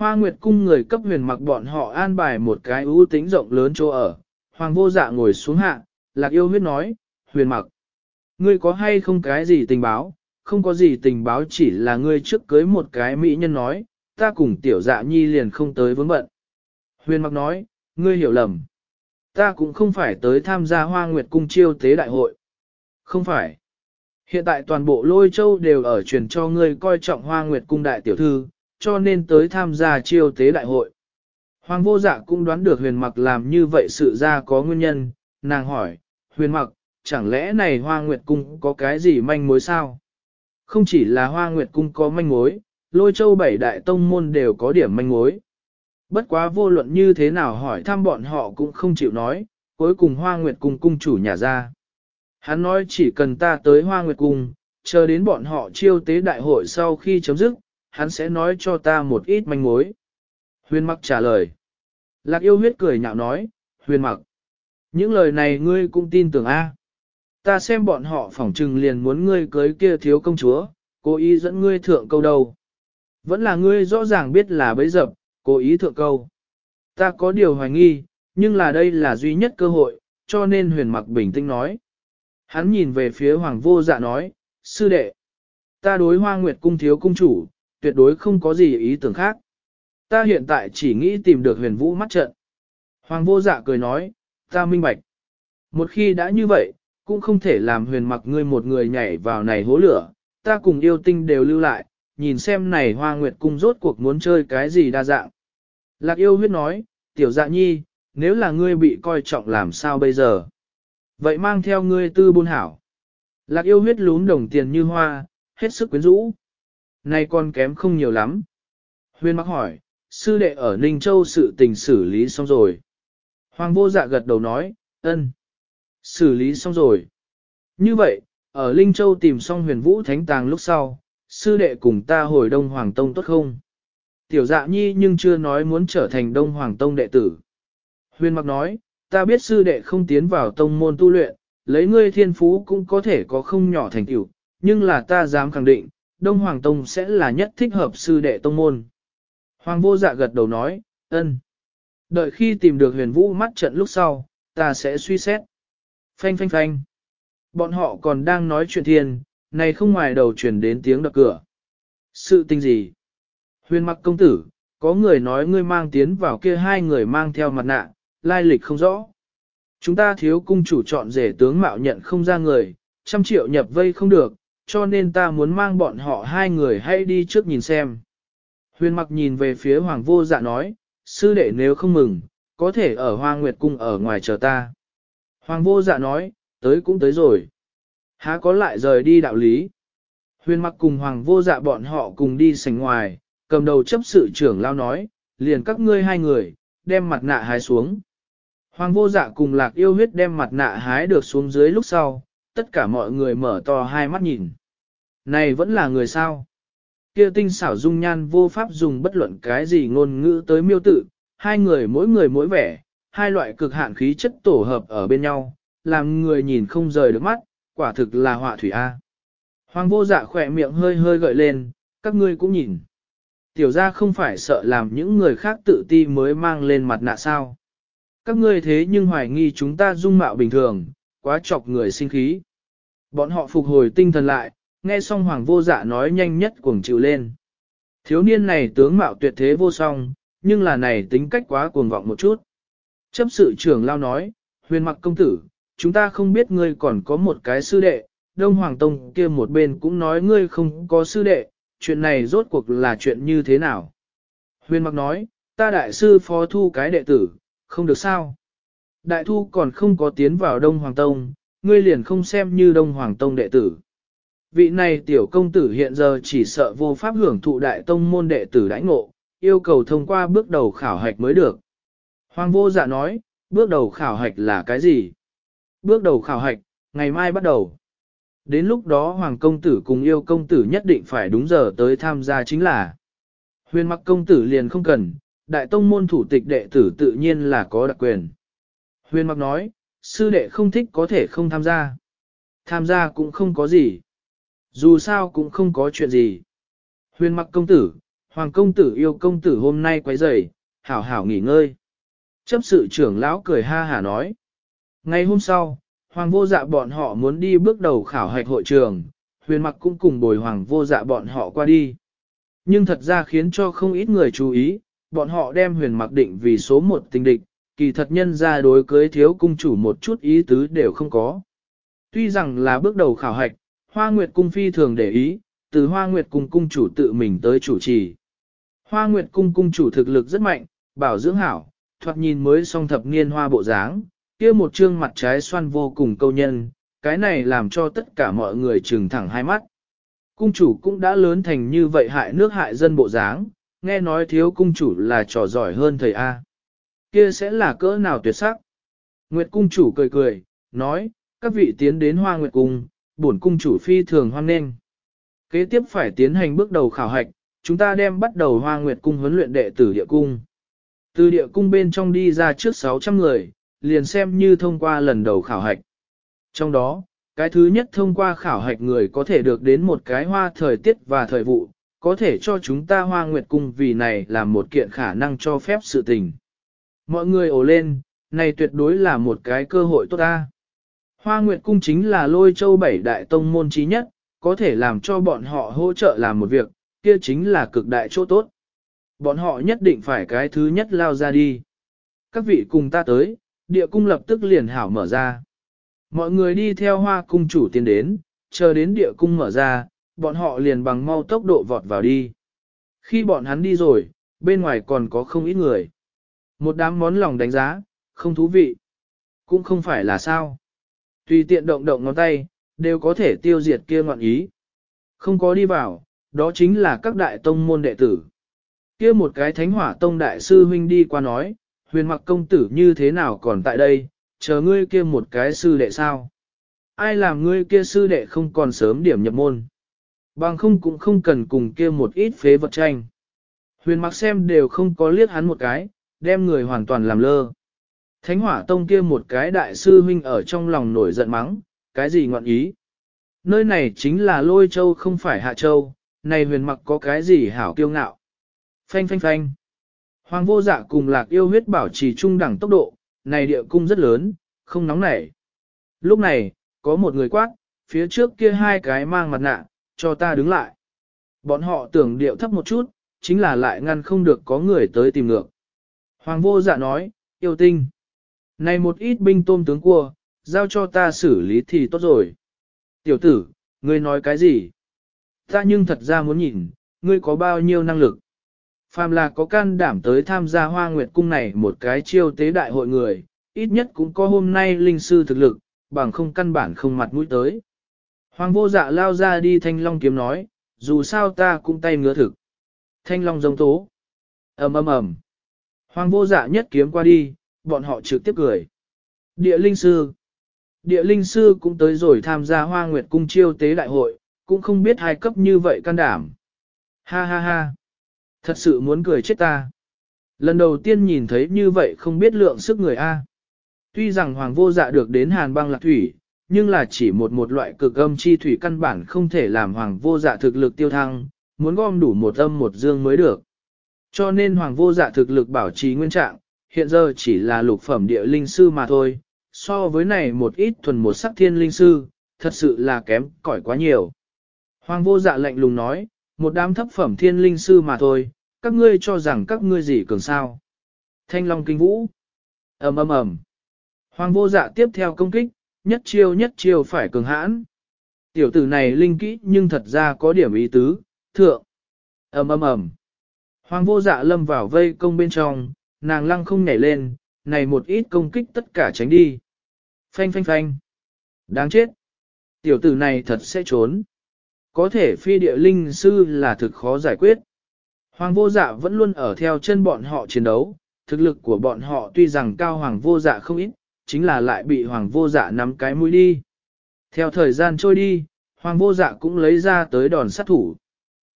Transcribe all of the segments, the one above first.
Hoa Nguyệt cung người cấp huyền mặc bọn họ an bài một cái ưu tính rộng lớn chỗ ở. Hoàng vô dạ ngồi xuống hạ, lạc yêu huyết nói, huyền mặc. Ngươi có hay không cái gì tình báo, không có gì tình báo chỉ là ngươi trước cưới một cái mỹ nhân nói, ta cùng tiểu dạ nhi liền không tới vướng bận. Huyền mặc nói, ngươi hiểu lầm. Ta cũng không phải tới tham gia hoa nguyệt cung chiêu tế đại hội. Không phải. Hiện tại toàn bộ lôi châu đều ở truyền cho ngươi coi trọng hoa nguyệt cung đại tiểu thư, cho nên tới tham gia chiêu tế đại hội. Hoàng vô dạ cũng đoán được huyền mặc làm như vậy sự ra có nguyên nhân, nàng hỏi, huyền mặc, chẳng lẽ này hoa nguyệt cung có cái gì manh mối sao? Không chỉ là hoa nguyệt cung có manh mối, lôi châu bảy đại tông môn đều có điểm manh mối. Bất quá vô luận như thế nào hỏi thăm bọn họ cũng không chịu nói, cuối cùng hoa nguyệt cung cung chủ nhà ra. Hắn nói chỉ cần ta tới hoa nguyệt cung, chờ đến bọn họ chiêu tế đại hội sau khi chấm dứt, hắn sẽ nói cho ta một ít manh mối. Huyền mặc trả lời. Lạc yêu huyết cười nhạo nói, huyền mặc. Những lời này ngươi cũng tin tưởng A. Ta xem bọn họ phỏng trừng liền muốn ngươi cưới kia thiếu công chúa, cố ý dẫn ngươi thượng câu đầu. Vẫn là ngươi rõ ràng biết là bấy dập, cố ý thượng câu. Ta có điều hoài nghi, nhưng là đây là duy nhất cơ hội, cho nên huyền mặc bình tĩnh nói. Hắn nhìn về phía hoàng vô dạ nói, sư đệ, ta đối hoa nguyệt cung thiếu cung chủ, tuyệt đối không có gì ý tưởng khác. Ta hiện tại chỉ nghĩ tìm được huyền vũ mắt trận. Hoàng vô dạ cười nói, ta minh bạch. Một khi đã như vậy, cũng không thể làm huyền mặc ngươi một người nhảy vào này hố lửa, ta cùng yêu tinh đều lưu lại, nhìn xem này hoa nguyệt cung rốt cuộc muốn chơi cái gì đa dạng. Lạc yêu huyết nói, tiểu dạ nhi, nếu là ngươi bị coi trọng làm sao bây giờ? Vậy mang theo ngươi tư buôn hảo. Lạc yêu huyết lún đồng tiền như hoa, hết sức quyến rũ. Nay còn kém không nhiều lắm. Huyên mắc hỏi, sư đệ ở Ninh Châu sự tình xử lý xong rồi. Hoàng vô dạ gật đầu nói, ân, xử lý xong rồi. Như vậy, ở Linh Châu tìm xong huyền vũ thánh tàng lúc sau, sư đệ cùng ta hồi Đông Hoàng Tông tốt không? Tiểu dạ nhi nhưng chưa nói muốn trở thành Đông Hoàng Tông đệ tử. Huyền mặc nói, ta biết sư đệ không tiến vào tông môn tu luyện, lấy ngươi thiên phú cũng có thể có không nhỏ thành tựu, nhưng là ta dám khẳng định, Đông Hoàng Tông sẽ là nhất thích hợp sư đệ tông môn. Hoàng vô dạ gật đầu nói, ân. Đợi khi tìm được huyền vũ mắt trận lúc sau, ta sẽ suy xét. Phanh phanh phanh. Bọn họ còn đang nói chuyện thiên, này không ngoài đầu chuyển đến tiếng đập cửa. Sự tình gì? Huyền mặc công tử, có người nói ngươi mang tiến vào kia hai người mang theo mặt nạ, lai lịch không rõ. Chúng ta thiếu cung chủ chọn rể tướng mạo nhận không ra người, trăm triệu nhập vây không được, cho nên ta muốn mang bọn họ hai người hãy đi trước nhìn xem. Huyền mặc nhìn về phía hoàng vô dạ nói, sư đệ nếu không mừng, có thể ở hoa nguyệt cung ở ngoài chờ ta. Hoàng vô dạ nói, tới cũng tới rồi. Há có lại rời đi đạo lý. Huyền mặc cùng hoàng vô dạ bọn họ cùng đi sảnh ngoài, cầm đầu chấp sự trưởng lao nói, liền các ngươi hai người, đem mặt nạ hái xuống. Hoàng vô dạ cùng lạc yêu huyết đem mặt nạ hái được xuống dưới lúc sau, tất cả mọi người mở to hai mắt nhìn. Này vẫn là người sao? Kia tinh xảo dung nhan vô pháp dùng bất luận cái gì ngôn ngữ tới miêu tự, hai người mỗi người mỗi vẻ, hai loại cực hạn khí chất tổ hợp ở bên nhau, làm người nhìn không rời được mắt, quả thực là họa thủy A. Hoàng vô dạ khỏe miệng hơi hơi gợi lên, các ngươi cũng nhìn. Tiểu ra không phải sợ làm những người khác tự ti mới mang lên mặt nạ sao. Các ngươi thế nhưng hoài nghi chúng ta dung mạo bình thường, quá chọc người sinh khí. Bọn họ phục hồi tinh thần lại, nghe xong hoàng vô dạ nói nhanh nhất cuồng chịu lên. Thiếu niên này tướng mạo tuyệt thế vô song, nhưng là này tính cách quá cuồng vọng một chút. Chấp sự trưởng lao nói, huyền mặc công tử, chúng ta không biết ngươi còn có một cái sư đệ, Đông Hoàng Tông kia một bên cũng nói ngươi không có sư đệ, chuyện này rốt cuộc là chuyện như thế nào? Huyền mặc nói, ta đại sư phó thu cái đệ tử, không được sao? Đại thu còn không có tiến vào Đông Hoàng Tông, ngươi liền không xem như Đông Hoàng Tông đệ tử. Vị này tiểu công tử hiện giờ chỉ sợ vô pháp hưởng thụ đại tông môn đệ tử đãi ngộ, yêu cầu thông qua bước đầu khảo hạch mới được. Hoàng vô dạ nói, bước đầu khảo hạch là cái gì? Bước đầu khảo hạch, ngày mai bắt đầu. Đến lúc đó Hoàng công tử cùng yêu công tử nhất định phải đúng giờ tới tham gia chính là. Huyền mặc công tử liền không cần, đại tông môn thủ tịch đệ tử tự nhiên là có đặc quyền. Huyền mặc nói, sư đệ không thích có thể không tham gia. Tham gia cũng không có gì. Dù sao cũng không có chuyện gì. Huyền mặc công tử, hoàng công tử yêu công tử hôm nay quấy rầy, hảo hảo nghỉ ngơi. Chấp sự trưởng lão cười ha hả nói. Ngày hôm sau, hoàng vô dạ bọn họ muốn đi bước đầu khảo hạch hội trường, huyền mặc cũng cùng bồi hoàng vô dạ bọn họ qua đi. Nhưng thật ra khiến cho không ít người chú ý, bọn họ đem huyền mặc định vì số một tình địch, kỳ thật nhân ra đối cưới thiếu cung chủ một chút ý tứ đều không có. Tuy rằng là bước đầu khảo hạch, Hoa Nguyệt Cung phi thường để ý, từ Hoa Nguyệt Cung cung chủ tự mình tới chủ trì. Hoa Nguyệt Cung cung chủ thực lực rất mạnh, bảo dưỡng hảo, thoạt nhìn mới song thập niên hoa bộ dáng, kia một trương mặt trái xoan vô cùng câu nhân, cái này làm cho tất cả mọi người trừng thẳng hai mắt. Cung chủ cũng đã lớn thành như vậy hại nước hại dân bộ dáng, nghe nói thiếu cung chủ là trò giỏi hơn thầy A. Kia sẽ là cỡ nào tuyệt sắc? Nguyệt cung chủ cười cười, nói, các vị tiến đến hoa nguyệt cung, bổn cung chủ phi thường hoan nghênh. Kế tiếp phải tiến hành bước đầu khảo hạch, chúng ta đem bắt đầu hoa nguyệt cung huấn luyện đệ tử địa cung. Từ địa cung bên trong đi ra trước 600 người, liền xem như thông qua lần đầu khảo hạch. Trong đó, cái thứ nhất thông qua khảo hạch người có thể được đến một cái hoa thời tiết và thời vụ, có thể cho chúng ta hoa nguyệt cung vì này là một kiện khả năng cho phép sự tình. Mọi người ồ lên, này tuyệt đối là một cái cơ hội tốt ta. Hoa Nguyệt Cung chính là lôi châu bảy đại tông môn trí nhất, có thể làm cho bọn họ hỗ trợ làm một việc, kia chính là cực đại chỗ tốt. Bọn họ nhất định phải cái thứ nhất lao ra đi. Các vị cùng ta tới, địa cung lập tức liền hảo mở ra. Mọi người đi theo hoa cung chủ tiến đến, chờ đến địa cung mở ra, bọn họ liền bằng mau tốc độ vọt vào đi. Khi bọn hắn đi rồi, bên ngoài còn có không ít người. Một đám món lòng đánh giá, không thú vị. Cũng không phải là sao. Tùy tiện động động ngón tay, đều có thể tiêu diệt kia ngọn ý. Không có đi vào, đó chính là các đại tông môn đệ tử. Kia một cái thánh hỏa tông đại sư huynh đi qua nói, huyền mặc công tử như thế nào còn tại đây, chờ ngươi kia một cái sư đệ sao? Ai làm ngươi kia sư đệ không còn sớm điểm nhập môn? Bằng không cũng không cần cùng kia một ít phế vật tranh. Huyền mặc xem đều không có liếc hắn một cái, đem người hoàn toàn làm lơ. Thánh hỏa tông kia một cái đại sư huynh ở trong lòng nổi giận mắng, cái gì ngọn ý? Nơi này chính là lôi châu không phải hạ châu, này huyền mặc có cái gì hảo kiêu ngạo? Phanh phanh phanh. Hoàng vô dạ cùng lạc yêu huyết bảo trì trung đẳng tốc độ, này địa cung rất lớn, không nóng nảy. Lúc này, có một người quát, phía trước kia hai cái mang mặt nạ, cho ta đứng lại. Bọn họ tưởng điệu thấp một chút, chính là lại ngăn không được có người tới tìm ngược. Hoàng vô dạ nói, yêu tinh. Này một ít binh tôm tướng cua, giao cho ta xử lý thì tốt rồi. Tiểu tử, ngươi nói cái gì? Ta nhưng thật ra muốn nhìn, ngươi có bao nhiêu năng lực. Phàm là có can đảm tới tham gia hoa nguyệt cung này một cái chiêu tế đại hội người, ít nhất cũng có hôm nay linh sư thực lực, bằng không căn bản không mặt mũi tới. Hoàng vô dạ lao ra đi thanh long kiếm nói, dù sao ta cũng tay ngứa thực. Thanh long giống tố. ầm ầm ầm. Hoàng vô dạ nhất kiếm qua đi, bọn họ trực tiếp cười. Địa linh sư. Địa linh sư cũng tới rồi tham gia hoa nguyệt cung chiêu tế đại hội, cũng không biết hai cấp như vậy can đảm. Ha ha ha. Thật sự muốn cười chết ta. Lần đầu tiên nhìn thấy như vậy không biết lượng sức người A. Tuy rằng hoàng vô dạ được đến hàn băng lạc thủy, nhưng là chỉ một một loại cực âm chi thủy căn bản không thể làm hoàng vô dạ thực lực tiêu thăng, muốn gom đủ một âm một dương mới được. Cho nên hoàng vô dạ thực lực bảo trì nguyên trạng, hiện giờ chỉ là lục phẩm địa linh sư mà thôi, so với này một ít thuần một sắc thiên linh sư, thật sự là kém cỏi quá nhiều. Hoàng vô dạ lạnh lùng nói, một đám thấp phẩm thiên linh sư mà thôi, các ngươi cho rằng các ngươi gì cường sao. Thanh long kinh vũ. ầm ầm ầm. Hoàng vô dạ tiếp theo công kích, nhất chiêu nhất chiêu phải cường hãn. Tiểu tử này linh kỹ nhưng thật ra có điểm ý tứ, thượng. ầm ầm ầm. Hoàng vô dạ lâm vào vây công bên trong, nàng lăng không nhảy lên, này một ít công kích tất cả tránh đi. Phanh phanh phanh. Đáng chết. Tiểu tử này thật sẽ trốn. Có thể phi địa linh sư là thực khó giải quyết. Hoàng vô dạ vẫn luôn ở theo chân bọn họ chiến đấu, thực lực của bọn họ tuy rằng cao hoàng vô dạ không ít, chính là lại bị hoàng vô dạ nắm cái mũi đi. Theo thời gian trôi đi, hoàng vô dạ cũng lấy ra tới đòn sát thủ.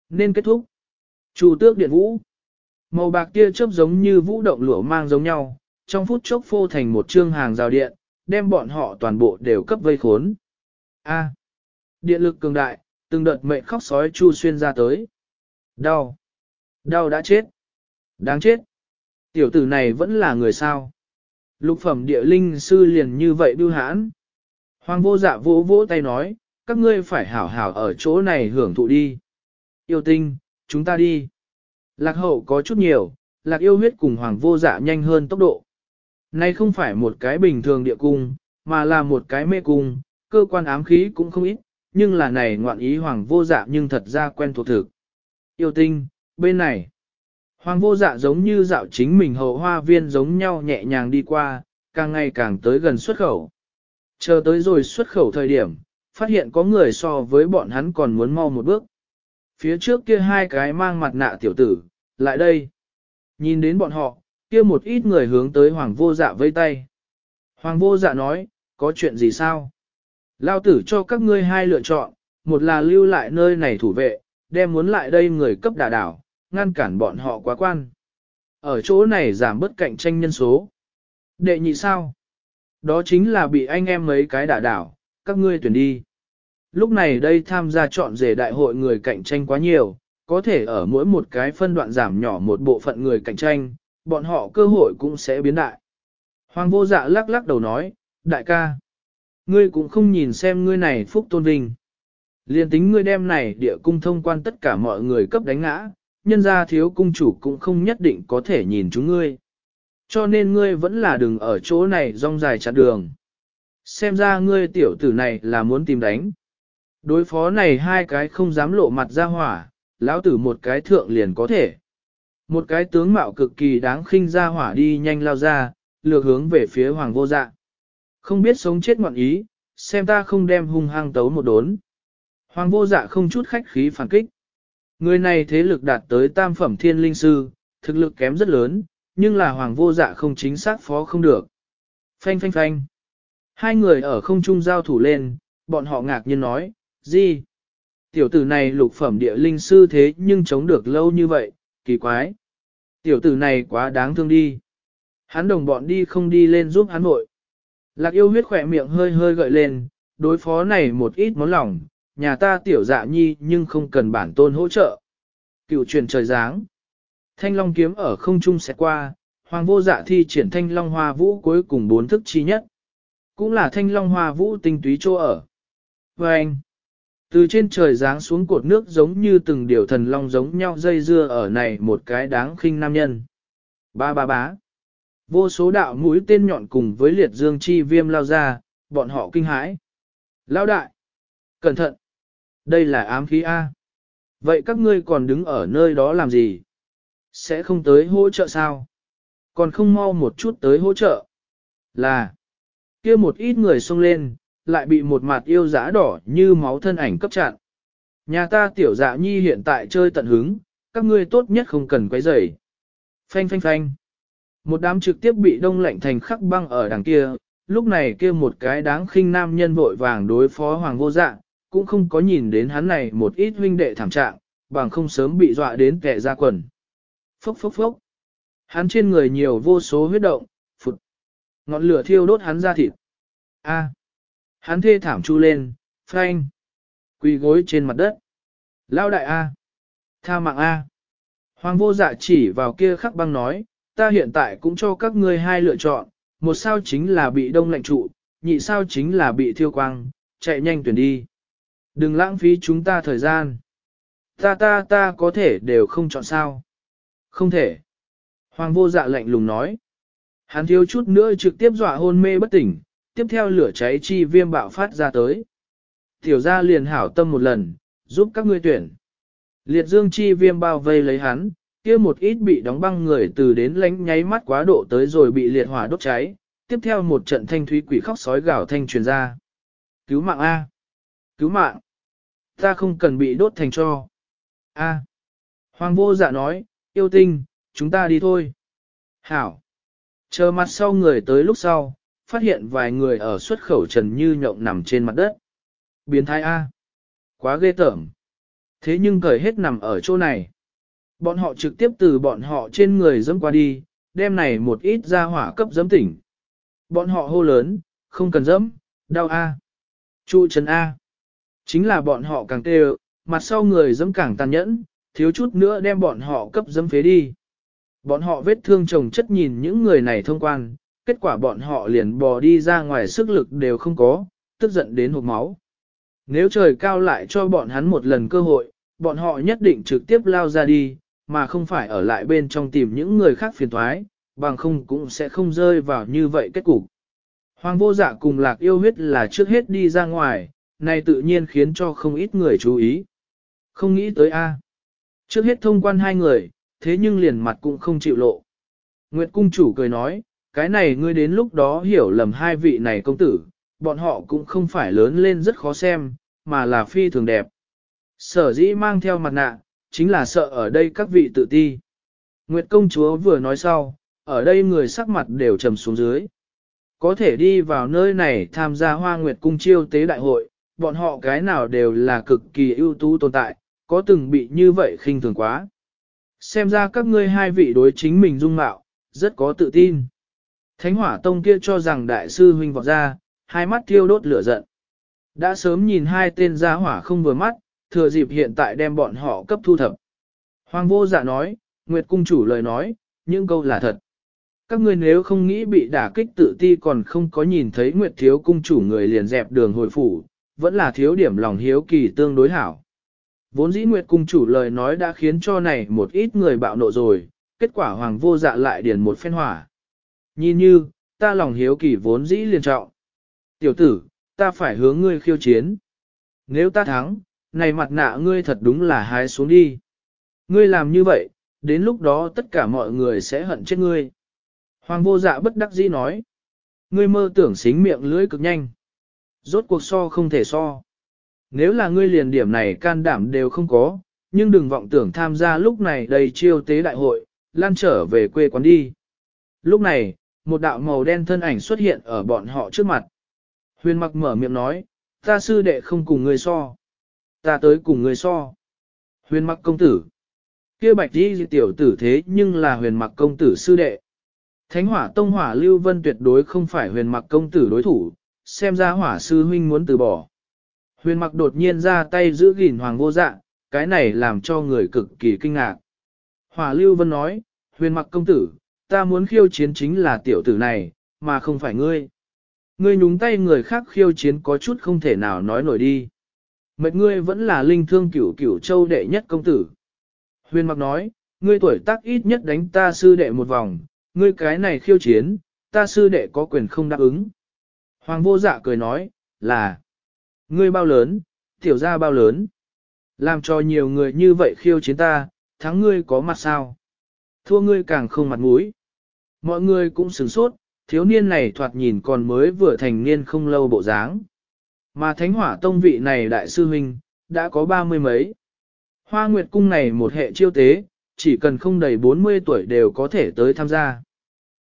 Nên kết thúc. Chu tước điện vũ. Màu bạc tia chớp giống như vũ động lửa mang giống nhau, trong phút chốc phô thành một chương hàng rào điện, đem bọn họ toàn bộ đều cấp vây khốn. A. điện lực cường đại, từng đợt mệnh khóc sói chu xuyên ra tới. Đau. Đau đã chết. Đáng chết. Tiểu tử này vẫn là người sao. Lục phẩm địa linh sư liền như vậy bưu hãn. Hoàng vô dạ vỗ vỗ tay nói, các ngươi phải hảo hảo ở chỗ này hưởng thụ đi. Yêu tinh, chúng ta đi. Lạc hậu có chút nhiều, lạc yêu huyết cùng hoàng vô dạ nhanh hơn tốc độ. Này không phải một cái bình thường địa cung, mà là một cái mê cung, cơ quan ám khí cũng không ít, nhưng là này ngoạn ý hoàng vô dạ nhưng thật ra quen thuộc thực. Yêu tinh, bên này. Hoàng vô dạ giống như dạo chính mình hậu hoa viên giống nhau nhẹ nhàng đi qua, càng ngày càng tới gần xuất khẩu. Chờ tới rồi xuất khẩu thời điểm, phát hiện có người so với bọn hắn còn muốn mau một bước. Phía trước kia hai cái mang mặt nạ tiểu tử, lại đây. Nhìn đến bọn họ, kia một ít người hướng tới hoàng vô dạ vây tay. Hoàng vô dạ nói, có chuyện gì sao? Lao tử cho các ngươi hai lựa chọn, một là lưu lại nơi này thủ vệ, đem muốn lại đây người cấp đà đảo, ngăn cản bọn họ quá quan. Ở chỗ này giảm bớt cạnh tranh nhân số. Đệ nhị sao? Đó chính là bị anh em mấy cái đả đảo, các ngươi tuyển đi. Lúc này đây tham gia chọn rể đại hội người cạnh tranh quá nhiều, có thể ở mỗi một cái phân đoạn giảm nhỏ một bộ phận người cạnh tranh, bọn họ cơ hội cũng sẽ biến đại. Hoàng vô dạ lắc lắc đầu nói, đại ca, ngươi cũng không nhìn xem ngươi này phúc tôn vinh. Liên tính ngươi đem này địa cung thông quan tất cả mọi người cấp đánh ngã, nhân ra thiếu cung chủ cũng không nhất định có thể nhìn chúng ngươi. Cho nên ngươi vẫn là đừng ở chỗ này rong dài chặn đường. Xem ra ngươi tiểu tử này là muốn tìm đánh. Đối phó này hai cái không dám lộ mặt ra hỏa, lão tử một cái thượng liền có thể. Một cái tướng mạo cực kỳ đáng khinh ra hỏa đi nhanh lao ra, lược hướng về phía hoàng vô dạ. Không biết sống chết ngoạn ý, xem ta không đem hung hăng tấu một đốn. Hoàng vô dạ không chút khách khí phản kích. Người này thế lực đạt tới tam phẩm thiên linh sư, thực lực kém rất lớn, nhưng là hoàng vô dạ không chính xác phó không được. Phanh phanh phanh. Hai người ở không trung giao thủ lên, bọn họ ngạc nhiên nói, gì? Tiểu tử này lục phẩm địa linh sư thế nhưng chống được lâu như vậy, kỳ quái. Tiểu tử này quá đáng thương đi. Hắn đồng bọn đi không đi lên giúp hắn nội. Lạc yêu huyết khỏe miệng hơi hơi gợi lên, đối phó này một ít món lỏng, nhà ta tiểu dạ nhi nhưng không cần bản tôn hỗ trợ. Cựu truyền trời giáng. Thanh long kiếm ở không trung sẽ qua, hoàng vô dạ thi triển thanh long hoa vũ cuối cùng bốn thức chi nhất. Cũng là thanh long hoa vũ tinh túy chỗ ở. Và anh, từ trên trời giáng xuống cột nước giống như từng điều thần long giống nhau dây dưa ở này một cái đáng khinh nam nhân. Ba ba bá. Vô số đạo mũi tên nhọn cùng với liệt dương chi viêm lao ra, bọn họ kinh hãi. Lao đại! Cẩn thận! Đây là ám khí A. Vậy các ngươi còn đứng ở nơi đó làm gì? Sẽ không tới hỗ trợ sao? Còn không mau một chút tới hỗ trợ? Là! kia một ít người xông lên, lại bị một mặt yêu giá đỏ như máu thân ảnh cấp chặn. Nhà ta tiểu dạ nhi hiện tại chơi tận hứng, các ngươi tốt nhất không cần quấy rầy. Phanh phanh phanh. Một đám trực tiếp bị đông lạnh thành khắc băng ở đằng kia, lúc này kia một cái đáng khinh nam nhân vội vàng đối phó hoàng vô dạ, cũng không có nhìn đến hắn này một ít huynh đệ thảm trạng, bằng không sớm bị dọa đến kẻ ra quần. Phốc phốc phốc. Hắn trên người nhiều vô số huyết động, phụt. Ngọn lửa thiêu đốt hắn ra thịt. A. Hắn thê thảm chu lên, phanh. Quỳ gối trên mặt đất. Lao đại A. Tha mạng A. Hoàng vô dạ chỉ vào kia khắc băng nói, ta hiện tại cũng cho các ngươi hai lựa chọn, một sao chính là bị đông lạnh trụ, nhị sao chính là bị thiêu quang, chạy nhanh tuyển đi. Đừng lãng phí chúng ta thời gian. Ta ta ta có thể đều không chọn sao. Không thể. Hoàng vô dạ lạnh lùng nói. Hắn thiếu chút nữa trực tiếp dọa hôn mê bất tỉnh, tiếp theo lửa cháy chi viêm bạo phát ra tới. Tiểu gia liền hảo tâm một lần, giúp các ngươi tuyển. Liệt dương chi viêm bao vây lấy hắn, kia một ít bị đóng băng người từ đến lánh nháy mắt quá độ tới rồi bị liệt hỏa đốt cháy, tiếp theo một trận thanh thúy quỷ khóc sói gào thanh truyền ra. Cứu mạng A! Cứu mạng! Ta không cần bị đốt thành cho. A! Hoàng vô dạ nói, yêu tinh, chúng ta đi thôi. Hảo! Chờ mặt sau người tới lúc sau, phát hiện vài người ở xuất khẩu trần như nhộng nằm trên mặt đất. Biến thái A! Quá ghê tởm! Thế nhưng cởi hết nằm ở chỗ này. Bọn họ trực tiếp từ bọn họ trên người dẫm qua đi, đem này một ít ra hỏa cấp dẫm tỉnh. Bọn họ hô lớn, không cần dẫm, đau A. Trụ trần A. Chính là bọn họ càng tê mặt sau người dẫm càng tàn nhẫn, thiếu chút nữa đem bọn họ cấp dẫm phế đi. Bọn họ vết thương chồng chất nhìn những người này thông quan, kết quả bọn họ liền bò đi ra ngoài sức lực đều không có, tức giận đến hụt máu. Nếu trời cao lại cho bọn hắn một lần cơ hội, bọn họ nhất định trực tiếp lao ra đi, mà không phải ở lại bên trong tìm những người khác phiền thoái, bằng không cũng sẽ không rơi vào như vậy kết cục. Hoàng vô dạ cùng lạc yêu huyết là trước hết đi ra ngoài, này tự nhiên khiến cho không ít người chú ý. Không nghĩ tới A. Trước hết thông quan hai người, thế nhưng liền mặt cũng không chịu lộ. Nguyệt cung chủ cười nói, cái này ngươi đến lúc đó hiểu lầm hai vị này công tử, bọn họ cũng không phải lớn lên rất khó xem, mà là phi thường đẹp. Sở dĩ mang theo mặt nạ, chính là sợ ở đây các vị tự ti. Nguyệt công chúa vừa nói sau, ở đây người sắc mặt đều trầm xuống dưới. Có thể đi vào nơi này tham gia hoa nguyệt cung chiêu tế đại hội, bọn họ cái nào đều là cực kỳ ưu tú tồn tại, có từng bị như vậy khinh thường quá. Xem ra các ngươi hai vị đối chính mình dung mạo, rất có tự tin. Thánh hỏa tông kia cho rằng đại sư huynh vọt ra, hai mắt thiêu đốt lửa giận. Đã sớm nhìn hai tên gia hỏa không vừa mắt, thừa dịp hiện tại đem bọn họ cấp thu thập. Hoàng vô dạ nói, Nguyệt cung chủ lời nói, những câu là thật. Các ngươi nếu không nghĩ bị đả kích tự ti còn không có nhìn thấy Nguyệt thiếu cung chủ người liền dẹp đường hồi phủ, vẫn là thiếu điểm lòng hiếu kỳ tương đối hảo. Vốn dĩ Nguyệt cung chủ lời nói đã khiến cho này một ít người bạo nộ rồi, kết quả hoàng vô dạ lại điền một phen hỏa. Nhìn như, ta lòng hiếu kỳ vốn dĩ liền trọng. Tiểu tử, ta phải hướng ngươi khiêu chiến. Nếu ta thắng, này mặt nạ ngươi thật đúng là hái xuống đi. Ngươi làm như vậy, đến lúc đó tất cả mọi người sẽ hận chết ngươi. Hoàng vô dạ bất đắc dĩ nói. Ngươi mơ tưởng xính miệng lưỡi cực nhanh. Rốt cuộc so không thể so. Nếu là ngươi liền điểm này can đảm đều không có, nhưng đừng vọng tưởng tham gia lúc này đầy chiêu tế đại hội, lan trở về quê quán đi. Lúc này, một đạo màu đen thân ảnh xuất hiện ở bọn họ trước mặt. Huyền mặc mở miệng nói, ta sư đệ không cùng người so. Ta tới cùng người so. Huyền mặc công tử. kia bạch đi tiểu tử thế nhưng là huyền mặc công tử sư đệ. Thánh hỏa tông hỏa lưu vân tuyệt đối không phải huyền mặc công tử đối thủ, xem ra hỏa sư huynh muốn từ bỏ. Huyền mặc đột nhiên ra tay giữ gìn hoàng vô dạ, cái này làm cho người cực kỳ kinh ngạc. Hỏa lưu vân nói, huyền mặc công tử, ta muốn khiêu chiến chính là tiểu tử này, mà không phải ngươi. Ngươi nhúng tay người khác khiêu chiến có chút không thể nào nói nổi đi. Mệt ngươi vẫn là linh thương cửu cửu châu đệ nhất công tử. Huyền mặc nói, ngươi tuổi tác ít nhất đánh ta sư đệ một vòng, ngươi cái này khiêu chiến, ta sư đệ có quyền không đáp ứng. Hoàng vô dạ cười nói, là, ngươi bao lớn, tiểu gia bao lớn. Làm cho nhiều người như vậy khiêu chiến ta, thắng ngươi có mặt sao? Thua ngươi càng không mặt mũi. Mọi người cũng sửng sốt, thiếu niên này thoạt nhìn còn mới vừa thành niên không lâu bộ dáng. Mà thánh hỏa tông vị này đại sư huynh, đã có ba mươi mấy. Hoa Nguyệt Cung này một hệ chiêu tế, chỉ cần không đầy 40 tuổi đều có thể tới tham gia.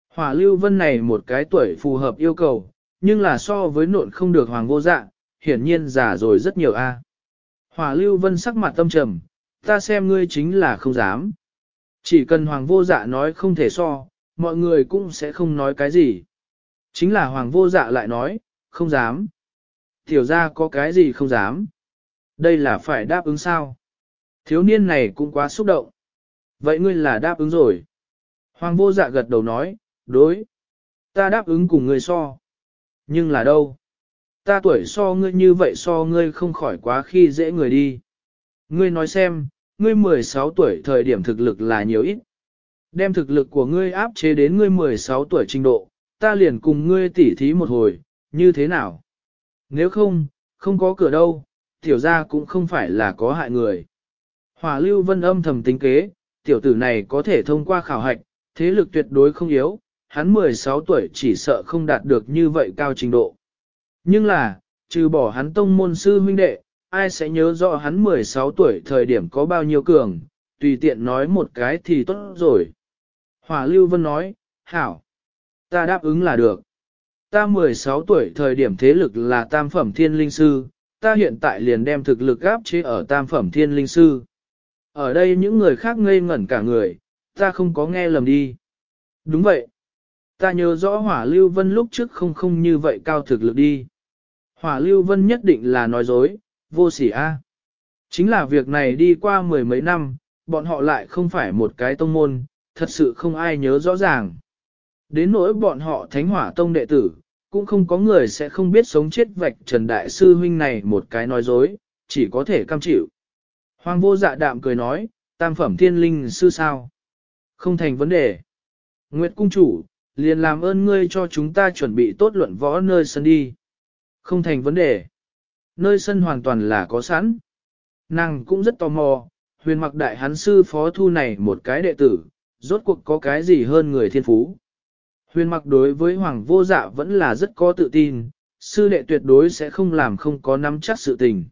Hỏa lưu vân này một cái tuổi phù hợp yêu cầu, nhưng là so với nộn không được hoàng vô dạ, hiển nhiên già rồi rất nhiều a. Hỏa lưu vân sắc mặt tâm trầm, ta xem ngươi chính là không dám. Chỉ cần hoàng vô dạ nói không thể so, mọi người cũng sẽ không nói cái gì. Chính là hoàng vô dạ lại nói, không dám. Tiểu ra có cái gì không dám. Đây là phải đáp ứng sao. Thiếu niên này cũng quá xúc động. Vậy ngươi là đáp ứng rồi. Hoàng vô dạ gật đầu nói, đối. Ta đáp ứng cùng ngươi so. Nhưng là đâu? Ta tuổi so ngươi như vậy so ngươi không khỏi quá khi dễ người đi. Ngươi nói xem, ngươi 16 tuổi thời điểm thực lực là nhiều ít. Đem thực lực của ngươi áp chế đến ngươi 16 tuổi trình độ, ta liền cùng ngươi tỉ thí một hồi, như thế nào? Nếu không, không có cửa đâu, tiểu ra cũng không phải là có hại người. Hỏa lưu vân âm thầm tính kế, tiểu tử này có thể thông qua khảo hạch, thế lực tuyệt đối không yếu, hắn 16 tuổi chỉ sợ không đạt được như vậy cao trình độ. Nhưng là, trừ bỏ hắn tông môn sư huynh đệ, ai sẽ nhớ rõ hắn 16 tuổi thời điểm có bao nhiêu cường, tùy tiện nói một cái thì tốt rồi. Hỏa Lưu Vân nói, hảo, ta đáp ứng là được. Ta 16 tuổi thời điểm thế lực là tam phẩm thiên linh sư, ta hiện tại liền đem thực lực áp chế ở tam phẩm thiên linh sư. Ở đây những người khác ngây ngẩn cả người, ta không có nghe lầm đi. Đúng vậy. Ta nhớ rõ hỏa lưu vân lúc trước không không như vậy cao thực lực đi. Hỏa lưu vân nhất định là nói dối, vô sỉ a. Chính là việc này đi qua mười mấy năm, bọn họ lại không phải một cái tông môn, thật sự không ai nhớ rõ ràng. Đến nỗi bọn họ thánh hỏa tông đệ tử, cũng không có người sẽ không biết sống chết vạch Trần Đại Sư Huynh này một cái nói dối, chỉ có thể cam chịu. Hoàng vô dạ đạm cười nói, tam phẩm thiên linh sư sao? Không thành vấn đề. Nguyệt cung chủ, liền làm ơn ngươi cho chúng ta chuẩn bị tốt luận võ nơi sân đi. Không thành vấn đề. Nơi sân hoàn toàn là có sẵn. Nàng cũng rất tò mò, huyền mặc đại hán sư phó thu này một cái đệ tử, rốt cuộc có cái gì hơn người thiên phú. Huyền mặc đối với hoàng vô dạ vẫn là rất có tự tin, sư đệ tuyệt đối sẽ không làm không có nắm chắc sự tình.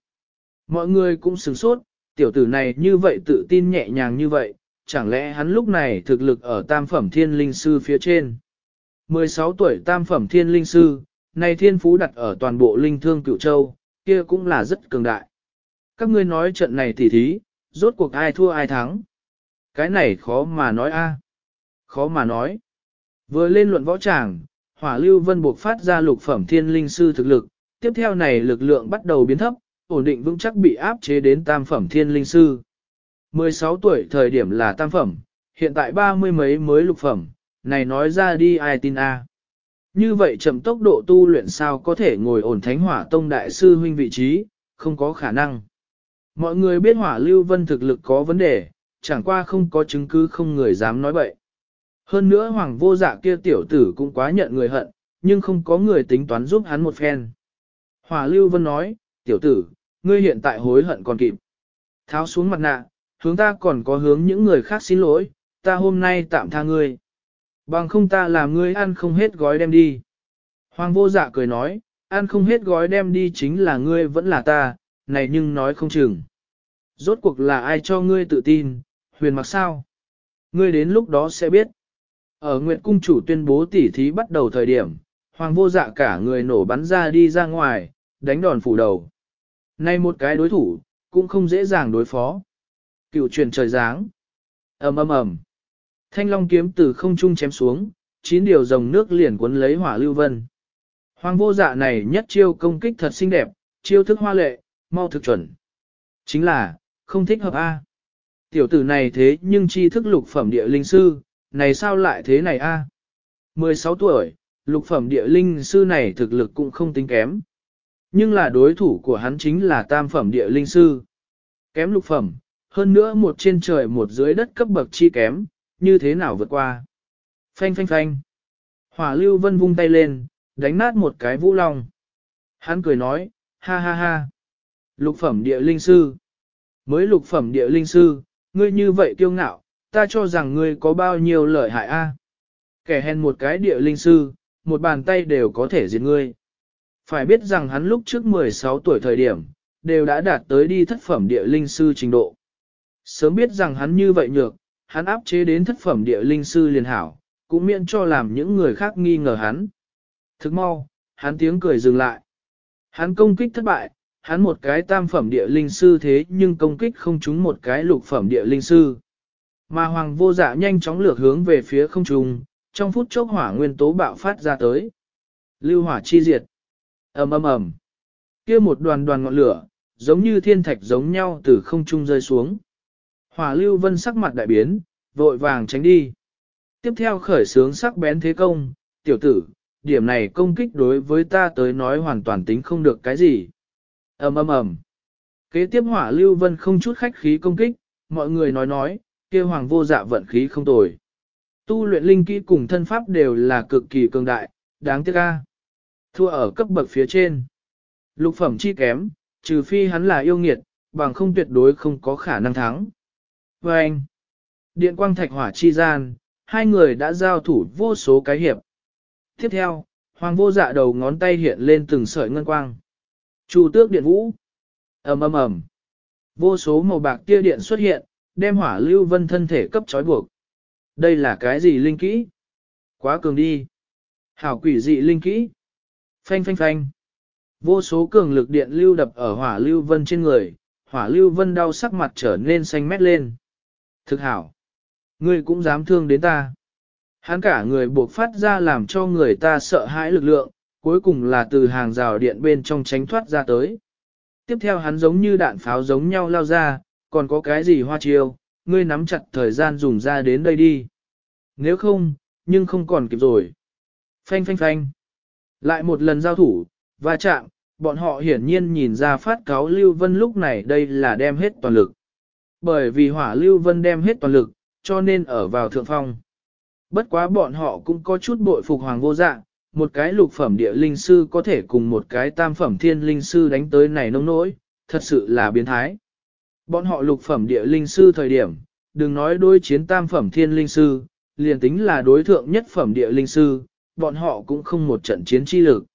Mọi người cũng sửng sốt, tiểu tử này như vậy tự tin nhẹ nhàng như vậy, chẳng lẽ hắn lúc này thực lực ở tam phẩm thiên linh sư phía trên. 16 tuổi tam phẩm thiên linh sư, này thiên phú đặt ở toàn bộ linh thương cựu châu, kia cũng là rất cường đại. Các ngươi nói trận này tỉ thí, rốt cuộc ai thua ai thắng. Cái này khó mà nói a, Khó mà nói. Vừa lên luận võ tràng, hỏa lưu vân buộc phát ra lục phẩm thiên linh sư thực lực, tiếp theo này lực lượng bắt đầu biến thấp, ổn định vững chắc bị áp chế đến tam phẩm thiên linh sư. 16 tuổi thời điểm là tam phẩm, hiện tại ba mươi mấy mới lục phẩm, này nói ra đi ai tin a? Như vậy chậm tốc độ tu luyện sao có thể ngồi ổn thánh hỏa tông đại sư huynh vị trí, không có khả năng. Mọi người biết hỏa lưu vân thực lực có vấn đề, chẳng qua không có chứng cứ không người dám nói bậy. Hơn nữa hoàng vô dạ kia tiểu tử cũng quá nhận người hận, nhưng không có người tính toán giúp hắn một phen. Hỏa lưu vân nói, tiểu tử, ngươi hiện tại hối hận còn kịp. Tháo xuống mặt nạ, hướng ta còn có hướng những người khác xin lỗi, ta hôm nay tạm tha ngươi. Bằng không ta làm ngươi ăn không hết gói đem đi. Hoàng vô dạ cười nói, ăn không hết gói đem đi chính là ngươi vẫn là ta, này nhưng nói không chừng. Rốt cuộc là ai cho ngươi tự tin, huyền mặc sao? Ngươi đến lúc đó sẽ biết. Ở Nguyệt Cung chủ tuyên bố tỉ thí bắt đầu thời điểm, Hoàng vô dạ cả người nổ bắn ra đi ra ngoài, đánh đòn phủ đầu. Nay một cái đối thủ, cũng không dễ dàng đối phó. Cựu truyền trời giáng. ầm ầm ầm. Thanh long kiếm từ không trung chém xuống, chín điều dòng nước liền cuốn lấy hỏa lưu vân. Hoàng vô dạ này nhất chiêu công kích thật xinh đẹp, chiêu thức hoa lệ, mau thực chuẩn. Chính là, không thích hợp A. Tiểu tử này thế nhưng chi thức lục phẩm địa linh sư, này sao lại thế này A. 16 tuổi, lục phẩm địa linh sư này thực lực cũng không tính kém. Nhưng là đối thủ của hắn chính là tam phẩm địa linh sư. Kém lục phẩm, hơn nữa một trên trời một dưới đất cấp bậc chi kém, như thế nào vượt qua. Phanh phanh phanh. Hỏa lưu vân vung tay lên, đánh nát một cái vũ long. Hắn cười nói, ha ha ha. Lục phẩm địa linh sư. Mới lục phẩm địa linh sư, ngươi như vậy kiêu ngạo, ta cho rằng ngươi có bao nhiêu lợi hại a? À? Kẻ hèn một cái địa linh sư, một bàn tay đều có thể diệt ngươi. Phải biết rằng hắn lúc trước 16 tuổi thời điểm, đều đã đạt tới đi thất phẩm địa linh sư trình độ. Sớm biết rằng hắn như vậy nhược, hắn áp chế đến thất phẩm địa linh sư liền hảo, cũng miễn cho làm những người khác nghi ngờ hắn. Thức mau, hắn tiếng cười dừng lại. Hắn công kích thất bại, hắn một cái tam phẩm địa linh sư thế nhưng công kích không trúng một cái lục phẩm địa linh sư. Mà hoàng vô dạ nhanh chóng lược hướng về phía không trung, trong phút chốc hỏa nguyên tố bạo phát ra tới. Lưu hỏa chi diệt ầm ầm ầm. Kia một đoàn đoàn ngọn lửa, giống như thiên thạch giống nhau từ không trung rơi xuống. Hỏa lưu vân sắc mặt đại biến, vội vàng tránh đi. Tiếp theo khởi sướng sắc bén thế công, tiểu tử, điểm này công kích đối với ta tới nói hoàn toàn tính không được cái gì ầm ầm ầm. Kế tiếp hỏa lưu vân không chút khách khí công kích, mọi người nói nói, kia hoàng vô dạ vận khí không tồi. Tu luyện linh kỹ cùng thân pháp đều là cực kỳ cường đại, đáng tiếc ca. Thua ở cấp bậc phía trên. Lục phẩm chi kém, trừ phi hắn là yêu nghiệt, bằng không tuyệt đối không có khả năng thắng. Và anh, điện quang thạch hỏa chi gian, hai người đã giao thủ vô số cái hiệp. Tiếp theo, hoàng vô dạ đầu ngón tay hiện lên từng sợi ngân quang. Chu tước điện vũ. ầm ầm ầm. Vô số màu bạc tia điện xuất hiện, đem hỏa lưu vân thân thể cấp trói buộc. Đây là cái gì linh kỹ? Quá cường đi. Hảo quỷ dị linh kỹ. Phanh phanh phanh. Vô số cường lực điện lưu đập ở hỏa lưu vân trên người, hỏa lưu vân đau sắc mặt trở nên xanh mét lên. Thực hảo. Ngươi cũng dám thương đến ta. Hắn cả người buộc phát ra làm cho người ta sợ hãi lực lượng, cuối cùng là từ hàng rào điện bên trong tránh thoát ra tới. Tiếp theo hắn giống như đạn pháo giống nhau lao ra, còn có cái gì hoa chiêu, ngươi nắm chặt thời gian dùng ra đến đây đi. Nếu không, nhưng không còn kịp rồi. Phanh phanh phanh. Lại một lần giao thủ, va chạm, bọn họ hiển nhiên nhìn ra phát cáo Lưu Vân lúc này đây là đem hết toàn lực. Bởi vì hỏa Lưu Vân đem hết toàn lực, cho nên ở vào thượng phong. Bất quá bọn họ cũng có chút bội phục hoàng vô dạng, một cái lục phẩm địa linh sư có thể cùng một cái tam phẩm thiên linh sư đánh tới này nông nỗi, thật sự là biến thái. Bọn họ lục phẩm địa linh sư thời điểm, đừng nói đối chiến tam phẩm thiên linh sư, liền tính là đối thượng nhất phẩm địa linh sư, bọn họ cũng không một trận chiến chi lực.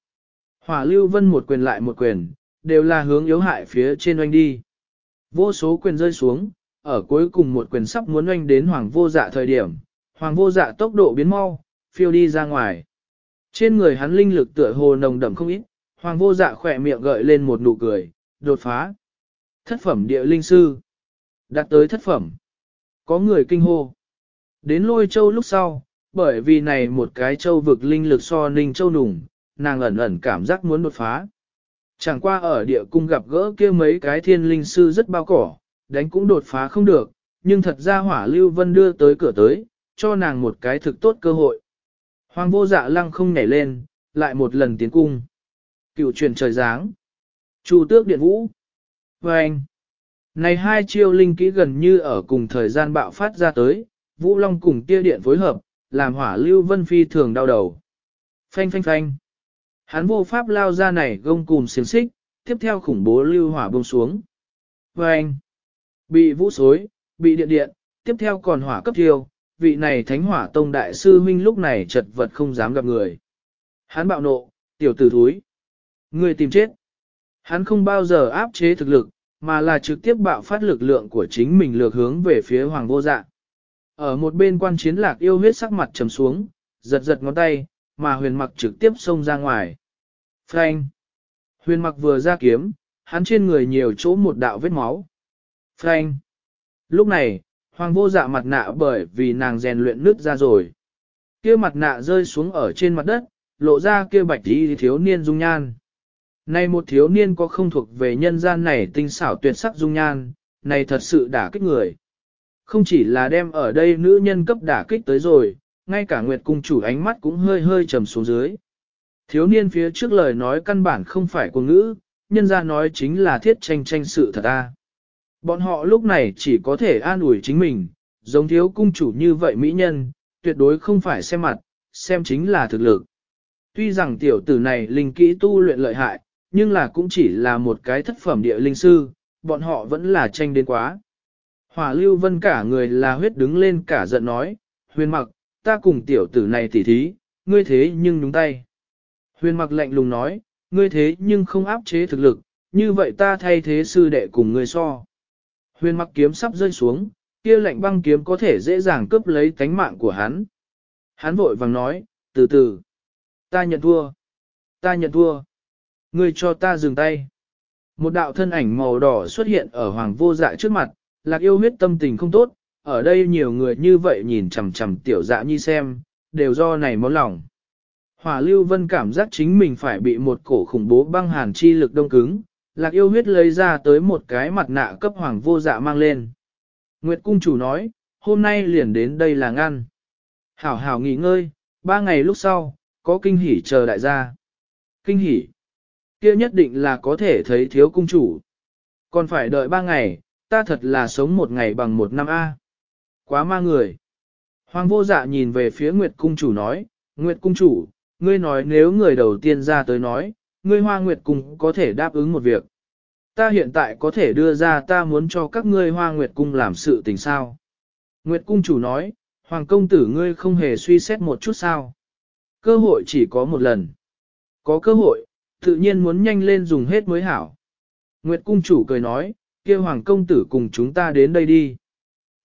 Hỏa lưu vân một quyền lại một quyền, đều là hướng yếu hại phía trên oanh đi. Vô số quyền rơi xuống, ở cuối cùng một quyền sắp muốn oanh đến hoàng vô dạ thời điểm, hoàng vô dạ tốc độ biến mau, phiêu đi ra ngoài. Trên người hắn linh lực tựa hồ nồng đậm không ít, hoàng vô dạ khỏe miệng gợi lên một nụ cười, đột phá. Thất phẩm địa linh sư. Đạt tới thất phẩm. Có người kinh hô. Đến lôi châu lúc sau, bởi vì này một cái châu vực linh lực so ninh châu nùng, nàng ẩn ẩn cảm giác muốn đột phá. Chẳng qua ở địa cung gặp gỡ kia mấy cái thiên linh sư rất bao cỏ, đánh cũng đột phá không được, nhưng thật ra hỏa lưu vân đưa tới cửa tới, cho nàng một cái thực tốt cơ hội. Hoàng vô dạ lăng không nhảy lên, lại một lần tiến cung. Cựu truyền trời giáng. Chu tước điện vũ. Và anh. Này hai chiêu linh kỹ gần như ở cùng thời gian bạo phát ra tới, Vũ Long cùng tia điện phối hợp, làm hỏa lưu vân phi thường đau đầu. Phanh phanh phanh. Hắn vô pháp lao ra này gông cùm xiềng xích, tiếp theo khủng bố lưu hỏa bông xuống. Và anh. Bị vũ xối, bị điện điện, tiếp theo còn hỏa cấp thiêu, vị này thánh hỏa tông đại sư huynh lúc này chật vật không dám gặp người. Hắn bạo nộ, tiểu tử thúi. Người tìm chết. Hắn không bao giờ áp chế thực lực, mà là trực tiếp bạo phát lực lượng của chính mình lược hướng về phía hoàng vô dạ. Ở một bên quan chiến lạc yêu huyết sắc mặt trầm xuống, giật giật ngón tay, mà huyền mặc trực tiếp xông ra ngoài. Frank! Huyền mặc vừa ra kiếm, hắn trên người nhiều chỗ một đạo vết máu. Frank! Lúc này, hoàng vô dạ mặt nạ bởi vì nàng rèn luyện nứt ra rồi. kia mặt nạ rơi xuống ở trên mặt đất, lộ ra kia bạch y thiếu niên dung nhan. Này một thiếu niên có không thuộc về nhân gian này tinh xảo tuyệt sắc dung nhan, này thật sự đả kích người. Không chỉ là đem ở đây nữ nhân cấp đả kích tới rồi, ngay cả Nguyệt Cung chủ ánh mắt cũng hơi hơi trầm xuống dưới. Thiếu niên phía trước lời nói căn bản không phải của ngữ, nhân ra nói chính là thiết tranh tranh sự thật ta. Bọn họ lúc này chỉ có thể an ủi chính mình, giống thiếu cung chủ như vậy mỹ nhân, tuyệt đối không phải xem mặt, xem chính là thực lực. Tuy rằng tiểu tử này linh kỹ tu luyện lợi hại, nhưng là cũng chỉ là một cái thất phẩm địa linh sư, bọn họ vẫn là tranh đến quá. Hỏa lưu vân cả người là huyết đứng lên cả giận nói, huyền mặc, ta cùng tiểu tử này tỉ thí, ngươi thế nhưng đúng tay. Huyền mặc lạnh lùng nói, ngươi thế nhưng không áp chế thực lực, như vậy ta thay thế sư đệ cùng ngươi so. Huyền mặc kiếm sắp rơi xuống, kia lạnh băng kiếm có thể dễ dàng cướp lấy tánh mạng của hắn. Hắn vội vàng nói, từ từ, ta nhận thua, ta nhận thua, ngươi cho ta dừng tay. Một đạo thân ảnh màu đỏ xuất hiện ở hoàng vô dạ trước mặt, lạc yêu huyết tâm tình không tốt, ở đây nhiều người như vậy nhìn chằm chằm tiểu dạ nhi xem, đều do này máu lòng. Hỏa lưu vân cảm giác chính mình phải bị một cổ khủng bố băng hàn chi lực đông cứng, lạc yêu huyết lấy ra tới một cái mặt nạ cấp hoàng vô dạ mang lên. Nguyệt cung chủ nói, hôm nay liền đến đây là ngăn. Hảo hảo nghỉ ngơi, ba ngày lúc sau, có kinh hỉ chờ đại gia. Kinh hỉ, kia nhất định là có thể thấy thiếu cung chủ. Còn phải đợi ba ngày, ta thật là sống một ngày bằng một năm A. Quá ma người. Hoàng vô dạ nhìn về phía Nguyệt cung chủ nói, Nguyệt cung chủ, ngươi nói nếu người đầu tiên ra tới nói, ngươi hoa nguyệt cung có thể đáp ứng một việc. Ta hiện tại có thể đưa ra ta muốn cho các ngươi hoa nguyệt cung làm sự tình sao. Nguyệt cung chủ nói, hoàng công tử ngươi không hề suy xét một chút sao. Cơ hội chỉ có một lần. Có cơ hội, tự nhiên muốn nhanh lên dùng hết mới hảo. Nguyệt cung chủ cười nói, kia hoàng công tử cùng chúng ta đến đây đi.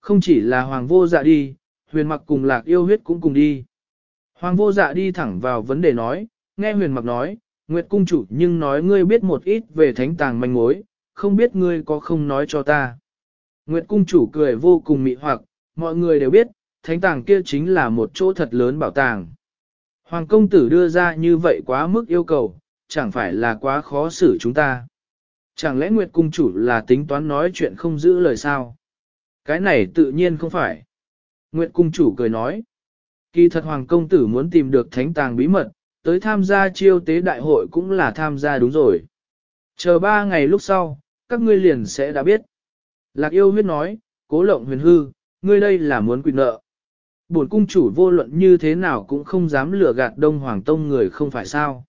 Không chỉ là hoàng vô dạ đi, huyền mặc cùng lạc yêu huyết cũng cùng đi. Hoàng vô dạ đi thẳng vào vấn đề nói, nghe huyền mặc nói, Nguyệt cung chủ nhưng nói ngươi biết một ít về thánh tàng manh mối, không biết ngươi có không nói cho ta. Nguyệt cung chủ cười vô cùng mị hoặc, mọi người đều biết, thánh tàng kia chính là một chỗ thật lớn bảo tàng. Hoàng công tử đưa ra như vậy quá mức yêu cầu, chẳng phải là quá khó xử chúng ta. Chẳng lẽ Nguyệt cung chủ là tính toán nói chuyện không giữ lời sao? Cái này tự nhiên không phải. Nguyệt cung chủ cười nói. Kỳ thật hoàng công tử muốn tìm được thánh tàng bí mật, tới tham gia chiêu tế đại hội cũng là tham gia đúng rồi. Chờ ba ngày lúc sau, các ngươi liền sẽ đã biết. Lạc yêu huyết nói, cố lộng huyền hư, ngươi đây là muốn quyền nợ. Bổn cung chủ vô luận như thế nào cũng không dám lừa gạt đông hoàng tông người không phải sao.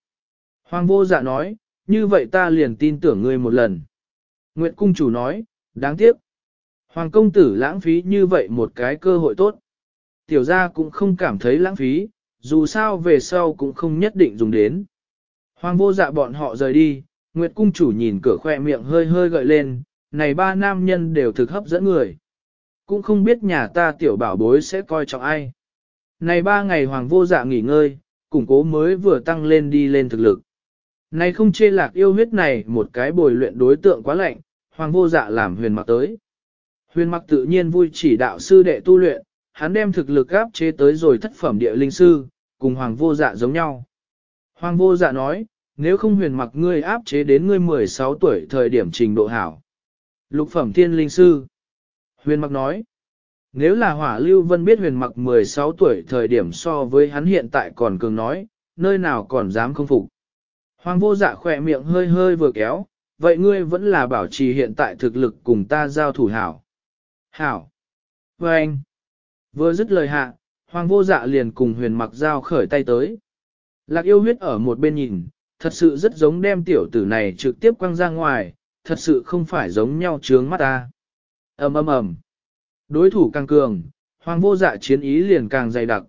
Hoàng vô dạ nói, như vậy ta liền tin tưởng ngươi một lần. Nguyệt cung chủ nói, đáng tiếc. Hoàng công tử lãng phí như vậy một cái cơ hội tốt. Tiểu gia cũng không cảm thấy lãng phí, dù sao về sau cũng không nhất định dùng đến. Hoàng vô dạ bọn họ rời đi, Nguyệt cung chủ nhìn cửa khoe miệng hơi hơi gợi lên, này ba nam nhân đều thực hấp dẫn người. Cũng không biết nhà ta tiểu bảo bối sẽ coi trọng ai. Này ba ngày hoàng vô dạ nghỉ ngơi, củng cố mới vừa tăng lên đi lên thực lực. Này không chê lạc yêu huyết này một cái bồi luyện đối tượng quá lạnh, hoàng vô dạ làm huyền mặc tới. Huyền mặc tự nhiên vui chỉ đạo sư đệ tu luyện, hắn đem thực lực áp chế tới rồi thất phẩm địa linh sư, cùng hoàng vô dạ giống nhau. Hoàng vô dạ nói, nếu không huyền mặc ngươi áp chế đến ngươi 16 tuổi thời điểm trình độ hảo. Lục phẩm thiên linh sư. Huyền mặc nói, nếu là hỏa lưu vân biết huyền mặc 16 tuổi thời điểm so với hắn hiện tại còn cường nói, nơi nào còn dám không phục. Hoàng vô dạ khỏe miệng hơi hơi vừa kéo, vậy ngươi vẫn là bảo trì hiện tại thực lực cùng ta giao thủ hảo. Hảo. Và anh. Vừa dứt lời hạ, hoàng vô dạ liền cùng huyền mặc giao khởi tay tới. Lạc yêu huyết ở một bên nhìn, thật sự rất giống đem tiểu tử này trực tiếp quăng ra ngoài, thật sự không phải giống nhau trướng mắt ta. ầm ầm ầm. Đối thủ càng cường, hoàng vô dạ chiến ý liền càng dày đặc.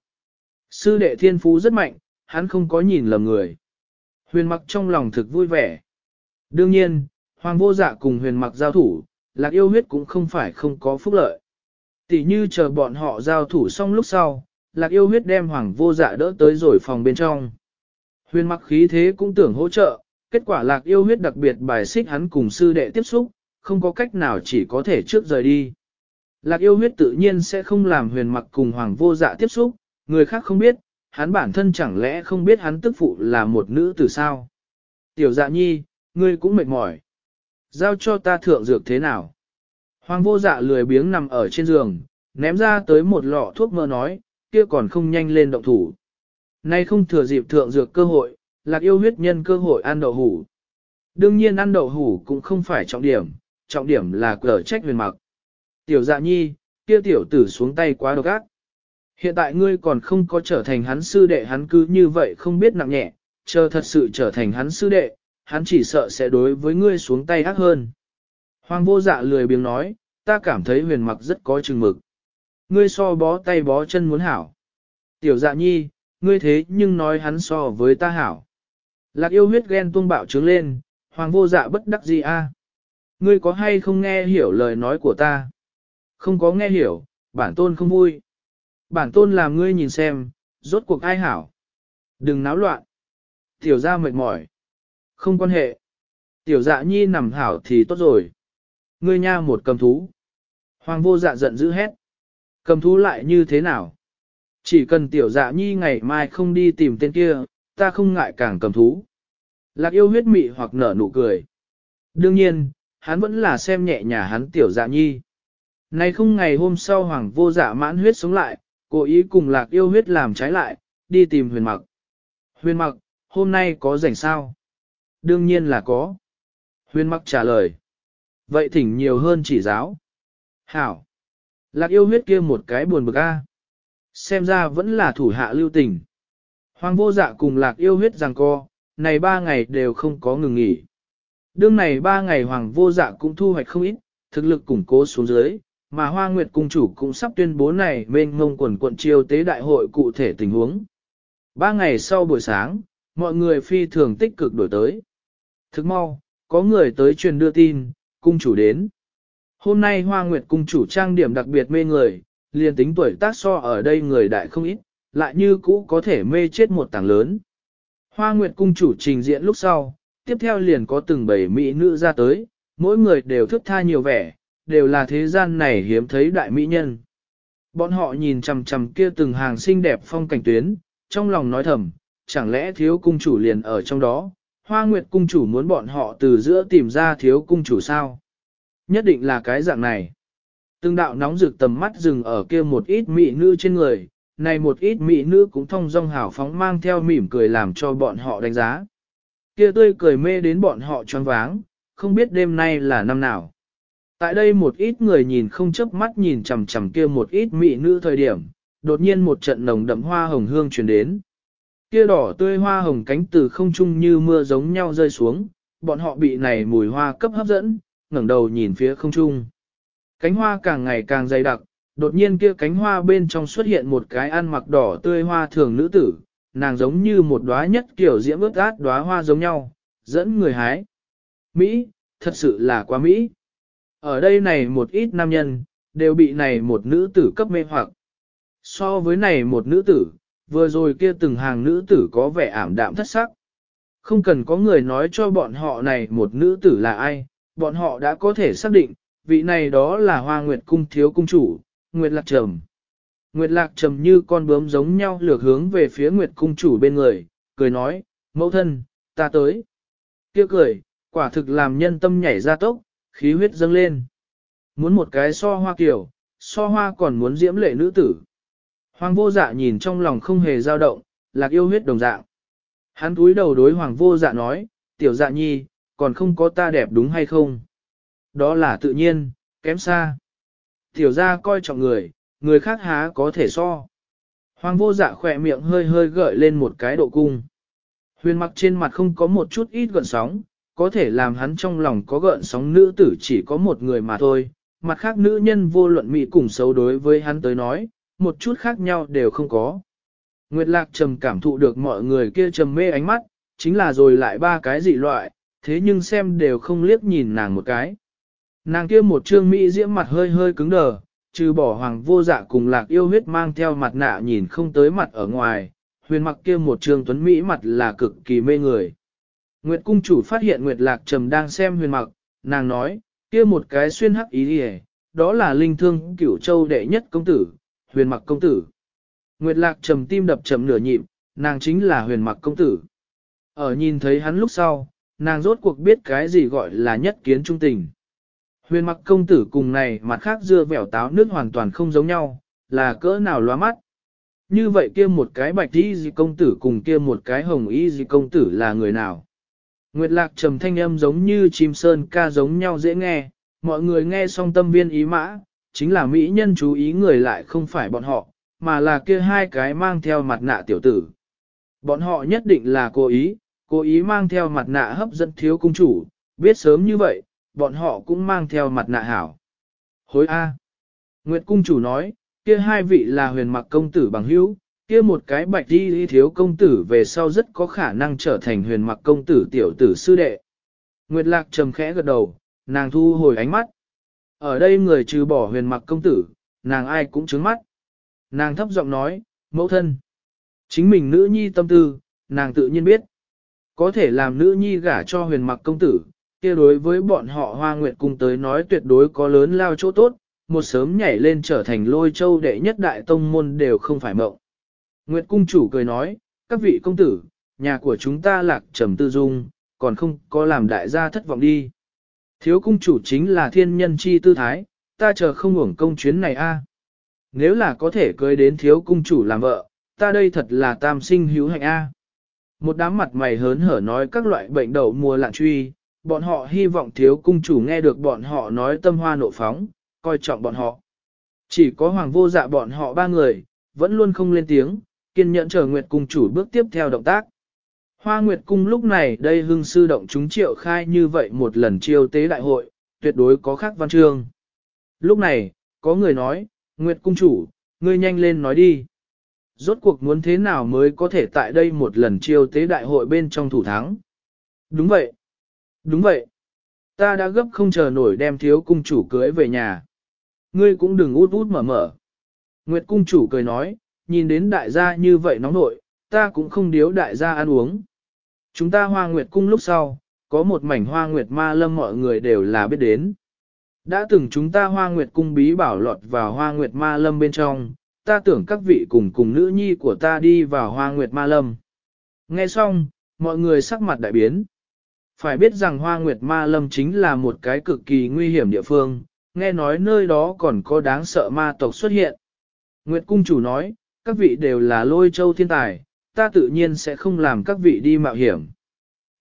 Sư đệ thiên phú rất mạnh, hắn không có nhìn lầm người. Huyền mặc trong lòng thực vui vẻ. Đương nhiên, hoàng vô dạ cùng huyền mặc giao thủ, lạc yêu huyết cũng không phải không có phúc lợi. Tỷ như chờ bọn họ giao thủ xong lúc sau, lạc yêu huyết đem hoàng vô dạ đỡ tới rồi phòng bên trong. Huyền mặc khí thế cũng tưởng hỗ trợ, kết quả lạc yêu huyết đặc biệt bài xích hắn cùng sư đệ tiếp xúc, không có cách nào chỉ có thể trước rời đi. Lạc yêu huyết tự nhiên sẽ không làm huyền mặc cùng hoàng vô dạ tiếp xúc, người khác không biết, hắn bản thân chẳng lẽ không biết hắn tức phụ là một nữ tử sao. Tiểu dạ nhi, ngươi cũng mệt mỏi. Giao cho ta thượng dược thế nào? Hoàng vô dạ lười biếng nằm ở trên giường, ném ra tới một lọ thuốc mơ nói, kia còn không nhanh lên động thủ. Nay không thừa dịp thượng dược cơ hội, lạc yêu huyết nhân cơ hội ăn đậu hủ. Đương nhiên ăn đậu hủ cũng không phải trọng điểm, trọng điểm là cờ trách huyền mặc. Tiểu dạ nhi, kia tiểu tử xuống tay quá độc ác. Hiện tại ngươi còn không có trở thành hắn sư đệ hắn cứ như vậy không biết nặng nhẹ, chờ thật sự trở thành hắn sư đệ, hắn chỉ sợ sẽ đối với ngươi xuống tay ác hơn. Hoàng vô dạ lười biếng nói, ta cảm thấy huyền mặc rất có chừng mực. Ngươi so bó tay bó chân muốn hảo. Tiểu dạ nhi, ngươi thế nhưng nói hắn so với ta hảo. Lạc yêu huyết ghen tuông bạo trướng lên, hoàng vô dạ bất đắc gì a? Ngươi có hay không nghe hiểu lời nói của ta? Không có nghe hiểu, bản tôn không vui. Bản tôn làm ngươi nhìn xem, rốt cuộc ai hảo. Đừng náo loạn. Tiểu ra mệt mỏi. Không quan hệ. Tiểu dạ nhi nằm hảo thì tốt rồi. Ngươi nha một cầm thú. Hoàng vô dạ giận dữ hét. Cầm thú lại như thế nào? Chỉ cần tiểu dạ nhi ngày mai không đi tìm tên kia, ta không ngại càng cầm thú. Lạc yêu huyết mị hoặc nở nụ cười. Đương nhiên, hắn vẫn là xem nhẹ nhà hắn tiểu dạ nhi. Nay không ngày hôm sau hoàng vô dạ mãn huyết sống lại, cố ý cùng lạc yêu huyết làm trái lại, đi tìm huyền mặc. Huyền mặc, hôm nay có rảnh sao? Đương nhiên là có. Huyền mặc trả lời. Vậy thỉnh nhiều hơn chỉ giáo. Hảo. Lạc yêu huyết kia một cái buồn bực a. Xem ra vẫn là thủ hạ lưu tình. Hoàng vô dạ cùng lạc yêu huyết rằng co, này ba ngày đều không có ngừng nghỉ. Đương này ba ngày hoàng vô dạ cũng thu hoạch không ít, thực lực củng cố xuống dưới, mà Hoa Nguyệt Cung chủ cũng sắp tuyên bố này bên ngông quần quận triều tế đại hội cụ thể tình huống. Ba ngày sau buổi sáng, mọi người phi thường tích cực đổi tới. Thức mau, có người tới truyền đưa tin, cung chủ đến. Hôm nay Hoa Nguyệt Cung chủ trang điểm đặc biệt mê người, liền tính tuổi tác so ở đây người đại không ít, lại như cũ có thể mê chết một tảng lớn. Hoa Nguyệt Cung chủ trình diện lúc sau, tiếp theo liền có từng bảy mỹ nữ ra tới, mỗi người đều thức tha nhiều vẻ, đều là thế gian này hiếm thấy đại mỹ nhân. Bọn họ nhìn chằm chằm kia từng hàng xinh đẹp phong cảnh tuyến, trong lòng nói thầm, chẳng lẽ thiếu cung chủ liền ở trong đó, hoa nguyệt cung chủ muốn bọn họ từ giữa tìm ra thiếu cung chủ sao? Nhất định là cái dạng này. Từng đạo nóng rực tầm mắt dừng ở kia một ít mỹ nữ trên người, này một ít mỹ nữ cũng thông dong hào phóng mang theo mỉm cười làm cho bọn họ đánh giá. Kia tươi cười mê đến bọn họ choáng váng, không biết đêm nay là năm nào. Tại đây một ít người nhìn không chớp mắt nhìn chằm chằm kia một ít mỹ nữ thời điểm, đột nhiên một trận nồng đậm hoa hồng hương truyền đến. Kia đỏ tươi hoa hồng cánh từ không trung như mưa giống nhau rơi xuống, bọn họ bị này mùi hoa cấp hấp dẫn, ngẩng đầu nhìn phía không trung. Cánh hoa càng ngày càng dày đặc, đột nhiên kia cánh hoa bên trong xuất hiện một cái ăn mặc đỏ tươi hoa thường nữ tử, nàng giống như một đóa nhất kiểu diễm ướt át đóa hoa giống nhau, dẫn người hái. Mỹ, thật sự là quá Mỹ. Ở đây này một ít nam nhân, đều bị này một nữ tử cấp mê hoặc. So với này một nữ tử, vừa rồi kia từng hàng nữ tử có vẻ ảm đạm thất sắc. Không cần có người nói cho bọn họ này một nữ tử là ai, bọn họ đã có thể xác định, vị này đó là hoa nguyệt cung thiếu cung chủ, Nguyệt Lạc Trầm. Nguyệt Lạc Trầm như con bướm giống nhau lược hướng về phía Nguyệt cung chủ bên người, cười nói, mẫu thân, ta tới. Kia cười, quả thực làm nhân tâm nhảy ra tốc, khí huyết dâng lên. Muốn một cái so hoa kiểu, so hoa còn muốn diễm lệ nữ tử. Hoàng vô dạ nhìn trong lòng không hề dao động, lạc yêu huyết đồng dạng. Hắn túi đầu đối hoàng vô dạ nói, tiểu dạ nhi, còn không có ta đẹp đúng hay không? Đó là tự nhiên, kém xa. Tiểu ra coi trọng người, người khác há có thể so. Hoàng vô dạ khỏe miệng hơi hơi gợi lên một cái độ cung. Huyền mặc trên mặt không có một chút ít gợn sóng, có thể làm hắn trong lòng có gợn sóng nữ tử chỉ có một người mà thôi. Mặt khác nữ nhân vô luận mỹ cùng xấu đối với hắn tới nói, một chút khác nhau đều không có. Nguyệt Lạc trầm cảm thụ được mọi người kia trầm mê ánh mắt, chính là rồi lại ba cái dị loại, thế nhưng xem đều không liếc nhìn nàng một cái. Nàng kia một trương mỹ diễm mặt hơi hơi cứng đờ, trừ bỏ hoàng vô dạ cùng lạc yêu huyết mang theo mặt nạ nhìn không tới mặt ở ngoài, huyền mặc kia một trương tuấn mỹ mặt là cực kỳ mê người. Nguyệt cung chủ phát hiện Nguyệt lạc trầm đang xem huyền mặc, nàng nói, kia một cái xuyên hắc ý đi đó là linh thương cửu châu đệ nhất công tử, huyền mặc công tử. Nguyệt lạc trầm tim đập trầm nửa nhịp, nàng chính là huyền mặc công tử. Ở nhìn thấy hắn lúc sau, nàng rốt cuộc biết cái gì gọi là nhất kiến trung tình. Huyền mặc công tử cùng này mặt khác dưa vẻo táo nước hoàn toàn không giống nhau, là cỡ nào loa mắt. Như vậy kia một cái bạch y gì công tử cùng kia một cái hồng y gì công tử là người nào? Nguyệt lạc trầm thanh âm giống như chim sơn ca giống nhau dễ nghe, mọi người nghe xong tâm viên ý mã, chính là mỹ nhân chú ý người lại không phải bọn họ, mà là kia hai cái mang theo mặt nạ tiểu tử. Bọn họ nhất định là cố ý, cố ý mang theo mặt nạ hấp dẫn thiếu cung chủ, biết sớm như vậy, bọn họ cũng mang theo mặt nạ hảo. Hối A. Nguyệt cung chủ nói, kia hai vị là huyền mặc công tử bằng hữu, kia một cái bạch đi thiếu công tử về sau rất có khả năng trở thành huyền mặc công tử tiểu tử sư đệ. Nguyệt lạc trầm khẽ gật đầu, nàng thu hồi ánh mắt. Ở đây người trừ bỏ huyền mặc công tử, nàng ai cũng trứng mắt. Nàng thấp giọng nói, mẫu thân. Chính mình nữ nhi tâm tư, nàng tự nhiên biết. Có thể làm nữ nhi gả cho huyền mặc công tử, kia đối với bọn họ hoa nguyệt cung tới nói tuyệt đối có lớn lao chỗ tốt, một sớm nhảy lên trở thành lôi châu đệ nhất đại tông môn đều không phải mộng. Nguyệt cung chủ cười nói, các vị công tử, nhà của chúng ta lạc trầm tư dung, còn không có làm đại gia thất vọng đi. Thiếu cung chủ chính là thiên nhân chi tư thái, ta chờ không hưởng công chuyến này a. Nếu là có thể cưới đến thiếu cung chủ làm vợ, ta đây thật là tam sinh hữu hạnh a. Một đám mặt mày hớn hở nói các loại bệnh đậu mùa lạn truy, bọn họ hy vọng thiếu cung chủ nghe được bọn họ nói tâm hoa nộ phóng, coi trọng bọn họ. Chỉ có hoàng vô dạ bọn họ ba người, vẫn luôn không lên tiếng, kiên nhẫn chờ Nguyệt cung chủ bước tiếp theo động tác. Hoa Nguyệt cung lúc này đây hưng sư động chúng triệu khai như vậy một lần chiêu tế đại hội, tuyệt đối có khác văn chương. Lúc này, có người nói, Nguyệt cung chủ, ngươi nhanh lên nói đi. Rốt cuộc muốn thế nào mới có thể tại đây một lần chiêu tế đại hội bên trong thủ thắng? Đúng vậy. Đúng vậy. Ta đã gấp không chờ nổi đem thiếu cung chủ cưới về nhà. Ngươi cũng đừng út út mở mở. Nguyệt cung chủ cười nói, nhìn đến đại gia như vậy nóng nội, ta cũng không điếu đại gia ăn uống. Chúng ta hoa nguyệt cung lúc sau, có một mảnh hoa nguyệt ma lâm mọi người đều là biết đến. Đã từng chúng ta hoa nguyệt cung bí bảo lọt vào hoa nguyệt ma lâm bên trong, ta tưởng các vị cùng cùng nữ nhi của ta đi vào hoa nguyệt ma lâm. Nghe xong, mọi người sắc mặt đại biến. Phải biết rằng hoa nguyệt ma lâm chính là một cái cực kỳ nguy hiểm địa phương, nghe nói nơi đó còn có đáng sợ ma tộc xuất hiện. Nguyệt cung chủ nói, các vị đều là lôi châu thiên tài, ta tự nhiên sẽ không làm các vị đi mạo hiểm.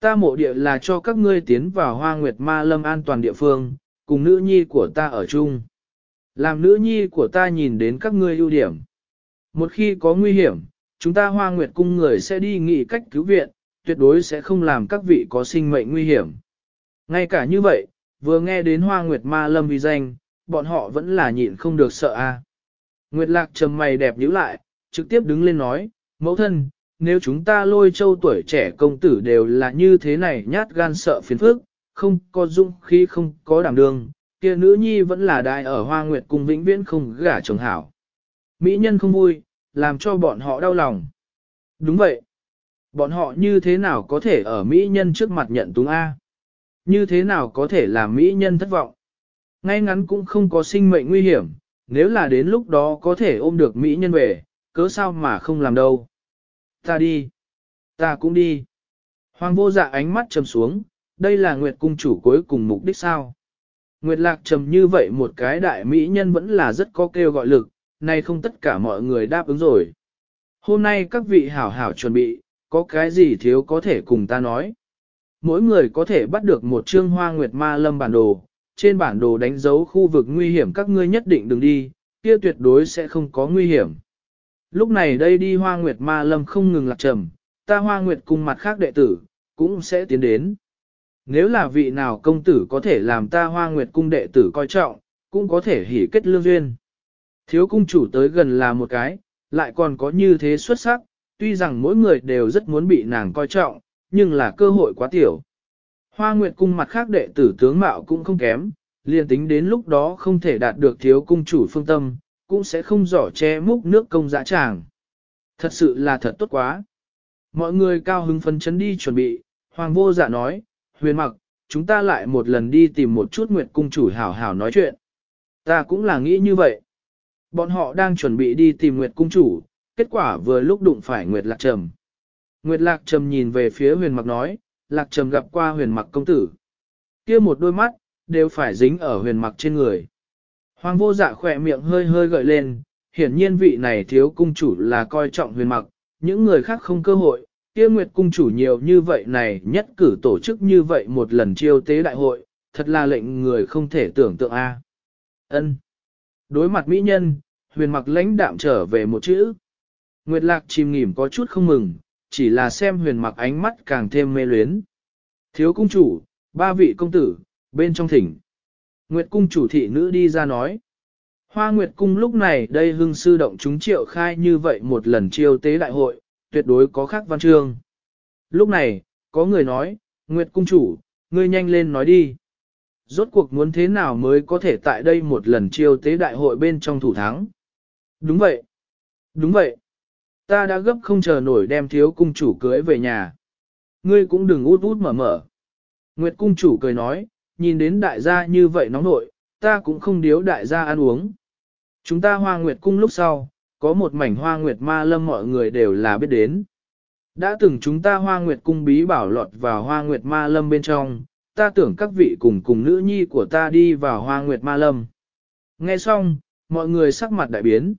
Ta mộ địa là cho các ngươi tiến vào hoa nguyệt ma lâm an toàn địa phương, cùng nữ nhi của ta ở chung. Làm nữ nhi của ta nhìn đến các ngươi ưu điểm. Một khi có nguy hiểm, chúng ta hoa nguyệt cung người sẽ đi nghị cách cứu viện, tuyệt đối sẽ không làm các vị có sinh mệnh nguy hiểm. Ngay cả như vậy, vừa nghe đến hoa nguyệt ma lâm vì danh, bọn họ vẫn là nhịn không được sợ a. Nguyệt lạc trầm mày đẹp nhíu lại, trực tiếp đứng lên nói, mẫu thân, nếu chúng ta lôi châu tuổi trẻ công tử đều là như thế này nhát gan sợ phiền phức, không có dung khí không có đảm đương, kia nữ nhi vẫn là đại ở hoa nguyệt cung vĩnh viễn không gả chồng hảo. Mỹ nhân không vui, làm cho bọn họ đau lòng. Đúng vậy. Bọn họ như thế nào có thể ở Mỹ nhân trước mặt nhận túng A? Như thế nào có thể làm Mỹ nhân thất vọng? Ngay ngắn cũng không có sinh mệnh nguy hiểm, nếu là đến lúc đó có thể ôm được Mỹ nhân về, cớ sao mà không làm đâu. Ta đi. Ta cũng đi. Hoàng vô dạ ánh mắt trầm xuống, đây là Nguyệt cung chủ cuối cùng mục đích sao. Nguyệt lạc trầm như vậy một cái đại Mỹ nhân vẫn là rất có kêu gọi lực, nay không tất cả mọi người đáp ứng rồi. Hôm nay các vị hảo hảo chuẩn bị, có cái gì thiếu có thể cùng ta nói. Mỗi người có thể bắt được một chương hoa nguyệt ma lâm bản đồ, trên bản đồ đánh dấu khu vực nguy hiểm các ngươi nhất định đừng đi, kia tuyệt đối sẽ không có nguy hiểm. Lúc này đây đi hoa nguyệt ma lâm không ngừng lạc trầm, ta hoa nguyệt cùng mặt khác đệ tử, cũng sẽ tiến đến. Nếu là vị nào công tử có thể làm ta hoa nguyệt cung đệ tử coi trọng, cũng có thể hỉ kết lương duyên. Thiếu cung chủ tới gần là một cái, lại còn có như thế xuất sắc, tuy rằng mỗi người đều rất muốn bị nàng coi trọng, nhưng là cơ hội quá tiểu. Hoa Nguyệt cung mặt khác đệ tử tướng mạo cũng không kém, liền tính đến lúc đó không thể đạt được thiếu cung chủ phương tâm, cũng sẽ không giỏ che múc nước công dã tràng. Thật sự là thật tốt quá. Mọi người cao hứng phấn chấn đi chuẩn bị, Hoàng vô dạ nói, huyền mặc, chúng ta lại một lần đi tìm một chút Nguyệt cung chủ hảo hảo nói chuyện. Ta cũng là nghĩ như vậy. Bọn họ đang chuẩn bị đi tìm Nguyệt cung chủ, kết quả vừa lúc đụng phải Nguyệt Lạc Trầm. Nguyệt Lạc Trầm nhìn về phía huyền mặc nói, Lạc Trầm gặp qua huyền mặc công tử. kia một đôi mắt, đều phải dính ở huyền mặc trên người. Hoàng vô dạ khỏe miệng hơi hơi gợi lên, hiển nhiên vị này thiếu cung chủ là coi trọng huyền mặc, những người khác không cơ hội, kia Nguyệt cung chủ nhiều như vậy này nhất cử tổ chức như vậy một lần chiêu tế đại hội, thật là lệnh người không thể tưởng tượng a. Ân. Đối mặt mỹ nhân, huyền mặc lãnh đạm trở về một chữ. Nguyệt lạc chìm nghỉm có chút không mừng, chỉ là xem huyền mặc ánh mắt càng thêm mê luyến. Thiếu cung chủ, ba vị công tử, bên trong thỉnh. Nguyệt cung chủ thị nữ đi ra nói. Hoa Nguyệt cung lúc này đây hưng sư động chúng triệu khai như vậy một lần chiêu tế đại hội, tuyệt đối có khác văn chương. Lúc này, có người nói, Nguyệt cung chủ, ngươi nhanh lên nói đi. Rốt cuộc muốn thế nào mới có thể tại đây một lần chiêu tế đại hội bên trong thủ thắng? Đúng vậy. Đúng vậy. Ta đã gấp không chờ nổi đem thiếu cung chủ cưới về nhà. Ngươi cũng đừng út út mở mở. Nguyệt cung chủ cười nói, nhìn đến đại gia như vậy nóng nội, ta cũng không điếu đại gia ăn uống. Chúng ta hoa nguyệt cung lúc sau, có một mảnh hoa nguyệt ma lâm mọi người đều là biết đến. Đã từng chúng ta hoa nguyệt cung bí bảo lọt vào hoa nguyệt ma lâm bên trong, ta tưởng các vị cùng cùng nữ nhi của ta đi vào hoa nguyệt ma lâm. Nghe xong, mọi người sắc mặt đại biến.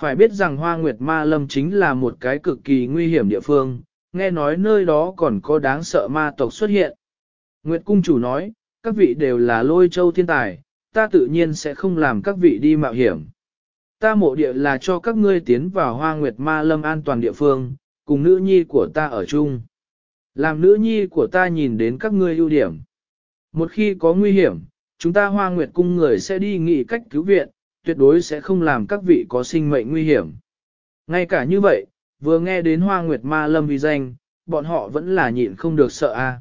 Phải biết rằng hoa nguyệt ma lâm chính là một cái cực kỳ nguy hiểm địa phương, nghe nói nơi đó còn có đáng sợ ma tộc xuất hiện. Nguyệt cung chủ nói, các vị đều là lôi châu thiên tài, ta tự nhiên sẽ không làm các vị đi mạo hiểm. Ta mộ địa là cho các ngươi tiến vào hoa nguyệt ma lâm an toàn địa phương, cùng nữ nhi của ta ở chung. Làm nữ nhi của ta nhìn đến các ngươi ưu điểm. Một khi có nguy hiểm, chúng ta hoa nguyệt cung người sẽ đi nghị cách cứu viện, tuyệt đối sẽ không làm các vị có sinh mệnh nguy hiểm. Ngay cả như vậy, vừa nghe đến hoa nguyệt ma lâm vì danh, bọn họ vẫn là nhịn không được sợ a.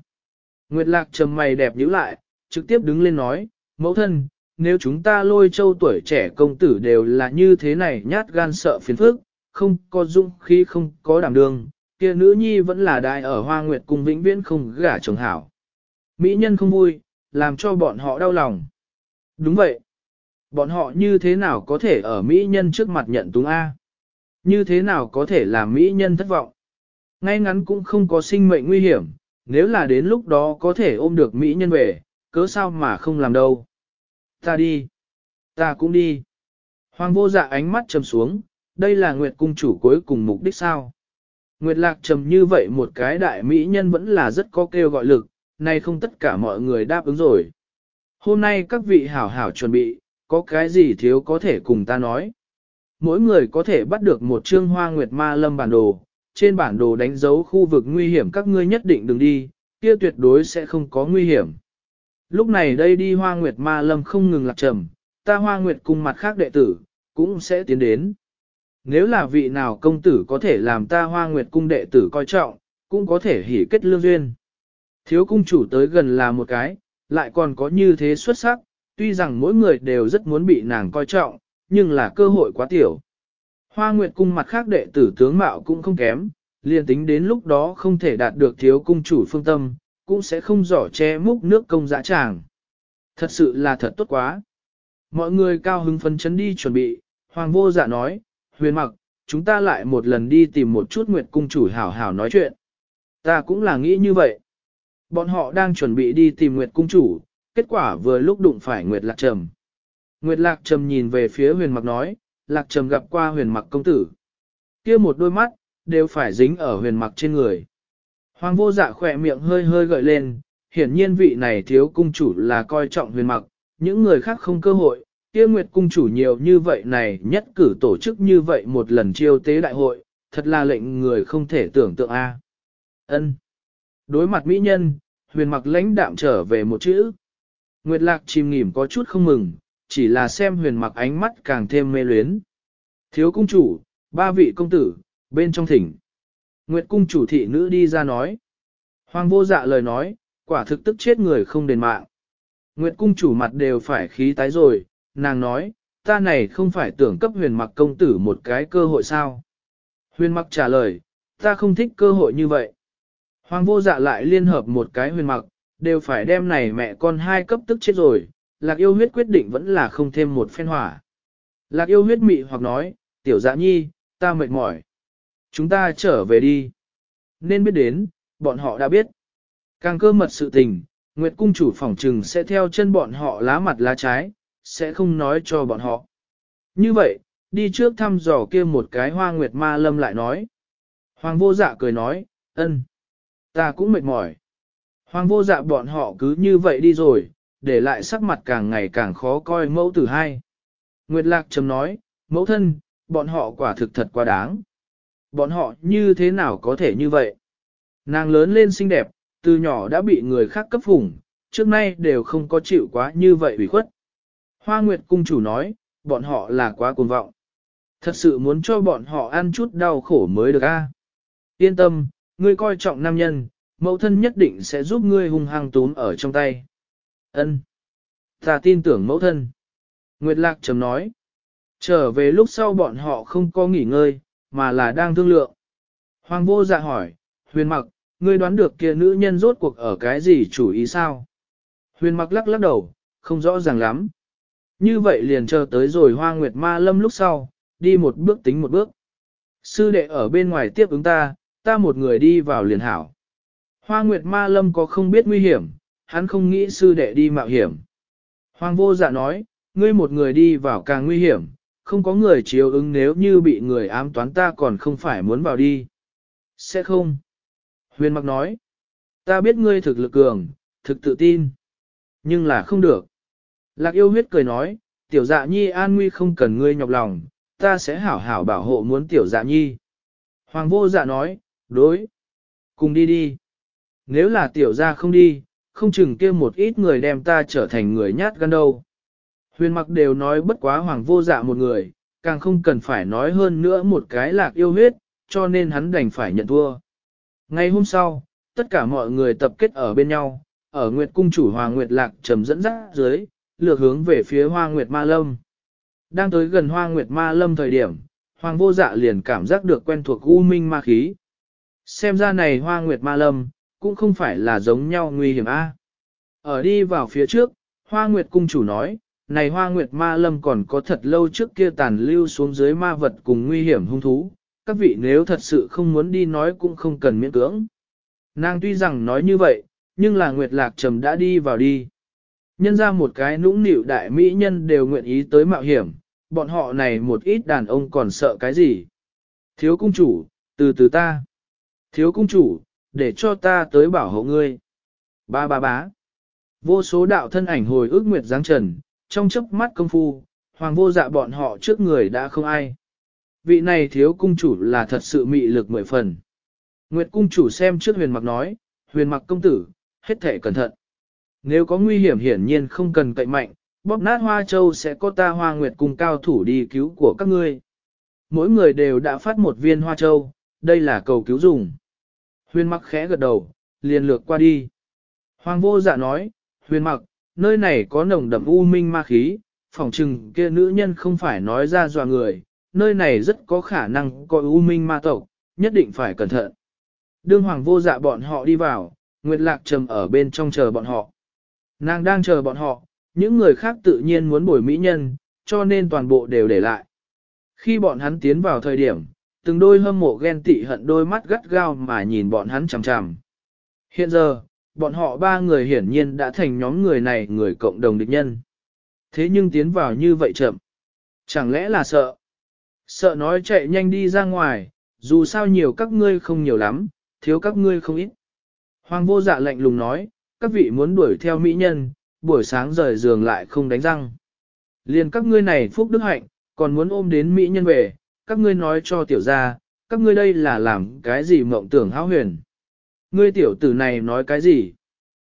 Nguyệt lạc trầm mày đẹp nhíu lại, trực tiếp đứng lên nói, mẫu thân, nếu chúng ta lôi châu tuổi trẻ công tử đều là như thế này nhát gan sợ phiền phức, không có dung khí không có đảm đương, kia nữ nhi vẫn là đại ở hoa nguyệt cùng vĩnh viễn không gả chồng hảo. Mỹ nhân không vui, làm cho bọn họ đau lòng. Đúng vậy. Bọn họ như thế nào có thể ở Mỹ nhân trước mặt nhận túng A? Như thế nào có thể làm Mỹ nhân thất vọng? Ngay ngắn cũng không có sinh mệnh nguy hiểm, nếu là đến lúc đó có thể ôm được Mỹ nhân về, cớ sao mà không làm đâu. Ta đi. Ta cũng đi. Hoàng vô dạ ánh mắt trầm xuống, đây là Nguyệt cung chủ cuối cùng mục đích sao. Nguyệt lạc trầm như vậy một cái đại mỹ nhân vẫn là rất có kêu gọi lực, nay không tất cả mọi người đáp ứng rồi. Hôm nay các vị hảo hảo chuẩn bị, có cái gì thiếu có thể cùng ta nói. Mỗi người có thể bắt được một chương hoa nguyệt ma lâm bản đồ, trên bản đồ đánh dấu khu vực nguy hiểm các ngươi nhất định đừng đi, kia tuyệt đối sẽ không có nguy hiểm. Lúc này đây đi hoa nguyệt ma lâm không ngừng lạc trầm, ta hoa nguyệt cùng mặt khác đệ tử, cũng sẽ tiến đến. Nếu là vị nào công tử có thể làm ta hoa nguyệt cung đệ tử coi trọng, cũng có thể hỉ kết lương duyên. Thiếu cung chủ tới gần là một cái, lại còn có như thế xuất sắc, tuy rằng mỗi người đều rất muốn bị nàng coi trọng, nhưng là cơ hội quá tiểu. Hoa Nguyệt cung mặt khác đệ tử tướng mạo cũng không kém, liền tính đến lúc đó không thể đạt được thiếu cung chủ phương tâm, cũng sẽ không giỏ che múc nước công dã tràng. Thật sự là thật tốt quá. Mọi người cao hứng phấn chấn đi chuẩn bị, Hoàng vô dạ nói, huyền mặc, chúng ta lại một lần đi tìm một chút Nguyệt cung chủ hảo hảo nói chuyện. Ta cũng là nghĩ như vậy. Bọn họ đang chuẩn bị đi tìm Nguyệt cung chủ, kết quả vừa lúc đụng phải Nguyệt Lạc Trầm. Nguyệt Lạc Trầm nhìn về phía huyền mặc nói, Lạc Trầm gặp qua huyền mặc công tử. kia một đôi mắt, đều phải dính ở huyền mặc trên người. Hoàng vô dạ khỏe miệng hơi hơi gợi lên, hiển nhiên vị này thiếu cung chủ là coi trọng huyền mặc, những người khác không cơ hội, kia Nguyệt cung chủ nhiều như vậy này nhất cử tổ chức như vậy một lần chiêu tế đại hội, thật là lệnh người không thể tưởng tượng a. Ân. Đối mặt mỹ nhân, huyền mặc lãnh đạm trở về một chữ. Nguyệt lạc chìm nghỉm có chút không mừng, chỉ là xem huyền mặc ánh mắt càng thêm mê luyến. Thiếu cung chủ, ba vị công tử, bên trong thỉnh. Nguyệt cung chủ thị nữ đi ra nói. Hoàng vô dạ lời nói, quả thực tức chết người không đền mạng. Nguyệt cung chủ mặt đều phải khí tái rồi, nàng nói, ta này không phải tưởng cấp huyền mặc công tử một cái cơ hội sao. Huyền mặc trả lời, ta không thích cơ hội như vậy. Hoàng vô dạ lại liên hợp một cái huyền mặc, đều phải đem này mẹ con hai cấp tức chết rồi, lạc yêu huyết quyết định vẫn là không thêm một phen hỏa. Lạc yêu huyết mị hoặc nói, tiểu dạ nhi, ta mệt mỏi. Chúng ta trở về đi. Nên biết đến, bọn họ đã biết. Càng cơ mật sự tình, Nguyệt cung chủ phỏng trừng sẽ theo chân bọn họ lá mặt lá trái, sẽ không nói cho bọn họ. Như vậy, đi trước thăm dò kia một cái hoa Nguyệt ma lâm lại nói. Hoàng vô dạ cười nói, ân, ta cũng mệt mỏi. Hoàng vô dạ bọn họ cứ như vậy đi rồi, để lại sắc mặt càng ngày càng khó coi mẫu tử hai. Nguyệt Lạc trầm nói, mẫu thân, bọn họ quả thực thật quá đáng. Bọn họ như thế nào có thể như vậy? Nàng lớn lên xinh đẹp, từ nhỏ đã bị người khác cấp phủng, trước nay đều không có chịu quá như vậy ủy khuất. Hoa Nguyệt cung chủ nói, bọn họ là quá cuồng vọng. Thật sự muốn cho bọn họ ăn chút đau khổ mới được a. Yên tâm, ngươi coi trọng nam nhân, mẫu thân nhất định sẽ giúp ngươi hung hăng túm ở trong tay. Ân, Ta tin tưởng mẫu thân. Nguyệt Lạc chấm nói. Trở về lúc sau bọn họ không có nghỉ ngơi, mà là đang thương lượng. Hoàng vô dạ hỏi, huyền mặc, ngươi đoán được kia nữ nhân rốt cuộc ở cái gì chủ ý sao? Huyền mặc lắc lắc đầu, không rõ ràng lắm. Như vậy liền chờ tới rồi hoa nguyệt ma lâm lúc sau, đi một bước tính một bước. Sư đệ ở bên ngoài tiếp ứng ta, ta một người đi vào liền hảo. Hoa nguyệt ma lâm có không biết nguy hiểm, hắn không nghĩ sư đệ đi mạo hiểm. Hoàng vô dạ nói, ngươi một người đi vào càng nguy hiểm, không có người chiếu ứng nếu như bị người ám toán ta còn không phải muốn vào đi. Sẽ không. Huyền mặc nói, ta biết ngươi thực lực cường, thực tự tin, nhưng là không được. Lạc yêu huyết cười nói, tiểu dạ nhi an nguy không cần ngươi nhọc lòng, ta sẽ hảo hảo bảo hộ muốn tiểu dạ nhi. Hoàng vô dạ nói, đối, cùng đi đi. Nếu là tiểu gia không đi, không chừng kia một ít người đem ta trở thành người nhát gan đâu. Huyền mặc đều nói bất quá hoàng vô dạ một người, càng không cần phải nói hơn nữa một cái lạc yêu huyết, cho nên hắn đành phải nhận thua. Ngày hôm sau, tất cả mọi người tập kết ở bên nhau, ở Nguyệt Cung chủ Hoàng Nguyệt Lạc trầm dẫn dắt dưới, lược hướng về phía Hoa Nguyệt Ma Lâm. Đang tới gần Hoa Nguyệt Ma Lâm thời điểm, Hoàng vô dạ liền cảm giác được quen thuộc u minh ma khí. Xem ra này Hoa Nguyệt Ma Lâm, cũng không phải là giống nhau nguy hiểm a. Ở đi vào phía trước, Hoa Nguyệt cung chủ nói, này Hoa Nguyệt Ma Lâm còn có thật lâu trước kia tàn lưu xuống dưới ma vật cùng nguy hiểm hung thú, các vị nếu thật sự không muốn đi nói cũng không cần miễn cưỡng. Nàng tuy rằng nói như vậy, nhưng là Nguyệt Lạc Trầm đã đi vào đi. Nhân ra một cái nũng nịu đại mỹ nhân đều nguyện ý tới mạo hiểm, bọn họ này một ít đàn ông còn sợ cái gì. Thiếu cung chủ, từ từ ta. Thiếu cung chủ, để cho ta tới bảo hộ ngươi. Ba ba bá. Vô số đạo thân ảnh hồi ước nguyệt giáng trần, trong chớp mắt công phu, hoàng vô dạ bọn họ trước người đã không ai. Vị này thiếu cung chủ là thật sự mị lực mười phần. Nguyệt cung chủ xem trước huyền mặc nói, huyền mặc công tử, hết thể cẩn thận. Nếu có nguy hiểm hiển nhiên không cần cậy mạnh, bóp nát hoa châu sẽ có ta hoa nguyệt cung cao thủ đi cứu của các ngươi. Mỗi người đều đã phát một viên hoa châu, đây là cầu cứu dùng. Huyền mặc khẽ gật đầu, liền lược qua đi. Hoàng vô dạ nói, huyền mặc, nơi này có nồng đậm u minh ma khí, phỏng chừng kia nữ nhân không phải nói ra dọa người, nơi này rất có khả năng có u minh ma tộc, nhất định phải cẩn thận. Đương hoàng vô dạ bọn họ đi vào, Nguyệt Lạc trầm ở bên trong chờ bọn họ. Nàng đang chờ bọn họ, những người khác tự nhiên muốn bồi mỹ nhân, cho nên toàn bộ đều để lại. Khi bọn hắn tiến vào thời điểm, từng đôi hâm mộ ghen tị hận đôi mắt gắt gao mà nhìn bọn hắn chằm chằm. Hiện giờ, bọn họ ba người hiển nhiên đã thành nhóm người này người cộng đồng địch nhân. Thế nhưng tiến vào như vậy chậm. Chẳng lẽ là sợ? Sợ nói chạy nhanh đi ra ngoài, dù sao nhiều các ngươi không nhiều lắm, thiếu các ngươi không ít. Hoàng vô dạ lạnh lùng nói, các vị muốn đuổi theo mỹ nhân, buổi sáng rời giường lại không đánh răng. Liền các ngươi này phúc đức hạnh, còn muốn ôm đến mỹ nhân về, các ngươi nói cho tiểu gia, các ngươi đây là làm cái gì mộng tưởng hão huyền. Ngươi tiểu tử này nói cái gì?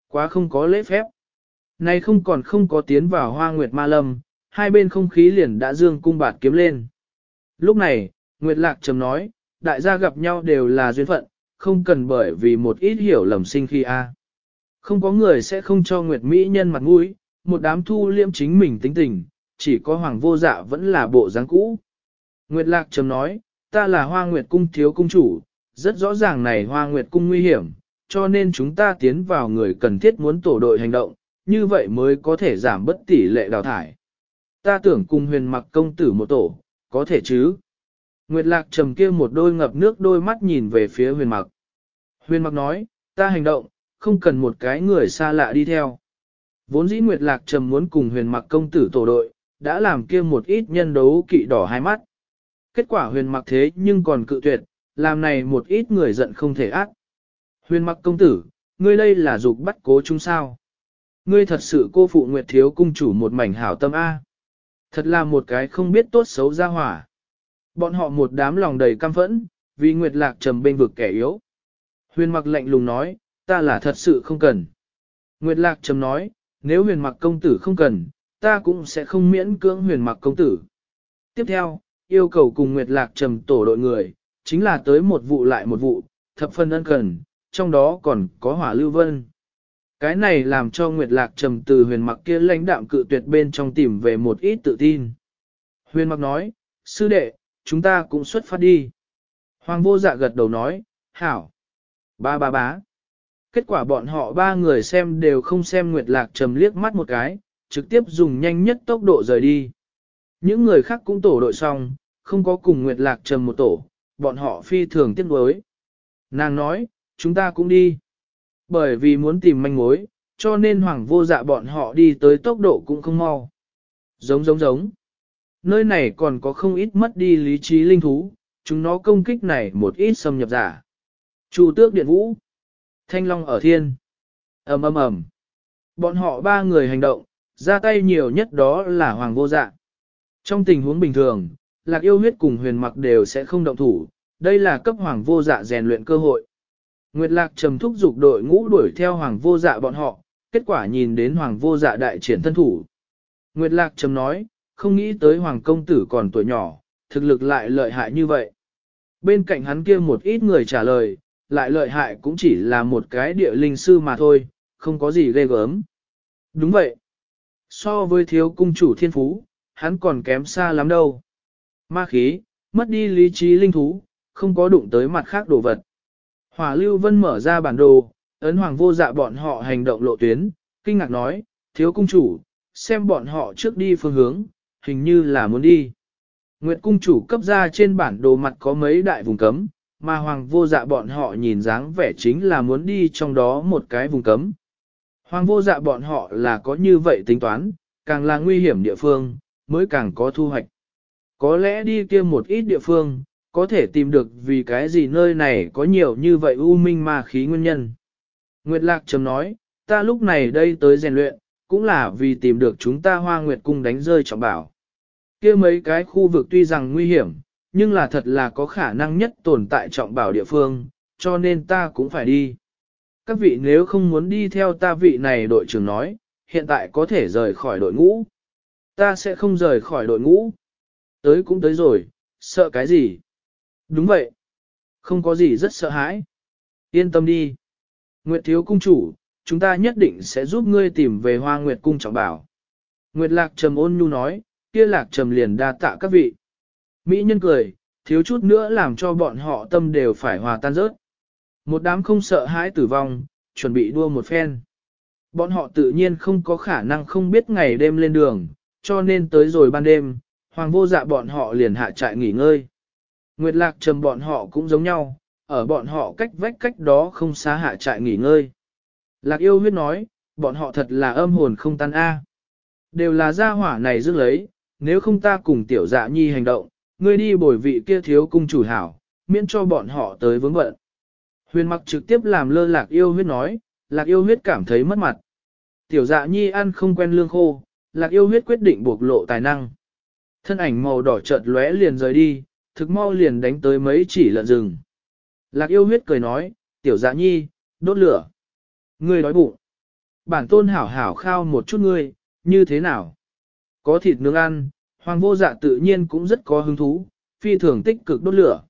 Quá không có lễ phép. Nay không còn không có tiến vào hoa nguyệt ma lâm, hai bên không khí liền đã dương cung bạt kiếm lên. Lúc này, Nguyệt Lạc trầm nói, đại gia gặp nhau đều là duyên phận, không cần bởi vì một ít hiểu lầm sinh khi a. Không có người sẽ không cho Nguyệt Mỹ nhân mặt mũi, một đám thu liêm chính mình tính tình, chỉ có Hoàng vô dạ vẫn là bộ dáng cũ. Nguyệt Lạc trầm nói, ta là Hoa Nguyệt Cung thiếu cung chủ, rất rõ ràng này Hoa Nguyệt Cung nguy hiểm, cho nên chúng ta tiến vào người cần thiết muốn tổ đội hành động, như vậy mới có thể giảm bất tỷ lệ đào thải. Ta tưởng cùng huyền mặc công tử một tổ, có thể chứ? Nguyệt Lạc trầm kia một đôi ngập nước đôi mắt nhìn về phía huyền mặc. Huyền mặc nói, ta hành động, không cần một cái người xa lạ đi theo. Vốn dĩ Nguyệt Lạc trầm muốn cùng huyền mặc công tử tổ đội, đã làm kia một ít nhân đấu kỵ đỏ hai mắt. Kết quả huyền mặc thế nhưng còn cự tuyệt, làm này một ít người giận không thể ác. Huyền mặc công tử, ngươi đây là dục bắt cố chúng sao. Ngươi thật sự cô phụ Nguyệt Thiếu cung chủ một mảnh hảo tâm A. Thật là một cái không biết tốt xấu ra hỏa. Bọn họ một đám lòng đầy căm phẫn, vì Nguyệt Lạc trầm bên vực kẻ yếu. Huyền mặc lạnh lùng nói, ta là thật sự không cần. Nguyệt Lạc trầm nói, nếu huyền mặc công tử không cần, ta cũng sẽ không miễn cưỡng huyền mặc công tử. Tiếp theo, yêu cầu cùng Nguyệt Lạc trầm tổ đội người, chính là tới một vụ lại một vụ, thập phân ân cần, trong đó còn có hỏa lưu vân. Cái này làm cho Nguyệt Lạc trầm từ huyền mặc kia lãnh đạm cự tuyệt bên trong tìm về một ít tự tin. Huyền mặc nói, sư đệ, chúng ta cũng xuất phát đi. Hoàng vô dạ gật đầu nói, hảo. Ba ba bá. Kết quả bọn họ ba người xem đều không xem Nguyệt Lạc trầm liếc mắt một cái, trực tiếp dùng nhanh nhất tốc độ rời đi. Những người khác cũng tổ đội xong, không có cùng Nguyệt Lạc trầm một tổ, bọn họ phi thường tiếc nuối. Nàng nói, chúng ta cũng đi. Bởi vì muốn tìm manh mối, cho nên hoàng vô dạ bọn họ đi tới tốc độ cũng không mau. Giống giống giống. Nơi này còn có không ít mất đi lý trí linh thú, chúng nó công kích này một ít xâm nhập giả. Chu tước điện vũ. Thanh long ở thiên. ầm ầm ầm. Bọn họ ba người hành động, ra tay nhiều nhất đó là hoàng vô dạ. Trong tình huống bình thường, lạc yêu huyết cùng huyền mặc đều sẽ không động thủ, đây là cấp hoàng vô dạ rèn luyện cơ hội. Nguyệt Lạc trầm thúc dục đội ngũ đuổi theo hoàng vô dạ bọn họ, kết quả nhìn đến hoàng vô dạ đại triển thân thủ. Nguyệt Lạc trầm nói, không nghĩ tới hoàng công tử còn tuổi nhỏ, thực lực lại lợi hại như vậy. Bên cạnh hắn kia một ít người trả lời, lại lợi hại cũng chỉ là một cái địa linh sư mà thôi, không có gì ghê gớm. Đúng vậy. So với thiếu cung chủ thiên phú, hắn còn kém xa lắm đâu. Ma khí, mất đi lý trí linh thú, không có đụng tới mặt khác đồ vật. Hỏa Lưu Vân mở ra bản đồ, ấn hoàng vô dạ bọn họ hành động lộ tuyến, kinh ngạc nói, thiếu cung chủ, xem bọn họ trước đi phương hướng, hình như là muốn đi. Nguyệt cung chủ cấp ra trên bản đồ mặt có mấy đại vùng cấm, mà hoàng vô dạ bọn họ nhìn dáng vẻ chính là muốn đi trong đó một cái vùng cấm. Hoàng vô dạ bọn họ là có như vậy tính toán, càng là nguy hiểm địa phương, mới càng có thu hoạch. Có lẽ đi kia một ít địa phương, có thể tìm được vì cái gì nơi này có nhiều như vậy u minh ma khí nguyên nhân. Nguyệt Lạc trầm nói, ta lúc này đây tới rèn luyện, cũng là vì tìm được chúng ta hoa nguyệt cung đánh rơi trọng bảo. kia mấy cái khu vực tuy rằng nguy hiểm, nhưng là thật là có khả năng nhất tồn tại trọng bảo địa phương, cho nên ta cũng phải đi. Các vị nếu không muốn đi theo ta vị này đội trưởng nói, hiện tại có thể rời khỏi đội ngũ. Ta sẽ không rời khỏi đội ngũ. Tới cũng tới rồi, sợ cái gì? Đúng vậy. Không có gì rất sợ hãi. Yên tâm đi. Nguyệt thiếu cung chủ, chúng ta nhất định sẽ giúp ngươi tìm về hoa nguyệt cung trọng bảo. Nguyệt lạc trầm ôn nhu nói, kia lạc trầm liền đa tạ các vị. Mỹ nhân cười, thiếu chút nữa làm cho bọn họ tâm đều phải hòa tan rớt. Một đám không sợ hãi tử vong, chuẩn bị đua một phen. Bọn họ tự nhiên không có khả năng không biết ngày đêm lên đường, cho nên tới rồi ban đêm, hoàng vô dạ bọn họ liền hạ trại nghỉ ngơi. Nguyệt lạc trầm bọn họ cũng giống nhau, ở bọn họ cách vách cách đó không xa hạ trại nghỉ ngơi. Lạc yêu huyết nói, bọn họ thật là âm hồn không tan a. Đều là gia hỏa này dưng lấy, nếu không ta cùng tiểu dạ nhi hành động, ngươi đi bồi vị kia thiếu cung chủ hảo, miễn cho bọn họ tới vướng bận. Huyền mặc trực tiếp làm lơ lạc yêu huyết nói, lạc yêu huyết cảm thấy mất mặt. Tiểu dạ nhi ăn không quen lương khô, lạc yêu huyết quyết định buộc lộ tài năng. Thân ảnh màu đỏ chợt lóe liền rời đi, thực mau liền đánh tới mấy chỉ lợn rừng. Lạc yêu huyết cười nói, tiểu dạ nhi, đốt lửa. Ngươi đói bụng. Bản tôn hảo hảo khao một chút ngươi, như thế nào? Có thịt nướng ăn, hoàng vô dạ tự nhiên cũng rất có hứng thú, phi thường tích cực đốt lửa.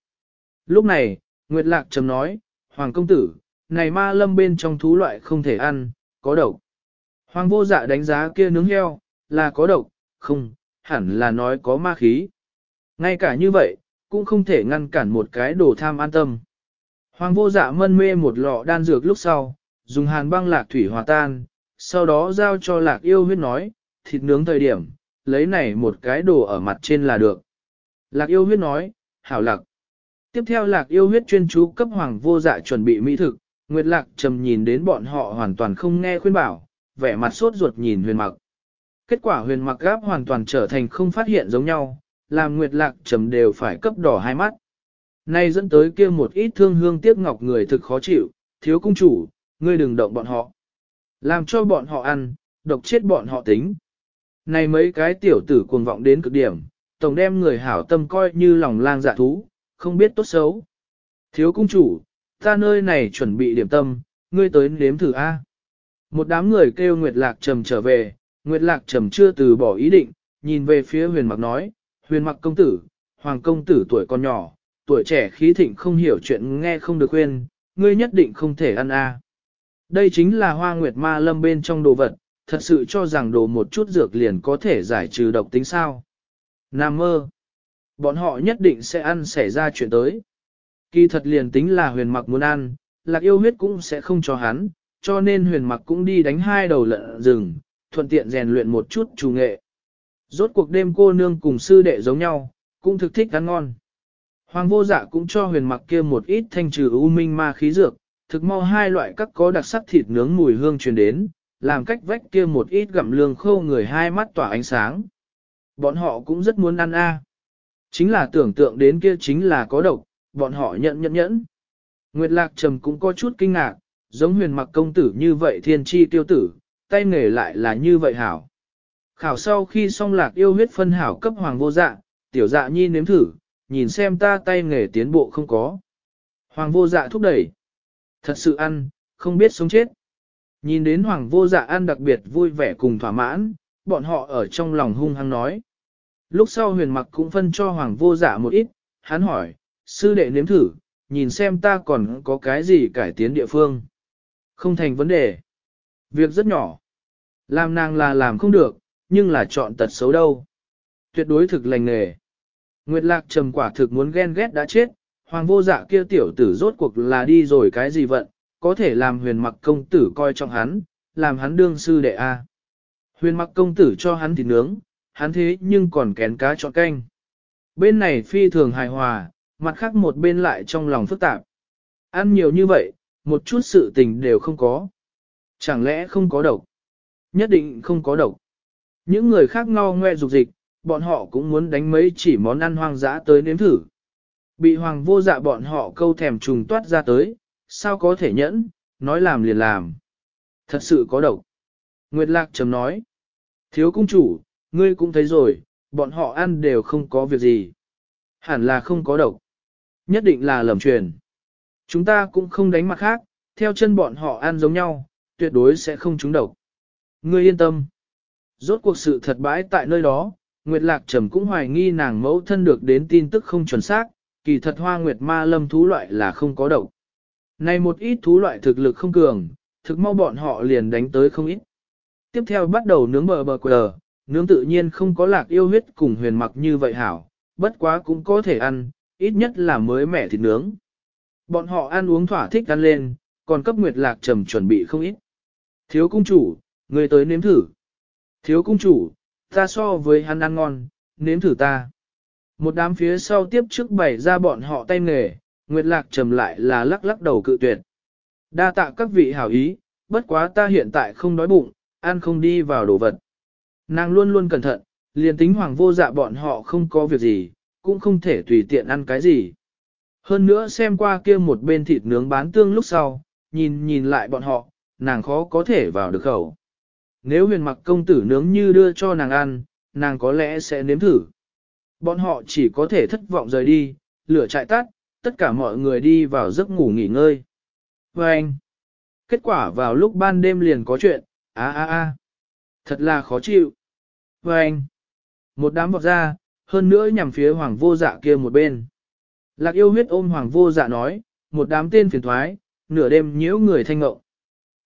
Lúc này, Nguyệt Lạc trầm nói, Hoàng công tử, này ma lâm bên trong thú loại không thể ăn, có độc. Hoàng vô dạ đánh giá kia nướng heo, là có độc, không, hẳn là nói có ma khí. Ngay cả như vậy, cũng không thể ngăn cản một cái đồ tham an tâm. Hoàng vô dạ mân mê một lọ đan dược lúc sau, dùng hàn băng lạc thủy hòa tan, sau đó giao cho lạc yêu huyết nói, thịt nướng thời điểm, lấy này một cái đồ ở mặt trên là được. Lạc yêu huyết nói, hảo lạc. Tiếp theo lạc yêu huyết chuyên chú cấp hoàng vô dạ chuẩn bị mỹ thực, Nguyệt lạc trầm nhìn đến bọn họ hoàn toàn không nghe khuyên bảo, vẻ mặt sốt ruột nhìn huyền mặc. Kết quả huyền mặc gáp hoàn toàn trở thành không phát hiện giống nhau, làm Nguyệt lạc trầm đều phải cấp đỏ hai mắt. Nay dẫn tới kia một ít thương hương tiếc ngọc người thực khó chịu, thiếu cung chủ, ngươi đừng động bọn họ. Làm cho bọn họ ăn, độc chết bọn họ tính. Này mấy cái tiểu tử cuồng vọng đến cực điểm, tổng đem người hảo tâm coi như lòng lang dạ thú, không biết tốt xấu. Thiếu cung chủ, ta nơi này chuẩn bị điểm tâm, ngươi tới nếm thử A. Một đám người kêu Nguyệt Lạc Trầm trở về, Nguyệt Lạc Trầm chưa từ bỏ ý định, nhìn về phía huyền mặc nói, huyền mặc công tử, hoàng công tử tuổi còn nhỏ, tuổi trẻ khí thịnh không hiểu chuyện nghe không được khuyên, ngươi nhất định không thể ăn A. Đây chính là hoa nguyệt ma lâm bên trong đồ vật, thật sự cho rằng đồ một chút dược liền có thể giải trừ độc tính sao. Nam mơ. Bọn họ nhất định sẽ ăn xảy ra chuyện tới. Kỳ thật liền tính là huyền mặc muốn ăn, lạc yêu huyết cũng sẽ không cho hắn, cho nên huyền mặc cũng đi đánh hai đầu lợn rừng, thuận tiện rèn luyện một chút chủ nghệ. Rốt cuộc đêm cô nương cùng sư đệ giống nhau, cũng thực thích ăn ngon. Hoàng vô dạ cũng cho huyền mặc kia một ít thanh trừ u minh ma khí dược, thực mau hai loại các có đặc sắc thịt nướng mùi hương truyền đến, làm cách vách kia một ít gặm lương khô người hai mắt tỏa ánh sáng. Bọn họ cũng rất muốn ăn a. Chính là tưởng tượng đến kia chính là có độc, bọn họ nhận nhận nhẫn. Nguyệt Lạc Trầm cũng có chút kinh ngạc, giống huyền mặc công tử như vậy thiên chi tiêu tử, tay nghề lại là như vậy hảo. Khảo sau khi xong lạc yêu huyết phân hảo cấp hoàng vô dạ, tiểu dạ nhi nếm thử, nhìn xem ta tay nghề tiến bộ không có. Hoàng vô dạ thúc đẩy. Thật sự ăn, không biết sống chết. Nhìn đến hoàng vô dạ ăn đặc biệt vui vẻ cùng thỏa mãn, bọn họ ở trong lòng hung hăng nói. Lúc sau huyền mặc cũng phân cho hoàng vô dạ một ít, hắn hỏi, sư đệ nếm thử, nhìn xem ta còn có cái gì cải tiến địa phương. Không thành vấn đề. Việc rất nhỏ. Làm nàng là làm không được, nhưng là chọn tật xấu đâu. Tuyệt đối thực lành nghề. Nguyệt lạc trầm quả thực muốn ghen ghét đã chết, hoàng vô dạ kia tiểu tử rốt cuộc là đi rồi cái gì vận, có thể làm huyền mặc công tử coi trọng hắn, làm hắn đương sư đệ A. Huyền mặc công tử cho hắn thịt nướng, hắn thế nhưng còn kén cá chọn canh. Bên này phi thường hài hòa, mặt khác một bên lại trong lòng phức tạp. Ăn nhiều như vậy, một chút sự tình đều không có. Chẳng lẽ không có độc? Nhất định không có độc. Những người khác ngao ngoe dục dịch, bọn họ cũng muốn đánh mấy chỉ món ăn hoang dã tới nếm thử. Bị hoàng vô dạ bọn họ câu thèm trùng toát ra tới, sao có thể nhẫn, nói làm liền làm. Thật sự có độc. Nguyệt Lạc chấm nói. Thiếu cung chủ, ngươi cũng thấy rồi, bọn họ ăn đều không có việc gì. Hẳn là không có độc. Nhất định là lầm truyền. Chúng ta cũng không đánh mặt khác, theo chân bọn họ ăn giống nhau, tuyệt đối sẽ không trúng độc. Ngươi yên tâm. Rốt cuộc sự thật bãi tại nơi đó, Nguyệt Lạc Trầm cũng hoài nghi nàng mẫu thân được đến tin tức không chuẩn xác, kỳ thật hoa Nguyệt Ma Lâm thú loại là không có độc. Này một ít thú loại thực lực không cường, thực mau bọn họ liền đánh tới không ít. Tiếp theo bắt đầu nướng bờ bờ quờ, nướng tự nhiên không có lạc yêu huyết cùng huyền mặc như vậy hảo, bất quá cũng có thể ăn, ít nhất là mới mẻ thịt nướng. Bọn họ ăn uống thỏa thích ăn lên, còn cấp Nguyệt Lạc Trầm chuẩn bị không ít. Thiếu cung chủ, người tới nếm thử. Thiếu cung chủ, ta so với hắn ăn ngon, nếm thử ta. Một đám phía sau tiếp trước bày ra bọn họ tay nghề, Nguyệt Lạc trầm lại là lắc lắc đầu cự tuyệt. Đa tạ các vị hảo ý, bất quá ta hiện tại không đói bụng, ăn không đi vào đồ vật. Nàng luôn luôn cẩn thận, liền tính hoàng vô dạ bọn họ không có việc gì, cũng không thể tùy tiện ăn cái gì. Hơn nữa xem qua kia một bên thịt nướng bán tương lúc sau, nhìn nhìn lại bọn họ, nàng khó có thể vào được khẩu. Nếu huyền mặc công tử nướng như đưa cho nàng ăn, nàng có lẽ sẽ nếm thử. Bọn họ chỉ có thể thất vọng rời đi, lửa chạy tắt, tất cả mọi người đi vào giấc ngủ nghỉ ngơi. Và anh, kết quả vào lúc ban đêm liền có chuyện, á á á, thật là khó chịu. Và anh, một đám vọt ra, hơn nữa nhằm phía hoàng vô dạ kia một bên. Lạc yêu huyết ôm hoàng vô dạ nói, một đám tên phiền thoái, nửa đêm nhiễu người thanh ngộng.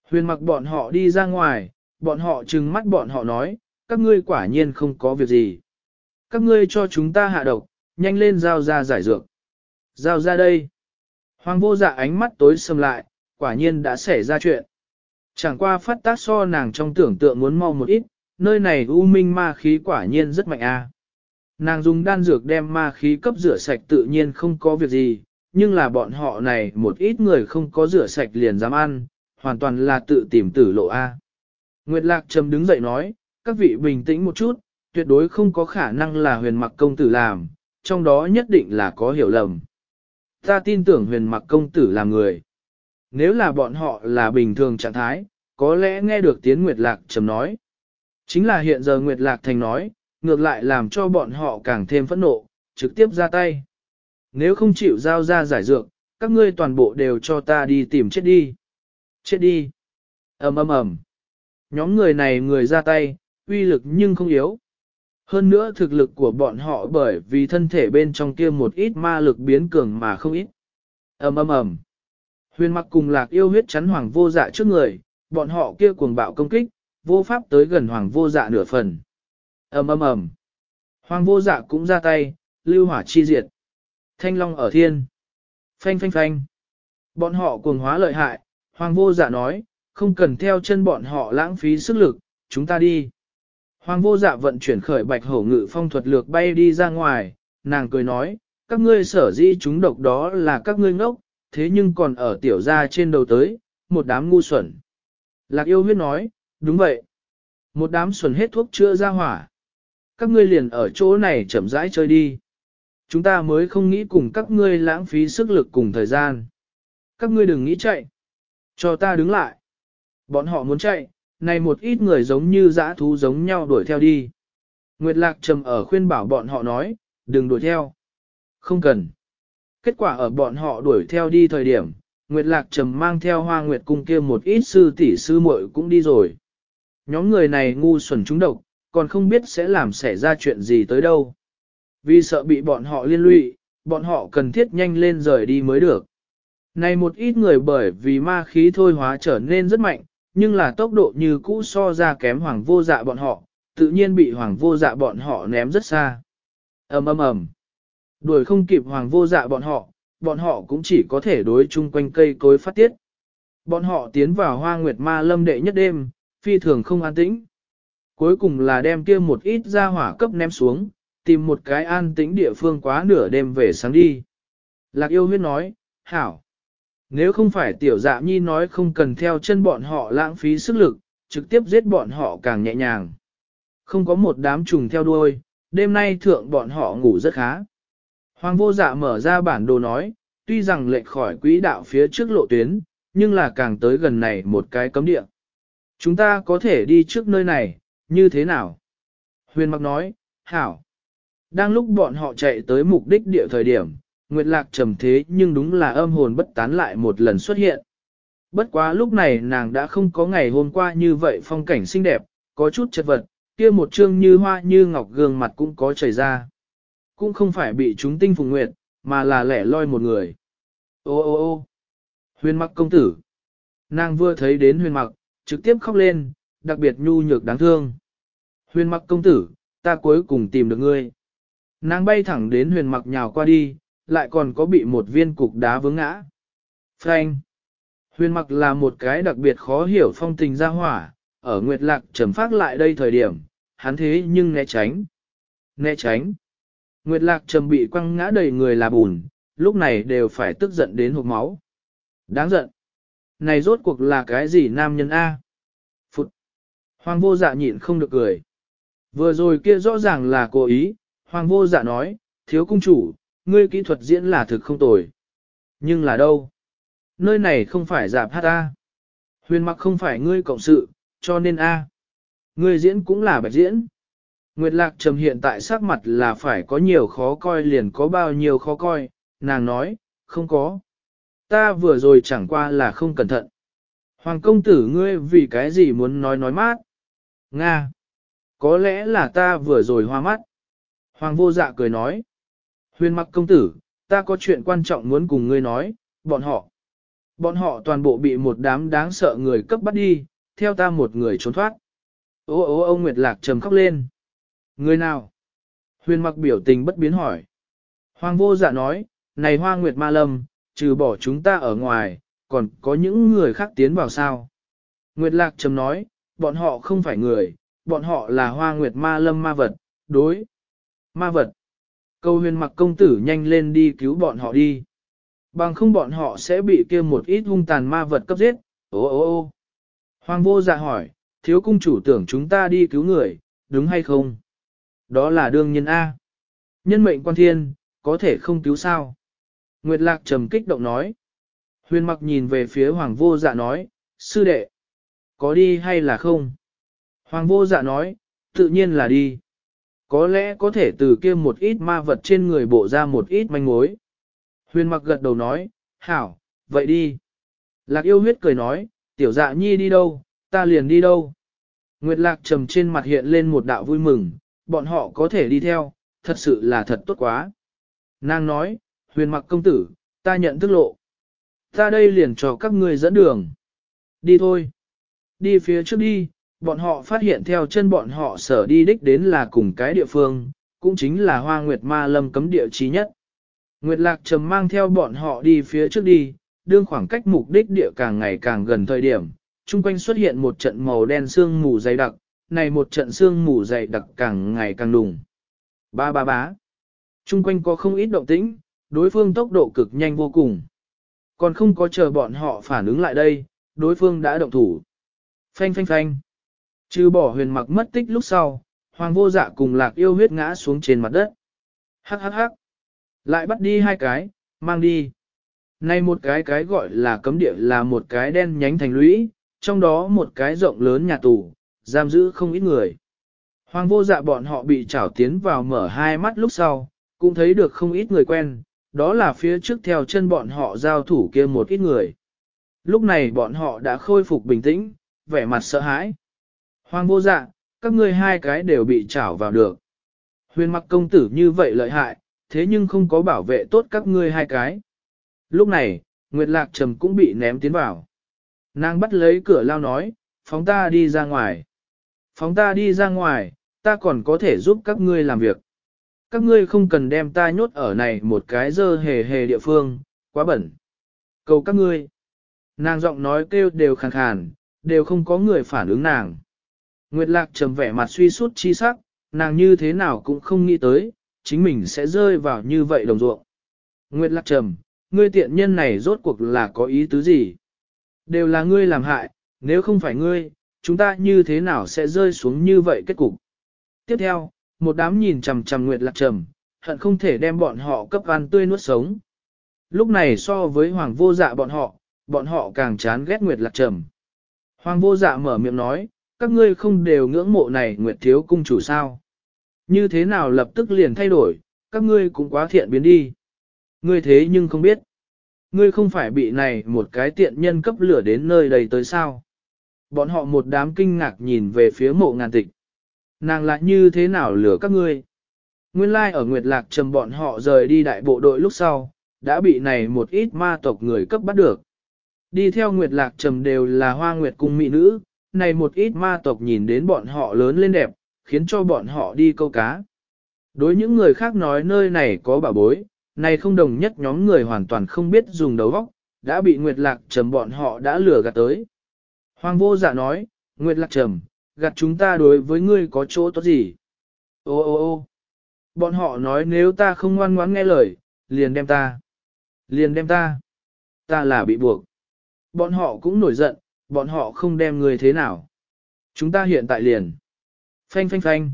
Huyền mặc bọn họ đi ra ngoài, bọn họ trừng mắt bọn họ nói, các ngươi quả nhiên không có việc gì. Các ngươi cho chúng ta hạ độc, nhanh lên giao ra giải dược. Giao ra đây. Hoàng vô dạ ánh mắt tối sầm lại, quả nhiên đã xảy ra chuyện. Chẳng qua phát tác so nàng trong tưởng tượng muốn mau một ít, nơi này u minh ma khí quả nhiên rất mạnh a. Nàng dùng đan dược đem ma khí cấp rửa sạch tự nhiên không có việc gì, nhưng là bọn họ này một ít người không có rửa sạch liền dám ăn, hoàn toàn là tự tìm tử lộ A. Nguyệt Lạc Trầm đứng dậy nói, các vị bình tĩnh một chút, tuyệt đối không có khả năng là huyền mặc công tử làm, trong đó nhất định là có hiểu lầm. Ta tin tưởng huyền mặc công tử là người. Nếu là bọn họ là bình thường trạng thái, có lẽ nghe được tiếng Nguyệt Lạc Trầm nói. Chính là hiện giờ Nguyệt Lạc Thành nói, ngược lại làm cho bọn họ càng thêm phẫn nộ, trực tiếp ra tay. Nếu không chịu giao ra giải dược, các ngươi toàn bộ đều cho ta đi tìm chết đi. Chết đi. ầm ầm ầm. Nhóm người này người ra tay, uy lực nhưng không yếu. Hơn nữa thực lực của bọn họ bởi vì thân thể bên trong kia một ít ma lực biến cường mà không ít. ầm ầm ầm. Huyền mặc cùng lạc yêu huyết chắn hoàng vô dạ trước người, bọn họ kia cuồng bạo công kích, vô pháp tới gần hoàng vô dạ nửa phần. ầm ầm ầm. Hoàng vô dạ cũng ra tay, lưu hỏa chi diệt. Thanh long ở thiên. Phanh phanh phanh. Bọn họ cuồng hóa lợi hại, hoàng vô dạ nói, không cần theo chân bọn họ lãng phí sức lực, chúng ta đi. Hoàng vô dạ vận chuyển khởi bạch hổ ngự phong thuật lược bay đi ra ngoài, nàng cười nói, các ngươi sở dĩ chúng độc đó là các ngươi ngốc, thế nhưng còn ở tiểu gia trên đầu tới, một đám ngu xuẩn. Lạc yêu huyết nói, đúng vậy. Một đám xuẩn hết thuốc chữa ra hỏa. Các ngươi liền ở chỗ này chậm rãi chơi đi. Chúng ta mới không nghĩ cùng các ngươi lãng phí sức lực cùng thời gian. Các ngươi đừng nghĩ chạy. Cho ta đứng lại. Bọn họ muốn chạy, này một ít người giống như dã thú giống nhau đuổi theo đi. Nguyệt Lạc Trầm ở khuyên bảo bọn họ nói, đừng đuổi theo. Không cần. Kết quả ở bọn họ đuổi theo đi thời điểm, Nguyệt Lạc Trầm mang theo hoa Nguyệt cung kia một ít sư tỷ sư muội cũng đi rồi. Nhóm người này ngu xuẩn trúng độc, còn không biết sẽ làm xảy ra chuyện gì tới đâu. Vì sợ bị bọn họ liên lụy, bọn họ cần thiết nhanh lên rời đi mới được. Này một ít người bởi vì ma khí thôi hóa trở nên rất mạnh, nhưng là tốc độ như cũ so ra kém hoàng vô dạ bọn họ, tự nhiên bị hoàng vô dạ bọn họ ném rất xa. ầm ầm ầm, Đuổi không kịp hoàng vô dạ bọn họ, bọn họ cũng chỉ có thể đối chung quanh cây cối phát tiết. Bọn họ tiến vào hoa nguyệt ma lâm đệ nhất đêm, phi thường không an tĩnh. Cuối cùng là đem kia một ít ra hỏa cấp ném xuống, tìm một cái an tĩnh địa phương quá nửa đêm về sáng đi. Lạc yêu huyết nói, hảo. Nếu không phải tiểu dạ nhi nói không cần theo chân bọn họ lãng phí sức lực, trực tiếp giết bọn họ càng nhẹ nhàng. Không có một đám trùng theo đuôi, đêm nay thượng bọn họ ngủ rất khá. Hoàng vô dạ mở ra bản đồ nói, tuy rằng lệch khỏi quỹ đạo phía trước lộ tuyến, nhưng là càng tới gần này một cái cấm địa. Chúng ta có thể đi trước nơi này, như thế nào? Huyền mặc nói, hảo. Đang lúc bọn họ chạy tới mục đích địa thời điểm, Nguyệt Lạc trầm thế nhưng đúng là âm hồn bất tán lại một lần xuất hiện. Bất quá lúc này nàng đã không có ngày hôm qua như vậy phong cảnh xinh đẹp, có chút chật vật, kia một trương như hoa như ngọc gương mặt cũng có chảy ra. Cũng không phải bị chúng tinh phùng nguyệt, mà là lẻ loi một người. Ô ô ô huyền mặc công tử. Nàng vừa thấy đến huyền mặc, trực tiếp khóc lên, đặc biệt nhu nhược đáng thương. Huyền mặc công tử, ta cuối cùng tìm được ngươi. Nàng bay thẳng đến huyền mặc nhào qua đi, lại còn có bị một viên cục đá vướng ngã. Frank. Huyền mặc là một cái đặc biệt khó hiểu phong tình ra hỏa, ở Nguyệt Lạc trầm phát lại đây thời điểm, hắn thế nhưng né tránh. Né tránh. Nguyệt Lạc trầm bị quăng ngã đầy người là bùn, lúc này đều phải tức giận đến hộp máu. Đáng giận. Này rốt cuộc là cái gì nam nhân A? Phụt. Hoàng vô dạ nhịn không được cười. Vừa rồi kia rõ ràng là cố ý, hoàng vô dạ nói, thiếu cung chủ, ngươi kỹ thuật diễn là thực không tồi. Nhưng là đâu? Nơi này không phải giảm hát A. Huyền mặc không phải ngươi cộng sự, cho nên A. Ngươi diễn cũng là bạch diễn. Nguyệt Lạc Trầm hiện tại sắc mặt là phải có nhiều khó coi liền có bao nhiêu khó coi, nàng nói, không có. Ta vừa rồi chẳng qua là không cẩn thận. Hoàng công tử ngươi vì cái gì muốn nói nói mát? Nga! Có lẽ là ta vừa rồi hoa mắt. Hoàng vô dạ cười nói. Huyền mặc công tử, ta có chuyện quan trọng muốn cùng ngươi nói, bọn họ. Bọn họ toàn bộ bị một đám đáng sợ người cấp bắt đi, theo ta một người trốn thoát. Ô ô ô Nguyệt Lạc trầm khóc lên. Người nào? Huyền mặc biểu tình bất biến hỏi. Hoàng vô dạ nói, này hoa Nguyệt Ma Lâm, trừ bỏ chúng ta ở ngoài, còn có những người khác tiến vào sao? Nguyệt Lạc trầm nói, bọn họ không phải người, bọn họ là hoa Nguyệt Ma Lâm ma vật, đối. Ma vật. Câu huyền mặc công tử nhanh lên đi cứu bọn họ đi. Bằng không bọn họ sẽ bị kia một ít hung tàn ma vật cấp giết. Ô ô ô Hoàng vô dạ hỏi, thiếu cung chủ tưởng chúng ta đi cứu người, đúng hay không? Đó là đương nhân A. Nhân mệnh quan thiên, có thể không cứu sao? Nguyệt Lạc trầm kích động nói. Huyền mặc nhìn về phía Hoàng vô dạ nói, sư đệ, có đi hay là không? Hoàng vô dạ nói, tự nhiên là đi. Có lẽ có thể từ kia một ít ma vật trên người bộ ra một ít manh mối. Huyền mặc gật đầu nói, hảo, vậy đi. Lạc yêu huyết cười nói, tiểu dạ nhi đi đâu, ta liền đi đâu. Nguyệt lạc trầm trên mặt hiện lên một đạo vui mừng, bọn họ có thể đi theo, thật sự là thật tốt quá. Nàng nói, huyền mặc công tử, ta nhận thức lộ. Ta đây liền cho các ngươi dẫn đường. Đi thôi. Đi phía trước đi, bọn họ phát hiện theo chân bọn họ sở đi đích đến là cùng cái địa phương, cũng chính là hoa nguyệt ma lâm cấm địa trí nhất. Nguyệt lạc trầm mang theo bọn họ đi phía trước đi, đương khoảng cách mục đích địa càng ngày càng gần thời điểm, chung quanh xuất hiện một trận màu đen sương mù dày đặc, này một trận sương mù dày đặc càng ngày càng đùng. Ba ba bá. Chung quanh có không ít động tĩnh, đối phương tốc độ cực nhanh vô cùng. Còn không có chờ bọn họ phản ứng lại đây, đối phương đã động thủ. Phanh phanh phanh. Trừ bỏ huyền mặc mất tích lúc sau, hoàng vô dạ cùng lạc yêu huyết ngã xuống trên mặt đất. Hắc hắc hắc. Lại bắt đi hai cái, mang đi. Nay một cái cái gọi là cấm địa là một cái đen nhánh thành lũy, trong đó một cái rộng lớn nhà tù, giam giữ không ít người. Hoàng vô dạ bọn họ bị trảo tiến vào mở hai mắt lúc sau, cũng thấy được không ít người quen, đó là phía trước theo chân bọn họ giao thủ kia một ít người. Lúc này bọn họ đã khôi phục bình tĩnh, vẻ mặt sợ hãi. Hoàng vô dạ, các ngươi hai cái đều bị trảo vào được. Huyền mặc công tử như vậy lợi hại, thế nhưng không có bảo vệ tốt các ngươi hai cái. Lúc này, Nguyệt Lạc Trầm cũng bị ném tiến vào. Nàng bắt lấy cửa lao nói, phóng ta đi ra ngoài. Phóng ta đi ra ngoài, ta còn có thể giúp các ngươi làm việc. Các ngươi không cần đem ta nhốt ở này một cái dơ hề hề địa phương, quá bẩn. Cầu các ngươi. Nàng giọng nói kêu đều khàn khàn, đều không có người phản ứng nàng. Nguyệt Lạc trầm vẻ mặt suy sút chi sắc, nàng như thế nào cũng không nghĩ tới, chính mình sẽ rơi vào như vậy đồng ruộng. Nguyệt Lạc trầm, ngươi tiện nhân này rốt cuộc là có ý tứ gì? Đều là ngươi làm hại, nếu không phải ngươi, chúng ta như thế nào sẽ rơi xuống như vậy kết cục? Tiếp theo, một đám nhìn chằm chằm Nguyệt Lạc Trầm, hận không thể đem bọn họ cấp ăn tươi nuốt sống. Lúc này so với Hoàng vô dạ bọn họ, bọn họ càng chán ghét Nguyệt Lạc Trầm. Hoàng vô dạ mở miệng nói, các ngươi không đều ngưỡng mộ này Nguyệt Thiếu Cung chủ sao? Như thế nào lập tức liền thay đổi, các ngươi cũng quá thiện biến đi. Ngươi thế nhưng không biết. Ngươi không phải bị này một cái tiện nhân cấp lửa đến nơi đầy tới sao? Bọn họ một đám kinh ngạc nhìn về phía mộ ngàn tịch. Nàng lại như thế nào lửa các ngươi? Nguyên lai like ở Nguyệt Lạc Trầm bọn họ rời đi đại bộ đội lúc sau, đã bị này một ít ma tộc người cấp bắt được. Đi theo Nguyệt Lạc Trầm đều là hoa nguyệt cung mỹ nữ, này một ít ma tộc nhìn đến bọn họ lớn lên đẹp, khiến cho bọn họ đi câu cá. Đối những người khác nói nơi này có bảo bối, này không đồng nhất nhóm người hoàn toàn không biết dùng đầu óc, đã bị Nguyệt Lạc Trầm bọn họ đã lừa gạt tới. Hoàng vô dạ nói, Nguyệt Lạc Trầm, gạt chúng ta đối với ngươi có chỗ tốt gì? Ô ô ô bọn họ nói nếu ta không ngoan ngoãn nghe lời, liền đem ta. Liền đem ta. Ta là bị buộc. Bọn họ cũng nổi giận, bọn họ không đem người thế nào. Chúng ta hiện tại liền. Phanh phanh phanh.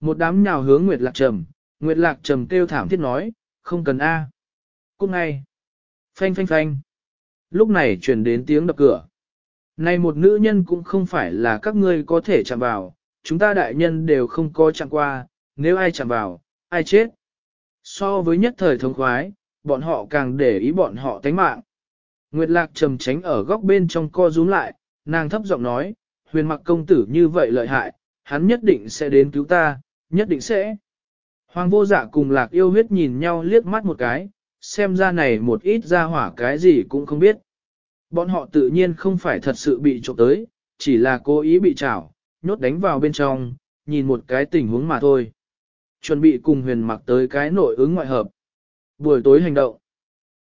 Một đám nhào hướng Nguyệt Lạc Trầm, Nguyệt Lạc Trầm kêu thảm thiết nói, không cần A. Cúc ngay. Phanh phanh phanh. Lúc này truyền đến tiếng đập cửa. Này một nữ nhân cũng không phải là các ngươi có thể chạm vào, chúng ta đại nhân đều không có chạm qua, nếu ai chạm vào, ai chết. So với nhất thời thống khoái, bọn họ càng để ý bọn họ tánh mạng. Nguyệt Lạc trầm tránh ở góc bên trong co rúm lại, nàng thấp giọng nói, huyền mặc công tử như vậy lợi hại, hắn nhất định sẽ đến cứu ta, nhất định sẽ. Hoàng vô dạ cùng Lạc yêu huyết nhìn nhau liếc mắt một cái, xem ra này một ít ra hỏa cái gì cũng không biết. Bọn họ tự nhiên không phải thật sự bị trộm tới, chỉ là cố ý bị trảo, nhốt đánh vào bên trong, nhìn một cái tình huống mà thôi. Chuẩn bị cùng huyền mặc tới cái nội ứng ngoại hợp. Buổi tối hành động.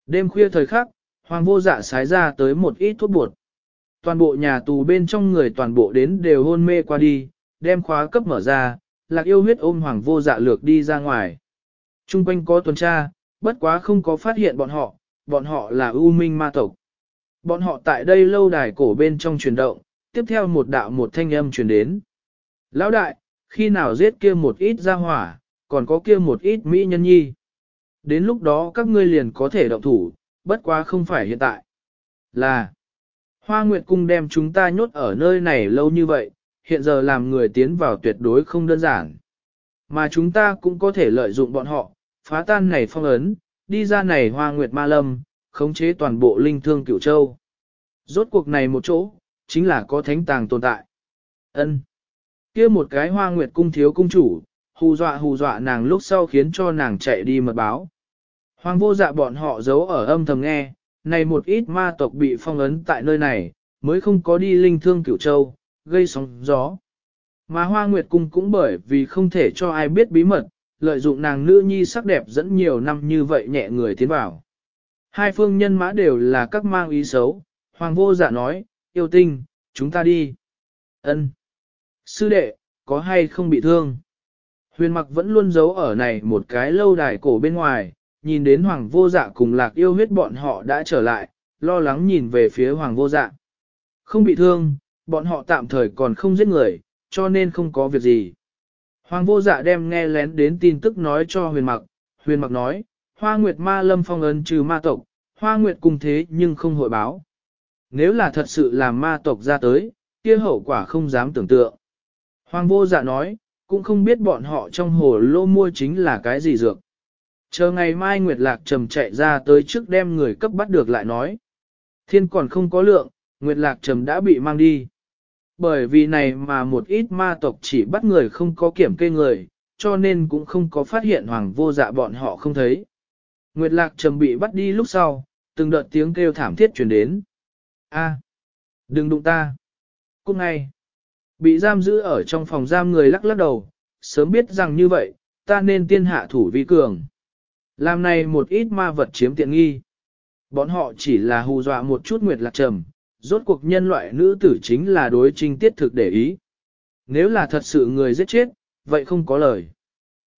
Đêm khuya thời khắc, hoàng vô dạ sái ra tới một ít thuốc bột. Toàn bộ nhà tù bên trong người toàn bộ đến đều hôn mê qua đi, đem khóa cấp mở ra, lạc yêu huyết ôm hoàng vô dạ lược đi ra ngoài. Trung quanh có tuần tra, bất quá không có phát hiện bọn họ, bọn họ là ưu minh ma tộc. Bọn họ tại đây lâu đài cổ bên trong chuyển động, tiếp theo một đạo một thanh âm truyền đến. Lão đại, khi nào giết kia một ít ra hỏa, còn có kia một ít mỹ nhân nhi. Đến lúc đó các ngươi liền có thể động thủ, bất quá không phải hiện tại. Là, Hoa Nguyệt Cung đem chúng ta nhốt ở nơi này lâu như vậy, hiện giờ làm người tiến vào tuyệt đối không đơn giản. Mà chúng ta cũng có thể lợi dụng bọn họ, phá tan này phong ấn, đi ra này Hoa Nguyệt Ma Lâm, khống chế toàn bộ linh thương cửu châu. Rốt cuộc này một chỗ, chính là có thánh tàng tồn tại. ân kia một cái Hoa Nguyệt Cung thiếu cung chủ, hù dọa hù dọa nàng lúc sau khiến cho nàng chạy đi mật báo. Hoàng vô dạ bọn họ giấu ở âm thầm nghe, này một ít ma tộc bị phong ấn tại nơi này, mới không có đi linh thương cửu châu, gây sóng gió. Mà hoa nguyệt cung cũng bởi vì không thể cho ai biết bí mật, lợi dụng nàng nữ nhi sắc đẹp dẫn nhiều năm như vậy nhẹ người tiến vào. Hai phương nhân mã đều là các mang ý xấu, hoàng vô dạ nói, yêu tinh, chúng ta đi. ân Sư đệ, có hay không bị thương? Huyền mặc vẫn luôn giấu ở này một cái lâu đài cổ bên ngoài, nhìn đến hoàng vô dạ cùng lạc yêu huyết bọn họ đã trở lại, lo lắng nhìn về phía hoàng vô dạ. Không bị thương, bọn họ tạm thời còn không giết người, cho nên không có việc gì. Hoàng vô dạ đem nghe lén đến tin tức nói cho huyền mặc, huyền mặc nói, hoa nguyệt ma lâm phong ấn trừ ma tộc, hoa nguyệt cùng thế nhưng không hội báo. Nếu là thật sự là ma tộc ra tới, kia hậu quả không dám tưởng tượng. Hoàng vô dạ nói, cũng không biết bọn họ trong hồ lô mua chính là cái gì dược. Chờ ngày mai Nguyệt Lạc Trầm chạy ra tới trước đem người cấp bắt được lại nói. Thiên còn không có lượng, Nguyệt Lạc Trầm đã bị mang đi. Bởi vì này mà một ít ma tộc chỉ bắt người không có kiểm kê người, cho nên cũng không có phát hiện hoàng vô dạ bọn họ không thấy. Nguyệt Lạc Trầm bị bắt đi lúc sau, từng đợt tiếng kêu thảm thiết truyền đến. A, đừng đụng ta. Cút ngay. Bị giam giữ ở trong phòng giam người lắc lắc đầu, sớm biết rằng như vậy, ta nên tiên hạ thủ vi cường. Làm này một ít ma vật chiếm tiện nghi. Bọn họ chỉ là hù dọa một chút nguyệt lạc trầm, rốt cuộc nhân loại nữ tử chính là đối trinh tiết thực để ý. Nếu là thật sự người giết chết, vậy không có lời.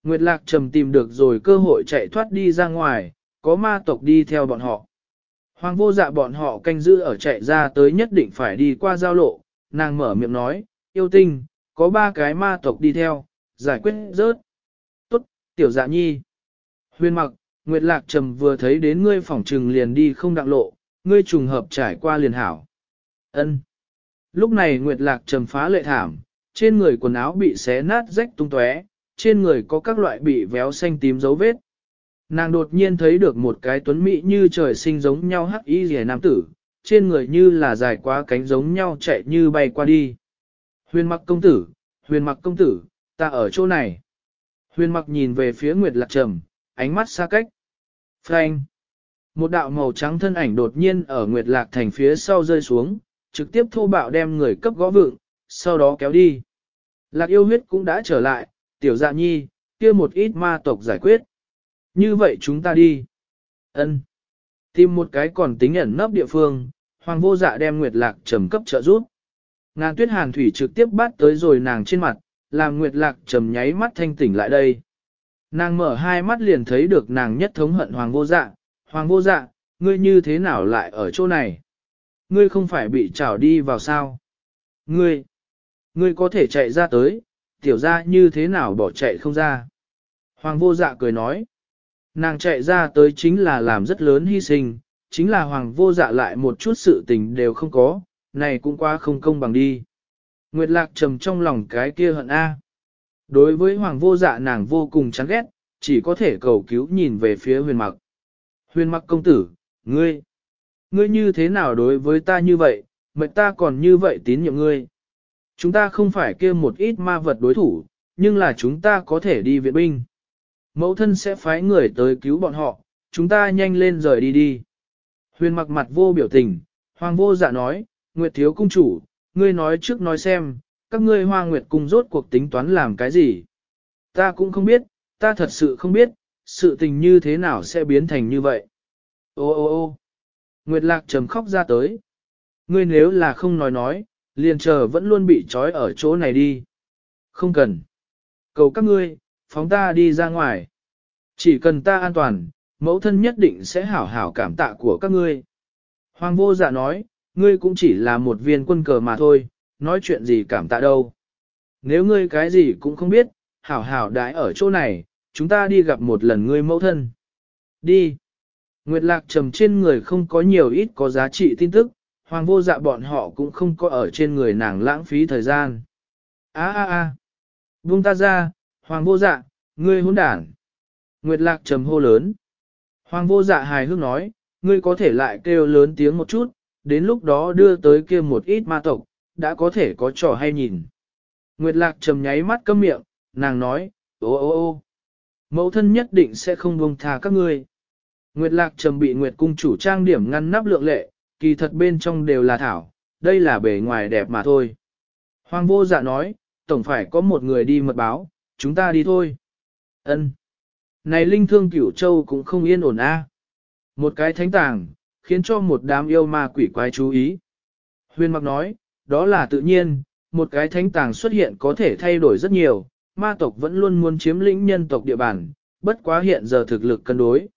Nguyệt lạc trầm tìm được rồi cơ hội chạy thoát đi ra ngoài, có ma tộc đi theo bọn họ. Hoàng vô dạ bọn họ canh giữ ở chạy ra tới nhất định phải đi qua giao lộ, nàng mở miệng nói, yêu tinh, có ba cái ma tộc đi theo, giải quyết rớt. Tốt, tiểu dạ nhi. Huyền mặc, Nguyệt Lạc Trầm vừa thấy đến ngươi phỏng trừng liền đi không đặng lộ, ngươi trùng hợp trải qua liền hảo. Ân. Lúc này Nguyệt Lạc Trầm phá lệ thảm, trên người quần áo bị xé nát rách tung tóe, trên người có các loại bị véo xanh tím dấu vết. Nàng đột nhiên thấy được một cái tuấn mỹ như trời sinh giống nhau hắc y rìa nam tử, trên người như là dài quá cánh giống nhau chạy như bay qua đi. Huyền mặc công tử, huyền mặc công tử, ta ở chỗ này. Huyền mặc nhìn về phía Nguyệt Lạc Trầm, ánh mắt xa cách. Frank. Một đạo màu trắng thân ảnh đột nhiên ở Nguyệt Lạc Thành phía sau rơi xuống, trực tiếp thô bạo đem người cấp gõ vựng, sau đó kéo đi. Lạc yêu huyết cũng đã trở lại, tiểu dạ nhi, kia một ít ma tộc giải quyết. Như vậy chúng ta đi. Ân. Tìm một cái còn tính ẩn nấp địa phương, hoàng vô dạ đem Nguyệt Lạc trầm cấp trợ giúp. Ngàn tuyết hàn thủy trực tiếp bắt tới rồi nàng trên mặt, làm Nguyệt Lạc trầm nháy mắt thanh tỉnh lại đây. Nàng mở hai mắt liền thấy được nàng nhất thống hận hoàng vô dạ, hoàng vô dạ, ngươi như thế nào lại ở chỗ này? Ngươi không phải bị trảo đi vào sao? Ngươi, ngươi có thể chạy ra tới, tiểu ra như thế nào bỏ chạy không ra? Hoàng vô dạ cười nói, nàng chạy ra tới chính là làm rất lớn hy sinh, chính là hoàng vô dạ lại một chút sự tình đều không có, này cũng quá không công bằng đi. Nguyệt lạc trầm trong lòng cái kia hận A. Đối với hoàng vô dạ nàng vô cùng chán ghét, chỉ có thể cầu cứu nhìn về phía huyền mặc. Huyền mặc công tử, ngươi, ngươi như thế nào đối với ta như vậy, mệnh ta còn như vậy tín nhiệm ngươi. Chúng ta không phải kia một ít ma vật đối thủ, nhưng là chúng ta có thể đi viện binh. Mẫu thân sẽ phái người tới cứu bọn họ, chúng ta nhanh lên rời đi đi. Huyền mặc mặt vô biểu tình, hoàng vô dạ nói, Nguyệt thiếu cung chủ, ngươi nói trước nói xem, các ngươi hoa nguyệt cung rốt cuộc tính toán làm cái gì? Ta cũng không biết, ta thật sự không biết, sự tình như thế nào sẽ biến thành như vậy. Ô ô ô Nguyệt lạc trầm khóc ra tới. Ngươi nếu là không nói nói, liền chờ vẫn luôn bị trói ở chỗ này đi. Không cần. Cầu các ngươi, phóng ta đi ra ngoài. Chỉ cần ta an toàn, mẫu thân nhất định sẽ hảo hảo cảm tạ của các ngươi. Hoàng vô dạ nói, ngươi cũng chỉ là một viên quân cờ mà thôi, nói chuyện gì cảm tạ đâu. Nếu ngươi cái gì cũng không biết, hảo hảo đãi ở chỗ này, chúng ta đi gặp một lần ngươi mẫu thân. Đi. Nguyệt lạc trầm trên người không có nhiều ít có giá trị tin tức, hoàng vô dạ bọn họ cũng không có ở trên người nàng lãng phí thời gian. Á á á. Buông ta ra, hoàng vô dạ, ngươi hỗn đản. Nguyệt lạc trầm hô lớn. Hoàng vô dạ hài hước nói, ngươi có thể lại kêu lớn tiếng một chút, đến lúc đó đưa tới kia một ít ma tộc, đã có thể có trò hay nhìn. Nguyệt lạc trầm nháy mắt câm miệng, nàng nói, ô ô ô, mẫu thân nhất định sẽ không buông tha các ngươi. Nguyệt lạc trầm bị Nguyệt cung chủ trang điểm ngăn nắp lượng lệ, kỳ thật bên trong đều là thảo, đây là bề ngoài đẹp mà thôi. Hoàng vô dạ nói, tổng phải có một người đi mật báo, chúng ta đi thôi. Ân. Này linh thương cửu châu cũng không yên ổn a. Một cái thánh tàng, khiến cho một đám yêu ma quỷ quái chú ý. Huyền mặc nói, đó là tự nhiên, một cái thánh tàng xuất hiện có thể thay đổi rất nhiều, ma tộc vẫn luôn muốn chiếm lĩnh nhân tộc địa bàn, bất quá hiện giờ thực lực cân đối.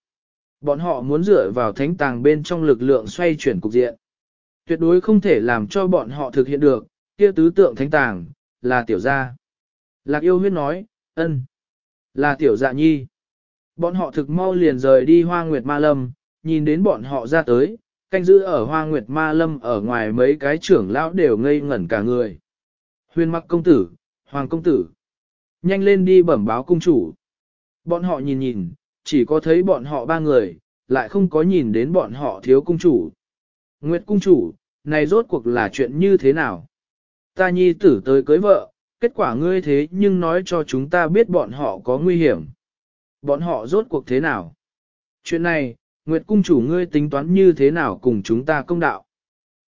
Bọn họ muốn dựa vào thánh tàng bên trong lực lượng xoay chuyển cục diện. Tuyệt đối không thể làm cho bọn họ thực hiện được, kia tứ tượng thánh tàng, là tiểu gia. Lạc yêu huyết nói, ân, là tiểu dạ nhi. Bọn họ thực mau liền rời đi hoa nguyệt ma lâm, nhìn đến bọn họ ra tới, canh giữ ở hoa nguyệt ma lâm ở ngoài mấy cái trưởng lão đều ngây ngẩn cả người. Huyền mặc công tử, hoàng công tử, nhanh lên đi bẩm báo cung chủ. Bọn họ nhìn nhìn, chỉ có thấy bọn họ ba người, lại không có nhìn đến bọn họ thiếu cung chủ. Nguyệt cung chủ, này rốt cuộc là chuyện như thế nào? Ta nhi tử tới cưới vợ, kết quả ngươi thế nhưng nói cho chúng ta biết bọn họ có nguy hiểm. Bọn họ rốt cuộc thế nào? Chuyện này, Nguyệt cung chủ ngươi tính toán như thế nào cùng chúng ta công đạo?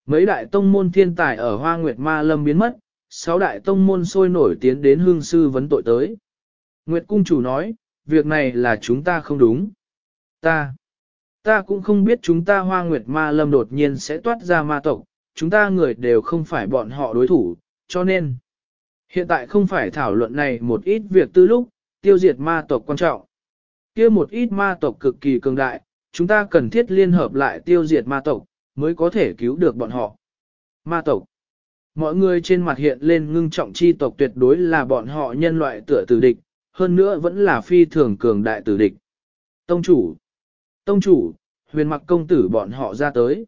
Mấy đại tông môn thiên tài ở Hoa Nguyệt Ma Lâm biến mất, sáu đại tông môn sôi nổi tiến đến hương sư vấn tội tới. Nguyệt cung chủ nói, việc này là chúng ta không đúng. Ta, ta cũng không biết chúng ta Hoa Nguyệt Ma Lâm đột nhiên sẽ toát ra ma tộc, chúng ta người đều không phải bọn họ đối thủ, cho nên, hiện tại không phải thảo luận này một ít việc tư lúc, tiêu diệt ma tộc quan trọng kia một ít ma tộc cực kỳ cường đại, chúng ta cần thiết liên hợp lại tiêu diệt ma tộc, mới có thể cứu được bọn họ. Ma tộc. Mọi người trên mặt hiện lên ngưng trọng chi tộc tuyệt đối là bọn họ nhân loại tựa tử địch, hơn nữa vẫn là phi thường cường đại tử địch. Tông chủ. Tông chủ, huyền mặc công tử bọn họ ra tới.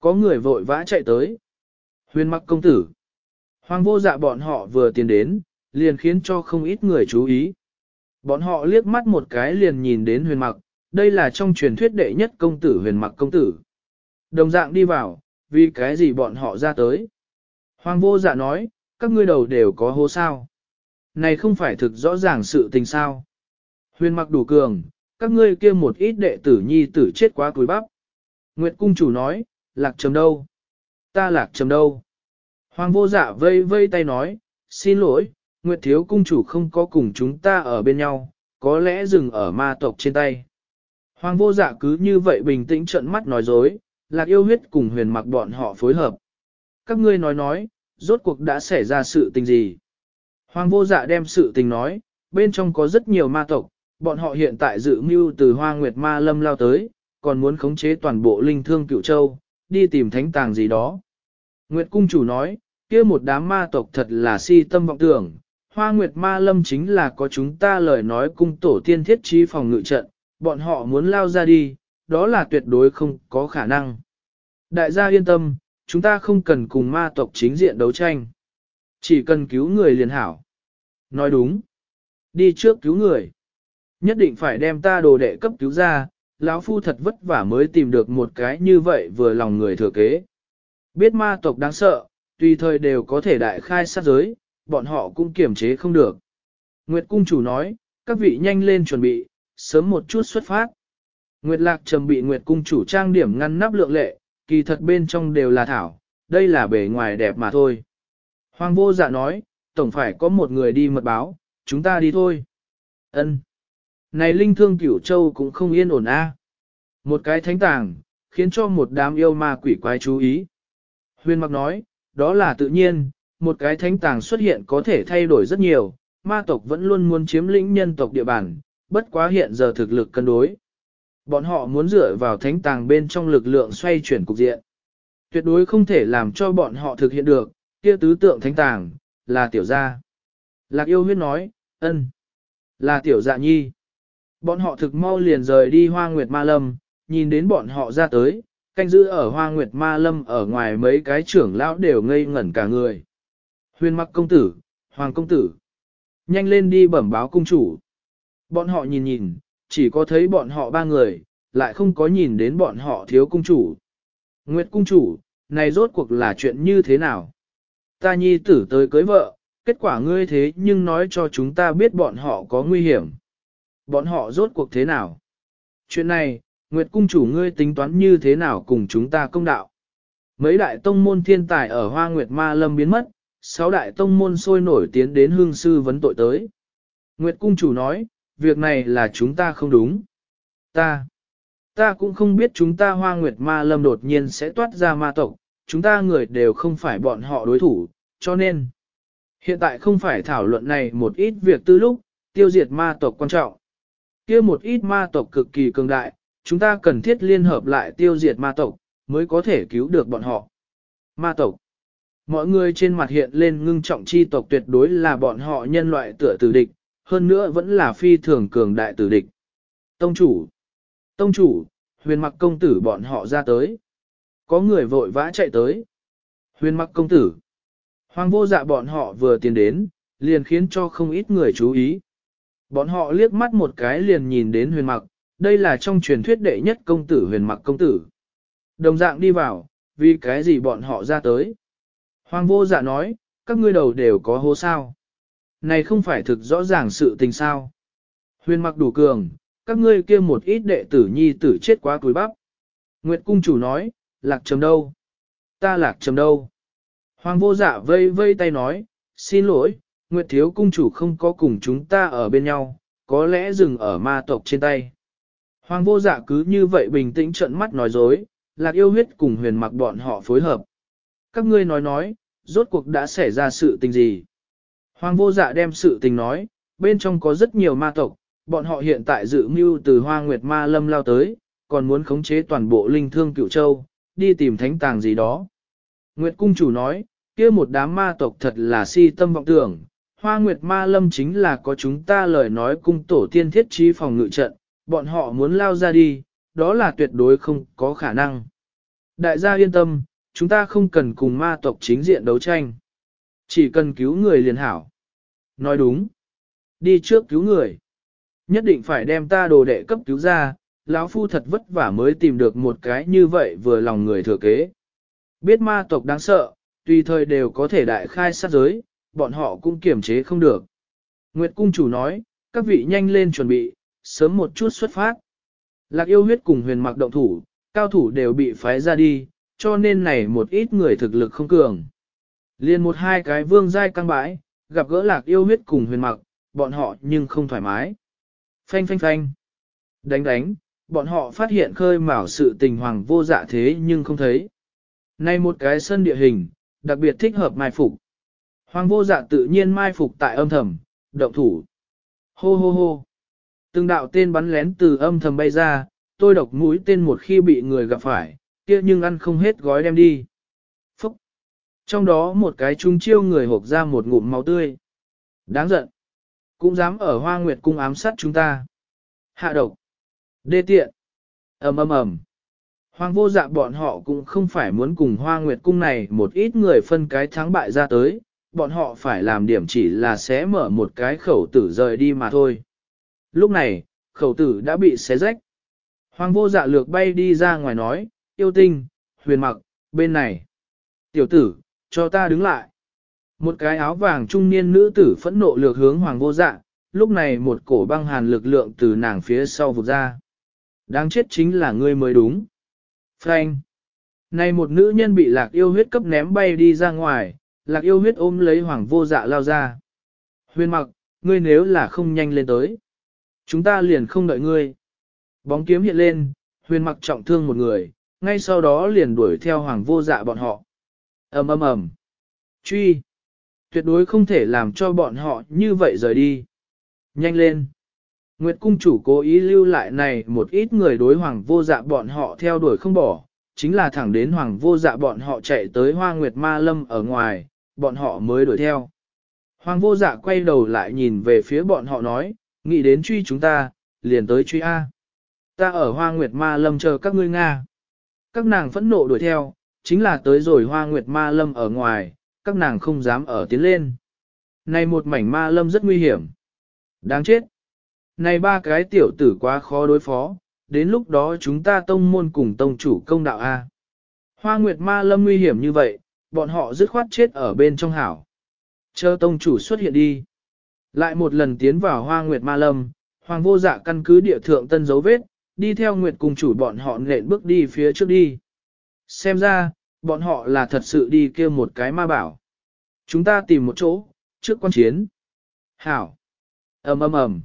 Có người vội vã chạy tới. Huyền mặc công tử. Hoàng vô dạ bọn họ vừa tiến đến, liền khiến cho không ít người chú ý. Bọn họ liếc mắt một cái liền nhìn đến huyền mặc, đây là trong truyền thuyết đệ nhất công tử huyền mặc công tử. Đồng dạng đi vào, vì cái gì bọn họ ra tới. Hoàng vô dạ nói, các ngươi đầu đều có hố sao. Này không phải thực rõ ràng sự tình sao. Huyền mặc đủ cường, các ngươi kia một ít đệ tử nhi tử chết quá cúi bắp. Nguyệt cung chủ nói, lạc trầm đâu? Ta lạc trầm đâu? Hoàng vô dạ vây vây tay nói, xin lỗi, Nguyệt thiếu cung chủ không có cùng chúng ta ở bên nhau, có lẽ dừng ở ma tộc trên tay. Hoàng vô dạ cứ như vậy bình tĩnh trợn mắt nói dối, lạc yêu huyết cùng huyền mặc bọn họ phối hợp. Các ngươi nói nói, rốt cuộc đã xảy ra sự tình gì? Hoàng vô dạ đem sự tình nói, bên trong có rất nhiều ma tộc, bọn họ hiện tại dự mưu từ hoa nguyệt ma lâm lao tới, còn muốn khống chế toàn bộ linh thương cựu châu, đi tìm thánh tàng gì đó. Nguyệt cung chủ nói, kia một đám ma tộc thật là si tâm vọng tưởng, hoa nguyệt ma lâm chính là có chúng ta lời nói cung tổ tiên thiết trí phòng ngự trận, bọn họ muốn lao ra đi, đó là tuyệt đối không có khả năng. Đại gia yên tâm, chúng ta không cần cùng ma tộc chính diện đấu tranh. Chỉ cần cứu người liền hảo. Nói đúng. Đi trước cứu người. Nhất định phải đem ta đồ đệ cấp cứu ra, lão phu thật vất vả mới tìm được một cái như vậy vừa lòng người thừa kế. Biết ma tộc đáng sợ, tùy thời đều có thể đại khai sát giới, bọn họ cũng kiểm chế không được. Nguyệt cung chủ nói, các vị nhanh lên chuẩn bị, sớm một chút xuất phát. Nguyệt lạc trầm bị Nguyệt cung chủ trang điểm ngăn nắp lượng lệ, kỳ thật bên trong đều là thảo, đây là bề ngoài đẹp mà thôi. Hoàng vô dạ nói, tổng phải có một người đi mật báo, chúng ta đi thôi. Ân. Này linh thương cửu châu cũng không yên ổn a. Một cái thánh tàng, khiến cho một đám yêu ma quỷ quái chú ý. Huyền mặc nói, đó là tự nhiên, một cái thánh tàng xuất hiện có thể thay đổi rất nhiều, ma tộc vẫn luôn muốn chiếm lĩnh nhân tộc địa bàn, bất quá hiện giờ thực lực cân đối. Bọn họ muốn dựa vào thánh tàng bên trong lực lượng xoay chuyển cục diện. Tuyệt đối không thể làm cho bọn họ thực hiện được, kia tứ tượng thánh tàng, là tiểu gia. Lạc yêu huyết nói, ân, là tiểu dạ nhi. Bọn họ thực mau liền rời đi hoa nguyệt ma lâm, nhìn đến bọn họ ra tới, canh giữ ở hoa nguyệt ma lâm ở ngoài mấy cái trưởng lão đều ngây ngẩn cả người. Huyền mặc công tử, hoàng công tử, nhanh lên đi bẩm báo cung chủ. Bọn họ nhìn nhìn, chỉ có thấy bọn họ ba người, lại không có nhìn đến bọn họ thiếu cung chủ. Nguyệt cung chủ, này rốt cuộc là chuyện như thế nào? Ta nhi tử tới cưới vợ, kết quả ngươi thế nhưng nói cho chúng ta biết bọn họ có nguy hiểm. Bọn họ rốt cuộc thế nào? Chuyện này, Nguyệt cung chủ ngươi tính toán như thế nào cùng chúng ta công đạo? Mấy đại tông môn thiên tài ở Hoa Nguyệt Ma Lâm biến mất, sáu đại tông môn sôi nổi tiến đến hương sư vấn tội tới. Nguyệt cung chủ nói, việc này là chúng ta không đúng. Ta, ta cũng không biết chúng ta Hoa Nguyệt Ma Lâm đột nhiên sẽ toát ra ma tộc, chúng ta người đều không phải bọn họ đối thủ, cho nên, hiện tại không phải thảo luận này một ít việc tư lúc, tiêu diệt ma tộc quan trọng. kia một ít ma tộc cực kỳ cường đại, chúng ta cần thiết liên hợp lại tiêu diệt ma tộc, mới có thể cứu được bọn họ. Ma tộc. Mọi người trên mặt hiện lên ngưng trọng chi tộc tuyệt đối là bọn họ nhân loại tựa tử địch, hơn nữa vẫn là phi thường cường đại tử địch. Tông chủ. Tông chủ, huyền mặc công tử bọn họ ra tới. Có người vội vã chạy tới. Huyền mặc công tử. Hoàng vô dạ bọn họ vừa tiến đến, liền khiến cho không ít người chú ý. Bọn họ liếc mắt một cái liền nhìn đến huyền mặc, đây là trong truyền thuyết đệ nhất công tử huyền mặc công tử. Đồng dạng đi vào, vì cái gì bọn họ ra tới. Hoàng vô dạ nói, các ngươi đầu đều có hố sao. Này không phải thực rõ ràng sự tình sao. Huyền mặc đủ cường, các ngươi kia một ít đệ tử nhi tử chết quá túi bắp. Nguyệt cung chủ nói, lạc trầm đâu? Ta lạc trầm đâu? Hoàng vô dạ vây vây tay nói, xin lỗi, Nguyệt thiếu cung chủ không có cùng chúng ta ở bên nhau, có lẽ dừng ở ma tộc trên tay. Hoàng vô dạ cứ như vậy bình tĩnh trợn mắt nói dối, lạc yêu huyết cùng huyền mặc bọn họ phối hợp. Các ngươi nói nói, rốt cuộc đã xảy ra sự tình gì? Hoàng vô dạ đem sự tình nói, bên trong có rất nhiều ma tộc, bọn họ hiện tại dự mưu từ hoa nguyệt ma lâm lao tới, còn muốn khống chế toàn bộ linh thương cựu châu, đi tìm thánh tàng gì đó. Nguyệt cung chủ nói, kia một đám ma tộc thật là si tâm vọng tưởng, hoa nguyệt ma lâm chính là có chúng ta lời nói cung tổ tiên thiết trí phòng ngự trận, bọn họ muốn lao ra đi, đó là tuyệt đối không có khả năng. Đại gia yên tâm, chúng ta không cần cùng ma tộc chính diện đấu tranh. Chỉ cần cứu người liền hảo. Nói đúng. Đi trước cứu người. Nhất định phải đem ta đồ đệ cấp cứu ra, lão phu thật vất vả mới tìm được một cái như vậy vừa lòng người thừa kế. Biết ma tộc đáng sợ, tùy thời đều có thể đại khai sát giới, bọn họ cũng kiềm chế không được. Nguyệt cung chủ nói, các vị nhanh lên chuẩn bị, sớm một chút xuất phát. Lạc yêu huyết cùng huyền mặc động thủ, cao thủ đều bị phái ra đi, cho nên này một ít người thực lực không cường. Liên một hai cái vương giai căng bãi, gặp gỡ lạc yêu huyết cùng huyền mặc, bọn họ nhưng không thoải mái. Phanh phanh phanh. Đánh đánh, bọn họ phát hiện khơi mào sự tình hoàng vô dạ thế nhưng không thấy. Nay một cái sân địa hình, đặc biệt thích hợp mai phục. Hoàng vô dạ tự nhiên mai phục tại âm thầm, động thủ. Hô hô hô. Từng đạo tên bắn lén từ âm thầm bay ra, tôi độc mũi tên một khi bị người gặp phải, kia nhưng ăn không hết gói đem đi. Trong đó một cái trung chiêu người hộp ra một ngụm máu tươi. Đáng giận! Cũng dám ở hoa nguyệt cung ám sát chúng ta. Hạ độc! Đê tiện! ầm ầm ầm. Hoàng vô dạ bọn họ cũng không phải muốn cùng hoa nguyệt cung này một ít người phân cái thắng bại ra tới, bọn họ phải làm điểm chỉ là sẽ mở một cái khẩu tử rời đi mà thôi. Lúc này, khẩu tử đã bị xé rách. Hoàng vô dạ lược bay đi ra ngoài nói, yêu tinh, huyền mặc, bên này. Tiểu tử, cho ta đứng lại. Một cái áo vàng trung niên nữ tử phẫn nộ lược hướng hoàng vô dạ, lúc này một cổ băng hàn lực lượng từ nàng phía sau vụt ra. Đáng chết chính là ngươi mới đúng. Frank. Này một nữ nhân bị lạc yêu huyết cấp ném bay đi ra ngoài, lạc yêu huyết ôm lấy hoàng vô dạ lao ra. Huyền mặc, ngươi nếu là không nhanh lên tới. Chúng ta liền không đợi ngươi. Bóng kiếm hiện lên, huyền mặc trọng thương một người, ngay sau đó liền đuổi theo hoàng vô dạ bọn họ ầm ầm ầm, Truy! Tuyệt đối không thể làm cho bọn họ như vậy rời đi. Nhanh lên! Nguyệt cung chủ cố ý lưu lại này một ít người đối hoàng vô dạ bọn họ theo đuổi không bỏ, chính là thẳng đến hoàng vô dạ bọn họ chạy tới hoa nguyệt ma lâm ở ngoài, bọn họ mới đuổi theo. Hoàng vô dạ quay đầu lại nhìn về phía bọn họ nói, nghĩ đến truy chúng ta, liền tới truy A. Ta ở hoa nguyệt ma lâm chờ các ngươi Nga. Các nàng phẫn nộ đuổi theo, chính là tới rồi hoa nguyệt ma lâm ở ngoài, các nàng không dám ở tiến lên. Này một mảnh ma lâm rất nguy hiểm. Đáng chết. Này ba cái tiểu tử quá khó đối phó, đến lúc đó chúng ta tông môn cùng tông chủ công đạo A. Hoa nguyệt ma lâm nguy hiểm như vậy, bọn họ dứt khoát chết ở bên trong hảo. Chờ tông chủ xuất hiện đi. Lại một lần tiến vào hoa nguyệt ma lâm, hoàng vô dạ căn cứ địa thượng tân dấu vết, đi theo nguyệt cùng chủ bọn họ nện bước đi phía trước đi. Xem ra, bọn họ là thật sự đi kêu một cái ma bảo. Chúng ta tìm một chỗ, trước quan chiến. Hảo. ầm ầm ầm.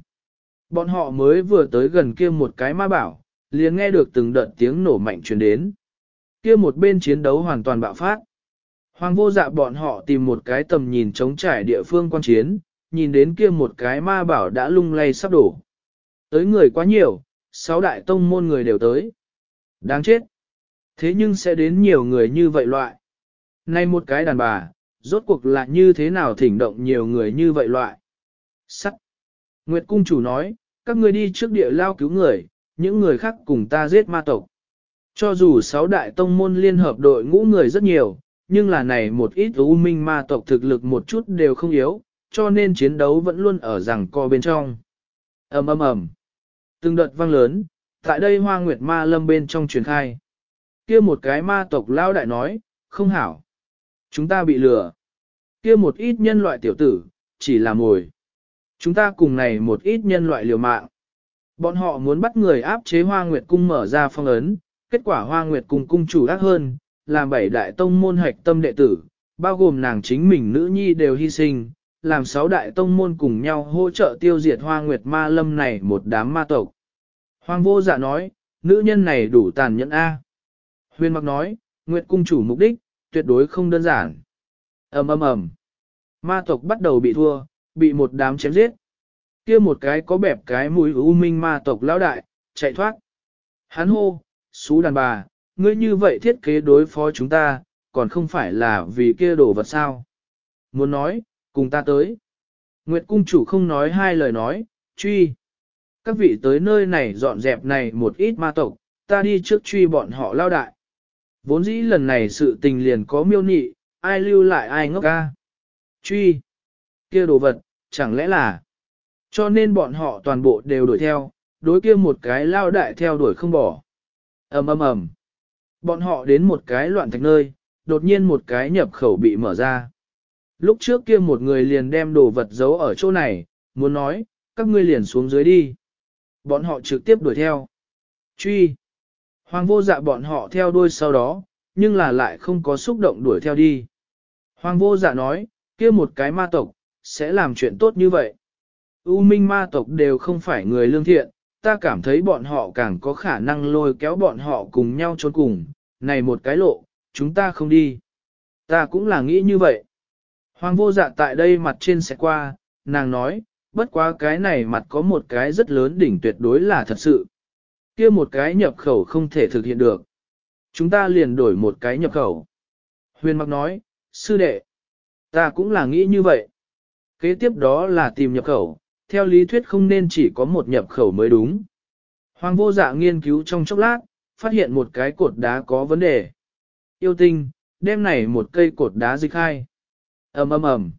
Bọn họ mới vừa tới gần kia một cái ma bảo, liền nghe được từng đợt tiếng nổ mạnh truyền đến. Kia một bên chiến đấu hoàn toàn bạo phát. Hoàng vô dạ bọn họ tìm một cái tầm nhìn trống trải địa phương quan chiến, nhìn đến kia một cái ma bảo đã lung lay sắp đổ. Tới người quá nhiều, sáu đại tông môn người đều tới. Đáng chết. Thế nhưng sẽ đến nhiều người như vậy loại. Nay một cái đàn bà, rốt cuộc là như thế nào thỉnh động nhiều người như vậy loại. Sắt. Nguyệt cung chủ nói, các ngươi đi trước địa lao cứu người, những người khác cùng ta giết ma tộc. Cho dù sáu đại tông môn liên hợp đội ngũ người rất nhiều, nhưng là này một ít u minh ma tộc thực lực một chút đều không yếu, cho nên chiến đấu vẫn luôn ở rằng co bên trong. ầm ầm ầm, từng đợt vang lớn, tại đây hoa nguyệt ma lâm bên trong truyền khai. Kia một cái ma tộc lao đại nói, không hảo. Chúng ta bị lừa. Kia một ít nhân loại tiểu tử, chỉ là mồi. Chúng ta cùng này một ít nhân loại liều mạng. Bọn họ muốn bắt người áp chế hoa nguyệt cung mở ra phong ấn, kết quả hoa nguyệt cung cung chủ ác hơn, làm bảy đại tông môn hạch tâm đệ tử, bao gồm nàng chính mình nữ nhi đều hy sinh, làm sáu đại tông môn cùng nhau hỗ trợ tiêu diệt hoa nguyệt ma lâm này một đám ma tộc. Hoàng vô dạ nói, nữ nhân này đủ tàn nhẫn A. Huyền mặc nói, nguyệt cung chủ mục đích, tuyệt đối không đơn giản. ầm ầm ầm, Ma tộc bắt đầu bị thua, bị một đám chém giết. kia một cái có bẹp cái mũi u minh ma tộc lão đại, chạy thoát. Hắn hô, xú đàn bà, ngươi như vậy thiết kế đối phó chúng ta, còn không phải là vì kia đồ vật sao. Muốn nói, cùng ta tới. Nguyệt cung chủ không nói hai lời nói, truy. Các vị tới nơi này dọn dẹp này một ít ma tộc, ta đi trước truy bọn họ lao đại. Vốn dĩ lần này sự tình liền có miêu nị, ai lưu lại ai ngốc ca. Truy. kia đồ vật, chẳng lẽ là... Cho nên bọn họ toàn bộ đều đuổi theo, đối kia một cái lao đại theo đuổi không bỏ. ầm ầm ầm. Bọn họ đến một cái loạn thạch nơi, đột nhiên một cái nhập khẩu bị mở ra. Lúc trước kia một người liền đem đồ vật giấu ở chỗ này, muốn nói, các ngươi liền xuống dưới đi. Bọn họ trực tiếp đuổi theo. Truy. Hoàng vô dạ bọn họ theo đuôi sau đó, nhưng là lại không có xúc động đuổi theo đi. Hoàng vô dạ nói, kia một cái ma tộc, sẽ làm chuyện tốt như vậy. U minh ma tộc đều không phải người lương thiện, ta cảm thấy bọn họ càng có khả năng lôi kéo bọn họ cùng nhau trốn cùng, này một cái lộ, chúng ta không đi. Ta cũng là nghĩ như vậy. Hoàng vô dạ tại đây mặt trên sẽ qua, nàng nói, bất quá cái này mặt có một cái rất lớn đỉnh tuyệt đối là thật sự kia một cái nhập khẩu không thể thực hiện được. Chúng ta liền đổi một cái nhập khẩu. Huyền mặc nói, sư đệ, ta cũng là nghĩ như vậy. Kế tiếp đó là tìm nhập khẩu, theo lý thuyết không nên chỉ có một nhập khẩu mới đúng. Hoàng vô dạ nghiên cứu trong chốc lát, phát hiện một cái cột đá có vấn đề. Yêu tinh, đem này một cây cột đá dịch khai. ầm ầm ầm.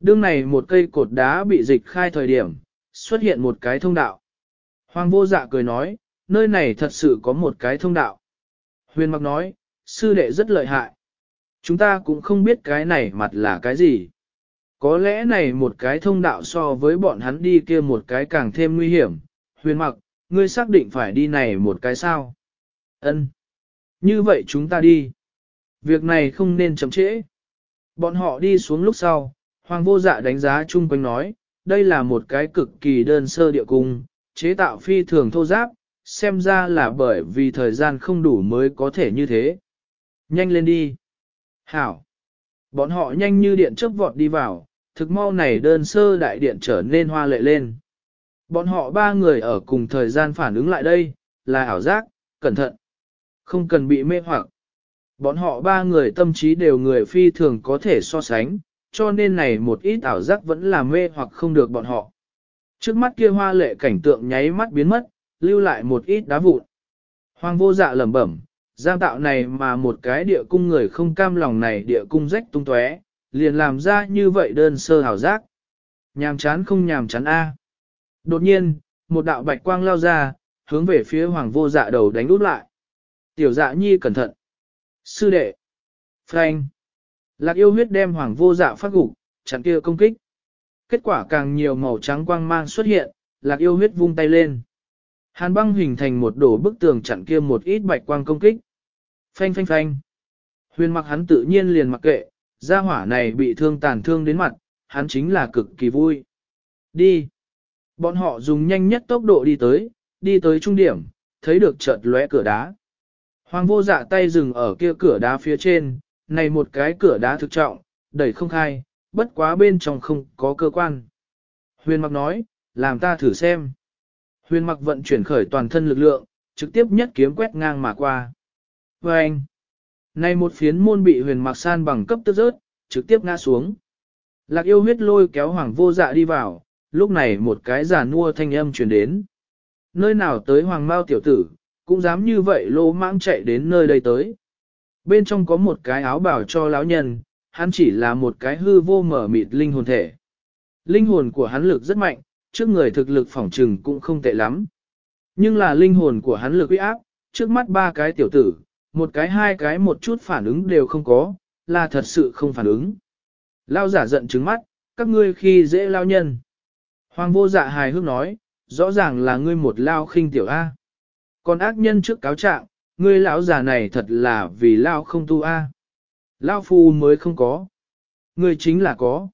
Đương này một cây cột đá bị dịch khai thời điểm, xuất hiện một cái thông đạo. Hoàng vô dạ cười nói, nơi này thật sự có một cái thông đạo. Huyền mặc nói, sư đệ rất lợi hại. Chúng ta cũng không biết cái này mặt là cái gì. Có lẽ này một cái thông đạo so với bọn hắn đi kia một cái càng thêm nguy hiểm. Huyền mặc, ngươi xác định phải đi này một cái sao? Ân. Như vậy chúng ta đi. Việc này không nên chậm trễ. Bọn họ đi xuống lúc sau, Hoàng vô dạ đánh giá chung quanh nói, đây là một cái cực kỳ đơn sơ địa cung, chế tạo phi thường thô giáp, xem ra là bởi vì thời gian không đủ mới có thể như thế. Nhanh lên đi. Hảo. Bọn họ nhanh như điện chớp vọt đi vào, thực mau này đơn sơ đại điện trở nên hoa lệ lên. Bọn họ ba người ở cùng thời gian phản ứng lại đây, là ảo giác, cẩn thận. Không cần bị mê hoặc. Bọn họ ba người tâm trí đều người phi thường có thể so sánh, cho nên này một ít ảo giác vẫn là mê hoặc không được bọn họ. Trước mắt kia hoa lệ cảnh tượng nháy mắt biến mất, lưu lại một ít đá vụn. Hoàng vô dạ lẩm bẩm, giam tạo này mà một cái địa cung người không cam lòng này địa cung rách tung tóe, liền làm ra như vậy đơn sơ hảo giác. Nhàm chán không nhàm chán a. Đột nhiên, một đạo bạch quang lao ra, hướng về phía hoàng vô dạ đầu đánh út lại. Tiểu dạ nhi cẩn thận. Sư đệ. Frank. Lạc yêu huyết đem hoàng vô dạ phát gục, chặn kia công kích. Kết quả càng nhiều màu trắng quang mang xuất hiện, lạc yêu huyết vung tay lên. Hàn băng hình thành một đổ bức tường chặn kia một ít bạch quang công kích. Phanh phanh phanh. Huyền mặc hắn tự nhiên liền mặc kệ, gia hỏa này bị thương tàn thương đến mặt, hắn chính là cực kỳ vui. Đi. Bọn họ dùng nhanh nhất tốc độ đi tới, đi tới trung điểm, thấy được chợt lóe cửa đá. Hoàng vô dạ tay dừng ở kia cửa đá phía trên, này một cái cửa đá thực trọng, đẩy không khai, bất quá bên trong không có cơ quan. Huyền mặc nói, làm ta thử xem. Huyền mặc vận chuyển khởi toàn thân lực lượng, trực tiếp nhất kiếm quét ngang mà qua. Và anh, này một phiến môn bị huyền mặc san bằng cấp tức rớt, trực tiếp ngã xuống. Lạc yêu huyết lôi kéo hoàng vô dạ đi vào, lúc này một cái giả nua thanh âm truyền đến. Nơi nào tới hoàng mao tiểu tử, cũng dám như vậy lô mãng chạy đến nơi đây tới. Bên trong có một cái áo bảo cho lão nhân, hắn chỉ là một cái hư vô mở mịt linh hồn thể. Linh hồn của hắn lực rất mạnh, trước người thực lực phỏng trừng cũng không tệ lắm. Nhưng là linh hồn của hắn lực uy áp, trước mắt ba cái tiểu tử, một cái hai cái một chút phản ứng đều không có, là thật sự không phản ứng. Lao giả giận trứng mắt, các ngươi khi dễ lao nhân. Hoàng vô dạ hài hước nói, rõ ràng là ngươi một lao khinh tiểu A. Còn ác nhân trước cáo trạng, ngươi lão già này thật là vì lao không tu A. Lao phu mới không có. Ngươi chính là có.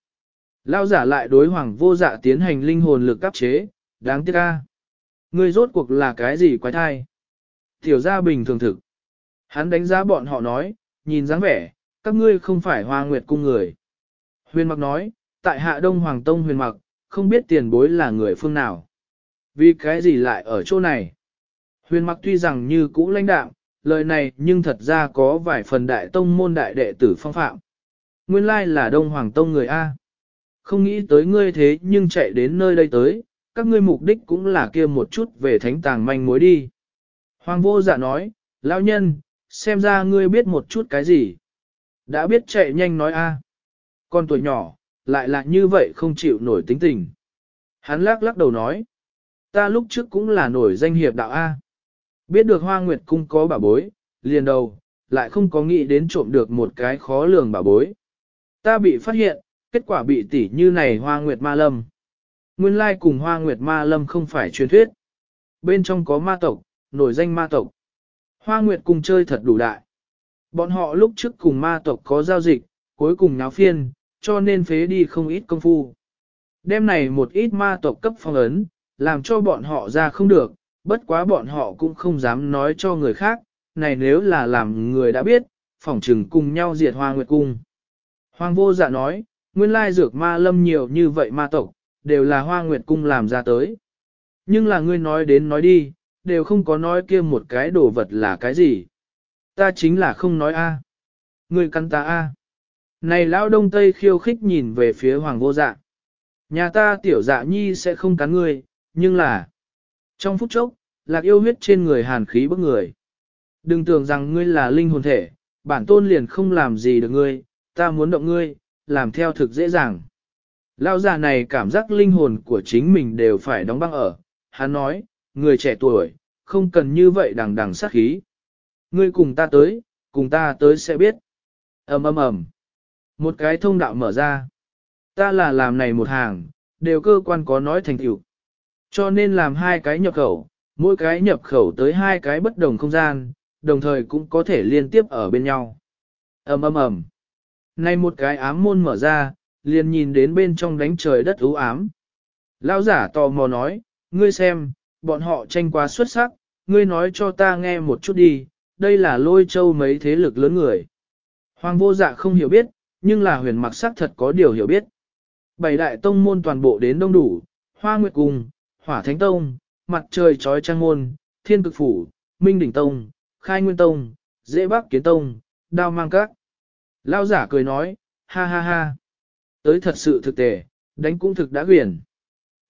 Lao giả lại đối hoàng vô dạ tiến hành linh hồn lực cấp chế, đáng tiếc ca. Ngươi rốt cuộc là cái gì quái thai? Tiểu gia bình thường thực. Hắn đánh giá bọn họ nói, nhìn dáng vẻ, các ngươi không phải hoa nguyệt cung người. Huyền mặc nói, tại hạ đông hoàng tông huyền mặc, không biết tiền bối là người phương nào. Vì cái gì lại ở chỗ này? Huyền mặc tuy rằng như cũ lãnh đạm, lời này nhưng thật ra có vài phần đại tông môn đại đệ tử phong phạm. Nguyên lai là Đông Hoàng Tông người A. Không nghĩ tới ngươi thế nhưng chạy đến nơi đây tới, các ngươi mục đích cũng là kia một chút về thánh tàng manh mối đi. Hoàng vô dạ nói, lão nhân, xem ra ngươi biết một chút cái gì. Đã biết chạy nhanh nói A. Con tuổi nhỏ, lại là như vậy không chịu nổi tính tình. Hắn lắc lắc đầu nói, ta lúc trước cũng là nổi danh hiệp đạo A. Biết được hoa nguyệt cung có bà bối, liền đầu, lại không có nghĩ đến trộm được một cái khó lường bà bối. Ta bị phát hiện, kết quả bị tỉ như này hoa nguyệt ma lâm. Nguyên lai cùng hoa nguyệt ma lâm không phải truyền thuyết. Bên trong có ma tộc, nổi danh ma tộc. Hoa nguyệt cùng chơi thật đủ đại. Bọn họ lúc trước cùng ma tộc có giao dịch, cuối cùng náo phiên, cho nên phế đi không ít công phu. Đêm này một ít ma tộc cấp phong ấn, làm cho bọn họ ra không được, bất quá bọn họ cũng không dám nói cho người khác, này nếu là làm người đã biết, phỏng trừng cùng nhau diệt hoa nguyệt cung. Hoàng vô dạ nói, nguyên lai dược ma lâm nhiều như vậy ma tộc, đều là hoa nguyệt cung làm ra tới. Nhưng là ngươi nói đến nói đi, đều không có nói kia một cái đồ vật là cái gì. Ta chính là không nói a. Ngươi cắn ta a. Này lão đông tây khiêu khích nhìn về phía hoàng vô dạ. Nhà ta tiểu dạ nhi sẽ không cắn ngươi, nhưng là... Trong phút chốc, lạc yêu huyết trên người hàn khí bức người. Đừng tưởng rằng ngươi là linh hồn thể, bản tôn liền không làm gì được ngươi, ta muốn động ngươi, làm theo thực dễ dàng. Lão già này cảm giác linh hồn của chính mình đều phải đóng băng ở, hắn nói, người trẻ tuổi, không cần như vậy đằng đằng sát khí. Ngươi cùng ta tới, cùng ta tới sẽ biết. ầm ầm ầm, một cái thông đạo mở ra. Ta là làm này một hàng, đều cơ quan có nói thành tựu. Cho nên làm hai cái nhập khẩu, mỗi cái nhập khẩu tới hai cái bất đồng không gian, đồng thời cũng có thể liên tiếp ở bên nhau. ầm ầm ầm. Nay một cái ám môn mở ra, liền nhìn đến bên trong đánh trời đất ưu ám. Lão giả tò mò nói, ngươi xem, bọn họ tranh quá xuất sắc, ngươi nói cho ta nghe một chút đi, đây là lôi châu mấy thế lực lớn người. Hoàng vô dạ không hiểu biết, nhưng là huyền mặc sắc thật có điều hiểu biết. Bảy đại tông môn toàn bộ đến đông đủ, hoa nguyệt cung, hỏa thánh tông, mặt trời trói Trang môn, thiên cực phủ, minh đỉnh tông, khai nguyên tông, dễ bắc kiến tông, đao mang các. Lao giả cười nói, ha ha ha. Tới thật sự thực tề, đánh cũng thực đã quyển.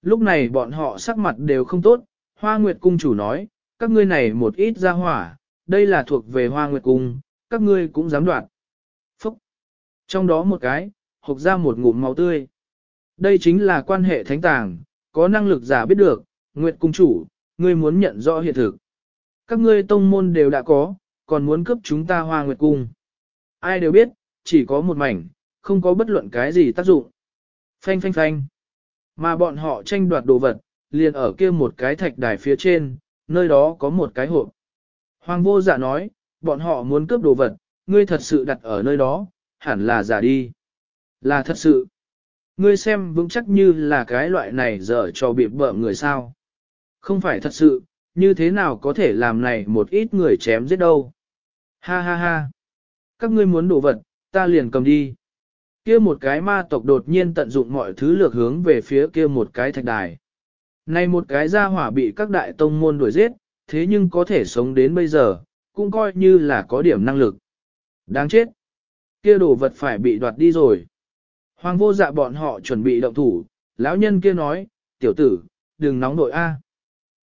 Lúc này bọn họ sắc mặt đều không tốt, hoa nguyệt cung chủ nói, các ngươi này một ít ra hỏa, đây là thuộc về hoa nguyệt cung, các ngươi cũng dám đoạt. Phúc! Trong đó một cái, hộc ra một ngụm máu tươi. Đây chính là quan hệ thánh tàng, có năng lực giả biết được, nguyệt cung chủ, ngươi muốn nhận rõ hiện thực. Các ngươi tông môn đều đã có, còn muốn cướp chúng ta hoa nguyệt cung. Ai đều biết, chỉ có một mảnh, không có bất luận cái gì tác dụng. Phanh phanh phanh. Mà bọn họ tranh đoạt đồ vật, liền ở kia một cái thạch đài phía trên, nơi đó có một cái hộp. Hoàng vô giả nói, bọn họ muốn cướp đồ vật, ngươi thật sự đặt ở nơi đó, hẳn là giả đi. Là thật sự. Ngươi xem vững chắc như là cái loại này dở cho bị bợ người sao. Không phải thật sự, như thế nào có thể làm này một ít người chém giết đâu. Ha ha ha. Các ngươi muốn đồ vật, ta liền cầm đi. Kia một cái ma tộc đột nhiên tận dụng mọi thứ lược hướng về phía kia một cái thạch đài. Này một cái gia hỏa bị các đại tông môn đuổi giết, thế nhưng có thể sống đến bây giờ, cũng coi như là có điểm năng lực. Đáng chết. Kia đồ vật phải bị đoạt đi rồi. Hoàng vô dạ bọn họ chuẩn bị động thủ, lão nhân kia nói, tiểu tử, đừng nóng nội A.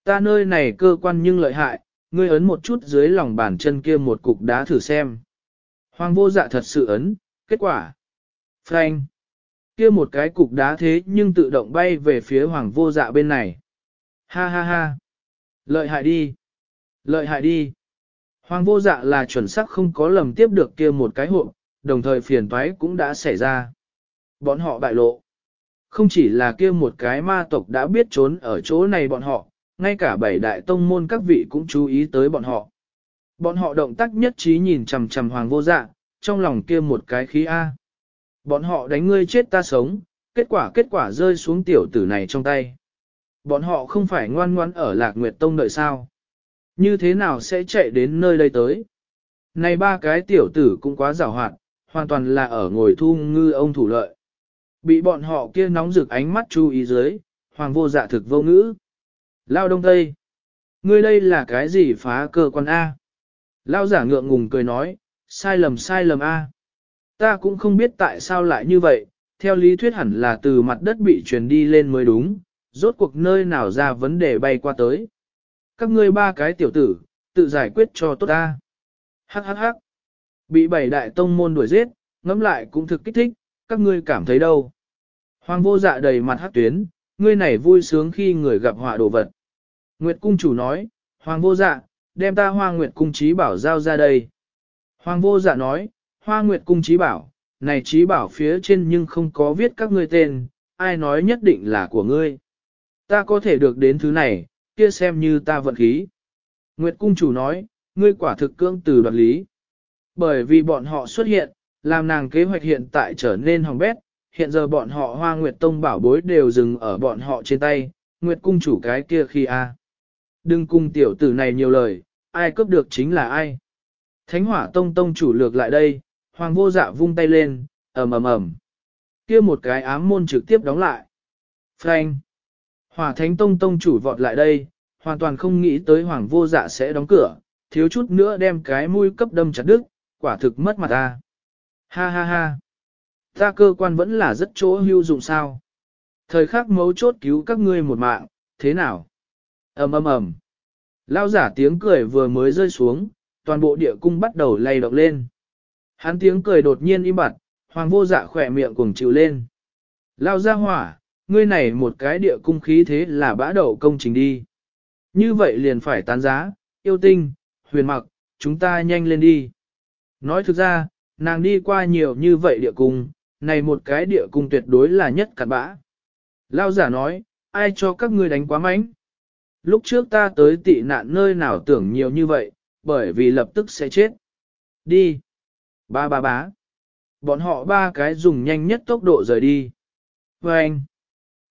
Ta nơi này cơ quan nhưng lợi hại, ngươi ấn một chút dưới lòng bàn chân kia một cục đá thử xem. Hoàng vô dạ thật sự ấn, kết quả. Frank. Kia một cái cục đá thế nhưng tự động bay về phía hoàng vô dạ bên này. Ha ha ha. Lợi hại đi. Lợi hại đi. Hoàng vô dạ là chuẩn xác không có lầm tiếp được kia một cái hộp, đồng thời phiền toái cũng đã xảy ra. Bọn họ bại lộ. Không chỉ là kia một cái ma tộc đã biết trốn ở chỗ này bọn họ, ngay cả bảy đại tông môn các vị cũng chú ý tới bọn họ. Bọn họ động tác nhất trí nhìn chằm chằm hoàng vô dạ, trong lòng kia một cái khí A. Bọn họ đánh ngươi chết ta sống, kết quả kết quả rơi xuống tiểu tử này trong tay. Bọn họ không phải ngoan ngoan ở lạc nguyệt tông đợi sao. Như thế nào sẽ chạy đến nơi đây tới? Này ba cái tiểu tử cũng quá rào hoạt, hoàn toàn là ở ngồi thu ngư ông thủ lợi. Bị bọn họ kia nóng rực ánh mắt chú ý dưới, hoàng vô dạ thực vô ngữ. Lao đông tây. Ngươi đây là cái gì phá cơ quan A? Lao giả ngượng ngùng cười nói, sai lầm sai lầm A. Ta cũng không biết tại sao lại như vậy, theo lý thuyết hẳn là từ mặt đất bị truyền đi lên mới đúng, rốt cuộc nơi nào ra vấn đề bay qua tới. Các ngươi ba cái tiểu tử, tự giải quyết cho tốt ta. Hắc hắc hắc. Bị bảy đại tông môn đuổi giết, ngẫm lại cũng thực kích thích, các ngươi cảm thấy đâu. Hoàng vô dạ đầy mặt hắc tuyến, ngươi này vui sướng khi người gặp họa đồ vật. Nguyệt cung chủ nói, Hoàng vô dạ, đem ta hoa nguyệt cung trí bảo giao ra đây. Hoàng vô dạ nói, hoa nguyệt cung trí bảo, này trí bảo phía trên nhưng không có viết các ngươi tên, ai nói nhất định là của ngươi. Ta có thể được đến thứ này, kia xem như ta vận khí. Nguyệt cung chủ nói, ngươi quả thực cưỡng từ đoạt lý. Bởi vì bọn họ xuất hiện, làm nàng kế hoạch hiện tại trở nên hỏng bét, hiện giờ bọn họ hoa nguyệt tông bảo bối đều dừng ở bọn họ trên tay, nguyệt cung chủ cái kia khi a. Đừng cung tiểu tử này nhiều lời, ai cướp được chính là ai. Thánh hỏa tông tông chủ lược lại đây, hoàng vô dạ vung tay lên, ầm ầm ầm. kia một cái ám môn trực tiếp đóng lại. Frank. Hỏa thánh tông tông chủ vọt lại đây, hoàn toàn không nghĩ tới hoàng vô dạ sẽ đóng cửa, thiếu chút nữa đem cái mũi cấp đâm chặt đứt, quả thực mất mặt ta. Ha ha ha. Ta cơ quan vẫn là rất chỗ hữu dụng sao. Thời khắc mấu chốt cứu các ngươi một mạng, thế nào? ầm ầm ầm. Lao giả tiếng cười vừa mới rơi xuống, toàn bộ địa cung bắt đầu lay động lên. Hắn tiếng cười đột nhiên im bặt, hoàng vô dạ khỏe miệng cuồng chịu lên. Lao ra hỏa, ngươi này một cái địa cung khí thế là bã đậu công trình đi. Như vậy liền phải tán giá, yêu tinh, huyền mặc, chúng ta nhanh lên đi. Nói thực ra, nàng đi qua nhiều như vậy địa cung, này một cái địa cung tuyệt đối là nhất cặn bã. Lao giả nói, ai cho các ngươi đánh quá mạnh? Lúc trước ta tới tị nạn nơi nào tưởng nhiều như vậy, bởi vì lập tức sẽ chết. Đi. Ba ba bá. Bọn họ ba cái dùng nhanh nhất tốc độ rời đi. Và anh.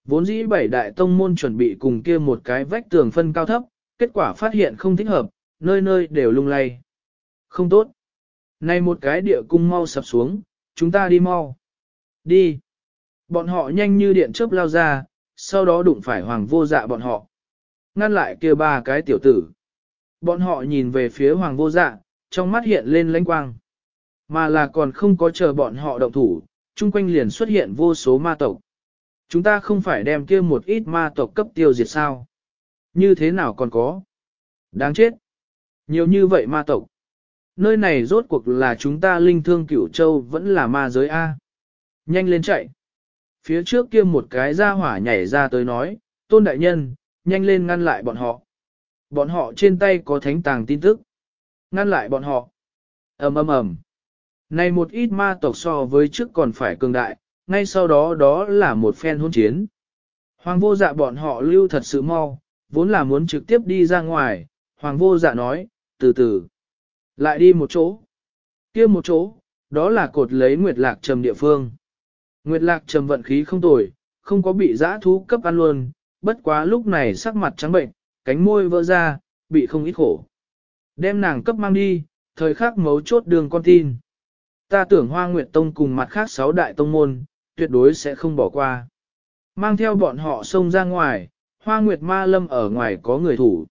Vốn dĩ bảy đại tông môn chuẩn bị cùng kia một cái vách tường phân cao thấp, kết quả phát hiện không thích hợp, nơi nơi đều lung lay. Không tốt. Này một cái địa cung mau sập xuống, chúng ta đi mau. Đi. Bọn họ nhanh như điện chớp lao ra, sau đó đụng phải hoàng vô dạ bọn họ. Ngăn lại kia ba cái tiểu tử. Bọn họ nhìn về phía hoàng vô dạ, trong mắt hiện lên lãnh quang. Mà là còn không có chờ bọn họ động thủ, chung quanh liền xuất hiện vô số ma tộc. Chúng ta không phải đem kia một ít ma tộc cấp tiêu diệt sao? Như thế nào còn có? Đáng chết! Nhiều như vậy ma tộc. Nơi này rốt cuộc là chúng ta linh thương cửu châu vẫn là ma giới A. Nhanh lên chạy! Phía trước kia một cái ra hỏa nhảy ra tới nói, tôn đại nhân, nhanh lên ngăn lại bọn họ. Bọn họ trên tay có thánh tàng tin tức. Ngăn lại bọn họ. ầm ầm ầm. Này một ít ma tộc so với trước còn phải cường đại, ngay sau đó đó là một phen hôn chiến. Hoàng vô dạ bọn họ lưu thật sự mau, vốn là muốn trực tiếp đi ra ngoài, hoàng vô dạ nói, từ từ, lại đi một chỗ, kia một chỗ, đó là cột lấy Nguyệt Lạc Trầm địa phương. Nguyệt Lạc Trầm vận khí không tồi, không có bị giã thú cấp ăn luôn, bất quá lúc này sắc mặt trắng bệnh, cánh môi vỡ ra, bị không ít khổ. Đem nàng cấp mang đi, thời khắc mấu chốt đường con tin. Ta tưởng Hoa Nguyệt Tông cùng mặt khác sáu đại tông môn, tuyệt đối sẽ không bỏ qua. Mang theo bọn họ xông ra ngoài, Hoa Nguyệt Ma Lâm ở ngoài có người thủ.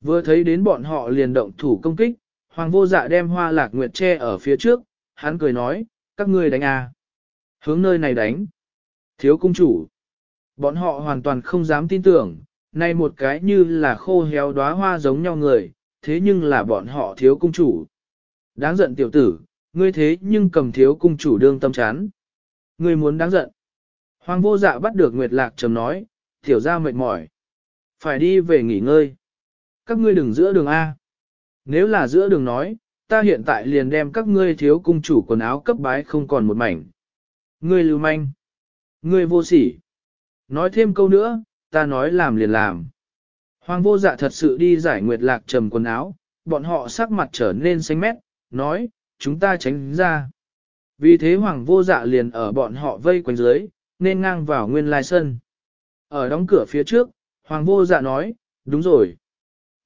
Vừa thấy đến bọn họ liền động thủ công kích, Hoàng vô dạ đem Hoa Lạc Nguyệt che ở phía trước, hắn cười nói, các ngươi đánh à. Hướng nơi này đánh. Thiếu cung chủ. Bọn họ hoàn toàn không dám tin tưởng, nay một cái như là khô héo đóa hoa giống nhau người, thế nhưng là bọn họ thiếu cung chủ. Đáng giận tiểu tử, ngươi thế nhưng cầm thiếu cung chủ đương tâm chán. Ngươi muốn đáng giận. Hoàng vô dạ bắt được Nguyệt Lạc trầm nói, tiểu ra mệt mỏi. Phải đi về nghỉ ngơi. Các ngươi đừng giữa đường A. Nếu là giữa đường nói, ta hiện tại liền đem các ngươi thiếu cung chủ quần áo cấp bái không còn một mảnh. Ngươi lưu manh. Ngươi vô sỉ. Nói thêm câu nữa, ta nói làm liền làm. Hoàng vô dạ thật sự đi giải nguyệt lạc trầm quần áo, bọn họ sắc mặt trở nên xanh mét, nói, chúng ta tránh ra. Vì thế hoàng vô dạ liền ở bọn họ vây quanh dưới, nên ngang vào nguyên lai sân. Ở đóng cửa phía trước, hoàng vô dạ nói, đúng rồi.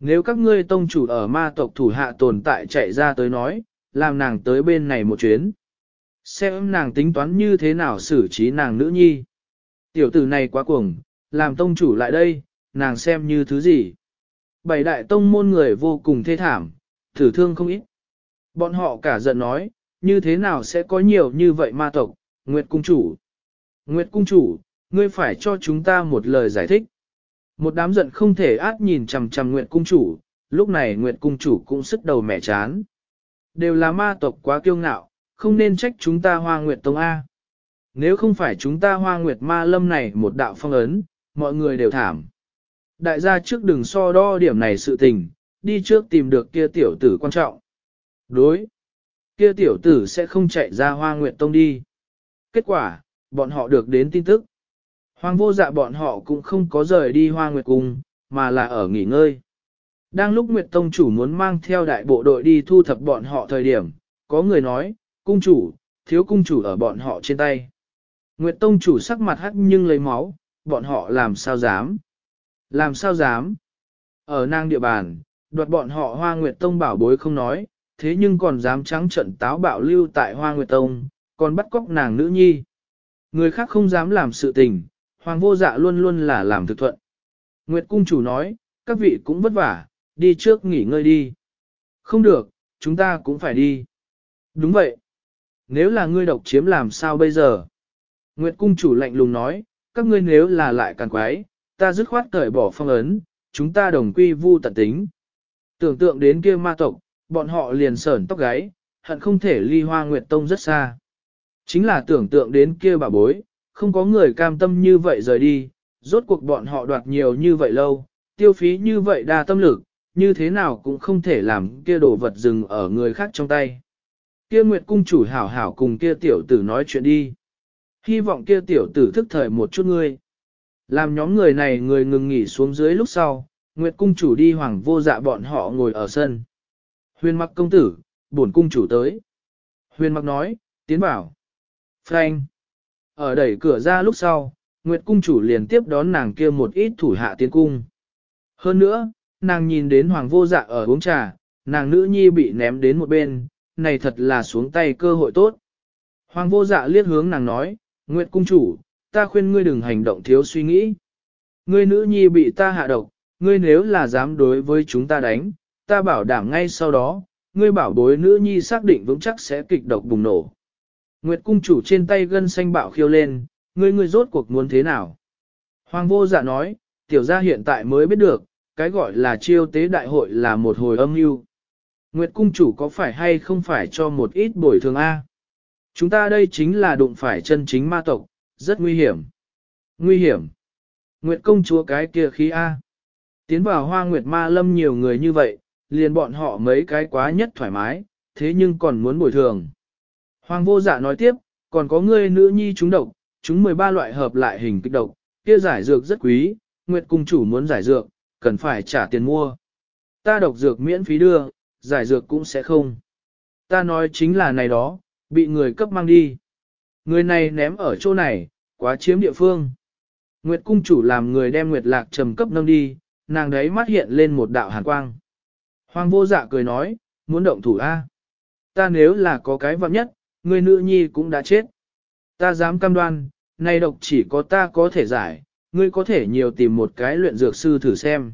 Nếu các ngươi tông chủ ở ma tộc thủ hạ tồn tại chạy ra tới nói, làm nàng tới bên này một chuyến. Xem nàng tính toán như thế nào xử trí nàng nữ nhi. Tiểu tử này quá cuồng, làm tông chủ lại đây, nàng xem như thứ gì. bảy đại tông môn người vô cùng thê thảm, thử thương không ít. Bọn họ cả giận nói, như thế nào sẽ có nhiều như vậy ma tộc, Nguyệt Cung Chủ. Nguyệt Cung Chủ, ngươi phải cho chúng ta một lời giải thích. Một đám giận không thể át nhìn chằm chằm Nguyệt Cung Chủ, lúc này Nguyệt Cung Chủ cũng sức đầu mẻ chán. Đều là ma tộc quá kiêu ngạo, không nên trách chúng ta hoa Nguyệt Tông A. Nếu không phải chúng ta hoa Nguyệt Ma Lâm này một đạo phong ấn, mọi người đều thảm. Đại gia trước đừng so đo điểm này sự tình, đi trước tìm được kia tiểu tử quan trọng. Đối. Kia tiểu tử sẽ không chạy ra hoa nguyệt tông đi. Kết quả, bọn họ được đến tin tức. Hoàng vô dạ bọn họ cũng không có rời đi hoa nguyệt cung, mà là ở nghỉ ngơi. Đang lúc Nguyệt Tông chủ muốn mang theo đại bộ đội đi thu thập bọn họ thời điểm, có người nói, cung chủ, thiếu cung chủ ở bọn họ trên tay. Nguyệt Tông chủ sắc mặt hắc nhưng lấy máu, bọn họ làm sao dám. Làm sao dám? Ở nang địa bàn, đoạt bọn họ Hoa Nguyệt Tông bảo bối không nói, thế nhưng còn dám trắng trận táo bạo lưu tại Hoa Nguyệt Tông, còn bắt cóc nàng nữ nhi. Người khác không dám làm sự tình, Hoàng vô dạ luôn luôn là làm thực thuận. Nguyệt Cung chủ nói, các vị cũng vất vả, đi trước nghỉ ngơi đi. Không được, chúng ta cũng phải đi. Đúng vậy. Nếu là ngươi độc chiếm làm sao bây giờ? Nguyệt Cung chủ lạnh lùng nói, các ngươi nếu là lại càng quái, ta dứt khoát cởi bỏ phong ấn, chúng ta đồng quy vu tận tính. Tưởng tượng đến kia ma tộc, bọn họ liền sởn tóc gáy, hận không thể ly hoa nguyệt tông rất xa. Chính là tưởng tượng đến kia bà bối, không có người cam tâm như vậy rời đi, rốt cuộc bọn họ đoạt nhiều như vậy lâu, tiêu phí như vậy đa tâm lực, như thế nào cũng không thể làm kia đồ vật dừng ở người khác trong tay. Kia Nguyệt cung chủ hảo hảo cùng kia tiểu tử nói chuyện đi. Hy vọng kia tiểu tử thức thời một chút ngươi. Làm nhóm người này người ngừng nghỉ xuống dưới lúc sau, Nguyệt cung chủ đi hoàng vô dạ bọn họ ngồi ở sân. Huyền mặc công tử, bổn cung chủ tới. Huyền mặc nói, tiến bảo. Frank. Ở đẩy cửa ra lúc sau, Nguyệt cung chủ liền tiếp đón nàng kia một ít thủ hạ tiến cung. Hơn nữa, nàng nhìn đến hoàng vô dạ ở uống trà, nàng nữ nhi bị ném đến một bên, này thật là xuống tay cơ hội tốt. Hoàng vô dạ liếc hướng nàng nói, Nguyệt cung chủ, ta khuyên ngươi đừng hành động thiếu suy nghĩ. Ngươi nữ nhi bị ta hạ độc, ngươi nếu là dám đối với chúng ta đánh, ta bảo đảm ngay sau đó, ngươi bảo bối nữ nhi xác định vững chắc sẽ kịch độc bùng nổ. Nguyệt cung chủ trên tay gân xanh bạo khiêu lên, ngươi ngươi rốt cuộc muốn thế nào? Hoàng vô dạ nói, tiểu gia hiện tại mới biết được, cái gọi là chiêu tế đại hội là một hồi âm mưu. Nguyệt cung chủ có phải hay không phải cho một ít bồi thường A? Chúng ta đây chính là đụng phải chân chính ma tộc, rất nguy hiểm. Nguy hiểm. Nguyệt công chúa cái kia khí A. Tiến vào hoa nguyệt ma lâm nhiều người như vậy, liền bọn họ mấy cái quá nhất thoải mái, thế nhưng còn muốn bồi thường. Hoàng vô dạ nói tiếp, còn có ngươi nữ nhi chúng độc, chúng 13 loại hợp lại hình kích độc, kia giải dược rất quý, Nguyệt cung chủ muốn giải dược, cần phải trả tiền mua. Ta độc dược miễn phí đưa, giải dược cũng sẽ không. Ta nói chính là này đó, bị người cấp mang đi. Người này ném ở chỗ này, quá chiếm địa phương. Nguyệt cung chủ làm người đem Nguyệt lạc trầm cấp nâng đi, nàng đấy mắt hiện lên một đạo hàn quang. Hoàng vô dạ cười nói, muốn động thủ A. Ta nếu là có cái vặn nhất, người nữ nhi cũng đã chết. Ta dám cam đoan, nay độc chỉ có ta có thể giải, ngươi có thể nhiều tìm một cái luyện dược sư thử xem.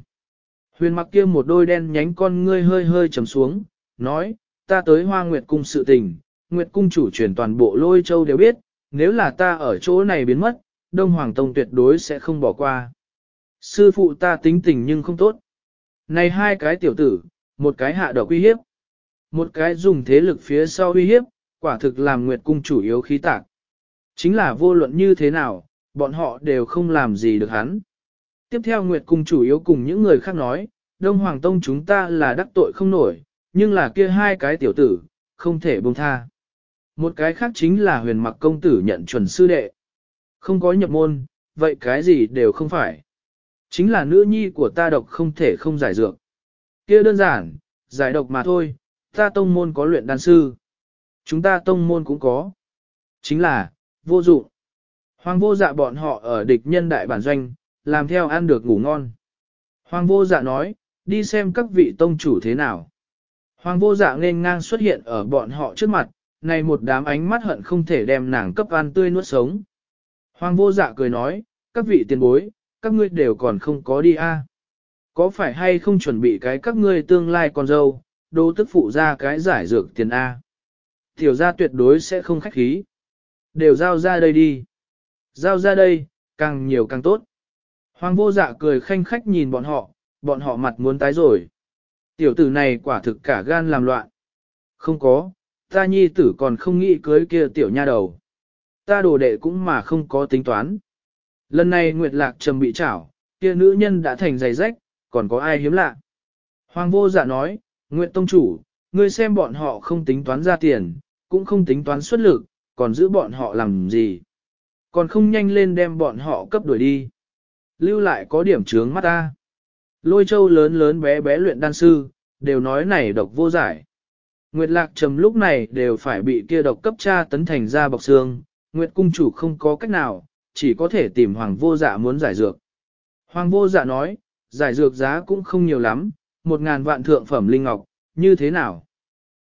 Huyền mặc kia một đôi đen nhánh con ngươi hơi hơi trầm xuống, nói, ta tới hoa nguyệt cung sự tình, nguyệt cung chủ truyền toàn bộ lôi châu đều biết, nếu là ta ở chỗ này biến mất, Đông Hoàng Tông tuyệt đối sẽ không bỏ qua. Sư phụ ta tính tình nhưng không tốt. Này hai cái tiểu tử, một cái hạ độc uy hiếp, một cái dùng thế lực phía sau uy hiếp, quả thực làm Nguyệt Cung chủ yếu khí tạc. Chính là vô luận như thế nào, bọn họ đều không làm gì được hắn. Tiếp theo Nguyệt Cung chủ yếu cùng những người khác nói, Đông Hoàng Tông chúng ta là đắc tội không nổi, nhưng là kia hai cái tiểu tử, không thể buông tha. Một cái khác chính là huyền mặc công tử nhận chuẩn sư đệ. Không có nhập môn, vậy cái gì đều không phải. Chính là nữ nhi của ta độc không thể không giải dược. kia đơn giản, giải độc mà thôi, ta tông môn có luyện đan sư. Chúng ta tông môn cũng có. Chính là, vô dụng. Hoàng vô dạ bọn họ ở địch nhân đại bản doanh, làm theo ăn được ngủ ngon. Hoàng vô dạ nói, đi xem các vị tông chủ thế nào. Hoàng vô dạ nên ngang xuất hiện ở bọn họ trước mặt, này một đám ánh mắt hận không thể đem nàng cấp ăn tươi nuốt sống. Hoàng vô dạ cười nói, các vị tiền bối, các ngươi đều còn không có đi a. Có phải hay không chuẩn bị cái các ngươi tương lai con dâu, đô tức phụ ra cái giải dược tiền A. Tiểu gia tuyệt đối sẽ không khách khí. Đều giao ra đây đi. Giao ra đây, càng nhiều càng tốt. Hoàng vô dạ cười khanh khách nhìn bọn họ, bọn họ mặt muốn tái rồi. Tiểu tử này quả thực cả gan làm loạn. Không có, ta nhi tử còn không nghĩ cưới kia tiểu nha đầu. Ta đồ đệ cũng mà không có tính toán. Lần này Nguyệt Lạc trầm bị chảo, kia nữ nhân đã thành giày rách, còn có ai hiếm lạ. Hoàng vô dạ nói, Nguyệt Tông Chủ, ngươi xem bọn họ không tính toán ra tiền, cũng không tính toán xuất lực, còn giữ bọn họ làm gì. Còn không nhanh lên đem bọn họ cấp đuổi đi. Lưu lại có điểm trướng mắt ta. Lôi châu lớn lớn bé bé luyện đan sư, đều nói này độc vô giải. Nguyệt Lạc Trầm lúc này đều phải bị kia độc cấp tra tấn thành ra bọc xương, Nguyệt Cung Chủ không có cách nào, chỉ có thể tìm Hoàng Vô Dạ muốn giải dược. Hoàng Vô Dạ nói, giải dược giá cũng không nhiều lắm, một ngàn vạn thượng phẩm linh ngọc, như thế nào?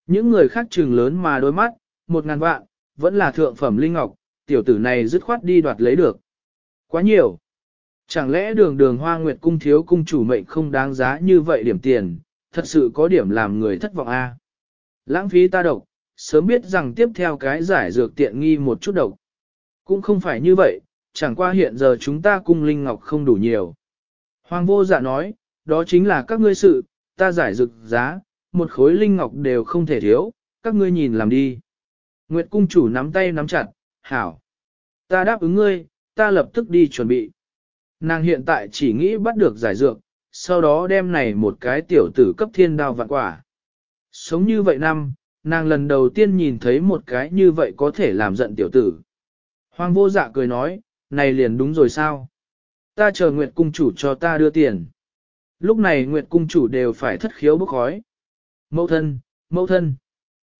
Những người khác trừng lớn mà đôi mắt, một ngàn vạn, vẫn là thượng phẩm linh ngọc, tiểu tử này dứt khoát đi đoạt lấy được. Quá nhiều. Chẳng lẽ đường đường hoa nguyệt cung thiếu cung chủ mệnh không đáng giá như vậy điểm tiền, thật sự có điểm làm người thất vọng a. Lãng phí ta độc, sớm biết rằng tiếp theo cái giải dược tiện nghi một chút độc. Cũng không phải như vậy, chẳng qua hiện giờ chúng ta cung linh ngọc không đủ nhiều. Hoàng vô dạ nói, đó chính là các ngươi sự, ta giải dược giá, một khối linh ngọc đều không thể thiếu, các ngươi nhìn làm đi. Nguyệt cung chủ nắm tay nắm chặt, hảo. Ta đáp ứng ngươi, ta lập tức đi chuẩn bị. Nàng hiện tại chỉ nghĩ bắt được giải dược, sau đó đem này một cái tiểu tử cấp thiên đao vạn quả. Sống như vậy năm, nàng lần đầu tiên nhìn thấy một cái như vậy có thể làm giận tiểu tử. Hoàng vô dạ cười nói, này liền đúng rồi sao? Ta chờ Nguyệt cung chủ cho ta đưa tiền. Lúc này Nguyệt cung chủ đều phải thất khiếu bức khói. Mẫu thân, mẫu thân.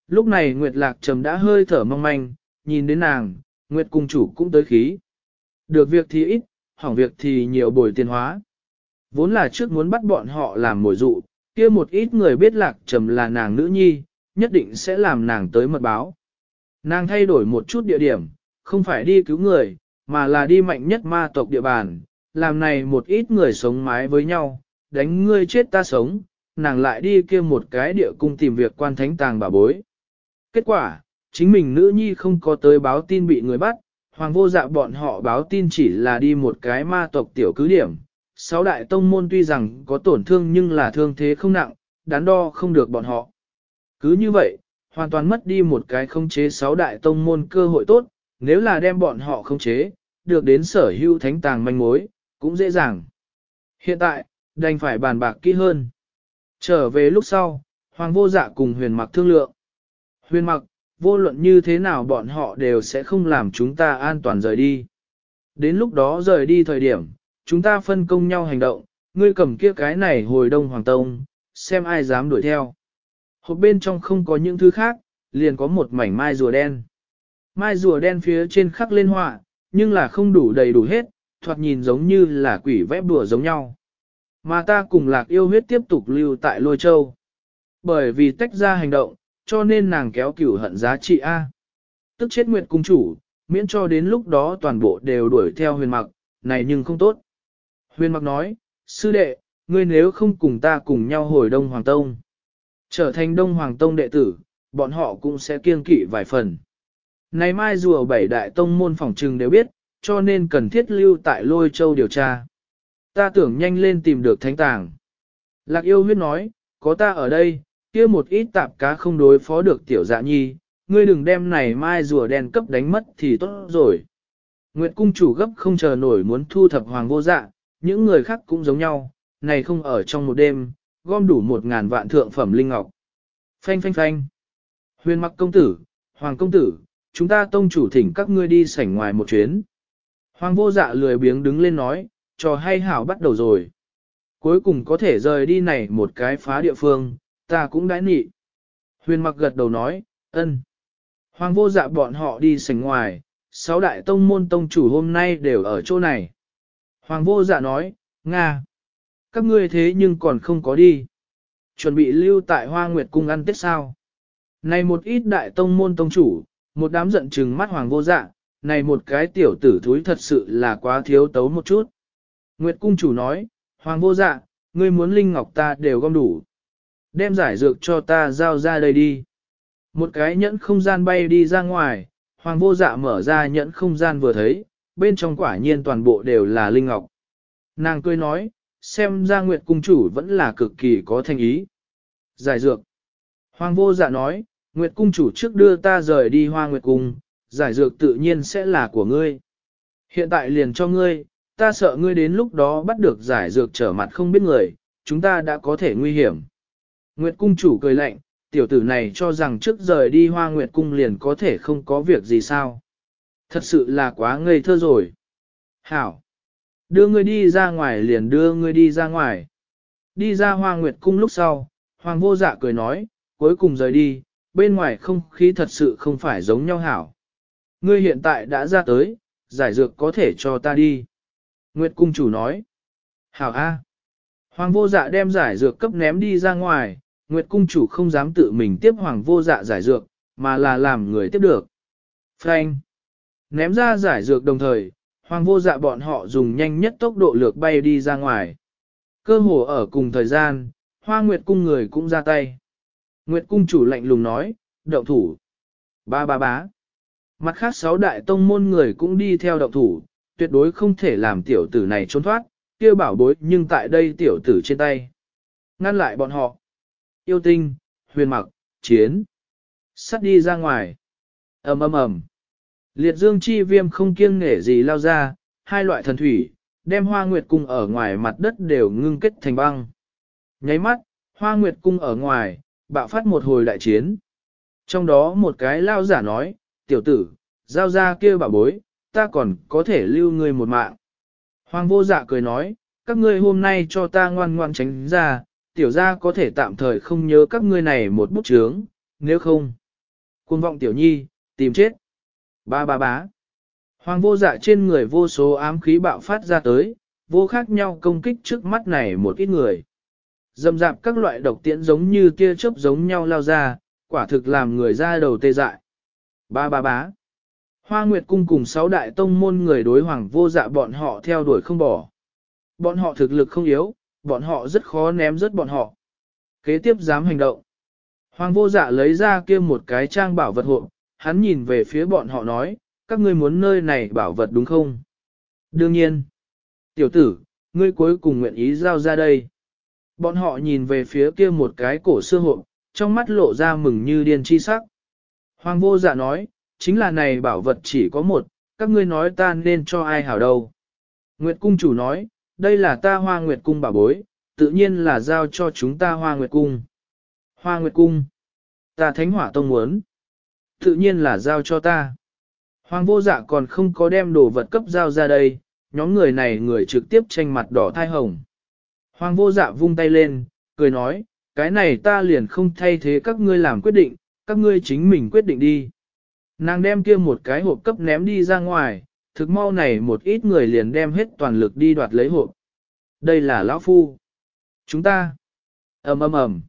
Lúc này Nguyệt lạc trầm đã hơi thở mong manh, nhìn đến nàng, Nguyệt cung chủ cũng tới khí. Được việc thì ít, hỏng việc thì nhiều bồi tiền hóa. Vốn là trước muốn bắt bọn họ làm mồi dụ, kia một ít người biết lạc trầm là nàng nữ nhi, nhất định sẽ làm nàng tới mật báo. Nàng thay đổi một chút địa điểm, không phải đi cứu người, mà là đi mạnh nhất ma tộc địa bàn, làm này một ít người sống mái với nhau, đánh ngươi chết ta sống, nàng lại đi kia một cái địa cung tìm việc quan thánh tàng bà bối. Kết quả, chính mình nữ nhi không có tới báo tin bị người bắt, hoàng vô dạ bọn họ báo tin chỉ là đi một cái ma tộc tiểu cứ điểm. Sáu đại tông môn tuy rằng có tổn thương nhưng là thương thế không nặng, đắn đo không được bọn họ. Cứ như vậy, hoàn toàn mất đi một cái không chế sáu đại tông môn cơ hội tốt, nếu là đem bọn họ không chế, được đến sở hữu thánh tàng manh mối, cũng dễ dàng. Hiện tại, đành phải bàn bạc kỹ hơn. Trở về lúc sau, Hoàng vô dạ cùng huyền mặc thương lượng. Huyền mặc, vô luận như thế nào bọn họ đều sẽ không làm chúng ta an toàn rời đi. Đến lúc đó rời đi thời điểm, chúng ta phân công nhau hành động, ngươi cầm kia cái này hồi đông hoàng tông, xem ai dám đuổi theo. Hộp bên trong không có những thứ khác, liền có một mảnh mai rùa đen. Mai rùa đen phía trên khắc lên họa, nhưng là không đủ đầy đủ hết, thoạt nhìn giống như là quỷ vẽ bùa giống nhau. Mà ta cùng lạc yêu huyết tiếp tục lưu tại lôi châu. Bởi vì tách ra hành động, cho nên nàng kéo cửu hận giá trị A. Tức chết nguyệt cung chủ, miễn cho đến lúc đó toàn bộ đều đuổi theo huyền mặc, này nhưng không tốt. Huyền mặc nói, sư đệ, ngươi nếu không cùng ta cùng nhau hồi Đông Hoàng Tông, trở thành Đông Hoàng Tông đệ tử, bọn họ cũng sẽ kiêng kỵ vài phần. Này mai rùa bảy đại tông môn phòng trừng đều biết, cho nên cần thiết lưu tại lôi châu điều tra. Ta tưởng nhanh lên tìm được thánh tàng. Lạc yêu huyết nói, có ta ở đây, kia một ít tạp cá không đối phó được tiểu dạ nhi, ngươi đừng đem này mai rùa đen cấp đánh mất thì tốt rồi. Nguyệt cung chủ gấp không chờ nổi muốn thu thập hoàng vô dạ, những người khác cũng giống nhau, này không ở trong một đêm, gom đủ một ngàn vạn thượng phẩm linh ngọc. Phanh phanh phanh. Huyền mặc công tử, hoàng công tử, chúng ta tông chủ thỉnh các ngươi đi sảnh ngoài một chuyến. Hoàng vô dạ lười biếng đứng lên nói, trò hay hảo bắt đầu rồi. Cuối cùng có thể rời đi này một cái phá địa phương, ta cũng đã nị. Huyền mặc gật đầu nói, ân. Hoàng vô dạ bọn họ đi sảnh ngoài, sáu đại tông môn tông chủ hôm nay đều ở chỗ này. Hoàng vô dạ nói, Nga. Các ngươi thế nhưng còn không có đi. Chuẩn bị lưu tại hoa nguyệt cung ăn tết sao. Này một ít đại tông môn tông chủ, một đám giận trừng mắt hoàng vô dạ, này một cái tiểu tử thúi thật sự là quá thiếu tấu một chút. Nguyệt cung chủ nói, hoàng vô dạ, ngươi muốn linh ngọc ta đều gom đủ. Đem giải dược cho ta giao ra đây đi. Một cái nhẫn không gian bay đi ra ngoài, hoàng vô dạ mở ra nhẫn không gian vừa thấy, bên trong quả nhiên toàn bộ đều là linh ngọc. Nàng cười nói, xem ra Nguyệt Cung chủ vẫn là cực kỳ có thành ý. Giải dược. Hoàng vô dạ nói, Nguyệt Cung chủ trước đưa ta rời đi Hoa Nguyệt Cung, giải dược tự nhiên sẽ là của ngươi. Hiện tại liền cho ngươi, ta sợ ngươi đến lúc đó bắt được giải dược trở mặt không biết người, chúng ta đã có thể nguy hiểm. Nguyệt Cung chủ cười lạnh, tiểu tử này cho rằng trước rời đi Hoa Nguyệt Cung liền có thể không có việc gì sao. Thật sự là quá ngây thơ rồi. Hảo. Đưa ngươi đi ra ngoài liền đưa ngươi đi ra ngoài. Đi ra Hoa Nguyệt Cung lúc sau, Hoàng vô dạ cười nói, cuối cùng rời đi, bên ngoài không khí thật sự không phải giống nhau hảo. Ngươi hiện tại đã ra tới, giải dược có thể cho ta đi. Nguyệt Cung chủ nói. Hảo A. Hoàng vô dạ đem giải dược cấp ném đi ra ngoài, Nguyệt Cung chủ không dám tự mình tiếp Hoàng vô dạ giải dược, mà là làm người tiếp được. Frank. Ném ra giải dược đồng thời, Hoàng vô dạ bọn họ dùng nhanh nhất tốc độ lược bay đi ra ngoài. Cơ hồ ở cùng thời gian, Hoa Nguyệt Cung người cũng ra tay. Nguyệt Cung chủ lạnh lùng nói, động thủ. Ba ba bá. Mặt khác sáu đại tông môn người cũng đi theo động thủ, tuyệt đối không thể làm tiểu tử này trốn thoát, kia bảo bối nhưng tại đây tiểu tử trên tay. Ngăn lại bọn họ. Yêu tinh, huyền mặc, chiến. Sắt đi ra ngoài. ầm ầm ầm. Liệt dương chi viêm không kiêng nể gì lao ra, hai loại thần thủy, đem hoa nguyệt cung ở ngoài mặt đất đều ngưng kết thành băng. Nháy mắt, hoa nguyệt cung ở ngoài, bạo phát một hồi đại chiến. Trong đó một cái lao giả nói, tiểu tử, giao ra kia bảo bối, ta còn có thể lưu ngươi một mạng. Hoàng vô dạ cười nói, các ngươi hôm nay cho ta ngoan ngoan tránh ra, tiểu gia có thể tạm thời không nhớ các ngươi này một bút chướng, nếu không. Cuồng vọng tiểu nhi, tìm chết. Ba ba bá. Hoàng vô dạ trên người vô số ám khí bạo phát ra tới, vô khác nhau công kích trước mắt này một ít người. Dầm dạp các loại độc tiễn giống như tia chớp giống nhau lao ra, quả thực làm người ra đầu tê dại. Ba ba bá. Hoa Nguyệt Cung cùng sáu đại tông môn người đối hoàng vô dạ bọn họ theo đuổi không bỏ. Bọn họ thực lực không yếu, bọn họ rất khó ném rớt bọn họ. Kế tiếp dám hành động. Hoàng vô dạ lấy ra kia một cái trang bảo vật hộ, hắn nhìn về phía bọn họ nói, các ngươi muốn nơi này bảo vật đúng không? Đương nhiên. Tiểu tử, ngươi cuối cùng nguyện ý giao ra đây. Bọn họ nhìn về phía kia một cái cổ xưa hộ, trong mắt lộ ra mừng như điên chi sắc. Hoàng vô dạ nói, chính là này bảo vật chỉ có một, các ngươi nói ta nên cho ai hảo đâu. Nguyệt cung chủ nói, đây là ta hoa nguyệt cung bảo bối, tự nhiên là giao cho chúng ta hoa nguyệt cung. Hoa nguyệt cung, ta thánh hỏa tông muốn, tự nhiên là giao cho ta. Hoàng vô dạ còn không có đem đồ vật cấp giao ra đây, nhóm người này người trực tiếp tranh mặt đỏ thai hồng. Hoàng vô dạ vung tay lên, cười nói, cái này ta liền không thay thế các ngươi làm quyết định, các ngươi chính mình quyết định đi. Nàng đem kia một cái hộp cấp ném đi ra ngoài, thực mau này một ít người liền đem hết toàn lực đi đoạt lấy hộp. Đây là lão Phu. Chúng ta. ầm ầm ầm.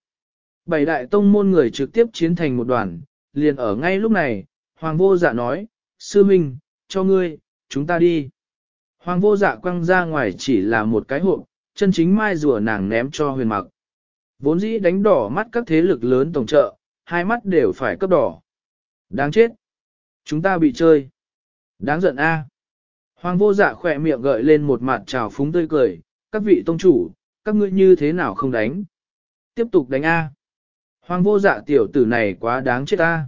Bảy đại tông môn người trực tiếp chiến thành một đoàn, liền ở ngay lúc này, Hoàng vô dạ nói, Sư Minh, cho ngươi, chúng ta đi. Hoàng vô dạ quăng ra ngoài chỉ là một cái hộp, chân chính mai rùa nàng ném cho huyền mặc. Vốn dĩ đánh đỏ mắt các thế lực lớn tổng trợ, hai mắt đều phải cấp đỏ. Đáng chết. Chúng ta bị chơi. Đáng giận a. Hoàng vô dạ khỏe miệng gợi lên một mặt trào phúng tươi cười, các vị tông chủ, các ngươi như thế nào không đánh? Tiếp tục đánh a. Hoàng vô dạ tiểu tử này quá đáng chết ta!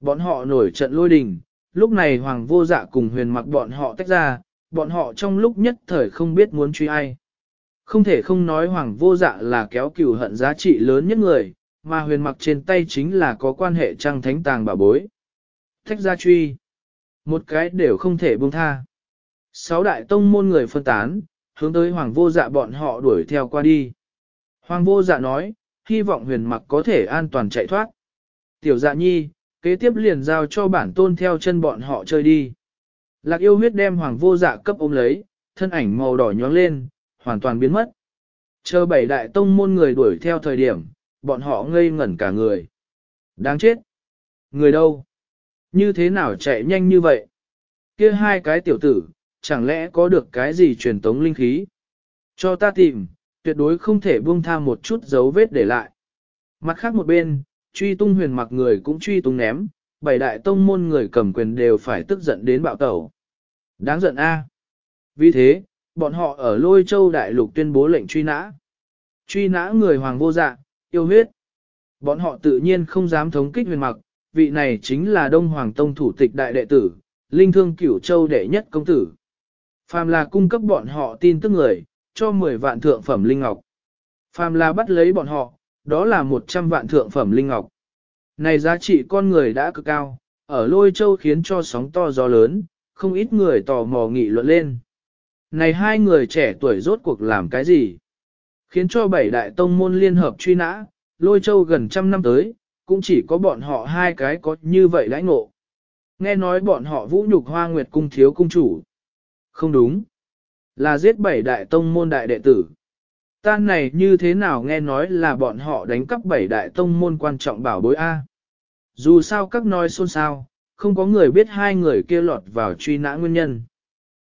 Bọn họ nổi trận lôi đình, lúc này hoàng vô dạ cùng huyền mặc bọn họ tách ra, bọn họ trong lúc nhất thời không biết muốn truy ai. Không thể không nói hoàng vô dạ là kéo cửu hận giá trị lớn nhất người, mà huyền mặc trên tay chính là có quan hệ trăng thánh tàng bảo bối. tách ra truy. Một cái đều không thể buông tha. Sáu đại tông môn người phân tán, hướng tới hoàng vô dạ bọn họ đuổi theo qua đi. Hoàng vô dạ nói, hy vọng huyền mặc có thể an toàn chạy thoát. Tiểu dạ nhi, kế tiếp liền giao cho bản tôn theo chân bọn họ chơi đi. Lạc yêu huyết đem hoàng vô dạ cấp ôm lấy, thân ảnh màu đỏ nhóng lên, hoàn toàn biến mất. Chờ bảy đại tông môn người đuổi theo thời điểm, bọn họ ngây ngẩn cả người. Đáng chết! Người đâu? Như thế nào chạy nhanh như vậy? Kia hai cái tiểu tử, chẳng lẽ có được cái gì truyền tống linh khí? Cho ta tìm, tuyệt đối không thể buông tha một chút dấu vết để lại. Mặt khác một bên, truy tung huyền mặc người cũng truy tung ném, bảy đại tông môn người cầm quyền đều phải tức giận đến bạo tẩu. Đáng giận a. Vì thế, bọn họ ở lôi châu đại lục tuyên bố lệnh truy nã. Truy nã người hoàng vô dạ, yêu huyết. Bọn họ tự nhiên không dám thống kích huyền mặc, vị này chính là Đông Hoàng Tông thủ tịch đại đệ tử, linh thương cửu châu đệ nhất công tử. Phàm là cung cấp bọn họ tin tức người, cho 10 vạn thượng phẩm linh ngọc. Phàm là bắt lấy bọn họ, đó là 100 vạn thượng phẩm linh ngọc. Này giá trị con người đã cực cao, ở lôi châu khiến cho sóng to gió lớn, không ít người tò mò nghị luận lên. Này hai người trẻ tuổi rốt cuộc làm cái gì? Khiến cho bảy đại tông môn liên hợp truy nã, lôi châu gần trăm năm tới, cũng chỉ có bọn họ hai cái có như vậy lãnh ngộ. Nghe nói bọn họ vũ nhục hoa nguyệt cung thiếu cung chủ. Không đúng. Là giết bảy đại tông môn đại đệ tử. Tan này như thế nào nghe nói là bọn họ đánh cắp bảy đại tông môn quan trọng bảo bối A. Dù sao các nói xôn xao, không có người biết hai người kia lọt vào truy nã nguyên nhân.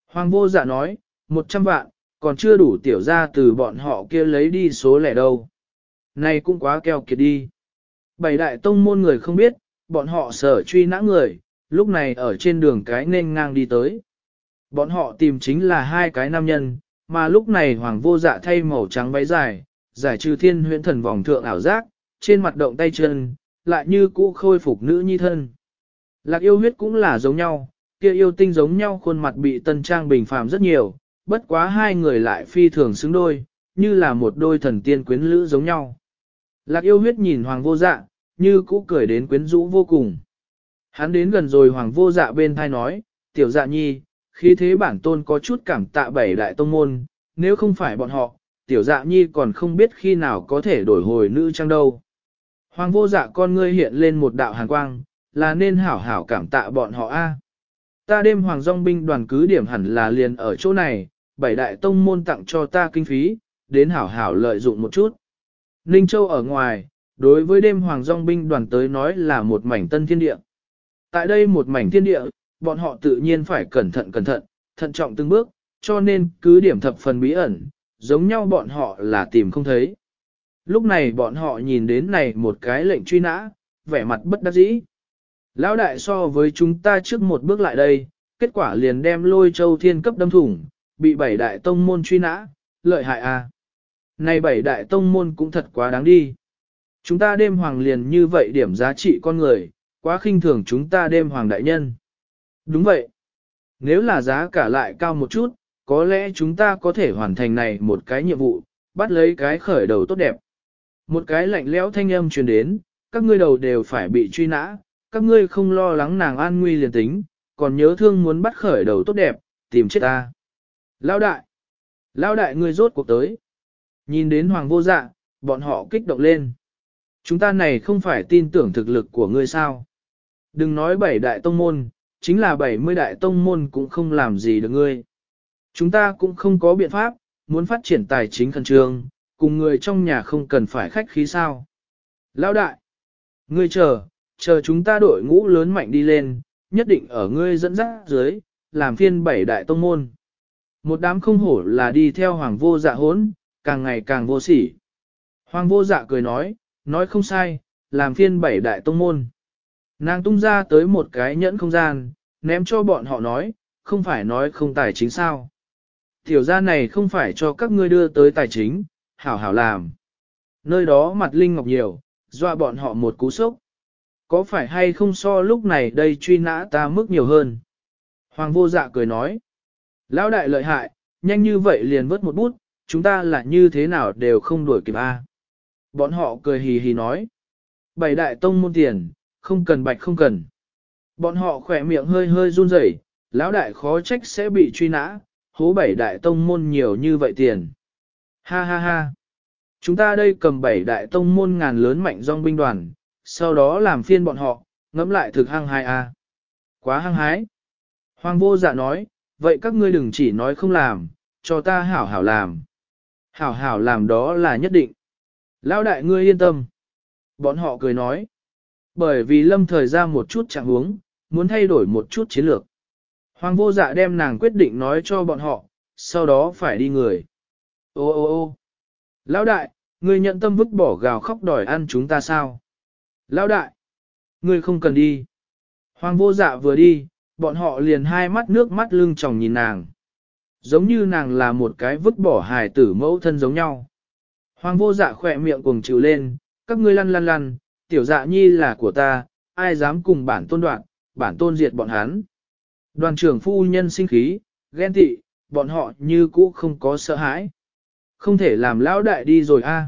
Hoàng vô dạ nói, một trăm vạn, còn chưa đủ tiểu ra từ bọn họ kia lấy đi số lẻ đâu. Này cũng quá keo kiệt đi. Bảy đại tông môn người không biết, bọn họ sở truy nã người, lúc này ở trên đường cái nên ngang đi tới. Bọn họ tìm chính là hai cái nam nhân, mà lúc này hoàng vô dạ thay màu trắng váy dài, giải trừ thiên huyễn thần vòng thượng ảo giác, trên mặt động tay chân, lại như cũ khôi phục nữ nhi thân. Lạc yêu huyết cũng là giống nhau, kia yêu tinh giống nhau khuôn mặt bị tân trang bình phàm rất nhiều, bất quá hai người lại phi thường xứng đôi, như là một đôi thần tiên quyến lữ giống nhau. Lạc yêu huyết nhìn hoàng vô dạ, như cũ cười đến quyến rũ vô cùng. Hắn đến gần rồi hoàng vô dạ bên thai nói, tiểu dạ nhi, khi thế bản tôn có chút cảm tạ bảy đại tông môn, nếu không phải bọn họ, tiểu dạ nhi còn không biết khi nào có thể đổi hồi nữ trang đâu. Hoàng vô dạ con ngươi hiện lên một đạo hàn quang, là nên hảo hảo cảm tạ bọn họ a. Ta đêm hoàng dòng binh đoàn cứ điểm hẳn là liền ở chỗ này, bảy đại tông môn tặng cho ta kinh phí, đến hảo hảo lợi dụng một chút. Ninh Châu ở ngoài, đối với đêm hoàng dòng binh đoàn tới nói là một mảnh tân thiên địa. Tại đây một mảnh thiên địa, bọn họ tự nhiên phải cẩn thận cẩn thận, thận trọng từng bước, cho nên cứ điểm thập phần bí ẩn, giống nhau bọn họ là tìm không thấy. Lúc này bọn họ nhìn đến này một cái lệnh truy nã, vẻ mặt bất đắc dĩ. Lão đại so với chúng ta trước một bước lại đây, kết quả liền đem lôi châu thiên cấp đâm thủng, bị bảy đại tông môn truy nã, lợi hại à. Này bảy đại tông môn cũng thật quá đáng đi. Chúng ta đêm hoàng liền như vậy điểm giá trị con người, quá khinh thường chúng ta đêm hoàng đại nhân. Đúng vậy. Nếu là giá cả lại cao một chút, có lẽ chúng ta có thể hoàn thành này một cái nhiệm vụ, bắt lấy cái khởi đầu tốt đẹp. Một cái lạnh lẽo thanh âm truyền đến, các ngươi đầu đều phải bị truy nã, các ngươi không lo lắng nàng an nguy liền tính, còn nhớ thương muốn bắt khởi đầu tốt đẹp, tìm chết ta. Lão đại! Lão đại ngươi rốt cuộc tới. Nhìn đến hoàng vô dạ, bọn họ kích động lên. Chúng ta này không phải tin tưởng thực lực của ngươi sao. Đừng nói bảy đại tông môn, chính là bảy mươi đại tông môn cũng không làm gì được ngươi. Chúng ta cũng không có biện pháp, muốn phát triển tài chính khẩn trương, cùng người trong nhà không cần phải khách khí sao. Lão đại! Ngươi chờ, chờ chúng ta đội ngũ lớn mạnh đi lên, nhất định ở ngươi dẫn dắt dưới, làm phiên bảy đại tông môn. Một đám không hổ là đi theo hoàng vô dạ hốn, càng ngày càng vô sỉ. Hoàng vô dạ cười nói, nói không sai, làm phiên bảy đại tông môn. Nàng tung ra tới một cái nhẫn không gian, ném cho bọn họ nói, không phải nói không tài chính sao. Tiểu gia này không phải cho các ngươi đưa tới tài chính, hảo hảo làm. Nơi đó mặt linh ngọc nhiều, dọa bọn họ một cú sốc. Có phải hay không so lúc này đây truy nã ta mức nhiều hơn? Hoàng vô dạ cười nói. Lão đại lợi hại, nhanh như vậy liền vớt một bút, chúng ta là như thế nào đều không đuổi kịp a. Bọn họ cười hì hì nói. Bảy đại tông môn tiền, không cần bạch không cần. Bọn họ khỏe miệng hơi hơi run rẩy, lão đại khó trách sẽ bị truy nã, hố bảy đại tông môn nhiều như vậy tiền. Ha ha ha. Chúng ta đây cầm bảy đại tông môn ngàn lớn mạnh dòng binh đoàn, sau đó làm phiên bọn họ, ngẫm lại thực hăng hái a. Quá hăng hái. Hoàng vô dạ nói, vậy các ngươi đừng chỉ nói không làm, cho ta hảo hảo làm. Hảo hảo làm đó là nhất định. Lão đại ngươi yên tâm. Bọn họ cười nói. Bởi vì lâm thời ra một chút trạng hướng, muốn thay đổi một chút chiến lược. Hoàng vô dạ đem nàng quyết định nói cho bọn họ, sau đó phải đi người. Ô ô ô Lão đại, người nhận tâm vứt bỏ gào khóc đòi ăn chúng ta sao? Lão đại, người không cần đi. Hoàng vô dạ vừa đi, bọn họ liền hai mắt nước mắt lưng tròng nhìn nàng. Giống như nàng là một cái vứt bỏ hài tử mẫu thân giống nhau. Hoàng vô dạ khỏe miệng cuồng chịu lên, các ngươi lăn lăn lăn, tiểu dạ nhi là của ta, ai dám cùng bản tôn đoạn, bản tôn diệt bọn hắn. Đoàn trưởng phu nhân sinh khí, ghen tị, bọn họ như cũ không có sợ hãi. Không thể làm lão đại đi rồi a.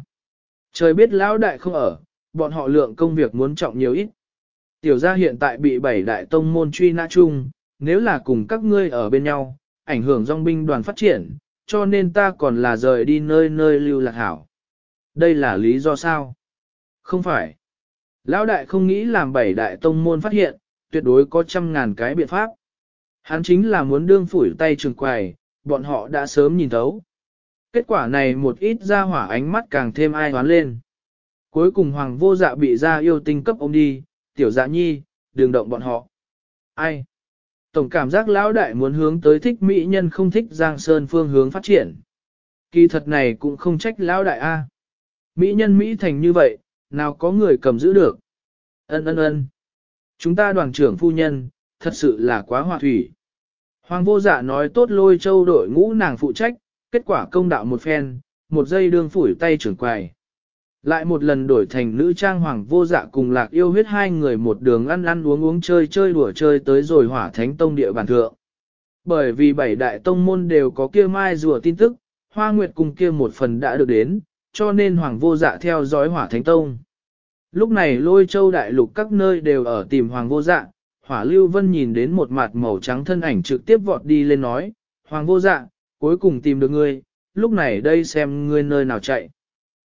Trời biết lão đại không ở, bọn họ lượng công việc muốn trọng nhiều ít. Tiểu gia hiện tại bị bảy đại tông môn truy nã chung, nếu là cùng các ngươi ở bên nhau, ảnh hưởng dòng binh đoàn phát triển, cho nên ta còn là rời đi nơi nơi lưu lạc hảo. Đây là lý do sao? Không phải. Lão đại không nghĩ làm bảy đại tông môn phát hiện, tuyệt đối có trăm ngàn cái biện pháp. Hắn chính là muốn đương phủi tay trường quài, bọn họ đã sớm nhìn thấu. Kết quả này một ít ra hỏa ánh mắt càng thêm ai hoán lên. Cuối cùng hoàng vô dạ bị ra yêu tinh cấp ông đi, tiểu dạ nhi, đừng động bọn họ. Ai? Tổng cảm giác lão đại muốn hướng tới thích mỹ nhân không thích giang sơn phương hướng phát triển. Kỳ thật này cũng không trách lão đại A. Mỹ nhân Mỹ thành như vậy, nào có người cầm giữ được. Ân ân ân. Chúng ta đoàn trưởng phu nhân, thật sự là quá hòa thủy. Hoàng vô dạ nói tốt lôi châu đội ngũ nàng phụ trách, kết quả công đạo một phen, một giây đương phủi tay trưởng quài. Lại một lần đổi thành nữ trang hoàng vô dạ cùng lạc yêu huyết hai người một đường ăn ăn uống uống chơi chơi đùa chơi tới rồi hỏa thánh tông địa bàn thượng. Bởi vì bảy đại tông môn đều có kia mai rùa tin tức, hoa nguyệt cùng kia một phần đã được đến, cho nên hoàng vô dạ theo dõi hỏa thánh tông. Lúc này lôi châu đại lục các nơi đều ở tìm hoàng vô dạ, hỏa lưu vân nhìn đến một mặt màu trắng thân ảnh trực tiếp vọt đi lên nói, hoàng vô dạ, cuối cùng tìm được ngươi, lúc này đây xem ngươi nơi nào chạy.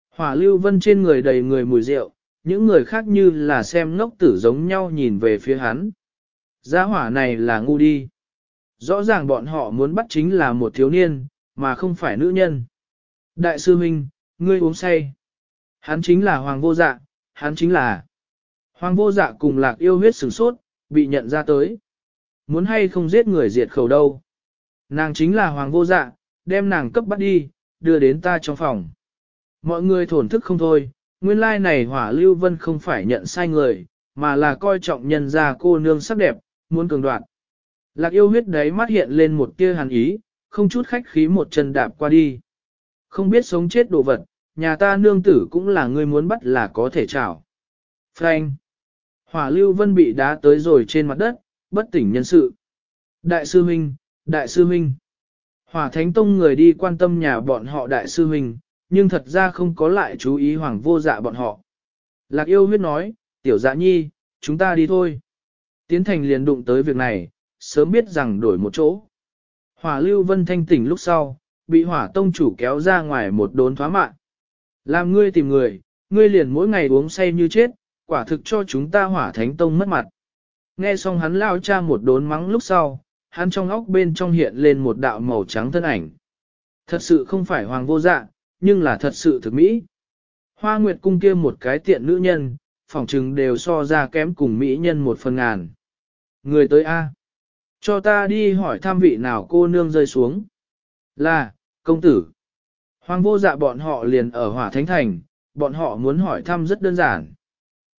Hỏa lưu vân trên người đầy người mùi rượu, những người khác như là xem ngốc tử giống nhau nhìn về phía hắn. Gia hỏa này là ngu đi. Rõ ràng bọn họ muốn bắt chính là một thiếu niên, mà không phải nữ nhân. Đại sư Minh, ngươi uống say. Hắn chính là Hoàng vô dạ, hắn chính là. Hoàng vô dạ cùng lạc yêu huyết sửng sốt, bị nhận ra tới. Muốn hay không giết người diệt khẩu đâu. Nàng chính là Hoàng vô dạ, đem nàng cấp bắt đi, đưa đến ta trong phòng. Mọi người thổn thức không thôi, nguyên lai này hỏa lưu vân không phải nhận sai người, mà là coi trọng nhân ra cô nương sắc đẹp, muốn cường đoạn. Lạc yêu huyết đấy mắt hiện lên một tia hàn ý, không chút khách khí một chân đạp qua đi. Không biết sống chết đồ vật, nhà ta nương tử cũng là người muốn bắt là có thể chảo. Frank. Hỏa lưu vân bị đá tới rồi trên mặt đất, bất tỉnh nhân sự. Đại sư huynh, đại sư huynh. Hỏa thánh tông người đi quan tâm nhà bọn họ đại sư huynh, nhưng thật ra không có lại chú ý hoàng vô dạ bọn họ. Lạc yêu huyết nói, tiểu dạ nhi, chúng ta đi thôi. Tiến thành liền đụng tới việc này, sớm biết rằng đổi một chỗ. Hỏa lưu vân thanh tỉnh lúc sau, bị hỏa tông chủ kéo ra ngoài một đốn thoá mạng. Làm ngươi tìm người, ngươi liền mỗi ngày uống say như chết, quả thực cho chúng ta hỏa thánh tông mất mặt. Nghe xong hắn lao cha một đốn mắng lúc sau, hắn trong óc bên trong hiện lên một đạo màu trắng thân ảnh. Thật sự không phải hoàng vô dạ, nhưng là thật sự thực mỹ. Hoa Nguyệt cung kia một cái tiện nữ nhân, phỏng chừng đều so ra kém cùng mỹ nhân một phần ngàn. Người tới A. Cho ta đi hỏi tham vị nào cô nương rơi xuống. Là, công tử. Hoàng vô dạ bọn họ liền ở hỏa thánh thành, bọn họ muốn hỏi thăm rất đơn giản.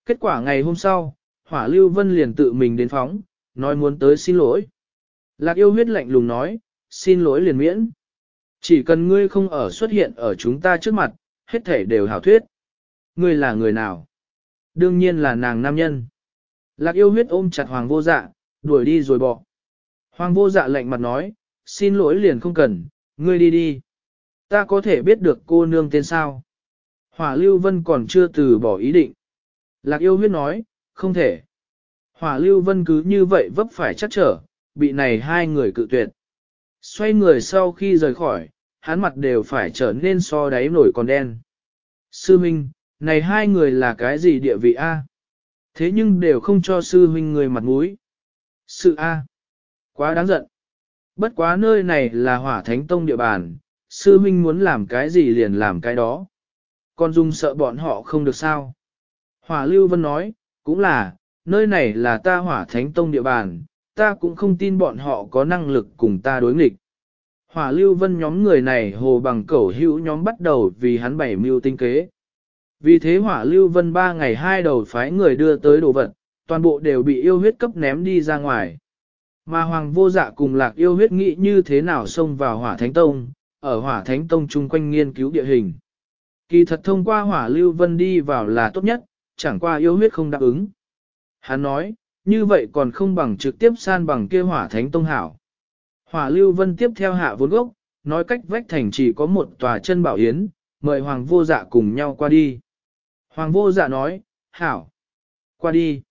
Kết quả ngày hôm sau, hỏa lưu vân liền tự mình đến phóng, nói muốn tới xin lỗi. Lạc yêu huyết lạnh lùng nói, xin lỗi liền miễn. Chỉ cần ngươi không ở xuất hiện ở chúng ta trước mặt, hết thể đều hảo thuyết. Ngươi là người nào? Đương nhiên là nàng nam nhân. Lạc yêu huyết ôm chặt hoàng vô dạ, đuổi đi rồi bỏ. Hoàng vô dạ lạnh mặt nói, xin lỗi liền không cần, ngươi đi đi. Ta có thể biết được cô nương tên sao? Hỏa lưu vân còn chưa từ bỏ ý định. Lạc yêu huyết nói, không thể. Hỏa lưu vân cứ như vậy vấp phải chắc trở, bị này hai người cự tuyệt. Xoay người sau khi rời khỏi, hắn mặt đều phải trở nên so đáy nổi còn đen. Sư Minh, này hai người là cái gì địa vị A? Thế nhưng đều không cho sư huynh người mặt mũi. Sự A. Quá đáng giận. Bất quá nơi này là hỏa thánh tông địa bàn, sư huynh muốn làm cái gì liền làm cái đó. Con dung sợ bọn họ không được sao. Hỏa Lưu Vân nói, cũng là, nơi này là ta hỏa thánh tông địa bàn, ta cũng không tin bọn họ có năng lực cùng ta đối nghịch. Hỏa lưu vân nhóm người này hồ bằng cẩu hữu nhóm bắt đầu vì hắn bảy mưu tinh kế. Vì thế hỏa lưu vân ba ngày hai đầu phái người đưa tới đồ vật, toàn bộ đều bị yêu huyết cấp ném đi ra ngoài. Mà hoàng vô dạ cùng lạc yêu huyết nghĩ như thế nào xông vào hỏa thánh tông, ở hỏa thánh tông chung quanh nghiên cứu địa hình. Kỳ thật thông qua hỏa lưu vân đi vào là tốt nhất, chẳng qua yêu huyết không đáp ứng. Hắn nói, như vậy còn không bằng trực tiếp san bằng kia hỏa thánh tông hảo. Hỏa lưu vân tiếp theo hạ vốn gốc, nói cách vách thành chỉ có một tòa chân bảo yến, mời hoàng vô dạ cùng nhau qua đi. Hoàng vô dạ nói, hảo, qua đi.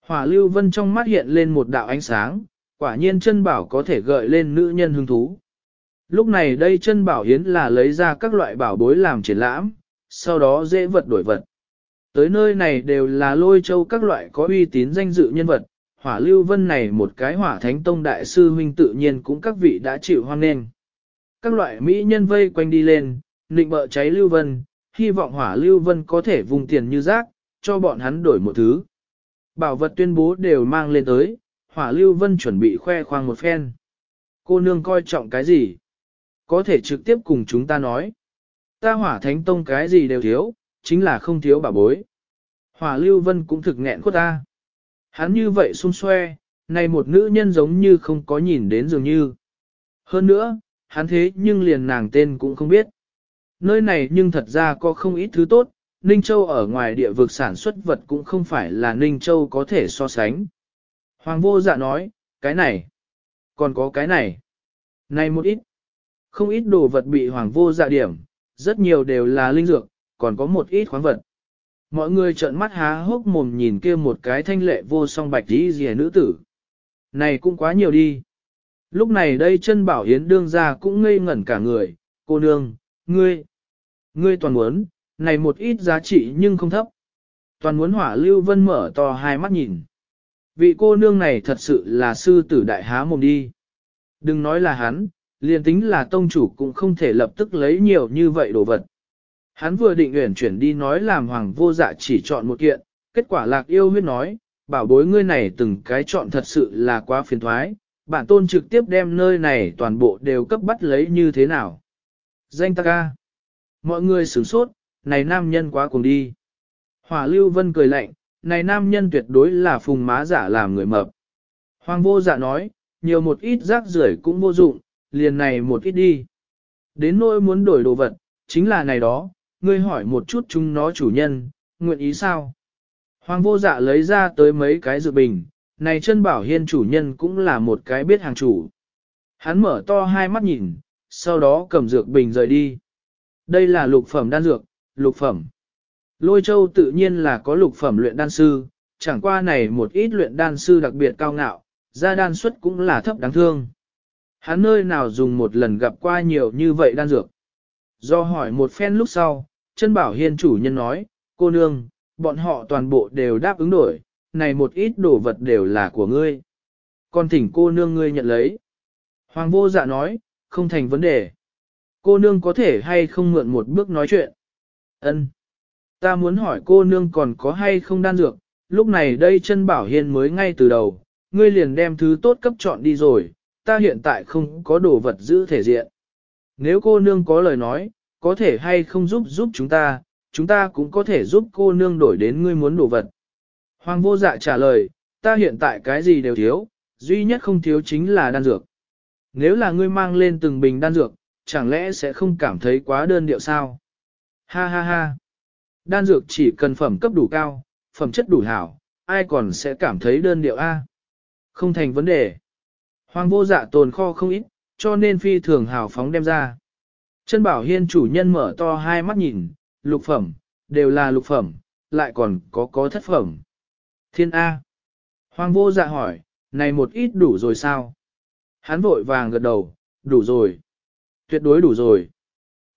Hỏa lưu vân trong mắt hiện lên một đạo ánh sáng, quả nhiên chân bảo có thể gợi lên nữ nhân hứng thú. Lúc này đây chân bảo hiến là lấy ra các loại bảo bối làm triển lãm, sau đó dễ vật đổi vật. Tới nơi này đều là lôi châu các loại có uy tín danh dự nhân vật, hỏa lưu vân này một cái hỏa thánh tông đại sư huynh tự nhiên cũng các vị đã chịu hoan nghênh. Các loại mỹ nhân vây quanh đi lên, nịnh bợ cháy lưu vân, hy vọng hỏa lưu vân có thể vùng tiền như rác, cho bọn hắn đổi một thứ. Bảo vật tuyên bố đều mang lên tới, hỏa lưu vân chuẩn bị khoe khoang một phen. Cô nương coi trọng cái gì? Có thể trực tiếp cùng chúng ta nói. Ta hỏa thánh tông cái gì đều thiếu, chính là không thiếu bà bối. Hỏa lưu vân cũng thực nghẹn khuất ta. Hắn như vậy xung xoe, này một nữ nhân giống như không có nhìn đến dường như. Hơn nữa, hắn thế nhưng liền nàng tên cũng không biết. Nơi này nhưng thật ra có không ít thứ tốt, Ninh Châu ở ngoài địa vực sản xuất vật cũng không phải là Ninh Châu có thể so sánh. Hoàng vô dạ nói, cái này, còn có cái này, này một ít. Không ít đồ vật bị hoàng vô dạ điểm, rất nhiều đều là linh dược, còn có một ít khoáng vật. Mọi người trợn mắt há hốc mồm nhìn kia một cái thanh lệ vô song bạch tí rìa nữ tử. Này cũng quá nhiều đi. Lúc này đây chân bảo hiến đương ra cũng ngây ngẩn cả người, cô nương, ngươi, ngươi toàn muốn, này một ít giá trị nhưng không thấp. Toàn muốn hỏa lưu vân mở to hai mắt nhìn. Vị cô nương này thật sự là sư tử đại há mồm đi. Đừng nói là hắn, liền tính là tông chủ cũng không thể lập tức lấy nhiều như vậy đồ vật. Hắn vừa định uyển chuyển đi nói làm hoàng vô dạ chỉ chọn một kiện, kết quả lạc yêu huyết nói, bảo bối ngươi này từng cái chọn thật sự là quá phiền thoái, bản tôn trực tiếp đem nơi này toàn bộ đều cấp bắt lấy như thế nào. Danh ta ca. Mọi người sửng sốt, này nam nhân quá cùng đi. Hỏa lưu vân cười lạnh, này nam nhân tuyệt đối là phùng má giả làm người mập. Hoàng vô dạ nói, nhiều một ít rác rưởi cũng vô dụng, liền này một ít đi. Đến nỗi muốn đổi đồ vật, chính là này đó, ngươi hỏi một chút chúng nó chủ nhân, nguyện ý sao? Hoàng vô dạ lấy ra tới mấy cái dự bình, này chân bảo hiên chủ nhân cũng là một cái biết hàng chủ. Hắn mở to hai mắt nhìn, sau đó cầm dược bình rời đi. Đây là lục phẩm đan dược, lục phẩm. Lôi châu tự nhiên là có lục phẩm luyện đan sư, chẳng qua này một ít luyện đan sư đặc biệt cao ngạo, ra đan suất cũng là thấp đáng thương. Hắn nơi nào dùng một lần gặp qua nhiều như vậy đan dược. Do hỏi một phen lúc sau, chân bảo hiên chủ nhân nói, cô nương, bọn họ toàn bộ đều đáp ứng đổi, này một ít đồ vật đều là của ngươi. Còn thỉnh cô nương ngươi nhận lấy. Hoàng vô dạ nói, không thành vấn đề. Cô nương có thể hay không mượn một bước nói chuyện. Ân, Ta muốn hỏi cô nương còn có hay không đan dược, lúc này đây chân bảo hiên mới ngay từ đầu, ngươi liền đem thứ tốt cấp chọn đi rồi, ta hiện tại không có đồ vật giữ thể diện. Nếu cô nương có lời nói, có thể hay không giúp giúp chúng ta, chúng ta cũng có thể giúp cô nương đổi đến ngươi muốn đồ vật. Hoàng vô dạ trả lời, ta hiện tại cái gì đều thiếu, duy nhất không thiếu chính là đan dược. Nếu là ngươi mang lên từng bình đan dược, chẳng lẽ sẽ không cảm thấy quá đơn điệu sao? Ha ha ha! Đan dược chỉ cần phẩm cấp đủ cao, phẩm chất đủ hảo, ai còn sẽ cảm thấy đơn điệu A? Không thành vấn đề. Hoàng vô dạ tồn kho không ít, cho nên phi thường hào phóng đem ra. Chân bảo hiên chủ nhân mở to hai mắt nhìn, lục phẩm, đều là lục phẩm, lại còn có có thất phẩm. Thiên A. Hoàng vô dạ hỏi, này một ít đủ rồi sao? Hắn vội vàng gật đầu, đủ rồi. Tuyệt đối đủ rồi.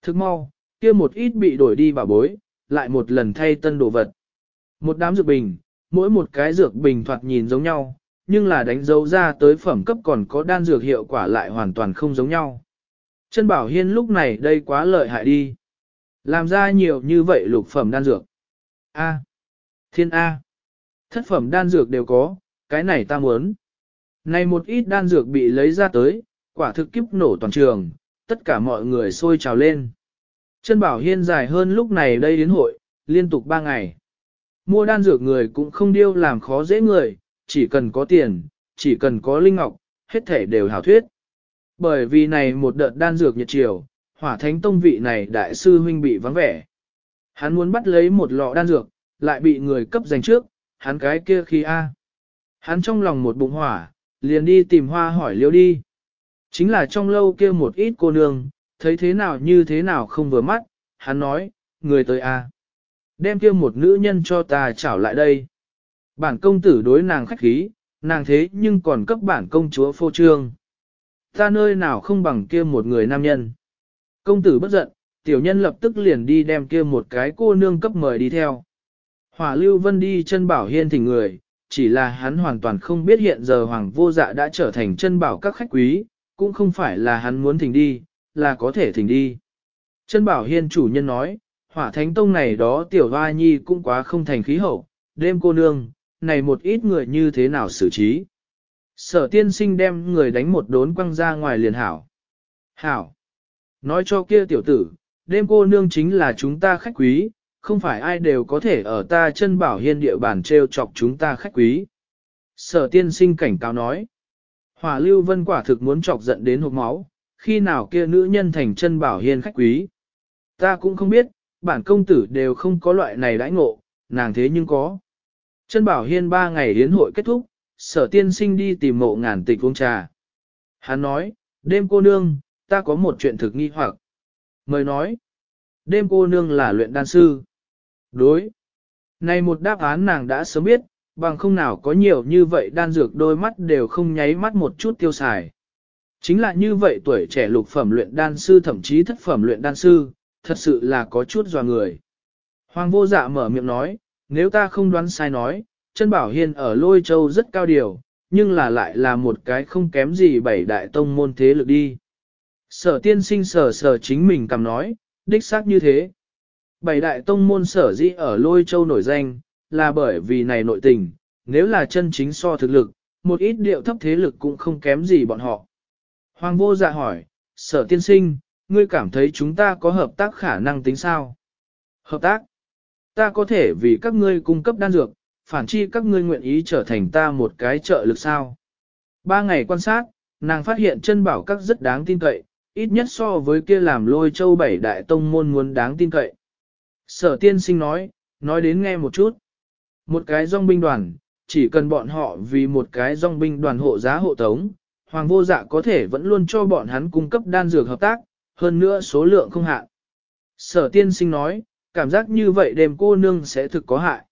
Thức mau, kia một ít bị đổi đi vào bối, lại một lần thay tân đồ vật. Một đám dược bình, mỗi một cái dược bình thoạt nhìn giống nhau, nhưng là đánh dấu ra tới phẩm cấp còn có đan dược hiệu quả lại hoàn toàn không giống nhau. Chân bảo hiên lúc này đây quá lợi hại đi. Làm ra nhiều như vậy lục phẩm đan dược. A. Thiên A. Thất phẩm đan dược đều có, cái này ta muốn. Này một ít đan dược bị lấy ra tới, Quả thực kiếp nổ toàn trường, tất cả mọi người sôi trào lên. Chân bảo hiên dài hơn lúc này đây đến hội, liên tục 3 ngày. Mua đan dược người cũng không điêu làm khó dễ người, chỉ cần có tiền, chỉ cần có linh ngọc, hết thể đều hảo thuyết. Bởi vì này một đợt đan dược nhiệt chiều, hỏa thánh tông vị này đại sư huynh bị vắng vẻ. Hắn muốn bắt lấy một lọ đan dược, lại bị người cấp giành trước, hắn cái kia khi A. Hắn trong lòng một bụng hỏa, liền đi tìm hoa hỏi liêu đi. Chính là trong lâu kia một ít cô nương, thấy thế nào như thế nào không vừa mắt, hắn nói, người tới A. Đem kia một nữ nhân cho ta trảo lại đây. Bản công tử đối nàng khách khí, nàng thế nhưng còn cấp bản công chúa phô trương. Ta nơi nào không bằng kia một người nam nhân. Công tử bất giận, tiểu nhân lập tức liền đi đem kia một cái cô nương cấp mời đi theo. Hỏa lưu vân đi chân bảo hiên thỉnh người, chỉ là hắn hoàn toàn không biết hiện giờ hoàng vô dạ đã trở thành chân bảo các khách quý, cũng không phải là hắn muốn thỉnh đi, là có thể thỉnh đi. Chân bảo hiên chủ nhân nói, hỏa thánh tông này đó tiểu hoa nhi cũng quá không thành khí hậu, đêm cô nương, này một ít người như thế nào xử trí. Sở tiên sinh đem người đánh một đốn quăng ra ngoài liền hảo. Hảo. Nói cho kia tiểu tử, đêm cô nương chính là chúng ta khách quý, không phải ai đều có thể ở ta chân bảo hiên địa bàn treo chọc chúng ta khách quý. Sở tiên sinh cảnh cáo nói. Hỏa lưu vân quả thực muốn chọc giận đến hộp máu, khi nào kia nữ nhân thành chân bảo hiên khách quý. Ta cũng không biết, bản công tử đều không có loại này đãi ngộ, nàng thế nhưng có. Chân bảo hiên ba ngày hiến hội kết thúc, sở tiên sinh đi tìm mộ ngàn tịch uống trà. Hắn nói, đêm cô nương, ta có một chuyện thực nghi hoặc. Mời nói, đêm cô nương là luyện đan sư. Đối. Này một đáp án nàng đã sớm biết, bằng không nào có nhiều như vậy đan dược đôi mắt đều không nháy mắt một chút tiêu xài. Chính là như vậy tuổi trẻ lục phẩm luyện đan sư thậm chí thất phẩm luyện đan sư, thật sự là có chút dò người. Hoàng vô dạ mở miệng nói, nếu ta không đoán sai nói, chân bảo hiên ở lôi châu rất cao điều, nhưng là lại là một cái không kém gì bảy đại tông môn thế lực đi. Sở tiên sinh sở sở chính mình cầm nói, đích xác như thế. Bảy đại tông môn sở dĩ ở lôi châu nổi danh, là bởi vì này nội tình, nếu là chân chính so thực lực, một ít điệu thấp thế lực cũng không kém gì bọn họ. Hoàng vô dạ hỏi, sở tiên sinh, ngươi cảm thấy chúng ta có hợp tác khả năng tính sao? Hợp tác? Ta có thể vì các ngươi cung cấp đan dược, phản chi các ngươi nguyện ý trở thành ta một cái trợ lực sao? Ba ngày quan sát, nàng phát hiện chân bảo các rất đáng tin cậy, ít nhất so với kia làm lôi châu bảy đại tông môn muốn đáng tin cậy. Sở tiên sinh nói, nói đến nghe một chút. Một cái dòng binh đoàn, chỉ cần bọn họ vì một cái dòng binh đoàn hộ giá hộ tống, hoàng vô dạ có thể vẫn luôn cho bọn hắn cung cấp đan dược hợp tác, hơn nữa số lượng không hạn. Sở tiên sinh nói, cảm giác như vậy đêm cô nương sẽ thực có hại.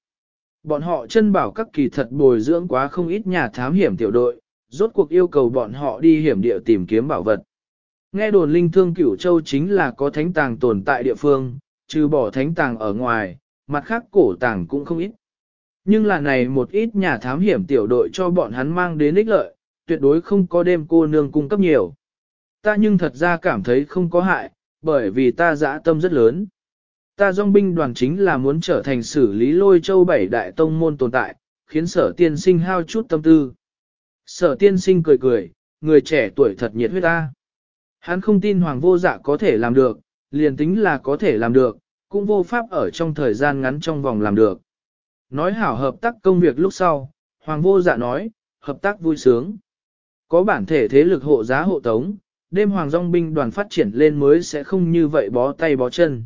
Bọn họ chân bảo các kỳ thật bồi dưỡng quá không ít nhà thám hiểm tiểu đội, rốt cuộc yêu cầu bọn họ đi hiểm địa tìm kiếm bảo vật. Nghe đồn linh thương cửu châu chính là có thánh tàng tồn tại địa phương, trừ bỏ thánh tàng ở ngoài, mặt khác cổ tàng cũng không ít. Nhưng là này một ít nhà thám hiểm tiểu đội cho bọn hắn mang đến ích lợi, tuyệt đối không có đêm cô nương cung cấp nhiều. Ta nhưng thật ra cảm thấy không có hại, bởi vì ta dã tâm rất lớn. Ta dòng binh đoàn chính là muốn trở thành xử lý lôi châu bảy đại tông môn tồn tại, khiến sở tiên sinh hao chút tâm tư. Sở tiên sinh cười cười, người trẻ tuổi thật nhiệt huyết ta. Hắn không tin hoàng vô dạ có thể làm được, liền tính là có thể làm được, cũng vô pháp ở trong thời gian ngắn trong vòng làm được. Nói hảo hợp tác công việc lúc sau, hoàng vô dạ nói, hợp tác vui sướng. Có bản thể thế lực hộ giá hộ tống, đêm hoàng dòng binh đoàn phát triển lên mới sẽ không như vậy bó tay bó chân.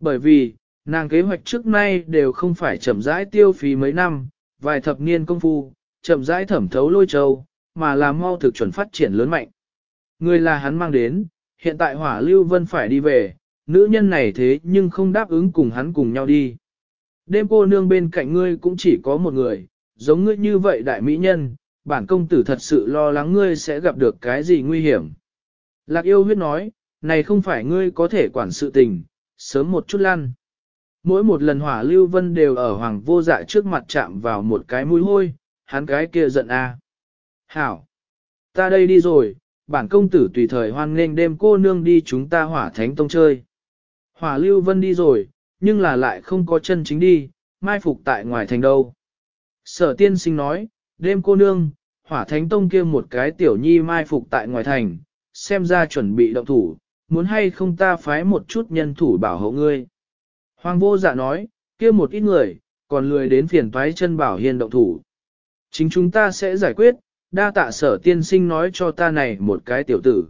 Bởi vì, nàng kế hoạch trước nay đều không phải chậm rãi tiêu phí mấy năm, vài thập niên công phu, chậm rãi thẩm thấu lôi châu, mà là mau thực chuẩn phát triển lớn mạnh. Người là hắn mang đến, hiện tại hỏa lưu vân phải đi về, nữ nhân này thế nhưng không đáp ứng cùng hắn cùng nhau đi. Đêm cô nương bên cạnh ngươi cũng chỉ có một người, giống ngươi như vậy đại mỹ nhân, bản công tử thật sự lo lắng ngươi sẽ gặp được cái gì nguy hiểm. Lạc yêu huyết nói, này không phải ngươi có thể quản sự tình, sớm một chút lăn. Mỗi một lần hỏa lưu vân đều ở hoàng vô dạ trước mặt chạm vào một cái mũi hôi, hắn cái kia giận a. Hảo! Ta đây đi rồi, bản công tử tùy thời hoan nghênh đêm cô nương đi chúng ta hỏa thánh tông chơi. Hỏa lưu vân đi rồi, nhưng là lại không có chân chính đi, mai phục tại ngoài thành đâu. Sở tiên sinh nói, đêm cô nương, hỏa thánh tông kia một cái tiểu nhi mai phục tại ngoài thành, xem ra chuẩn bị động thủ, muốn hay không ta phái một chút nhân thủ bảo hộ ngươi. Hoàng vô dạ nói, kia một ít người, còn lười đến phiền toái chân bảo hiền động thủ. Chính chúng ta sẽ giải quyết, đa tạ sở tiên sinh nói cho ta này một cái tiểu tử.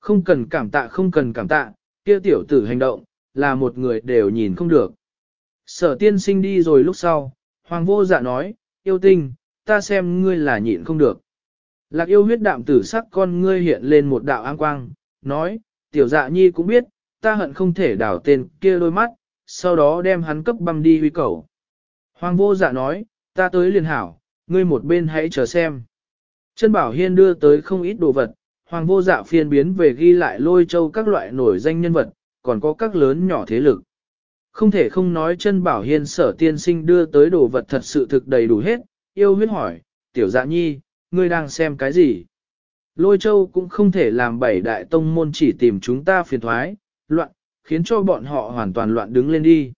Không cần cảm tạ không cần cảm tạ, kia tiểu tử hành động, là một người đều nhìn không được. Sở tiên sinh đi rồi lúc sau, hoàng vô dạ nói, yêu tinh, ta xem ngươi là nhịn không được. Lạc yêu huyết đạm tử sắc con ngươi hiện lên một đạo an quang, nói, tiểu dạ nhi cũng biết, ta hận không thể đảo tên kia đôi mắt, sau đó đem hắn cấp băm đi huy cầu. Hoàng vô dạ nói, ta tới liền hảo, ngươi một bên hãy chờ xem. Chân bảo hiên đưa tới không ít đồ vật, hoàng vô dạ phiên biến về ghi lại lôi châu các loại nổi danh nhân vật, còn có các lớn nhỏ thế lực. Không thể không nói chân bảo hiên sở tiên sinh đưa tới đồ vật thật sự thực đầy đủ hết, yêu huyết hỏi, tiểu dạ nhi, ngươi đang xem cái gì? Lôi châu cũng không thể làm bảy đại tông môn chỉ tìm chúng ta phiền thoái, loạn, khiến cho bọn họ hoàn toàn loạn đứng lên đi.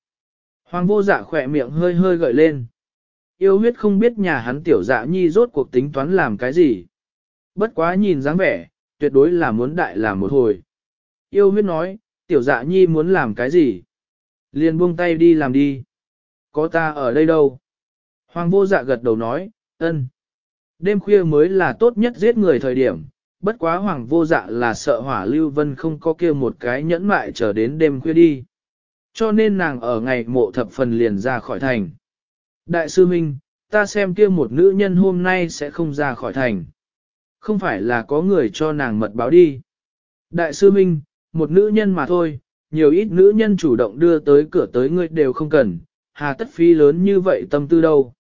Hoàng vô dạ khỏe miệng hơi hơi gợi lên. Yêu huyết không biết nhà hắn tiểu dạ nhi rốt cuộc tính toán làm cái gì. Bất quá nhìn dáng vẻ, tuyệt đối là muốn đại làm một hồi. Yêu huyết nói, tiểu dạ nhi muốn làm cái gì? Liền buông tay đi làm đi. Có ta ở đây đâu? Hoàng vô dạ gật đầu nói, ân. Đêm khuya mới là tốt nhất giết người thời điểm, bất quá hoàng vô dạ là sợ hỏa lưu vân không có kia một cái nhẫn mại chờ đến đêm khuya đi. Cho nên nàng ở ngày mộ thập phần liền ra khỏi thành. Đại sư Minh, ta xem kia một nữ nhân hôm nay sẽ không ra khỏi thành. Không phải là có người cho nàng mật báo đi. Đại sư Minh, một nữ nhân mà thôi, nhiều ít nữ nhân chủ động đưa tới cửa tới ngươi đều không cần, hà tất phí lớn như vậy tâm tư đâu.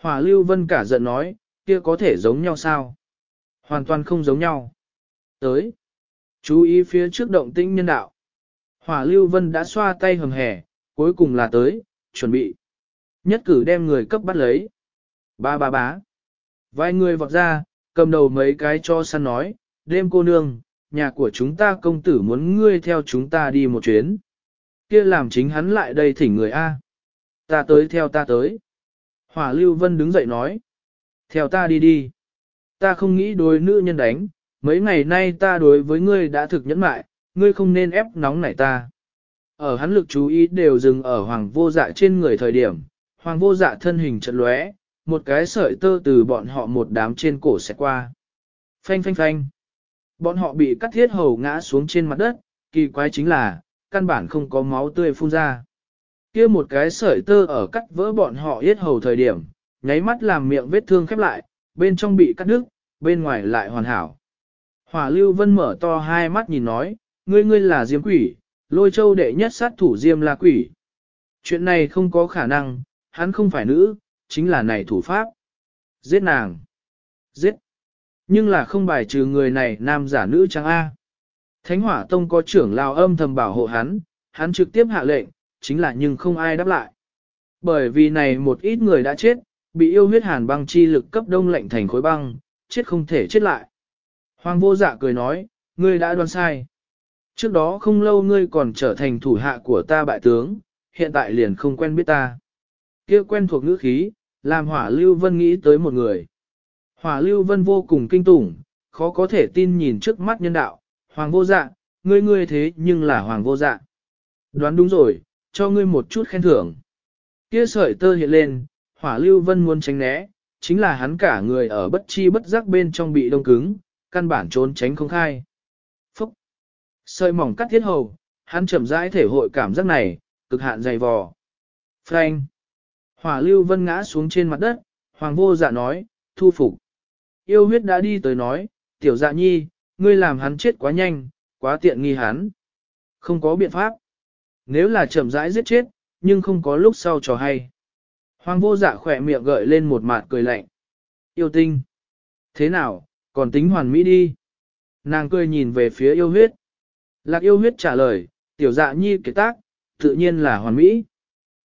Hỏa Lưu Vân cả giận nói, kia có thể giống nhau sao? Hoàn toàn không giống nhau. Tới. Chú ý phía trước động tĩnh nhân đạo. Hỏa Lưu Vân đã xoa tay hầm hẻ, cuối cùng là tới, chuẩn bị. Nhất cử đem người cấp bắt lấy. Ba ba bá. Vài người vọt ra, cầm đầu mấy cái cho săn nói, đêm cô nương, nhà của chúng ta công tử muốn ngươi theo chúng ta đi một chuyến. Kia làm chính hắn lại đây thỉnh người A. Ta tới theo ta tới. Hỏa Lưu Vân đứng dậy nói. Theo ta đi đi. Ta không nghĩ đối nữ nhân đánh, mấy ngày nay ta đối với ngươi đã thực nhẫn mại, ngươi không nên ép nóng nảy ta. Ở hắn lực chú ý đều dừng ở hoàng vô dạ trên người thời điểm, hoàng vô dạ thân hình chật lóe, một cái sợi tơ từ bọn họ một đám trên cổ sẽ qua. Phanh phanh phanh. Bọn họ bị cắt thiết hầu ngã xuống trên mặt đất, kỳ quái chính là, căn bản không có máu tươi phun ra. kia một cái sợi tơ ở cắt vỡ bọn họ yết hầu thời điểm, nháy mắt làm miệng vết thương khép lại, bên trong bị cắt đứt, bên ngoài lại hoàn hảo. Hỏa Lưu Vân mở to hai mắt nhìn nói, ngươi ngươi là diêm quỷ, lôi châu đệ nhất sát thủ diêm là quỷ. Chuyện này không có khả năng, hắn không phải nữ, chính là này thủ pháp. Giết nàng. Giết. Nhưng là không bài trừ người này nam giả nữ trắng A. Thánh hỏa tông có trưởng lao âm thầm bảo hộ hắn, hắn trực tiếp hạ lệnh, chính là nhưng không ai đáp lại. Bởi vì này một ít người đã chết, bị yêu huyết hàn băng chi lực cấp đông lạnh thành khối băng, chết không thể chết lại. Hoàng vô dạ cười nói, ngươi đã đoán sai. Trước đó không lâu ngươi còn trở thành thủ hạ của ta bại tướng, hiện tại liền không quen biết ta. kia quen thuộc ngữ khí, làm hỏa lưu vân nghĩ tới một người. Hỏa lưu vân vô cùng kinh tủng, khó có thể tin nhìn trước mắt nhân đạo, hoàng vô dạ, ngươi ngươi thế nhưng là hoàng vô dạ. Đoán đúng rồi, cho ngươi một chút khen thưởng. Kia sợi tơ hiện lên, hỏa lưu vân muốn tránh né, chính là hắn cả người ở bất chi bất giác bên trong bị đông cứng, căn bản trốn tránh không khai. Phúc! Sợi mỏng cắt thiết hầu, hắn chậm rãi thể hội cảm giác này, cực hạn dày vò. Frank! Hỏa lưu vân ngã xuống trên mặt đất, hoàng vô dạ nói, thu phục. Yêu huyết đã đi tới nói, tiểu dạ nhi, ngươi làm hắn chết quá nhanh, quá tiện nghi hắn. Không có biện pháp. Nếu là chậm rãi giết chết, nhưng không có lúc sau trò hay. Hoàng vô dạ khỏe miệng gợi lên một mặt cười lạnh. Yêu tinh. Thế nào, còn tính hoàn mỹ đi. Nàng cười nhìn về phía yêu huyết. Lạc yêu huyết trả lời, tiểu dạ nhi kế tác, tự nhiên là hoàn mỹ.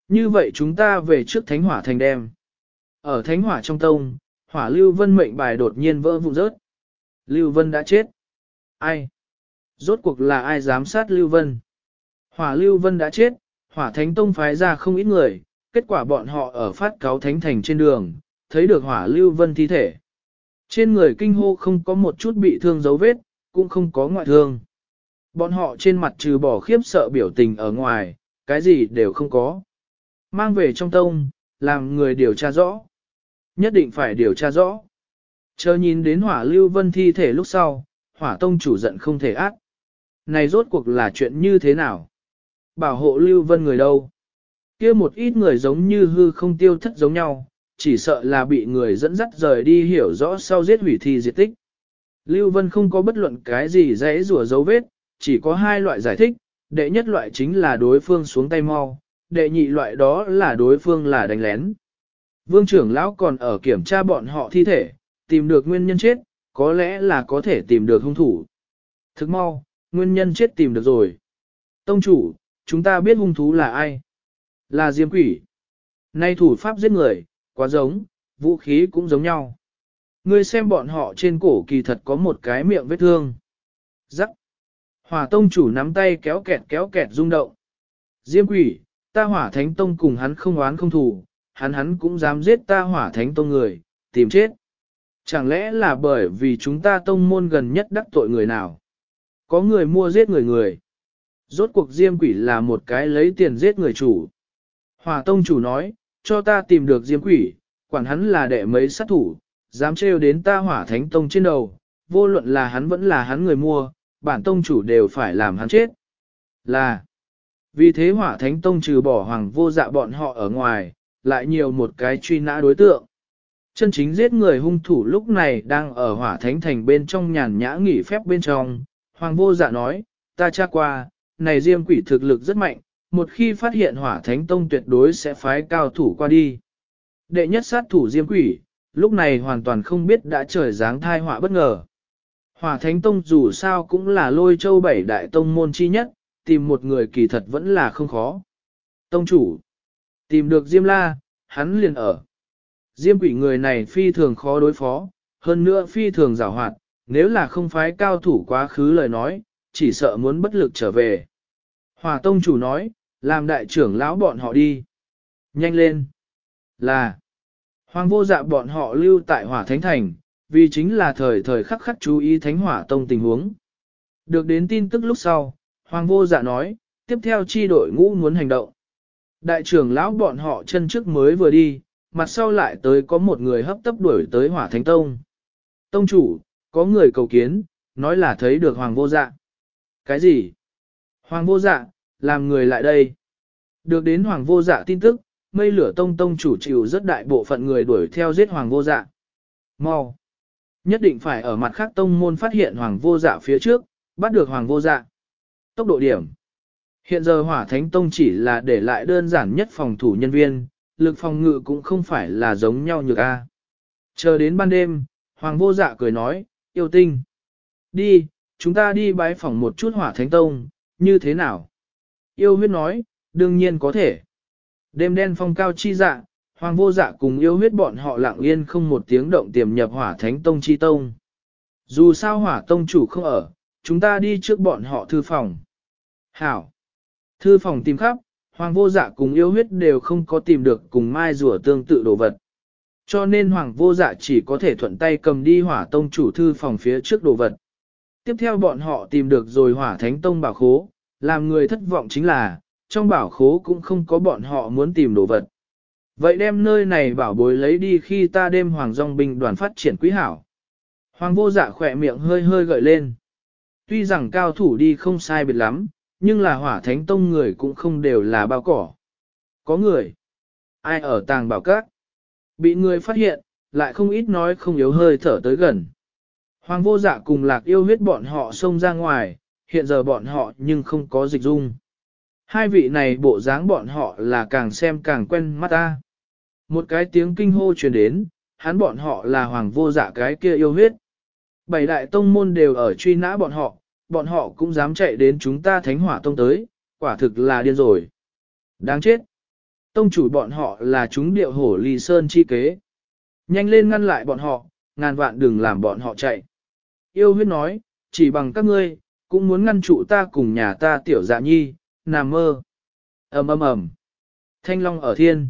Như vậy chúng ta về trước thánh hỏa thành đem. Ở thánh hỏa trong tông, hỏa lưu vân mệnh bài đột nhiên vỡ vụn rớt. Lưu vân đã chết. Ai? Rốt cuộc là ai giám sát lưu vân? Hỏa lưu vân đã chết, hỏa thánh tông phái ra không ít người, kết quả bọn họ ở phát cáo thánh thành trên đường, thấy được hỏa lưu vân thi thể. Trên người kinh hô không có một chút bị thương dấu vết, cũng không có ngoại thương. Bọn họ trên mặt trừ bỏ khiếp sợ biểu tình ở ngoài, cái gì đều không có. Mang về trong tông, làm người điều tra rõ. Nhất định phải điều tra rõ. Chờ nhìn đến hỏa lưu vân thi thể lúc sau, hỏa tông chủ giận không thể ác. Này rốt cuộc là chuyện như thế nào? Bảo hộ lưu vân người đâu? Kia một ít người giống như hư không tiêu thất giống nhau, chỉ sợ là bị người dẫn dắt rời đi hiểu rõ sau giết hủy thi diệt tích. Lưu Vân không có bất luận cái gì dễ rủa dấu vết, chỉ có hai loại giải thích, đệ nhất loại chính là đối phương xuống tay mau, đệ nhị loại đó là đối phương là đánh lén. Vương trưởng lão còn ở kiểm tra bọn họ thi thể, tìm được nguyên nhân chết, có lẽ là có thể tìm được hung thủ. Thức mau, nguyên nhân chết tìm được rồi. Tông chủ, chúng ta biết hung thú là ai? Là diêm quỷ. Nay thủ pháp giết người, quá giống, vũ khí cũng giống nhau. Ngươi xem bọn họ trên cổ kỳ thật có một cái miệng vết thương. Rắc. Hỏa tông chủ nắm tay kéo kẹt kéo kẹt rung động. Diêm quỷ, ta hỏa thánh tông cùng hắn không oán không thù, hắn hắn cũng dám giết ta hỏa thánh tông người, tìm chết. Chẳng lẽ là bởi vì chúng ta tông môn gần nhất đắc tội người nào? Có người mua giết người người. Rốt cuộc diêm quỷ là một cái lấy tiền giết người chủ. Hòa tông chủ nói, cho ta tìm được diêm quỷ, quản hắn là đệ mấy sát thủ, dám trêu đến ta hỏa thánh tông trên đầu, vô luận là hắn vẫn là hắn người mua, bản tông chủ đều phải làm hắn chết. Là, vì thế hỏa thánh tông trừ bỏ hoàng vô dạ bọn họ ở ngoài, lại nhiều một cái truy nã đối tượng. Chân chính giết người hung thủ lúc này đang ở hỏa thánh thành bên trong nhàn nhã nghỉ phép bên trong. Hoàng vô dạ nói, ta tra qua, này diêm quỷ thực lực rất mạnh, một khi phát hiện hỏa thánh tông tuyệt đối sẽ phái cao thủ qua đi. Đệ nhất sát thủ diêm quỷ, lúc này hoàn toàn không biết đã trời dáng thai họa bất ngờ. Hỏa thánh tông dù sao cũng là lôi châu bảy đại tông môn chi nhất, tìm một người kỳ thật vẫn là không khó. Tông chủ, tìm được Diêm La, hắn liền ở. Diêm quỷ người này phi thường khó đối phó, hơn nữa phi thường giảo hoạt, nếu là không phái cao thủ quá khứ lời nói, chỉ sợ muốn bất lực trở về. Hỏa tông chủ nói, làm đại trưởng lão bọn họ đi. Nhanh lên. Là. Hoàng vô dạ bọn họ lưu tại hỏa thánh thành, vì chính là thời thời khắc khắc chú ý thánh hỏa tông tình huống. Được đến tin tức lúc sau, Hoàng vô dạ nói, tiếp theo chi đội ngũ muốn hành động. Đại trưởng lão bọn họ chân trước mới vừa đi, mặt sau lại tới có một người hấp tấp đuổi tới hỏa thánh tông. Tông chủ, có người cầu kiến, nói là thấy được hoàng vô dạ. Cái gì? Hoàng vô dạ, làm người lại đây. Được đến hoàng vô dạ tin tức, mây lửa tông tông chủ chịu rất đại bộ phận người đuổi theo giết hoàng vô dạ. Mau! Nhất định phải ở mặt khác tông môn phát hiện hoàng vô dạ phía trước, bắt được hoàng vô dạ. Tốc độ điểm. Hiện giờ hỏa thánh tông chỉ là để lại đơn giản nhất phòng thủ nhân viên, lực phòng ngự cũng không phải là giống nhau như A. Chờ đến ban đêm, hoàng vô dạ cười nói, yêu tinh. Đi, chúng ta đi bái phòng một chút hỏa thánh tông, như thế nào? Yêu huyết nói, đương nhiên có thể. Đêm đen phong cao chi dạ, hoàng vô dạ cùng yêu huyết bọn họ lặng yên không một tiếng động tiềm nhập hỏa thánh tông chi tông. Dù sao hỏa tông chủ không ở, chúng ta đi trước bọn họ thư phòng. Hảo. Thư phòng tìm khắp, hoàng vô dạ cùng yêu huyết đều không có tìm được cùng mai rùa tương tự đồ vật. Cho nên hoàng vô dạ chỉ có thể thuận tay cầm đi hỏa tông chủ thư phòng phía trước đồ vật. Tiếp theo bọn họ tìm được rồi hỏa thánh tông bảo khố, làm người thất vọng chính là, trong bảo khố cũng không có bọn họ muốn tìm đồ vật. Vậy đem nơi này bảo bối lấy đi khi ta đem hoàng dòng binh đoàn phát triển quý hảo. Hoàng vô dạ khỏe miệng hơi hơi gợi lên. Tuy rằng cao thủ đi không sai biệt lắm, nhưng là hỏa thánh tông người cũng không đều là bao cỏ. Có người. Ai ở tàng bảo các. Bị người phát hiện, lại không ít nói không yếu hơi thở tới gần. Hoàng vô dạ cùng lạc yêu huyết bọn họ xông ra ngoài, hiện giờ bọn họ nhưng không có dịch dung. Hai vị này bộ dáng bọn họ là càng xem càng quen mắt ta. Một cái tiếng kinh hô truyền đến, hắn bọn họ là hoàng vô dạ cái kia yêu huyết. Bảy đại tông môn đều ở truy nã bọn họ, bọn họ cũng dám chạy đến chúng ta thánh hỏa tông tới, quả thực là điên rồi. Đáng chết. Tông chủ bọn họ là chúng điệu hổ ly sơn chi kế. Nhanh lên ngăn lại bọn họ, ngàn vạn đừng làm bọn họ chạy. Yêu huyết nói, chỉ bằng các ngươi, cũng muốn ngăn trụ ta cùng nhà ta tiểu dạ nhi, nằm mơ. ầm ầm ầm. Thanh long ở thiên.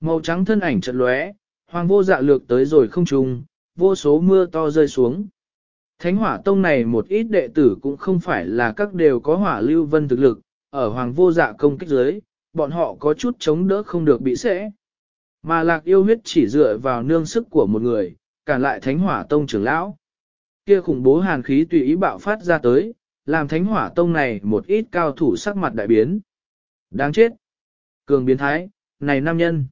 Màu trắng thân ảnh chợt lóe, hoàng vô dạ lược tới rồi không trùng, vô số mưa to rơi xuống. Thánh hỏa tông này một ít đệ tử cũng không phải là các đều có hỏa lưu vân thực lực, ở hoàng vô dạ công kích giới bọn họ có chút chống đỡ không được bị sẽ. Mà lạc yêu huyết chỉ dựa vào nương sức của một người, cản lại thánh hỏa tông trưởng lão. Kia khủng bố hàn khí tùy ý bạo phát ra tới, làm thánh hỏa tông này một ít cao thủ sắc mặt đại biến. Đáng chết! Cường biến thái, này nam nhân!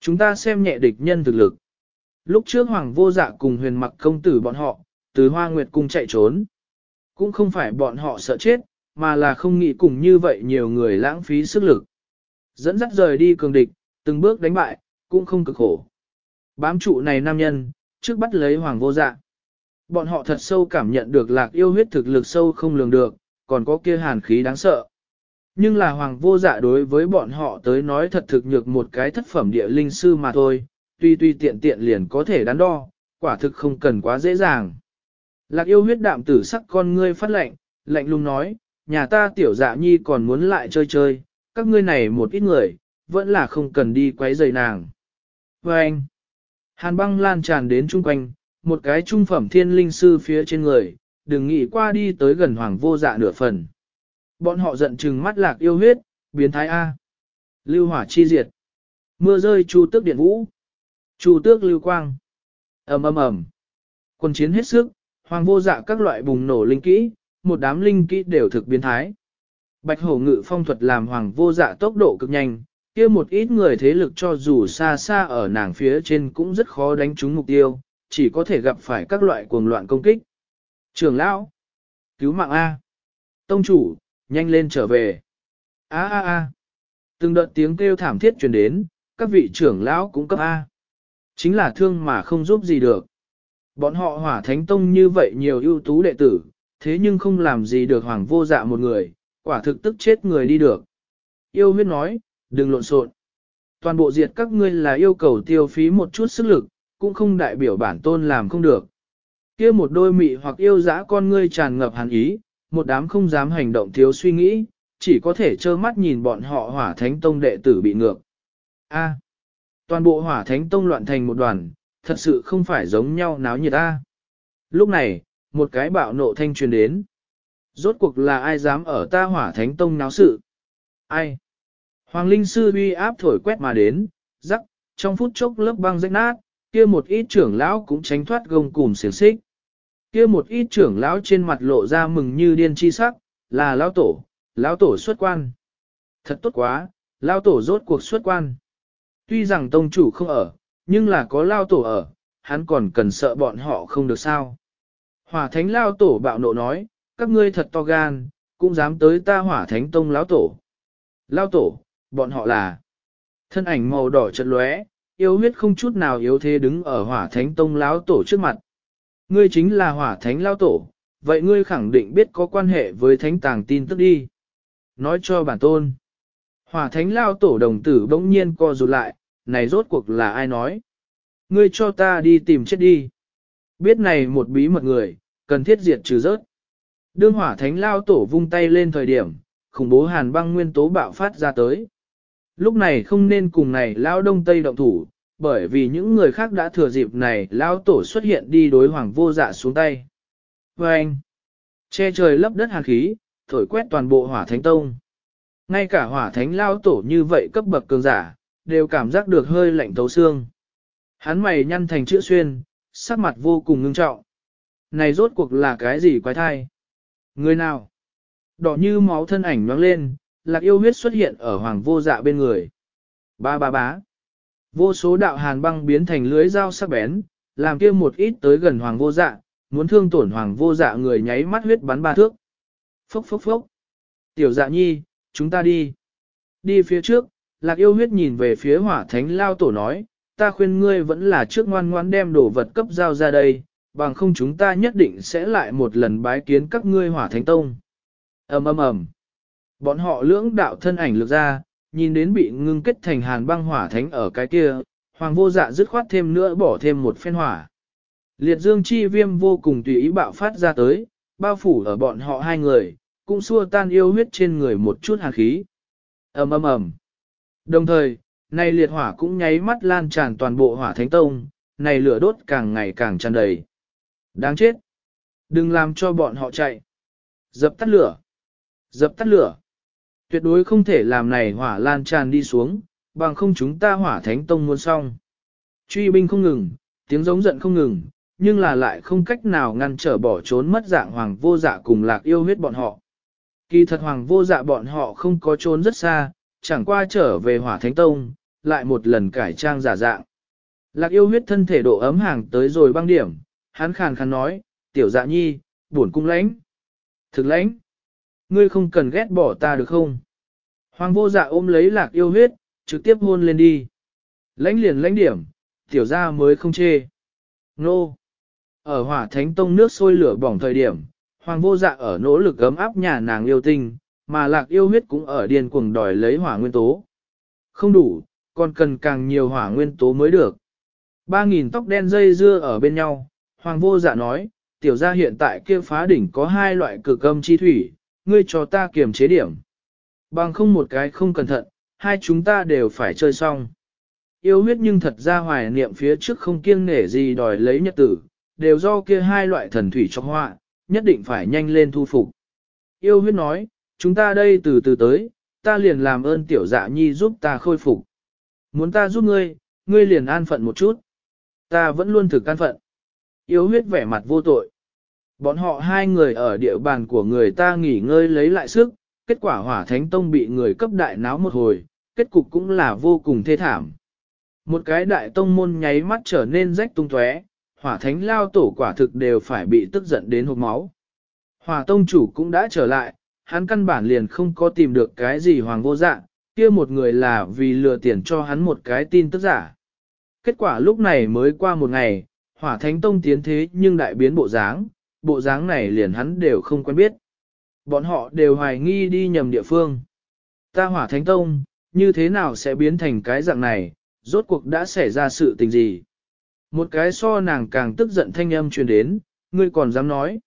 Chúng ta xem nhẹ địch nhân thực lực. Lúc trước hoàng vô dạ cùng huyền mặc công tử bọn họ, từ hoa nguyệt cung chạy trốn. Cũng không phải bọn họ sợ chết, mà là không nghĩ cùng như vậy nhiều người lãng phí sức lực. Dẫn dắt rời đi cường địch, từng bước đánh bại, cũng không cực khổ. Bám trụ này nam nhân, trước bắt lấy hoàng vô dạ. Bọn họ thật sâu cảm nhận được lạc yêu huyết thực lực sâu không lường được, còn có kia hàn khí đáng sợ. Nhưng là hoàng vô dạ đối với bọn họ tới nói thật thực nhược một cái thất phẩm địa linh sư mà thôi, tuy tuy tiện tiện liền có thể đắn đo, quả thực không cần quá dễ dàng. Lạc yêu huyết đạm tử sắc con ngươi phát lệnh, lạnh lùng nói, nhà ta tiểu dạ nhi còn muốn lại chơi chơi, các ngươi này một ít người, vẫn là không cần đi quấy rầy nàng. Và anh, hàn băng lan tràn đến chung quanh, một cái trung phẩm thiên linh sư phía trên người, đừng nghĩ qua đi tới gần hoàng vô dạ nửa phần. Bọn họ giận chừng mắt lạc yêu huyết, biến thái A. Lưu hỏa chi diệt. Mưa rơi chu tước điện vũ. Chu tước lưu quang. ầm ầm ầm. Quân chiến hết sức, hoàng vô dạ các loại bùng nổ linh kỹ, một đám linh kỹ đều thực biến thái. Bạch hổ ngự phong thuật làm hoàng vô dạ tốc độ cực nhanh, kia một ít người thế lực cho dù xa xa ở nàng phía trên cũng rất khó đánh trúng mục tiêu, chỉ có thể gặp phải các loại cuồng loạn công kích. Trường lão, cứu mạng A. Tông chủ, nhanh lên trở về. A a a. Từng đợt tiếng kêu thảm thiết truyền đến, các vị trưởng lão cũng cấp A. Chính là thương mà không giúp gì được. Bọn họ hỏa thánh tông như vậy nhiều ưu tú đệ tử, thế nhưng không làm gì được hoàng vô dạ một người, quả thực tức chết người đi được. Yêu huyết nói, đừng lộn xộn. Toàn bộ diệt các ngươi là yêu cầu tiêu phí một chút sức lực, cũng không đại biểu bản tôn làm không được. kia một đôi mị hoặc yêu dã con ngươi tràn ngập hàn ý, một đám không dám hành động thiếu suy nghĩ, chỉ có thể trơ mắt nhìn bọn họ hỏa thánh tông đệ tử bị ngược. A. toàn bộ hỏa thánh tông loạn thành một đoàn, thật sự không phải giống nhau náo nhiệt a. Lúc này, một cái bạo nộ thanh truyền đến. Rốt cuộc là ai dám ở ta hỏa thánh tông náo sự? Ai? Hoàng linh sư uy áp thổi quét mà đến, rắc, trong phút chốc lớp băng rách nát, kia một ít trưởng lão cũng tránh thoát gông cùm xiềng xích. Kia một ít trưởng lão trên mặt lộ ra mừng như điên chi sắc, là lão tổ, lão tổ xuất quan. Thật tốt quá, lão tổ rốt cuộc xuất quan. Tuy rằng tông chủ không ở, nhưng là có lão tổ ở, hắn còn cần sợ bọn họ không được sao. Hỏa thánh lão tổ bạo nộ nói, các ngươi thật to gan, cũng dám tới ta hỏa thánh tông lão tổ. Lão tổ, bọn họ là thân ảnh màu đỏ chật lóe, yêu huyết không chút nào yếu thế đứng ở hỏa thánh tông lão tổ trước mặt. Ngươi chính là hỏa thánh lão tổ, vậy ngươi khẳng định biết có quan hệ với thánh tàng tin tức đi. Nói cho bản tôn. Hỏa thánh lão tổ đồng tử bỗng nhiên co rụt lại, này rốt cuộc là ai nói? Ngươi cho ta đi tìm chết đi. Biết này một bí mật người, cần thiết diệt trừ rớt. Đương hỏa thánh lao tổ vung tay lên thời điểm, khủng bố hàn băng nguyên tố bạo phát ra tới. Lúc này không nên cùng này lao đông tây động thủ, bởi vì những người khác đã thừa dịp này lao tổ xuất hiện đi đối hoàng vô dạ xuống tay. Và anh, che trời lấp đất hàn khí, thổi quét toàn bộ hỏa thánh tông. Ngay cả hỏa thánh lao tổ như vậy cấp bậc cường giả, đều cảm giác được hơi lạnh thấu xương. Hắn mày nhăn thành chữ xuyên, sắc mặt vô cùng ngưng trọng. Này rốt cuộc là cái gì quái thai? Người nào? Đỏ như máu thân ảnh nhoáng lên, lạc yêu huyết xuất hiện ở hoàng vô dạ bên người. Ba ba bá. Vô số đạo hàn băng biến thành lưới dao sắc bén, làm kia một ít tới gần hoàng vô dạ, muốn thương tổn hoàng vô dạ người nháy mắt huyết bắn ba thước. Phốc phốc phốc. Tiểu dạ nhi, chúng ta đi. Đi phía trước, lạc yêu huyết nhìn về phía hỏa thánh lao tổ nói, ta khuyên ngươi vẫn là trước ngoan ngoan đem đồ vật cấp giao ra đây, bằng không chúng ta nhất định sẽ lại một lần bái kiến các ngươi hỏa thánh tông. ầm ầm ầm. Bọn họ lưỡng đạo thân ảnh lược ra, nhìn đến bị ngưng kết thành hàn băng hỏa thánh ở cái kia, hoàng vô dạ dứt khoát thêm nữa bỏ thêm một phen hỏa. Liệt dương chi viêm vô cùng tùy ý bạo phát ra tới, bao phủ ở bọn họ hai người, cũng xua tan yêu huyết trên người một chút hàn khí. ầm ầm ầm. Đồng thời, này liệt hỏa cũng nháy mắt lan tràn toàn bộ hỏa thánh tông, này lửa đốt càng ngày càng tràn đầy. Đáng chết! Đừng làm cho bọn họ chạy. Dập tắt lửa. Dập tắt lửa. Tuyệt đối không thể làm này hỏa lan tràn đi xuống, bằng không chúng ta hỏa thánh tông muôn xong. Truy binh không ngừng, tiếng giống giận không ngừng, nhưng là lại không cách nào ngăn trở bỏ trốn mất dạng hoàng vô dạ cùng lạc yêu huyết bọn họ. Kỳ thật hoàng vô dạ bọn họ không có trốn rất xa, chẳng qua trở về hỏa thánh tông, lại một lần cải trang giả dạng. Lạc yêu huyết thân thể độ ấm hàng tới rồi băng điểm, hắn khàn khàn nói, tiểu dạ nhi, buồn cung lãnh. Thực lãnh, ngươi không cần ghét bỏ ta được không? Hoàng vô dạ ôm lấy lạc yêu huyết, trực tiếp hôn lên đi. Lãnh liền lãnh điểm, tiểu ra mới không chê. Nô! Ở hỏa thánh tông nước sôi lửa bỏng thời điểm, hoàng vô dạ ở nỗ lực gấm áp nhà nàng yêu tinh, mà lạc yêu huyết cũng ở điên cuồng đòi lấy hỏa nguyên tố. Không đủ, còn cần càng nhiều hỏa nguyên tố mới được. Ba nghìn tóc đen dây dưa ở bên nhau, hoàng vô dạ nói, tiểu gia hiện tại kia phá đỉnh có hai loại cực âm chi thủy, ngươi cho ta kiềm chế điểm. Bằng không một cái không cẩn thận, hai chúng ta đều phải chơi xong. Yêu huyết nhưng thật ra hoài niệm phía trước không kiêng nể gì đòi lấy nhật tử, đều do kia hai loại thần thủy cho họa, nhất định phải nhanh lên thu phục. Yêu huyết nói, chúng ta đây từ từ tới, ta liền làm ơn tiểu dạ nhi giúp ta khôi phục. Muốn ta giúp ngươi, ngươi liền an phận một chút. Ta vẫn luôn thực an phận. Yêu huyết vẻ mặt vô tội. Bọn họ hai người ở địa bàn của người ta nghỉ ngơi lấy lại sức, kết quả hỏa thánh tông bị người cấp đại náo một hồi, kết cục cũng là vô cùng thê thảm. Một cái đại tông môn nháy mắt trở nên rách tung tóe, hỏa thánh lao tổ quả thực đều phải bị tức giận đến hộp máu. Hỏa tông chủ cũng đã trở lại, hắn căn bản liền không có tìm được cái gì hoàng vô dạng, kia một người là vì lừa tiền cho hắn một cái tin tức giả. Kết quả lúc này mới qua một ngày, hỏa thánh tông tiến thế nhưng đại biến bộ dáng, bộ dáng này liền hắn đều không quen biết. Bọn họ đều hoài nghi đi nhầm địa phương. Ta hỏa thánh tông, như thế nào sẽ biến thành cái dạng này, rốt cuộc đã xảy ra sự tình gì? Một cái so nàng càng tức giận thanh âm truyền đến, ngươi còn dám nói.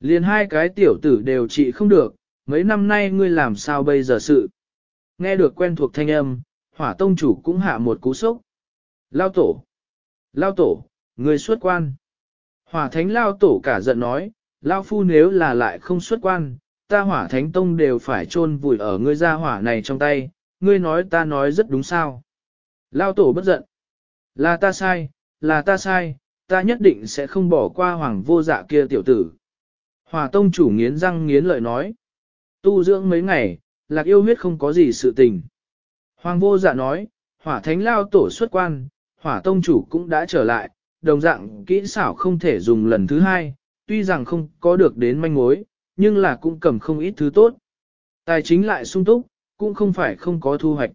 Liền hai cái tiểu tử đều trị không được, mấy năm nay ngươi làm sao bây giờ sự. Nghe được quen thuộc thanh âm, hỏa tông chủ cũng hạ một cú sốc. Lao tổ! Lao tổ! Ngươi xuất quan! Hỏa thánh lao tổ cả giận nói, Lao phu nếu là lại không xuất quan, ta hỏa thánh tông đều phải chôn vùi ở ngươi ra hỏa này trong tay, ngươi nói ta nói rất đúng sao. Lao tổ bất giận. Là ta sai, là ta sai, ta nhất định sẽ không bỏ qua hoàng vô dạ kia tiểu tử. Hỏa tông chủ nghiến răng nghiến lợi nói. Tu dưỡng mấy ngày, lạc yêu huyết không có gì sự tình. Hoàng vô dạ nói, hỏa thánh lao tổ xuất quan, hỏa tông chủ cũng đã trở lại, đồng dạng kỹ xảo không thể dùng lần thứ hai, tuy rằng không có được đến manh mối, nhưng là cũng cầm không ít thứ tốt. Tài chính lại sung túc, cũng không phải không có thu hoạch.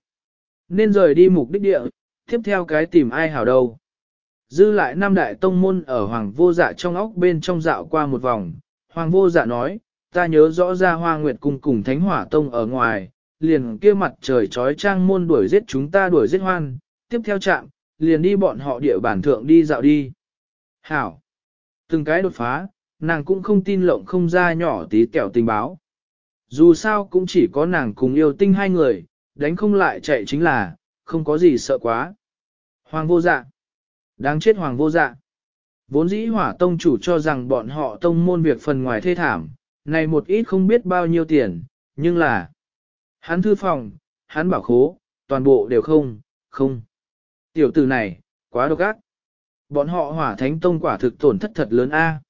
Nên rời đi mục đích địa, tiếp theo cái tìm ai hảo đâu. Dư lại năm đại tông môn ở Hoàng vô dạ trong óc bên trong dạo qua một vòng, Hoàng vô dạ nói, ta nhớ rõ ra Hoa Nguyệt cung cùng Thánh Hỏa Tông ở ngoài, liền kia mặt trời trói trang môn đuổi giết chúng ta đuổi giết hoan, tiếp theo chạm, liền đi bọn họ địa bản thượng đi dạo đi. Hảo! Từng cái đột phá, nàng cũng không tin lộng không ra nhỏ tí kẹo tình báo. Dù sao cũng chỉ có nàng cùng yêu tinh hai người, đánh không lại chạy chính là, không có gì sợ quá. Hoàng vô dạ. Đáng chết hoàng vô dạ. Vốn dĩ hỏa tông chủ cho rằng bọn họ tông môn việc phần ngoài thê thảm, này một ít không biết bao nhiêu tiền, nhưng là hắn thư phòng, hắn bảo khố, toàn bộ đều không, không. Tiểu tử này, quá độc ác. Bọn họ hỏa thánh tông quả thực tổn thất thật lớn a.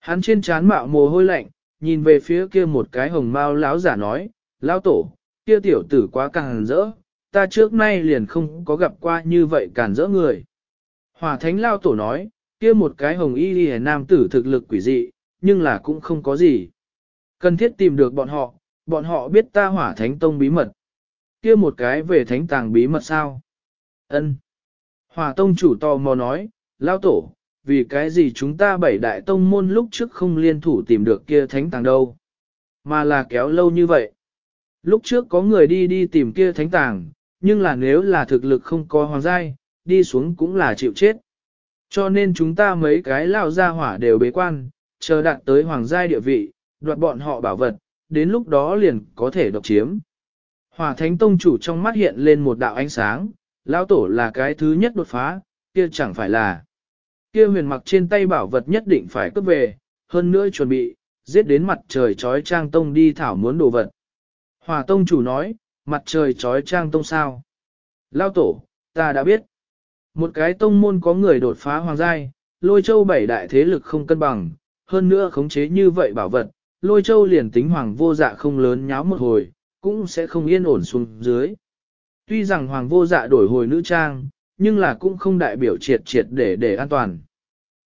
Hắn trên trán mạo mồ hôi lạnh, nhìn về phía kia một cái hồng mao lão giả nói, lão tổ, kia tiểu tử quá càng rỡ, ta trước nay liền không có gặp qua như vậy càn rỡ người. Hỏa thánh lao tổ nói, kia một cái hồng y lìa nam tử thực lực quỷ dị, nhưng là cũng không có gì. Cần thiết tìm được bọn họ, bọn họ biết ta hỏa thánh tông bí mật. Kia một cái về thánh tàng bí mật sao? Ân. Hòa tông chủ tò mò nói, lao tổ, vì cái gì chúng ta bảy đại tông môn lúc trước không liên thủ tìm được kia thánh tàng đâu? Mà là kéo lâu như vậy. Lúc trước có người đi đi tìm kia thánh tàng, nhưng là nếu là thực lực không có hoàng giai, đi xuống cũng là chịu chết. Cho nên chúng ta mấy cái lao ra hỏa đều bế quan, chờ đạt tới hoàng giai địa vị, đoạt bọn họ bảo vật, đến lúc đó liền có thể độc chiếm. Hỏa thánh tông chủ trong mắt hiện lên một đạo ánh sáng, lão tổ là cái thứ nhất đột phá, kia chẳng phải là. Kia huyền mặc trên tay bảo vật nhất định phải cướp về, hơn nữa chuẩn bị, giết đến mặt trời trói trang tông đi thảo muốn đồ vật. Hòa tông chủ nói, mặt trời trói trang tông sao? Lao tổ, ta đã biết. Một cái tông môn có người đột phá hoàng giai, lôi châu bảy đại thế lực không cân bằng, hơn nữa khống chế như vậy bảo vật, lôi châu liền tính hoàng vô dạ không lớn nháo một hồi, cũng sẽ không yên ổn xuống dưới. Tuy rằng hoàng vô dạ đổi hồi nữ trang, nhưng là cũng không đại biểu triệt triệt để để an toàn.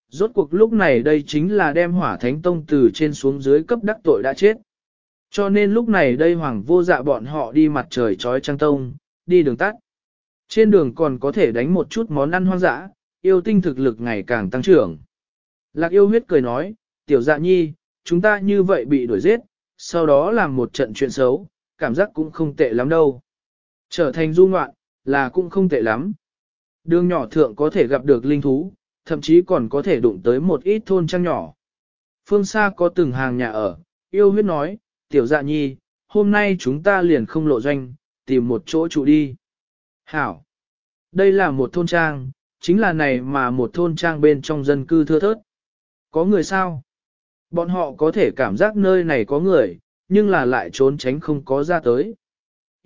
Rốt cuộc lúc này đây chính là đem hỏa thánh tông từ trên xuống dưới cấp đắc tội đã chết. Cho nên lúc này đây hoàng vô dạ bọn họ đi mặt trời trói trăng tông, đi đường tắt. Trên đường còn có thể đánh một chút món ăn hoang dã, yêu tinh thực lực ngày càng tăng trưởng. Lạc yêu huyết cười nói, tiểu dạ nhi, chúng ta như vậy bị đuổi giết, sau đó làm một trận chuyện xấu, cảm giác cũng không tệ lắm đâu. Trở thành du ngoạn, là cũng không tệ lắm. Đường nhỏ thượng có thể gặp được linh thú, thậm chí còn có thể đụng tới một ít thôn trang nhỏ. Phương xa có từng hàng nhà ở, yêu huyết nói, tiểu dạ nhi, hôm nay chúng ta liền không lộ doanh, tìm một chỗ trụ đi. Hảo! Đây là một thôn trang, chính là này mà một thôn trang bên trong dân cư thưa thớt. Có người sao? Bọn họ có thể cảm giác nơi này có người, nhưng là lại trốn tránh không có ra tới.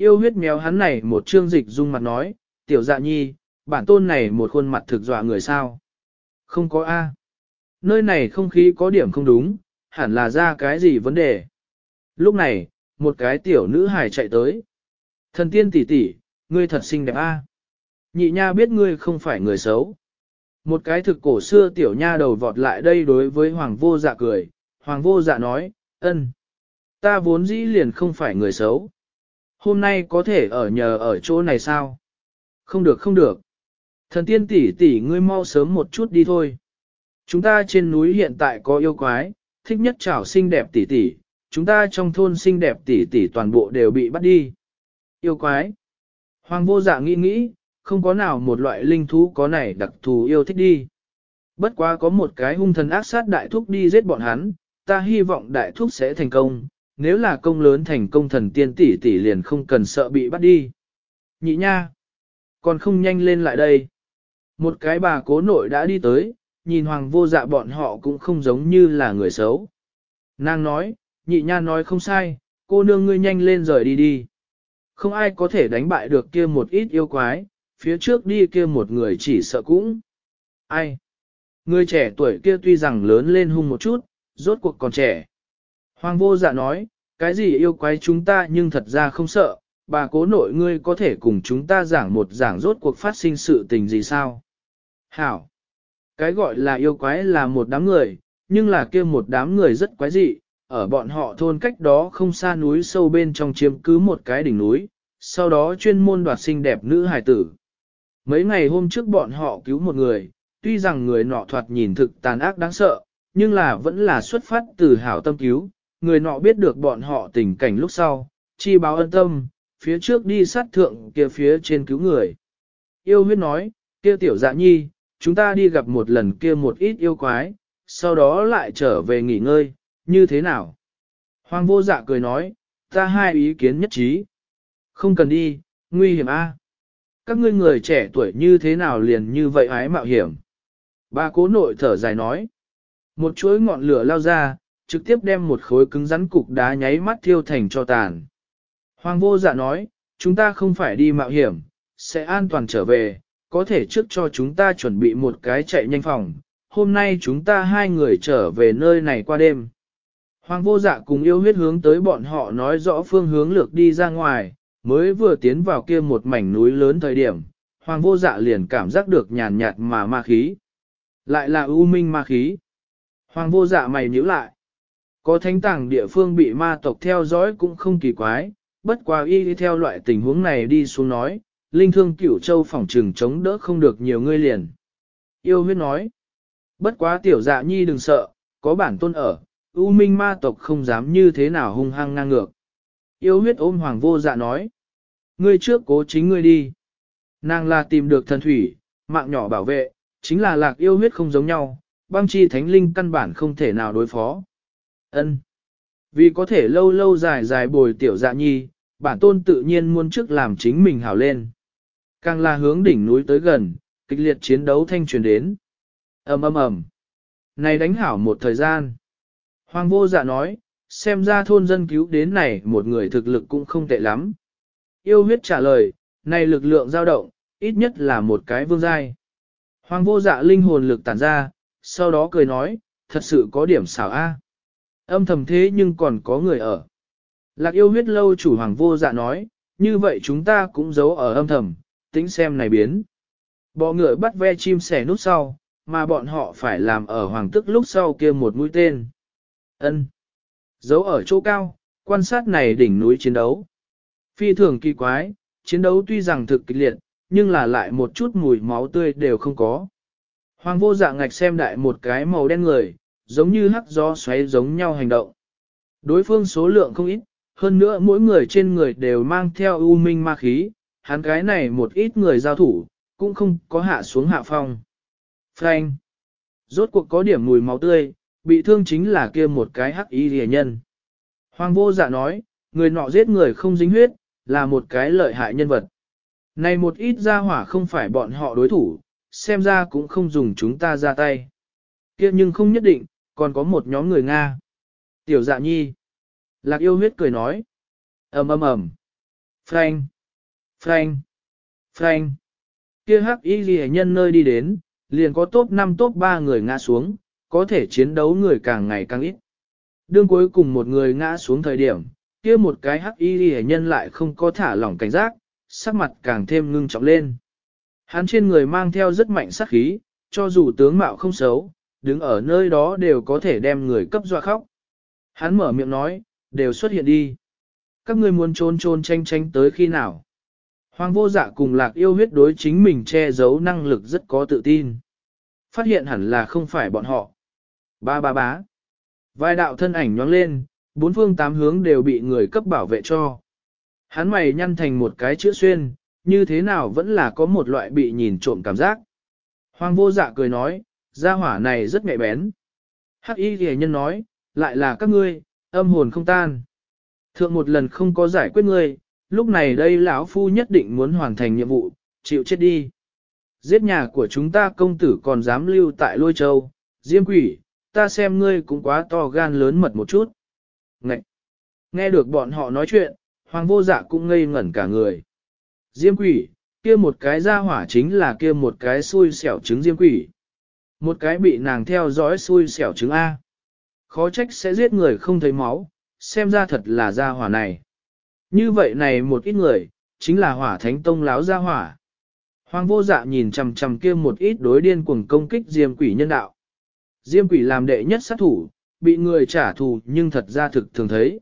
Yêu huyết méo hắn này một trương dịch dung mặt nói, tiểu dạ nhi, bản tôn này một khuôn mặt thực dọa người sao. Không có A. Nơi này không khí có điểm không đúng, hẳn là ra cái gì vấn đề. Lúc này, một cái tiểu nữ hài chạy tới. Thần tiên tỷ tỷ, ngươi thật xinh đẹp A. Nhị nha biết ngươi không phải người xấu. Một cái thực cổ xưa tiểu nha đầu vọt lại đây đối với hoàng vô dạ cười. Hoàng vô dạ nói, ân, ta vốn dĩ liền không phải người xấu. Hôm nay có thể ở nhờ ở chỗ này sao? Không được không được. Thần tiên tỷ tỷ ngươi mau sớm một chút đi thôi. Chúng ta trên núi hiện tại có yêu quái, thích nhất chảo xinh đẹp tỷ tỷ, chúng ta trong thôn xinh đẹp tỷ tỷ toàn bộ đều bị bắt đi. Yêu quái. Hoàng vô dạ nghĩ nghĩ, không có nào một loại linh thú có này đặc thù yêu thích đi. Bất quá có một cái hung thần ác sát đại thúc đi giết bọn hắn, ta hy vọng đại thúc sẽ thành công, nếu là công lớn thành công thần tiên tỷ tỷ liền không cần sợ bị bắt đi. Nhị nha, còn không nhanh lên lại đây. Một cái bà cố nội đã đi tới, nhìn hoàng vô dạ bọn họ cũng không giống như là người xấu. Nàng nói, nhị nha nói không sai, cô nương ngươi nhanh lên rời đi đi. Không ai có thể đánh bại được kia một ít yêu quái, phía trước đi kia một người chỉ sợ cũng. Ai? Người trẻ tuổi kia tuy rằng lớn lên hung một chút, rốt cuộc còn trẻ. Hoàng vô dạ nói, cái gì yêu quái chúng ta nhưng thật ra không sợ, bà cố nội ngươi có thể cùng chúng ta giảng một giảng rốt cuộc phát sinh sự tình gì sao? Hảo! Cái gọi là yêu quái là một đám người, nhưng là kia một đám người rất quái dị, ở bọn họ thôn cách đó không xa núi sâu bên trong chiếm cứ một cái đỉnh núi, sau đó chuyên môn đoạt xinh đẹp nữ hài tử. Mấy ngày hôm trước bọn họ cứu một người, tuy rằng người nọ thoạt nhìn thực tàn ác đáng sợ, nhưng là vẫn là xuất phát từ hảo tâm cứu, người nọ biết được bọn họ tình cảnh lúc sau, chi báo ân tâm, phía trước đi sát thượng kia phía trên cứu người. Yêu huyết nói, kia tiểu dạ nhi, chúng ta đi gặp một lần kia một ít yêu quái, sau đó lại trở về nghỉ ngơi, như thế nào? Hoàng vô dạ cười nói, ta hai ý kiến nhất trí. Không cần đi, nguy hiểm a. Các ngươi người trẻ tuổi như thế nào liền như vậy ái mạo hiểm? Ba cố nội thở dài nói. Một chuỗi ngọn lửa lao ra, trực tiếp đem một khối cứng rắn cục đá nháy mắt thiêu thành cho tàn. Hoàng vô dạ nói, chúng ta không phải đi mạo hiểm, sẽ an toàn trở về, có thể trước cho chúng ta chuẩn bị một cái chạy nhanh phòng, hôm nay chúng ta hai người trở về nơi này qua đêm. Hoàng vô dạ cùng yêu huyết hướng tới bọn họ nói rõ phương hướng lược đi ra ngoài, mới vừa tiến vào kia một mảnh núi lớn thời điểm, hoàng vô dạ liền cảm giác được nhàn nhạt mà ma khí. Lại là ưu minh ma khí. Hoàng vô dạ mày nhíu lại. Có thánh tàng địa phương bị ma tộc theo dõi cũng không kỳ quái, bất quá y đi theo loại tình huống này đi xuống nói, linh thương cửu châu phỏng trừng chống đỡ không được nhiều ngươi liền. Yêu huyết nói, bất quá tiểu dạ nhi đừng sợ, có bản tôn ở, ưu minh ma tộc không dám như thế nào hung hăng ngang ngược. Yêu huyết ôm hoàng vô dạ nói, ngươi trước cố chính ngươi đi. Nàng là tìm được thần thủy, mạng nhỏ bảo vệ, chính là lạc yêu huyết không giống nhau, băng chi thánh linh căn bản không thể nào đối phó. Ân, Vì có thể lâu lâu dài dài bồi tiểu dạ nhi, bản tôn tự nhiên muốn trước làm chính mình hảo lên. Càng là hướng đỉnh núi tới gần, kịch liệt chiến đấu thanh truyền đến. ầm ầm ầm. Này đánh hảo một thời gian. Hoàng vô dạ nói, xem ra thôn dân cứu đến này một người thực lực cũng không tệ lắm. Yêu huyết trả lời, này lực lượng dao động, ít nhất là một cái vương giai. Hoàng vô dạ linh hồn lực tản ra, sau đó cười nói, thật sự có điểm xảo a. Âm thầm thế nhưng còn có người ở. Lạc yêu huyết lâu chủ hoàng vô dạ nói, như vậy chúng ta cũng giấu ở âm thầm, tính xem này biến. Bọ ngựa bắt ve chim sẻ nút sau, mà bọn họ phải làm ở hoàng tức lúc sau kia một mũi tên. ân Giấu ở chỗ cao, quan sát này đỉnh núi chiến đấu. Phi thường kỳ quái, chiến đấu tuy rằng thực kịch liệt, nhưng là lại một chút mùi máu tươi đều không có. Hoàng vô dạ ngạch xem đại một cái màu đen người, giống như hắc gió xoáy giống nhau hành động. Đối phương số lượng không ít, hơn nữa mỗi người trên người đều mang theo u minh ma khí, hắn cái này một ít người giao thủ, cũng không có hạ xuống hạ phong. Frank! Rốt cuộc có điểm mùi máu tươi, bị thương chính là kia một cái hắc y rìa nhân. Hoàng vô dạ nói, người nọ giết người không dính huyết, là một cái lợi hại nhân vật. Này một ít gia hỏa không phải bọn họ đối thủ, xem ra cũng không dùng chúng ta ra tay. kia nhưng không nhất định, còn có một nhóm người Nga. Tiểu dạ nhi. Lạc yêu huyết cười nói. ầm ầm ầm. Frank. Frank. Frank. Kia hắc y ghi nhân nơi đi đến, liền có top 5 top 3 người ngã xuống, có thể chiến đấu người càng ngày càng ít. Đương cuối cùng một người ngã xuống thời điểm, kia một cái hắc y ghi nhân lại không có thả lỏng cảnh giác, sắc mặt càng thêm ngưng trọng lên. Hắn trên người mang theo rất mạnh sát khí, cho dù tướng mạo không xấu, đứng ở nơi đó đều có thể đem người cấp dọa khóc. Hắn mở miệng nói, đều xuất hiện đi. Các ngươi muốn trôn trôn tranh tranh tới khi nào? Hoàng vô dạ cùng lạc yêu huyết đối chính mình che giấu năng lực rất có tự tin. Phát hiện hẳn là không phải bọn họ. Ba ba bá. vai đạo thân ảnh nhoáng lên, bốn phương tám hướng đều bị người cấp bảo vệ cho. Hắn mày nhăn thành một cái chữ xuyên, như thế nào vẫn là có một loại bị nhìn trộm cảm giác. Hoàng vô dạ cười nói, gia hỏa này rất nhạy bén. Hắc y ghi nhân nói, lại là các ngươi, âm hồn không tan. Thượng một lần không có giải quyết ngươi, lúc này đây lão phu nhất định muốn hoàn thành nhiệm vụ, chịu chết đi. Giết nhà của chúng ta công tử còn dám lưu tại lôi châu, diêm quỷ, ta xem ngươi cũng quá to gan lớn mật một chút. Ngậy! Nghe được bọn họ nói chuyện, hoàng vô dạ cũng ngây ngẩn cả người. Diêm quỷ, kia một cái ra hỏa chính là kia một cái xui xẻo trứng diêm quỷ. Một cái bị nàng theo dõi xui xẻo trứng A. Khó trách sẽ giết người không thấy máu, xem ra thật là gia hỏa này. Như vậy này một ít người, chính là hỏa thánh tông láo gia hỏa. Hoàng vô dạ nhìn chằm chằm kia một ít đối điên cuồng công kích diêm quỷ nhân đạo. Diêm quỷ làm đệ nhất sát thủ, bị người trả thù nhưng thật ra thực thường thấy.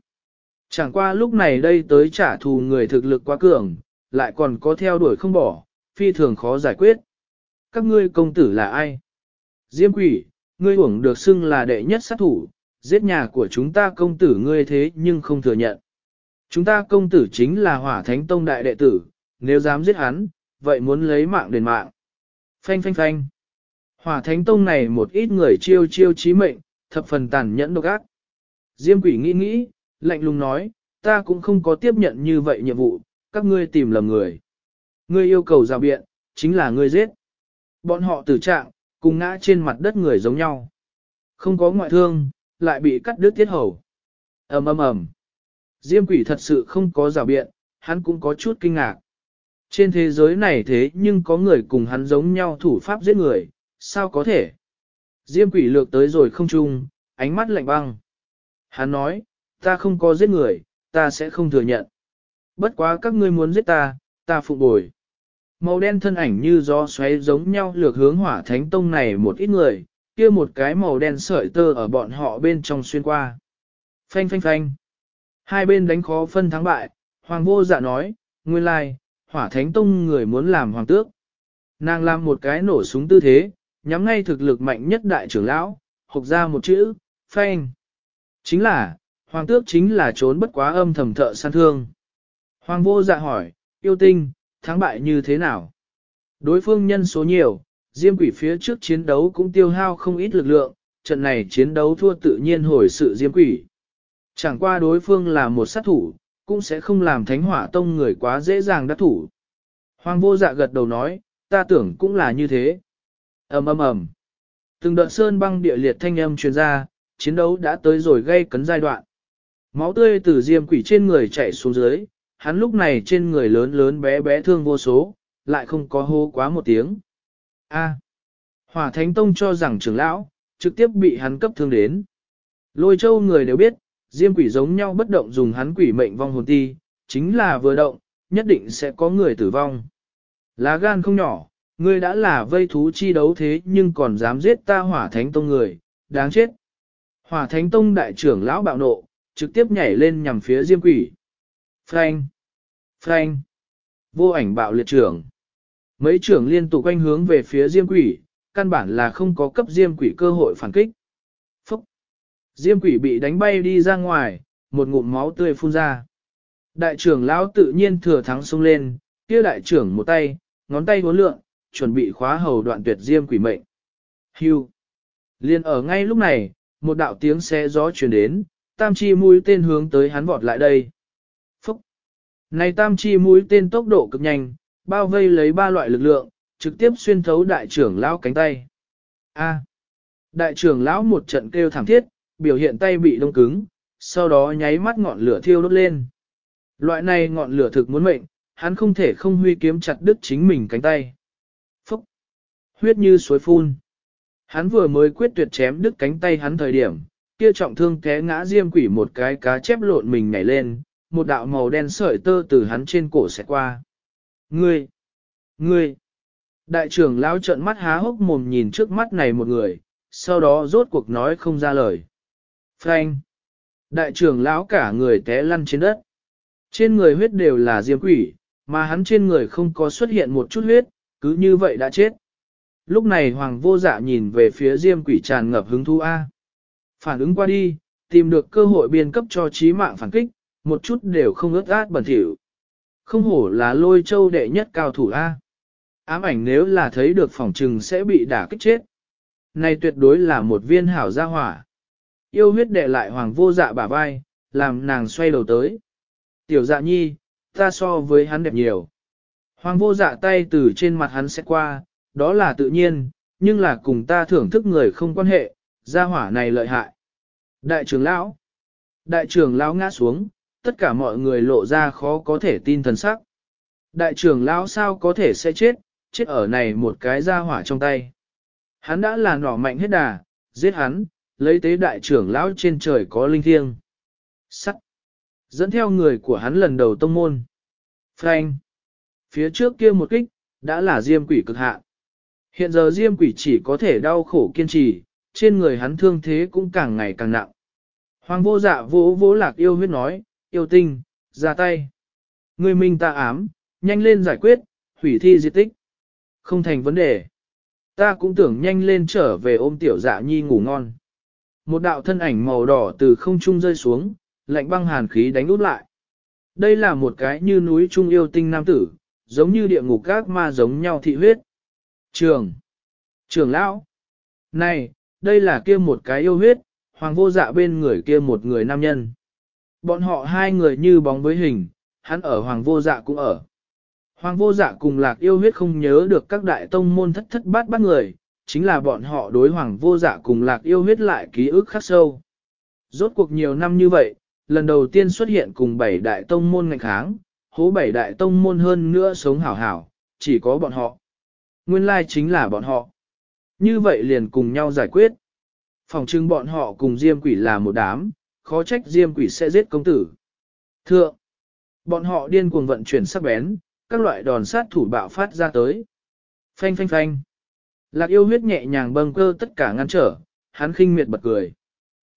Chẳng qua lúc này đây tới trả thù người thực lực quá cường, lại còn có theo đuổi không bỏ, phi thường khó giải quyết. Các ngươi công tử là ai? Diêm quỷ, ngươi uổng được xưng là đệ nhất sát thủ, giết nhà của chúng ta công tử ngươi thế nhưng không thừa nhận. Chúng ta công tử chính là hỏa thánh tông đại đệ tử, nếu dám giết hắn, vậy muốn lấy mạng đền mạng. Phanh phanh phanh. Hỏa thánh tông này một ít người chiêu chiêu chí mệnh, thập phần tàn nhẫn độc ác. Diêm quỷ nghĩ nghĩ, lạnh lùng nói, ta cũng không có tiếp nhận như vậy nhiệm vụ, các ngươi tìm lầm người. Ngươi yêu cầu rào biện, chính là ngươi giết. Bọn họ tử trạng, cùng ngã trên mặt đất người giống nhau. Không có ngoại thương, lại bị cắt đứt tiết hầu. ầm ầm ầm. Diêm quỷ thật sự không có rào biện, hắn cũng có chút kinh ngạc. Trên thế giới này thế nhưng có người cùng hắn giống nhau thủ pháp giết người, sao có thể? Diêm quỷ lược tới rồi không chung, ánh mắt lạnh băng. Hắn nói, ta không có giết người, ta sẽ không thừa nhận. Bất quá các ngươi muốn giết ta, ta phụ bồi. Màu đen thân ảnh như gió xoáy giống nhau lược hướng hỏa thánh tông này một ít người, kia một cái màu đen sợi tơ ở bọn họ bên trong xuyên qua. Phanh phanh phanh. Hai bên đánh khó phân thắng bại, hoàng vô dạ nói, nguyên lai, hỏa thánh tông người muốn làm hoàng tước. Nàng làm một cái nổ súng tư thế, nhắm ngay thực lực mạnh nhất đại trưởng lão, hộc ra một chữ, phanh. Chính là, hoàng tước chính là trốn bất quá âm thầm thợ săn thương. Hoàng vô dạ hỏi, yêu tinh, thắng bại như thế nào? Đối phương nhân số nhiều, diêm quỷ phía trước chiến đấu cũng tiêu hao không ít lực lượng, trận này chiến đấu thua tự nhiên hồi sự diêm quỷ. Chẳng qua đối phương là một sát thủ, cũng sẽ không làm thánh hỏa tông người quá dễ dàng đắc thủ. Hoàng vô dạ gật đầu nói, ta tưởng cũng là như thế. ầm ầm ầm. Từng đợt sơn băng địa liệt thanh âm truyền ra, chiến đấu đã tới rồi gây cấn giai đoạn. Máu tươi từ diêm quỷ trên người chảy xuống dưới, hắn lúc này trên người lớn lớn bé bé thương vô số, lại không có hô quá một tiếng. A. À, hỏa Thánh Tông cho rằng trưởng lão, trực tiếp bị hắn cấp thương đến. Lôi châu người đều biết, diêm quỷ giống nhau bất động dùng hắn quỷ mệnh vong hồn ti, chính là vừa động, nhất định sẽ có người tử vong. Lá gan không nhỏ, ngươi đã là vây thú chi đấu thế nhưng còn dám giết ta hỏa thánh tông người, đáng chết. Hỏa thánh tông đại trưởng lão bạo nộ, trực tiếp nhảy lên nhằm phía diêm quỷ. Frank! Frank! Vô ảnh bạo liệt trưởng. Mấy trưởng liên tục quanh hướng về phía diêm quỷ, căn bản là không có cấp diêm quỷ cơ hội phản kích. Phúc! Diêm quỷ bị đánh bay đi ra ngoài, một ngụm máu tươi phun ra. Đại trưởng lão tự nhiên thừa thắng xông lên, kia đại trưởng một tay, ngón tay uốn lượng, chuẩn bị khóa hầu đoạn tuyệt diêm quỷ mệnh. Hưu! Liên ở ngay lúc này, một đạo tiếng xe gió truyền đến, tam chi mũi tên hướng tới hắn vọt lại đây. Này tam chi mũi tên tốc độ cực nhanh, bao vây lấy ba loại lực lượng, trực tiếp xuyên thấu đại trưởng lão cánh tay. A! Đại trưởng lão một trận kêu thảm thiết, biểu hiện tay bị đông cứng, sau đó nháy mắt ngọn lửa thiêu đốt lên. Loại này ngọn lửa thực muốn mệnh, hắn không thể không huy kiếm chặt đứt chính mình cánh tay. Phúc! Huyết như suối phun. Hắn vừa mới quyết tuyệt chém đứt cánh tay hắn thời điểm, kia trọng thương té ngã diêm quỷ một cái cá chép lộn mình nhảy lên, một đạo màu đen sợi tơ từ hắn trên cổ sẽ qua. Ngươi! Ngươi! Đại trưởng lão trợn mắt há hốc mồm nhìn trước mắt này một người, sau đó rốt cuộc nói không ra lời. Frank! Đại trưởng lão cả người té lăn trên đất. Trên người huyết đều là diêm quỷ, mà hắn trên người không có xuất hiện một chút huyết, cứ như vậy đã chết. Lúc này hoàng vô dạ nhìn về phía diêm quỷ tràn ngập hứng thú A. Phản ứng qua đi, tìm được cơ hội biên cấp cho trí mạng phản kích, một chút đều không ướt át bẩn thỉu. Không hổ là lôi châu đệ nhất cao thủ A. Ám ảnh nếu là thấy được phỏng trừng sẽ bị đả kích chết. Này tuyệt đối là một viên hảo gia hỏa. Yêu huyết đệ lại hoàng vô dạ bả vai, làm nàng xoay đầu tới. Tiểu dạ nhi, ta so với hắn đẹp nhiều. Hoàng vô dạ tay từ trên mặt hắn sẽ qua, đó là tự nhiên, nhưng là cùng ta thưởng thức người không quan hệ, gia hỏa này lợi hại. Đại trưởng lão, đại trưởng lão ngã xuống, tất cả mọi người lộ ra khó có thể tin thần sắc. Đại trưởng lão sao có thể sẽ chết, chết ở này một cái ra hỏa trong tay. Hắn đã là nỏ mạnh hết đà, giết hắn, lấy tế đại trưởng lão trên trời có linh thiêng. Sắt. Dẫn theo người của hắn lần đầu tông môn. Frank. Phía trước kia một kích, đã là diêm quỷ cực hạ Hiện giờ diêm quỷ chỉ có thể đau khổ kiên trì, trên người hắn thương thế cũng càng ngày càng nặng. Hoàng vô dạ vỗ vỗ lạc yêu huyết nói, yêu tinh, ra tay. Người mình ta ám, nhanh lên giải quyết, hủy thi diệt tích. Không thành vấn đề. Ta cũng tưởng nhanh lên trở về ôm tiểu dạ nhi ngủ ngon. Một đạo thân ảnh màu đỏ từ không trung rơi xuống, lạnh băng hàn khí đánh út lại. Đây là một cái như núi trung yêu tinh nam tử, giống như địa ngục các ma giống nhau thị huyết. Trường! Trường lão! Này, đây là kia một cái yêu huyết, hoàng vô dạ bên người kia một người nam nhân. Bọn họ hai người như bóng với hình, hắn ở hoàng vô dạ cũng ở. Hoàng vô dạ cùng lạc yêu huyết không nhớ được các đại tông môn thất thất bát bát người, chính là bọn họ đối hoàng vô dạ cùng lạc yêu huyết lại ký ức khắc sâu. Rốt cuộc nhiều năm như vậy, lần đầu tiên xuất hiện cùng bảy đại tông môn ngành kháng, hố bảy đại tông môn hơn nữa sống hảo hảo, chỉ có bọn họ. Nguyên lai chính là bọn họ. Như vậy liền cùng nhau giải quyết. Phòng trưng bọn họ cùng Diêm quỷ là một đám, khó trách Diêm quỷ sẽ giết công tử. Thượng, bọn họ điên cuồng vận chuyển sắc bén, các loại đòn sát thủ bạo phát ra tới. Phanh phanh phanh. Lạc yêu huyết nhẹ nhàng bâng cơ tất cả ngăn trở, hắn khinh miệt bật cười.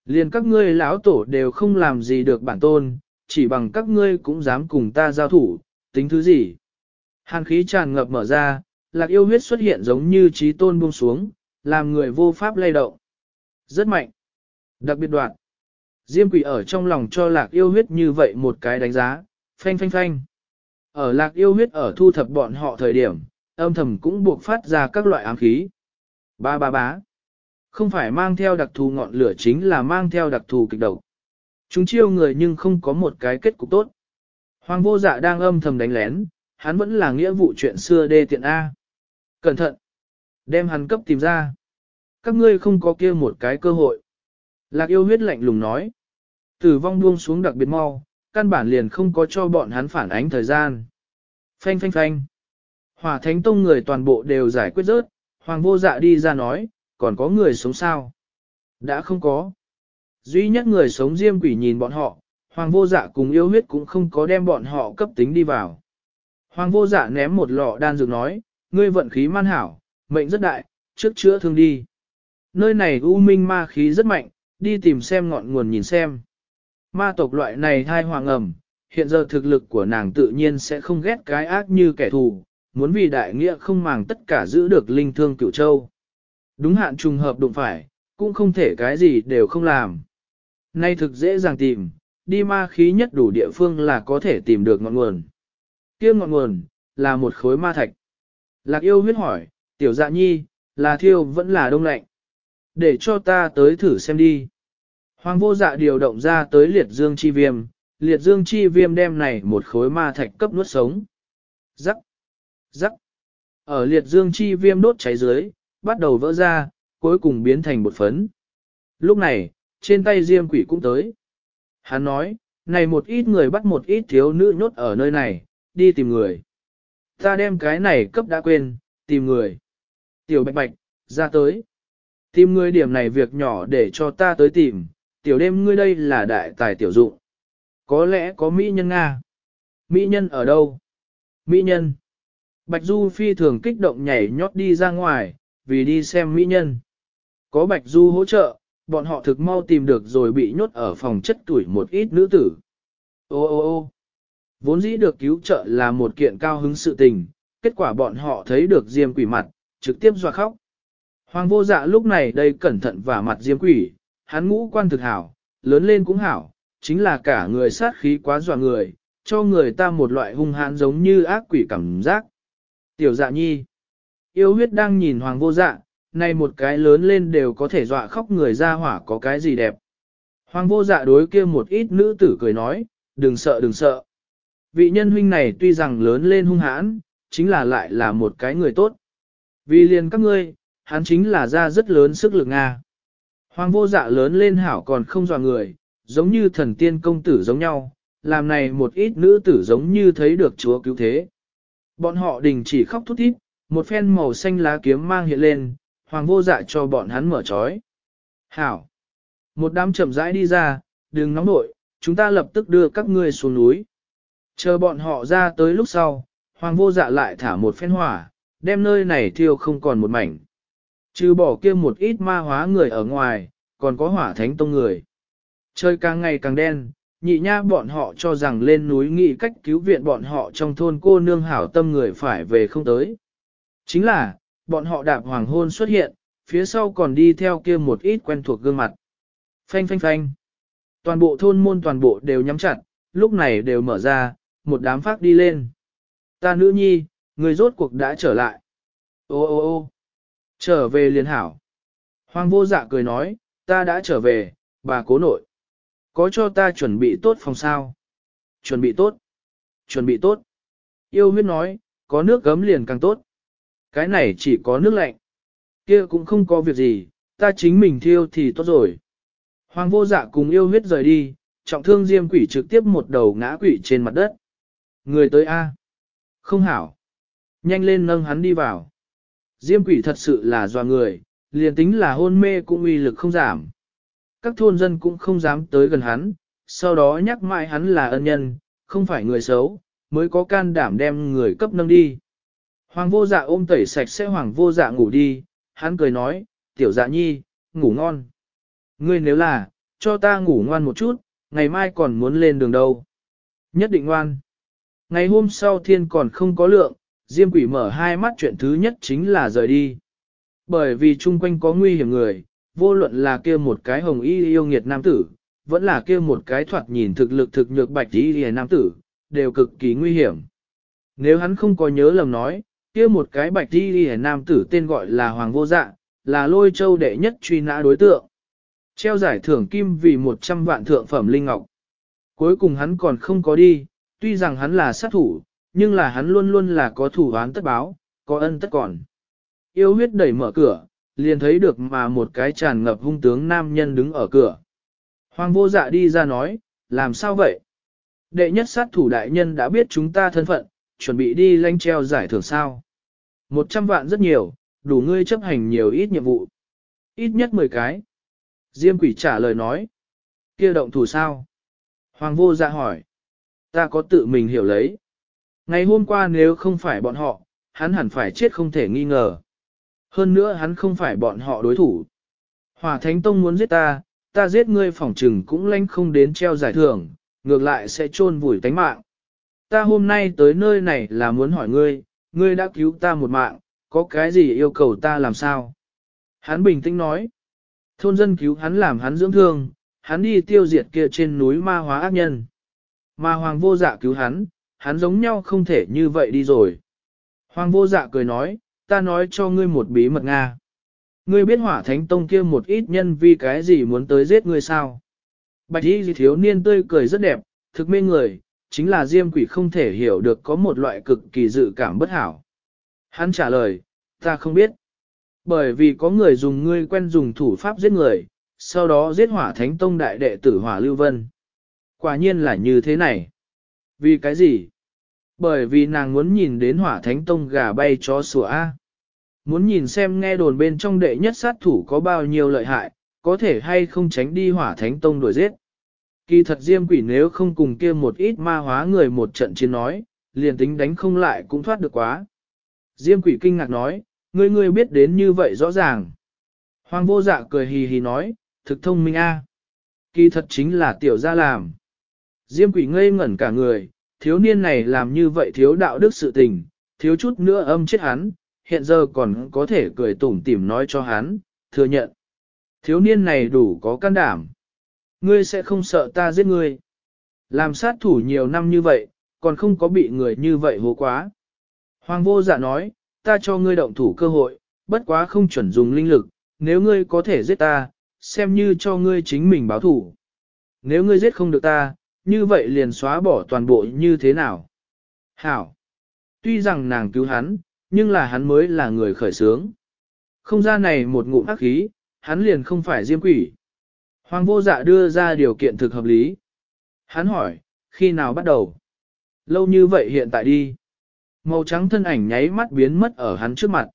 Liền các ngươi lão tổ đều không làm gì được bản tôn, chỉ bằng các ngươi cũng dám cùng ta giao thủ, tính thứ gì. Hàn khí tràn ngập mở ra, lạc yêu huyết xuất hiện giống như trí tôn buông xuống, làm người vô pháp lay động. Rất mạnh. Đặc biệt đoạn. Diêm quỷ ở trong lòng cho lạc yêu huyết như vậy một cái đánh giá, phanh phanh phanh. Ở lạc yêu huyết ở thu thập bọn họ thời điểm, âm thầm cũng buộc phát ra các loại ám khí. Ba ba bá. Không phải mang theo đặc thù ngọn lửa chính là mang theo đặc thù kịch độc. Chúng chiêu người nhưng không có một cái kết cục tốt. Hoàng vô dạ đang âm thầm đánh lén, hắn vẫn là nghĩa vụ chuyện xưa đê tiện A. Cẩn thận! Đem hắn cấp tìm ra. Các ngươi không có kia một cái cơ hội. Lạc yêu huyết lạnh lùng nói. Tử vong buông xuống đặc biệt mau, căn bản liền không có cho bọn hắn phản ánh thời gian. Phanh phanh phanh. Hỏa thánh tông người toàn bộ đều giải quyết rớt, hoàng vô dạ đi ra nói, còn có người sống sao? Đã không có. Duy nhất người sống diêm quỷ nhìn bọn họ, hoàng vô dạ cùng yêu huyết cũng không có đem bọn họ cấp tính đi vào. Hoàng vô dạ ném một lọ đan dược nói, ngươi vận khí man hảo, mệnh rất đại, trước chữa thương đi. Nơi này u minh ma khí rất mạnh, đi tìm xem ngọn nguồn nhìn xem. Ma tộc loại này thai hoàng ẩm, hiện giờ thực lực của nàng tự nhiên sẽ không ghét cái ác như kẻ thù, muốn vì đại nghĩa không màng tất cả giữ được linh thương cửu châu. Đúng hạn trùng hợp đụng phải, cũng không thể cái gì đều không làm. Nay thực dễ dàng tìm, đi ma khí nhất đủ địa phương là có thể tìm được ngọn nguồn. kia ngọn nguồn, là một khối ma thạch. Lạc yêu huyết hỏi, tiểu dạ nhi, là thiêu vẫn là đông lạnh. Để cho ta tới thử xem đi. Hoàng vô dạ điều động ra tới liệt dương chi viêm, liệt dương chi viêm đem này một khối ma thạch cấp nuốt sống. Rắc, rắc. Ở liệt dương chi viêm đốt cháy dưới, bắt đầu vỡ ra, cuối cùng biến thành một phấn. Lúc này, trên tay diêm quỷ cũng tới. Hắn nói, này một ít người bắt một ít thiếu nữ nhốt ở nơi này, đi tìm người. Ta đem cái này cấp đã quên, tìm người. Tiểu bạch bạch, ra tới. Tìm người điểm này việc nhỏ để cho ta tới tìm, tiểu đêm ngươi đây là đại tài tiểu dụng. Có lẽ có mỹ nhân Nga. Mỹ nhân ở đâu? Mỹ nhân. Bạch Du phi thường kích động nhảy nhót đi ra ngoài, vì đi xem mỹ nhân. Có Bạch Du hỗ trợ, bọn họ thực mau tìm được rồi bị nhốt ở phòng chất tuổi một ít nữ tử. Ô ô ô vốn dĩ được cứu trợ là một kiện cao hứng sự tình, kết quả bọn họ thấy được diêm quỷ mặt, trực tiếp doa khóc. Hoàng vô dạ lúc này đây cẩn thận và mặt diêm quỷ, hắn ngũ quan thực hảo, lớn lên cũng hảo, chính là cả người sát khí quá dọa người, cho người ta một loại hung hãn giống như ác quỷ cảm giác. Tiểu dạ nhi, yêu huyết đang nhìn hoàng vô dạ, này một cái lớn lên đều có thể dọa khóc người ra hỏa có cái gì đẹp. Hoàng vô dạ đối kia một ít nữ tử cười nói, đừng sợ đừng sợ. Vị nhân huynh này tuy rằng lớn lên hung hãn, chính là lại là một cái người tốt. Vì liền các ngươi, hắn chính là ra rất lớn sức lực Nga. Hoàng vô dạ lớn lên hảo còn không dò người, giống như thần tiên công tử giống nhau, làm này một ít nữ tử giống như thấy được chúa cứu thế. Bọn họ đình chỉ khóc thút thít, một phen màu xanh lá kiếm mang hiện lên, hoàng vô dạ cho bọn hắn mở trói. Hảo! Một đám chậm rãi đi ra, đừng nóng nội, chúng ta lập tức đưa các ngươi xuống núi. Chờ bọn họ ra tới lúc sau, hoàng vô dạ lại thả một phen hỏa, đem nơi này thiêu không còn một mảnh. Trừ bỏ kia một ít ma hóa người ở ngoài, còn có hỏa thánh tông người. Trời càng ngày càng đen, nhị nha bọn họ cho rằng lên núi nghị cách cứu viện bọn họ trong thôn cô nương hảo tâm người phải về không tới. Chính là, bọn họ đạp hoàng hôn xuất hiện, phía sau còn đi theo kia một ít quen thuộc gương mặt. Phanh phanh phanh. Toàn bộ thôn môn toàn bộ đều nhắm chặt, lúc này đều mở ra, một đám phát đi lên. Ta nữ nhi, người rốt cuộc đã trở lại. Ô ô ô trở về liền hảo. Hoàng vô dạ cười nói, ta đã trở về, bà cố nội. Có cho ta chuẩn bị tốt phòng sao? Chuẩn bị tốt. Chuẩn bị tốt. Yêu huyết nói, có nước gấm liền càng tốt. Cái này chỉ có nước lạnh. kia cũng không có việc gì, ta chính mình thiêu thì tốt rồi. Hoàng vô dạ cùng yêu huyết rời đi, trọng thương diêm quỷ trực tiếp một đầu ngã quỷ trên mặt đất. Người tới A. Không hảo. Nhanh lên nâng hắn đi vào. Diêm quỷ thật sự là doa người, liền tính là hôn mê cũng uy lực không giảm. Các thôn dân cũng không dám tới gần hắn, sau đó nhắc mãi hắn là ân nhân, không phải người xấu, mới có can đảm đem người cấp nâng đi. Hoàng vô dạ ôm tẩy sạch sẽ hoàng vô dạ ngủ đi, hắn cười nói, tiểu dạ nhi, ngủ ngon. Ngươi nếu là, cho ta ngủ ngoan một chút, ngày mai còn muốn lên đường đâu. Nhất định ngoan. Ngày hôm sau thiên còn không có lượng, Diêm quỷ mở hai mắt chuyện thứ nhất chính là rời đi. Bởi vì chung quanh có nguy hiểm người, vô luận là kia một cái hồng y yêu nghiệt nam tử, vẫn là kia một cái thoạt nhìn thực lực thực nhược bạch y nam tử, đều cực kỳ nguy hiểm. Nếu hắn không có nhớ lầm nói, kia một cái bạch y nam tử tên gọi là Hoàng Vô Dạ, là lôi châu đệ nhất truy nã đối tượng. Treo giải thưởng kim vì 100 vạn thượng phẩm linh ngọc. Cuối cùng hắn còn không có đi, tuy rằng hắn là sát thủ, nhưng là hắn luôn luôn là có thủ án tất báo, có ân tất còn. Yêu huyết đẩy mở cửa, liền thấy được mà một cái tràn ngập hung tướng nam nhân đứng ở cửa. Hoàng vô dạ đi ra nói, làm sao vậy? Đệ nhất sát thủ đại nhân đã biết chúng ta thân phận, chuẩn bị đi lanh treo giải thưởng sao. Một trăm vạn rất nhiều, đủ ngươi chấp hành nhiều ít nhiệm vụ. Ít nhất mười cái. Diêm quỷ trả lời nói. kia động thủ sao? Hoàng vô dạ hỏi. Ta có tự mình hiểu lấy. Ngày hôm qua nếu không phải bọn họ, hắn hẳn phải chết không thể nghi ngờ. Hơn nữa hắn không phải bọn họ đối thủ. Hỏa Thánh Tông muốn giết ta, ta giết ngươi phỏng trừng cũng lanh không đến treo giải thưởng, ngược lại sẽ chôn vùi tánh mạng. Ta hôm nay tới nơi này là muốn hỏi ngươi, ngươi đã cứu ta một mạng, có cái gì yêu cầu ta làm sao? Hắn bình tĩnh nói, thôn dân cứu hắn làm hắn dưỡng thương, hắn đi tiêu diệt kia trên núi ma hóa ác nhân. Mà hoàng vô dạ cứu hắn, hắn giống nhau không thể như vậy đi rồi. Hoàng vô dạ cười nói, ta nói cho ngươi một bí mật Nga. Ngươi biết hỏa thánh tông kia một ít nhân vì cái gì muốn tới giết ngươi sao? Bạch y thiếu niên tươi cười rất đẹp, thực mê người, chính là diêm quỷ không thể hiểu được có một loại cực kỳ dự cảm bất hảo. Hắn trả lời, ta không biết. Bởi vì có người dùng ngươi quen dùng thủ pháp giết người, sau đó giết hỏa thánh tông đại đệ tử hỏa lưu vân. Quả nhiên là như thế này. Vì cái gì? Bởi vì nàng muốn nhìn đến hỏa thánh tông gà bay chó sủa A. Muốn nhìn xem nghe đồn bên trong đệ nhất sát thủ có bao nhiêu lợi hại, có thể hay không tránh đi hỏa thánh tông đuổi giết. Kỳ thật diêm quỷ nếu không cùng kia một ít ma hóa người một trận chiến nói, liền tính đánh không lại cũng thoát được quá. Diêm quỷ kinh ngạc nói, ngươi ngươi biết đến như vậy rõ ràng. Hoàng vô dạ cười hì hì nói, thực thông minh a. Kỳ thật chính là tiểu gia làm. Diêm quỷ ngây ngẩn cả người, thiếu niên này làm như vậy thiếu đạo đức sự tình, thiếu chút nữa âm chết hắn, hiện giờ còn có thể cười tủm tỉm nói cho hắn, thừa nhận. Thiếu niên này đủ có can đảm. Ngươi sẽ không sợ ta giết ngươi. Làm sát thủ nhiều năm như vậy, còn không có bị người như vậy hố quá. Hoàng vô dạ nói, ta cho ngươi động thủ cơ hội, bất quá không chuẩn dùng linh lực, nếu ngươi có thể giết ta, xem như cho ngươi chính mình báo thủ. Nếu ngươi giết không được ta, như vậy liền xóa bỏ toàn bộ như thế nào? Hảo! Tuy rằng nàng cứu hắn, nhưng là hắn mới là người khởi sướng. Không ra này một ngụm ác khí, hắn liền không phải diêm quỷ. Hoàng vô dạ đưa ra điều kiện thực hợp lý. Hắn hỏi, khi nào bắt đầu? Lâu như vậy hiện tại đi. Màu trắng thân ảnh nháy mắt biến mất ở hắn trước mặt.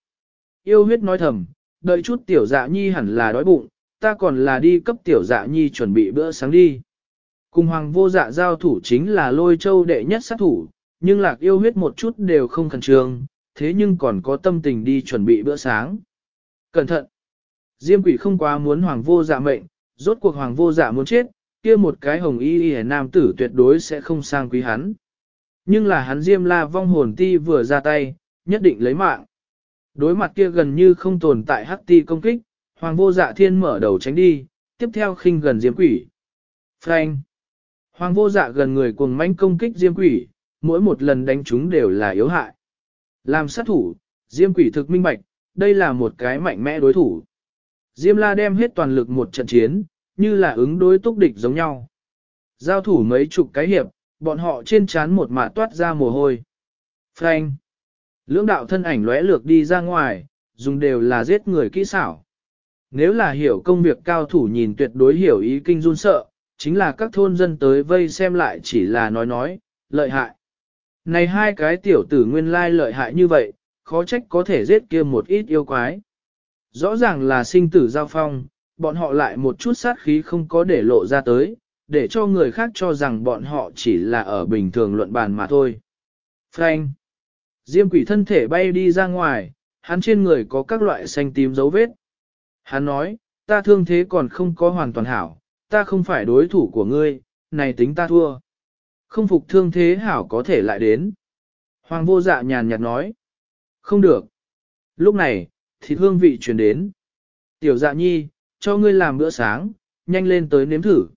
Yêu huyết nói thầm, đợi chút tiểu dạ nhi hẳn là đói bụng, ta còn là đi cấp tiểu dạ nhi chuẩn bị bữa sáng đi. Cùng hoàng vô dạ giao thủ chính là lôi châu đệ nhất sát thủ, nhưng lạc yêu huyết một chút đều không khẩn trương, thế nhưng còn có tâm tình đi chuẩn bị bữa sáng. Cẩn thận! Diêm quỷ không quá muốn hoàng vô dạ mệnh, rốt cuộc hoàng vô dạ muốn chết, kia một cái hồng y y nam tử tuyệt đối sẽ không sang quý hắn. Nhưng là hắn diêm la vong hồn ti vừa ra tay, nhất định lấy mạng. Đối mặt kia gần như không tồn tại hắc ti công kích, hoàng vô dạ thiên mở đầu tránh đi, tiếp theo khinh gần diêm quỷ. Frank! Hoàng vô dạ gần người cuồng manh công kích diêm quỷ, mỗi một lần đánh chúng đều là yếu hại. Làm sát thủ, diêm quỷ thực minh bạch, đây là một cái mạnh mẽ đối thủ. Diêm la đem hết toàn lực một trận chiến, như là ứng đối túc địch giống nhau. Giao thủ mấy chục cái hiệp, bọn họ trên chán một mạ toát ra mồ hôi. Frank! Lưỡng đạo thân ảnh lóe lược đi ra ngoài, dùng đều là giết người kỹ xảo. Nếu là hiểu công việc cao thủ nhìn tuyệt đối hiểu ý kinh run sợ, chính là các thôn dân tới vây xem lại chỉ là nói nói, lợi hại. Này hai cái tiểu tử nguyên lai lợi hại như vậy, khó trách có thể giết kia một ít yêu quái. Rõ ràng là sinh tử giao phong, bọn họ lại một chút sát khí không có để lộ ra tới, để cho người khác cho rằng bọn họ chỉ là ở bình thường luận bàn mà thôi. Frank! Diêm quỷ thân thể bay đi ra ngoài, hắn trên người có các loại xanh tím dấu vết. Hắn nói, ta thương thế còn không có hoàn toàn hảo, ta không phải đối thủ của ngươi, này tính ta thua. Không phục thương thế hảo có thể lại đến. Hoàng vô dạ nhàn nhạt nói. Không được. Lúc này, thịt hương vị truyền đến. Tiểu dạ nhi, cho ngươi làm bữa sáng, nhanh lên tới nếm thử.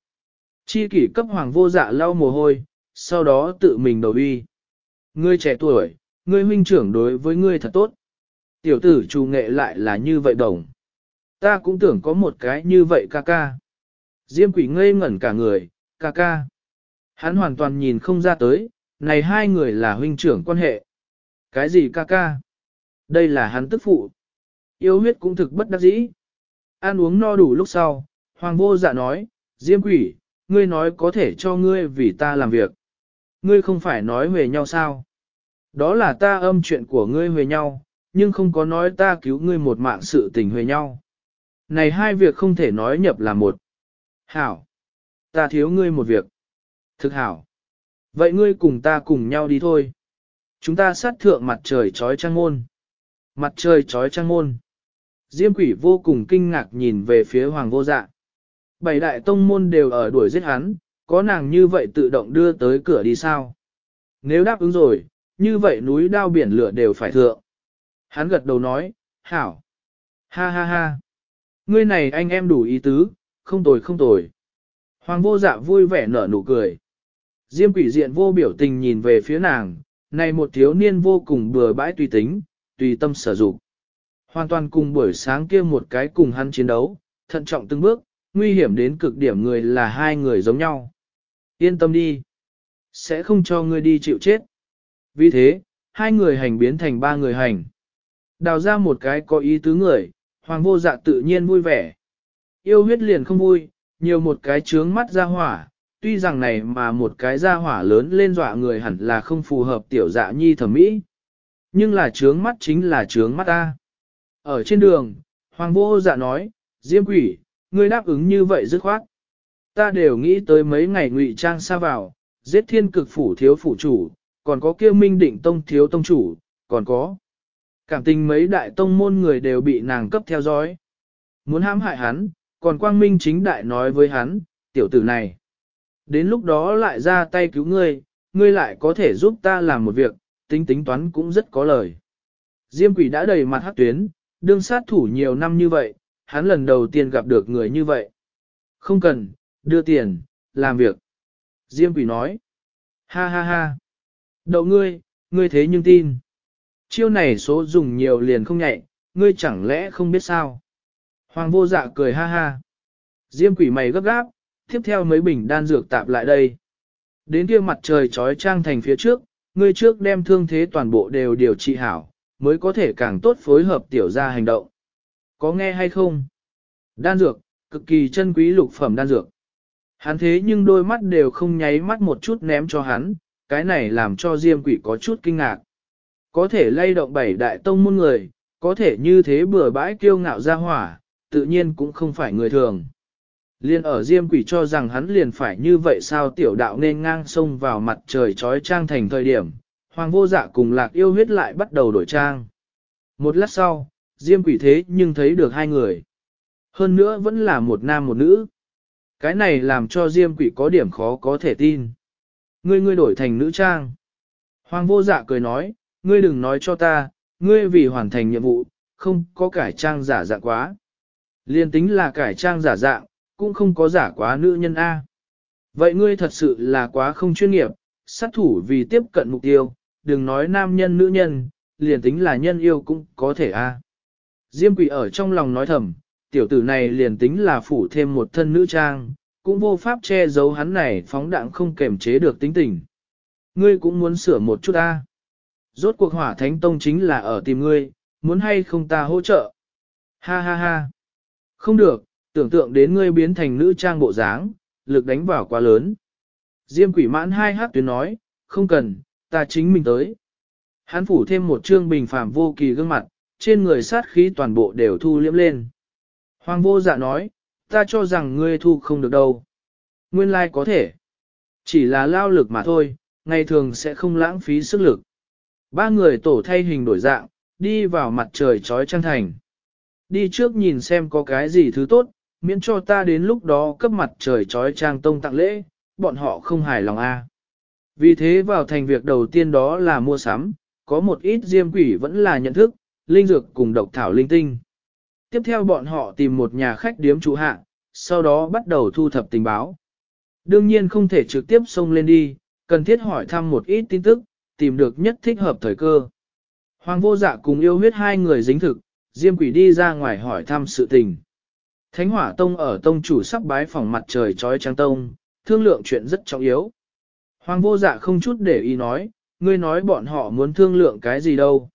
Chi kỷ cấp hoàng vô dạ lau mồ hôi, sau đó tự mình đầu uy. Ngươi trẻ tuổi, ngươi huynh trưởng đối với ngươi thật tốt. Tiểu tử trù nghệ lại là như vậy đồng. Ta cũng tưởng có một cái như vậy ca ca. Diêm quỷ ngây ngẩn cả người, ca ca. Hắn hoàn toàn nhìn không ra tới, này hai người là huynh trưởng quan hệ. Cái gì ca ca? Đây là hắn tức phụ. Yêu huyết cũng thực bất đắc dĩ. Ăn uống no đủ lúc sau, hoàng vô dạ nói, Diêm quỷ, ngươi nói có thể cho ngươi vì ta làm việc. Ngươi không phải nói về nhau sao? Đó là ta âm chuyện của ngươi về nhau, nhưng không có nói ta cứu ngươi một mạng sự tình về nhau. Này hai việc không thể nói nhập là một. Hảo. Ta thiếu ngươi một việc. Thực hảo. Vậy ngươi cùng ta cùng nhau đi thôi. Chúng ta sát thượng mặt trời trói trăng môn. Mặt trời trói trăng môn. Diêm quỷ vô cùng kinh ngạc nhìn về phía hoàng vô dạ. Bảy đại tông môn đều ở đuổi giết hắn, có nàng như vậy tự động đưa tới cửa đi sao? Nếu đáp ứng rồi, như vậy núi đao biển lửa đều phải thượng. Hắn gật đầu nói, hảo. Ha ha ha. Ngươi này anh em đủ ý tứ, không tồi không tồi. Hoàng vô dạ vui vẻ nở nụ cười. Diêm quỷ diện vô biểu tình nhìn về phía nàng, này một thiếu niên vô cùng bừa bãi tùy tính, tùy tâm sở dụng. Hoàn toàn cùng buổi sáng kia một cái cùng hắn chiến đấu, thận trọng từng bước, nguy hiểm đến cực điểm người là hai người giống nhau. Yên tâm đi. Sẽ không cho ngươi đi chịu chết. Vì thế, hai người hành biến thành ba người hành. Đào ra một cái có ý tứ người, hoàng vô dạ tự nhiên vui vẻ. Yêu huyết liền không vui, nhiều một cái trướng mắt ra hỏa, tuy rằng này mà một cái ra hỏa lớn lên dọa người hẳn là không phù hợp tiểu dạ nhi thẩm mỹ. Nhưng là trướng mắt chính là trướng mắt ta. Ở trên đường, hoàng vô dạ nói, Diêm quỷ, ngươi đáp ứng như vậy dứt khoát. Ta đều nghĩ tới mấy ngày ngụy trang xa vào, giết thiên cực phủ thiếu phủ chủ, còn có kia minh định tông thiếu tông chủ, còn có. Cảm tình mấy đại tông môn người đều bị nàng cấp theo dõi. Muốn hãm hại hắn, còn quang minh chính đại nói với hắn, tiểu tử này. Đến lúc đó lại ra tay cứu ngươi, ngươi lại có thể giúp ta làm một việc, tính tính toán cũng rất có lời. Diêm quỷ đã đầy mặt hát tuyến, đương sát thủ nhiều năm như vậy, hắn lần đầu tiên gặp được người như vậy. Không cần, đưa tiền, làm việc. Diêm quỷ nói. Ha ha ha. Đậu ngươi, ngươi thế nhưng tin. Chiêu này số dùng nhiều liền không nhạy, ngươi chẳng lẽ không biết sao. Hoàng vô dạ cười ha ha. Diêm quỷ mày gấp gáp, tiếp theo mấy bình đan dược tạp lại đây. Đến kia mặt trời trói trang thành phía trước, ngươi trước đem thương thế toàn bộ đều điều trị hảo, mới có thể càng tốt phối hợp tiểu ra hành động. Có nghe hay không? Đan dược, cực kỳ chân quý lục phẩm đan dược. Hắn thế nhưng đôi mắt đều không nháy mắt một chút ném cho hắn, cái này làm cho Diêm quỷ có chút kinh ngạc. Có thể lay động bảy đại tông môn người, có thể như thế bừa bãi kiêu ngạo ra hỏa, tự nhiên cũng không phải người thường. Liên ở Diêm quỷ cho rằng hắn liền phải như vậy sao tiểu đạo nên ngang sông vào mặt trời trói trang thành thời điểm, hoàng vô dạ cùng lạc yêu huyết lại bắt đầu đổi trang. Một lát sau, Diêm quỷ thế nhưng thấy được hai người. Hơn nữa vẫn là một nam một nữ. Cái này làm cho Diêm quỷ có điểm khó có thể tin. Ngươi ngươi đổi thành nữ trang. Hoàng vô dạ cười nói, ngươi đừng nói cho ta, ngươi vì hoàn thành nhiệm vụ, không có cải trang giả dạng quá. Liên tính là cải trang giả dạng, cũng không có giả quá nữ nhân A. Vậy ngươi thật sự là quá không chuyên nghiệp, sát thủ vì tiếp cận mục tiêu, đừng nói nam nhân nữ nhân, liền tính là nhân yêu cũng có thể A. Diêm quỷ ở trong lòng nói thầm, tiểu tử này liền tính là phủ thêm một thân nữ trang, cũng vô pháp che giấu hắn này phóng đạn không kềm chế được tính tình. Ngươi cũng muốn sửa một chút A. Rốt cuộc hỏa thánh tông chính là ở tìm ngươi, muốn hay không ta hỗ trợ. Ha ha ha. Không được, tưởng tượng đến ngươi biến thành nữ trang bộ dáng, lực đánh vào quá lớn. Diêm quỷ mãn hai hát tuyến nói, không cần, ta chính mình tới. Hắn phủ thêm một trương bình phàm vô kỳ gương mặt, trên người sát khí toàn bộ đều thu liễm lên. Hoàng vô dạ nói, ta cho rằng ngươi thu không được đâu. Nguyên lai có thể. Chỉ là lao lực mà thôi, ngày thường sẽ không lãng phí sức lực. Ba người tổ thay hình đổi dạng, đi vào mặt trời trói trăng thành. Đi trước nhìn xem có cái gì thứ tốt, miễn cho ta đến lúc đó cấp mặt trời trói trang tông tặng lễ, bọn họ không hài lòng a. Vì thế vào thành việc đầu tiên đó là mua sắm, có một ít diêm quỷ vẫn là nhận thức, linh dược cùng độc thảo linh tinh. Tiếp theo bọn họ tìm một nhà khách điếm trụ hạ, sau đó bắt đầu thu thập tình báo. Đương nhiên không thể trực tiếp xông lên đi, cần thiết hỏi thăm một ít tin tức, tìm được nhất thích hợp thời cơ. Hoàng vô dạ cùng yêu huyết hai người dính thực, Diêm quỷ đi ra ngoài hỏi thăm sự tình. Thánh hỏa tông ở tông chủ sắp bái phòng mặt trời trói trăng tông, thương lượng chuyện rất trọng yếu. Hoàng vô dạ không chút để ý nói, ngươi nói bọn họ muốn thương lượng cái gì đâu.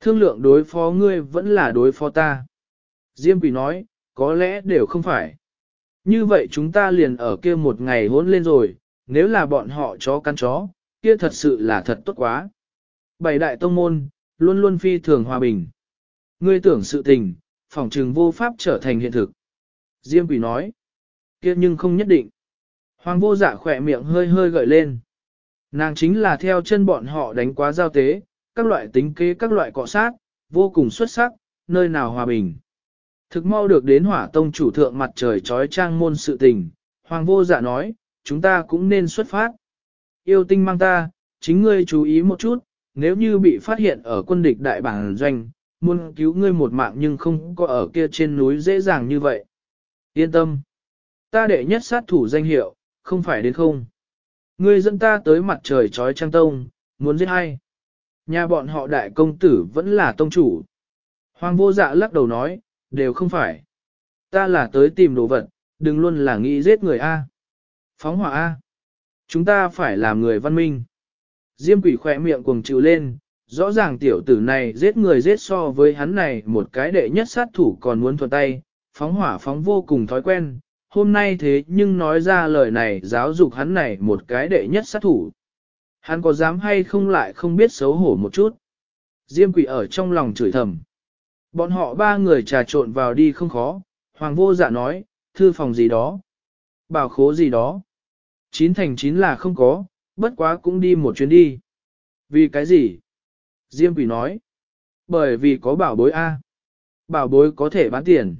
Thương lượng đối phó ngươi vẫn là đối phó ta. Diêm quỷ nói, có lẽ đều không phải. Như vậy chúng ta liền ở kia một ngày hỗn lên rồi, nếu là bọn họ chó căn chó, kia thật sự là thật tốt quá. Bảy đại tông môn, luôn luôn phi thường hòa bình. Ngươi tưởng sự tình, phỏng trừng vô pháp trở thành hiện thực. Diêm quỷ nói, kia nhưng không nhất định. Hoàng vô dạ khỏe miệng hơi hơi gợi lên. Nàng chính là theo chân bọn họ đánh quá giao tế, các loại tính kế các loại cọ sát, vô cùng xuất sắc, nơi nào hòa bình. Thực mau được đến hỏa tông chủ thượng mặt trời trói trang môn sự tình, hoàng vô dạ nói, chúng ta cũng nên xuất phát. Yêu tinh mang ta, chính ngươi chú ý một chút, nếu như bị phát hiện ở quân địch đại bản doanh, muốn cứu ngươi một mạng nhưng không có ở kia trên núi dễ dàng như vậy. Yên tâm. Ta đệ nhất sát thủ danh hiệu, không phải đến không. Ngươi dẫn ta tới mặt trời trói trăng tông, muốn giết hay. Nhà bọn họ đại công tử vẫn là tông chủ. Hoàng vô dạ lắc đầu nói, đều không phải. Ta là tới tìm đồ vật, đừng luôn là nghĩ giết người A. Phóng hỏa A. Chúng ta phải làm người văn minh. Diêm quỷ khỏe miệng cuồng chịu lên, rõ ràng tiểu tử này giết người giết so với hắn này một cái đệ nhất sát thủ còn muốn thuận tay, phóng hỏa phóng vô cùng thói quen, hôm nay thế nhưng nói ra lời này giáo dục hắn này một cái đệ nhất sát thủ. Hắn có dám hay không lại không biết xấu hổ một chút. Diêm quỷ ở trong lòng chửi thầm. Bọn họ ba người trà trộn vào đi không khó, hoàng vô dạ nói, thư phòng gì đó, bảo khố gì đó. Chín thành chín là không có, bất quá cũng đi một chuyến đi. Vì cái gì? Diêm quỷ nói. Bởi vì có bảo bối A. Bảo bối có thể bán tiền.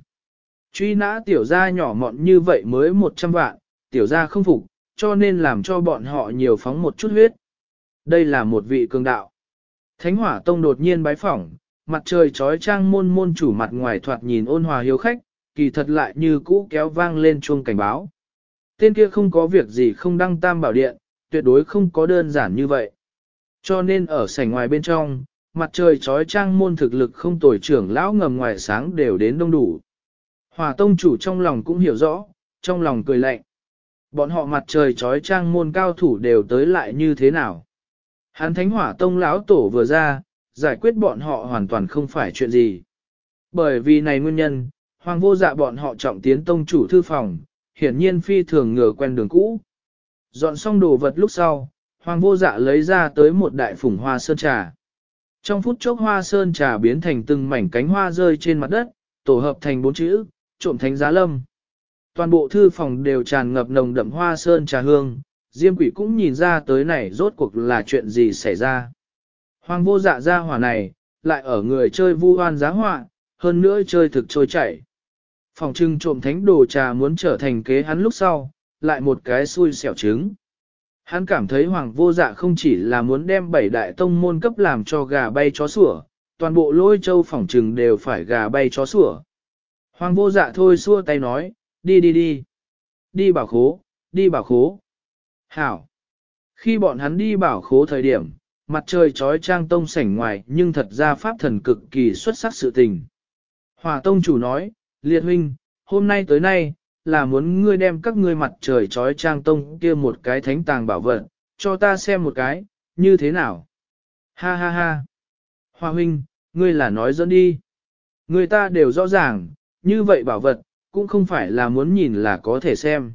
Truy nã tiểu gia nhỏ mọn như vậy mới 100 vạn, tiểu gia không phục, cho nên làm cho bọn họ nhiều phóng một chút huyết. Đây là một vị cường đạo. Thánh hỏa tông đột nhiên bái phỏng, mặt trời trói trang môn môn chủ mặt ngoài thoạt nhìn ôn hòa hiếu khách, kỳ thật lại như cũ kéo vang lên chuông cảnh báo. Tên kia không có việc gì không đăng tam bảo điện, tuyệt đối không có đơn giản như vậy. Cho nên ở sảnh ngoài bên trong, mặt trời trói trang môn thực lực không tồi trưởng lão ngầm ngoài sáng đều đến đông đủ. Hòa tông chủ trong lòng cũng hiểu rõ, trong lòng cười lạnh. Bọn họ mặt trời trói trang môn cao thủ đều tới lại như thế nào. Hán thánh hỏa tông lão tổ vừa ra, giải quyết bọn họ hoàn toàn không phải chuyện gì. Bởi vì này nguyên nhân, hoàng vô dạ bọn họ trọng tiến tông chủ thư phòng, hiển nhiên phi thường ngừa quen đường cũ. Dọn xong đồ vật lúc sau, hoàng vô dạ lấy ra tới một đại phủng hoa sơn trà. Trong phút chốc hoa sơn trà biến thành từng mảnh cánh hoa rơi trên mặt đất, tổ hợp thành bốn chữ, trộm thánh giá lâm. Toàn bộ thư phòng đều tràn ngập nồng đậm hoa sơn trà hương, Diêm quỷ cũng nhìn ra tới này rốt cuộc là chuyện gì xảy ra. Hoàng vô dạ ra hỏa này, lại ở người chơi vu hoan giá họa, hơn nữa chơi thực trôi chảy. Phòng trưng trộm thánh đồ trà muốn trở thành kế hắn lúc sau, lại một cái xui xẻo trứng. Hắn cảm thấy hoàng vô dạ không chỉ là muốn đem bảy đại tông môn cấp làm cho gà bay chó sủa, toàn bộ lôi châu phỏng trừng đều phải gà bay chó sủa. Hoàng vô dạ thôi xua tay nói, đi đi đi. Đi bảo khố, đi bảo khố. Hảo. Khi bọn hắn đi bảo khố thời điểm, mặt trời trói trang tông sảnh ngoài nhưng thật ra pháp thần cực kỳ xuất sắc sự tình. Hòa tông chủ nói, liệt huynh, hôm nay tới nay, là muốn ngươi đem các ngươi mặt trời trói trang tông kia một cái thánh tàng bảo vật, cho ta xem một cái, như thế nào. Ha ha ha. Hoa huynh, ngươi là nói dẫn đi. Người ta đều rõ ràng, như vậy bảo vật, cũng không phải là muốn nhìn là có thể xem.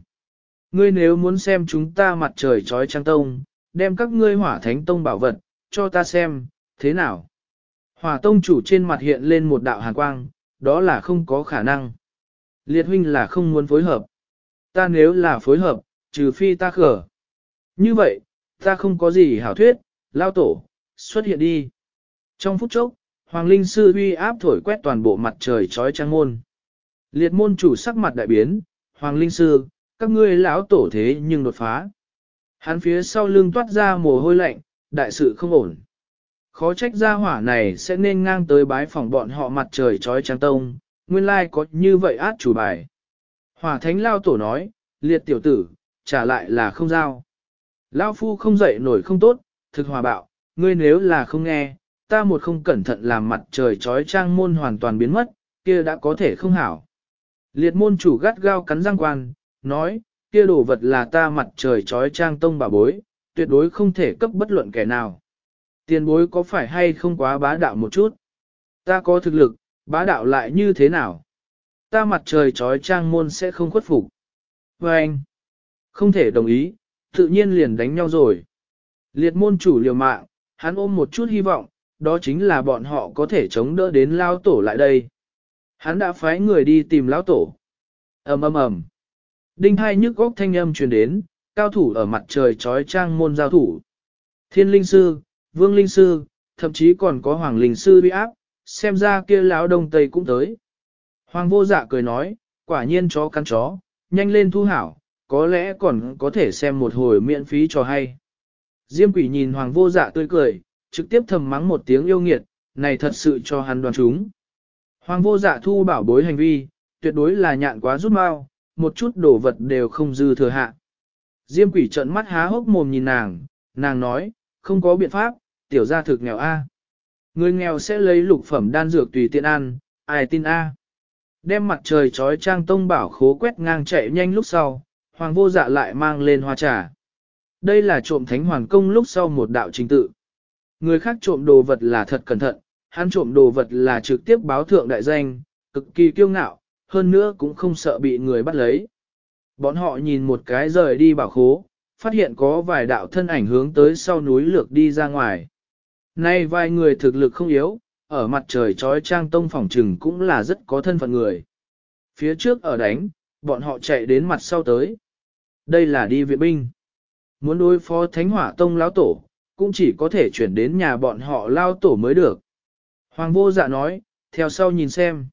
Ngươi nếu muốn xem chúng ta mặt trời trói trang tông, đem các ngươi hỏa thánh tông bảo vật, cho ta xem, thế nào? Hỏa tông chủ trên mặt hiện lên một đạo hàn quang, đó là không có khả năng. Liệt huynh là không muốn phối hợp. Ta nếu là phối hợp, trừ phi ta khở. Như vậy, ta không có gì hảo thuyết, lao tổ, xuất hiện đi. Trong phút chốc, Hoàng Linh Sư uy áp thổi quét toàn bộ mặt trời trói trang môn. Liệt môn chủ sắc mặt đại biến, Hoàng Linh Sư, các ngươi lão tổ thế nhưng đột phá. Hắn phía sau lưng toát ra mồ hôi lạnh, đại sự không ổn. Khó trách gia hỏa này sẽ nên ngang tới bái phòng bọn họ mặt trời trói trắng tông, nguyên lai có như vậy át chủ bài. Hỏa thánh lao tổ nói, liệt tiểu tử, trả lại là không giao. Lao phu không dậy nổi không tốt, thực hòa bạo, ngươi nếu là không nghe, ta một không cẩn thận làm mặt trời trói trang môn hoàn toàn biến mất, kia đã có thể không hảo. Liệt môn chủ gắt gao cắn răng quan, nói, kia đồ vật là ta mặt trời trói trang tông bà bối, tuyệt đối không thể cấp bất luận kẻ nào. Tiền bối có phải hay không quá bá đạo một chút? Ta có thực lực, bá đạo lại như thế nào? Ta mặt trời trói trang môn sẽ không khuất phục. Và anh, không thể đồng ý, tự nhiên liền đánh nhau rồi. Liệt môn chủ liều mạng, hắn ôm một chút hy vọng, đó chính là bọn họ có thể chống đỡ đến lao tổ lại đây. Hắn đã phái người đi tìm lao tổ. ầm ầm ầm. Đinh hai nhức góc thanh âm truyền đến, cao thủ ở mặt trời trói trang môn giao thủ. Thiên linh sư, vương linh sư, thậm chí còn có hoàng linh sư bị áp, xem ra kia lão đông tây cũng tới. Hoàng vô dạ cười nói, quả nhiên chó cắn chó, nhanh lên thu hảo, có lẽ còn có thể xem một hồi miễn phí cho hay. Diêm quỷ nhìn hoàng vô dạ tươi cười, trực tiếp thầm mắng một tiếng yêu nghiệt, này thật sự cho hắn đoàn chúng. Hoàng vô dạ thu bảo bối hành vi, tuyệt đối là nhạn quá rút mau, một chút đồ vật đều không dư thừa hạ. Diêm quỷ trợn mắt há hốc mồm nhìn nàng, nàng nói, không có biện pháp, tiểu gia thực nghèo A. Người nghèo sẽ lấy lục phẩm đan dược tùy tiện ăn, ai tin A. Đem mặt trời trói trang tông bảo khố quét ngang chạy nhanh lúc sau, hoàng vô dạ lại mang lên hoa trà. Đây là trộm thánh hoàn công lúc sau một đạo trình tự. Người khác trộm đồ vật là thật cẩn thận, hắn trộm đồ vật là trực tiếp báo thượng đại danh, cực kỳ kiêu ngạo, hơn nữa cũng không sợ bị người bắt lấy. Bọn họ nhìn một cái rời đi bảo khố, phát hiện có vài đạo thân ảnh hướng tới sau núi lược đi ra ngoài. Nay vài người thực lực không yếu, ở mặt trời trói trang tông phòng trừng cũng là rất có thân phận người. Phía trước ở đánh, bọn họ chạy đến mặt sau tới. Đây là đi viện binh. Muốn đối phó thánh hỏa tông lão tổ, cũng chỉ có thể chuyển đến nhà bọn họ lao tổ mới được. Hoàng vô dạ nói, theo sau nhìn xem.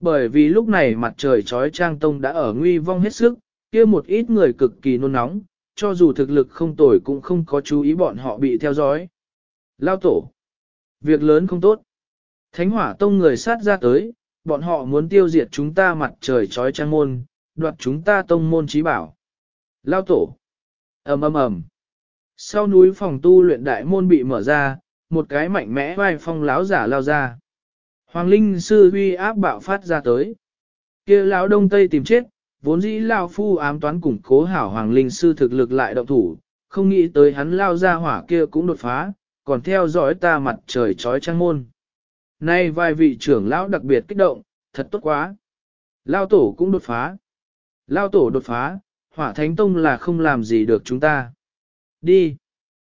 Bởi vì lúc này mặt trời trói trang tông đã ở nguy vong hết sức, kia một ít người cực kỳ nôn nóng, cho dù thực lực không tồi cũng không có chú ý bọn họ bị theo dõi. Lao tổ. Việc lớn không tốt. Thánh hỏa tông người sát ra tới, bọn họ muốn tiêu diệt chúng ta mặt trời trói trang môn, đoạt chúng ta tông môn trí bảo. Lao tổ. ầm ầm ầm. Sau núi phòng tu luyện đại môn bị mở ra, một cái mạnh mẽ vai phong láo giả lao ra. Hoàng linh sư huy áp bạo phát ra tới. kia lão đông tây tìm chết, vốn dĩ lao phu ám toán củng cố hảo hoàng linh sư thực lực lại động thủ, không nghĩ tới hắn lao ra hỏa kia cũng đột phá, còn theo dõi ta mặt trời trói trăng môn. Nay vài vị trưởng lão đặc biệt kích động, thật tốt quá. Lao tổ cũng đột phá. Lao tổ đột phá, hỏa thánh tông là không làm gì được chúng ta. Đi.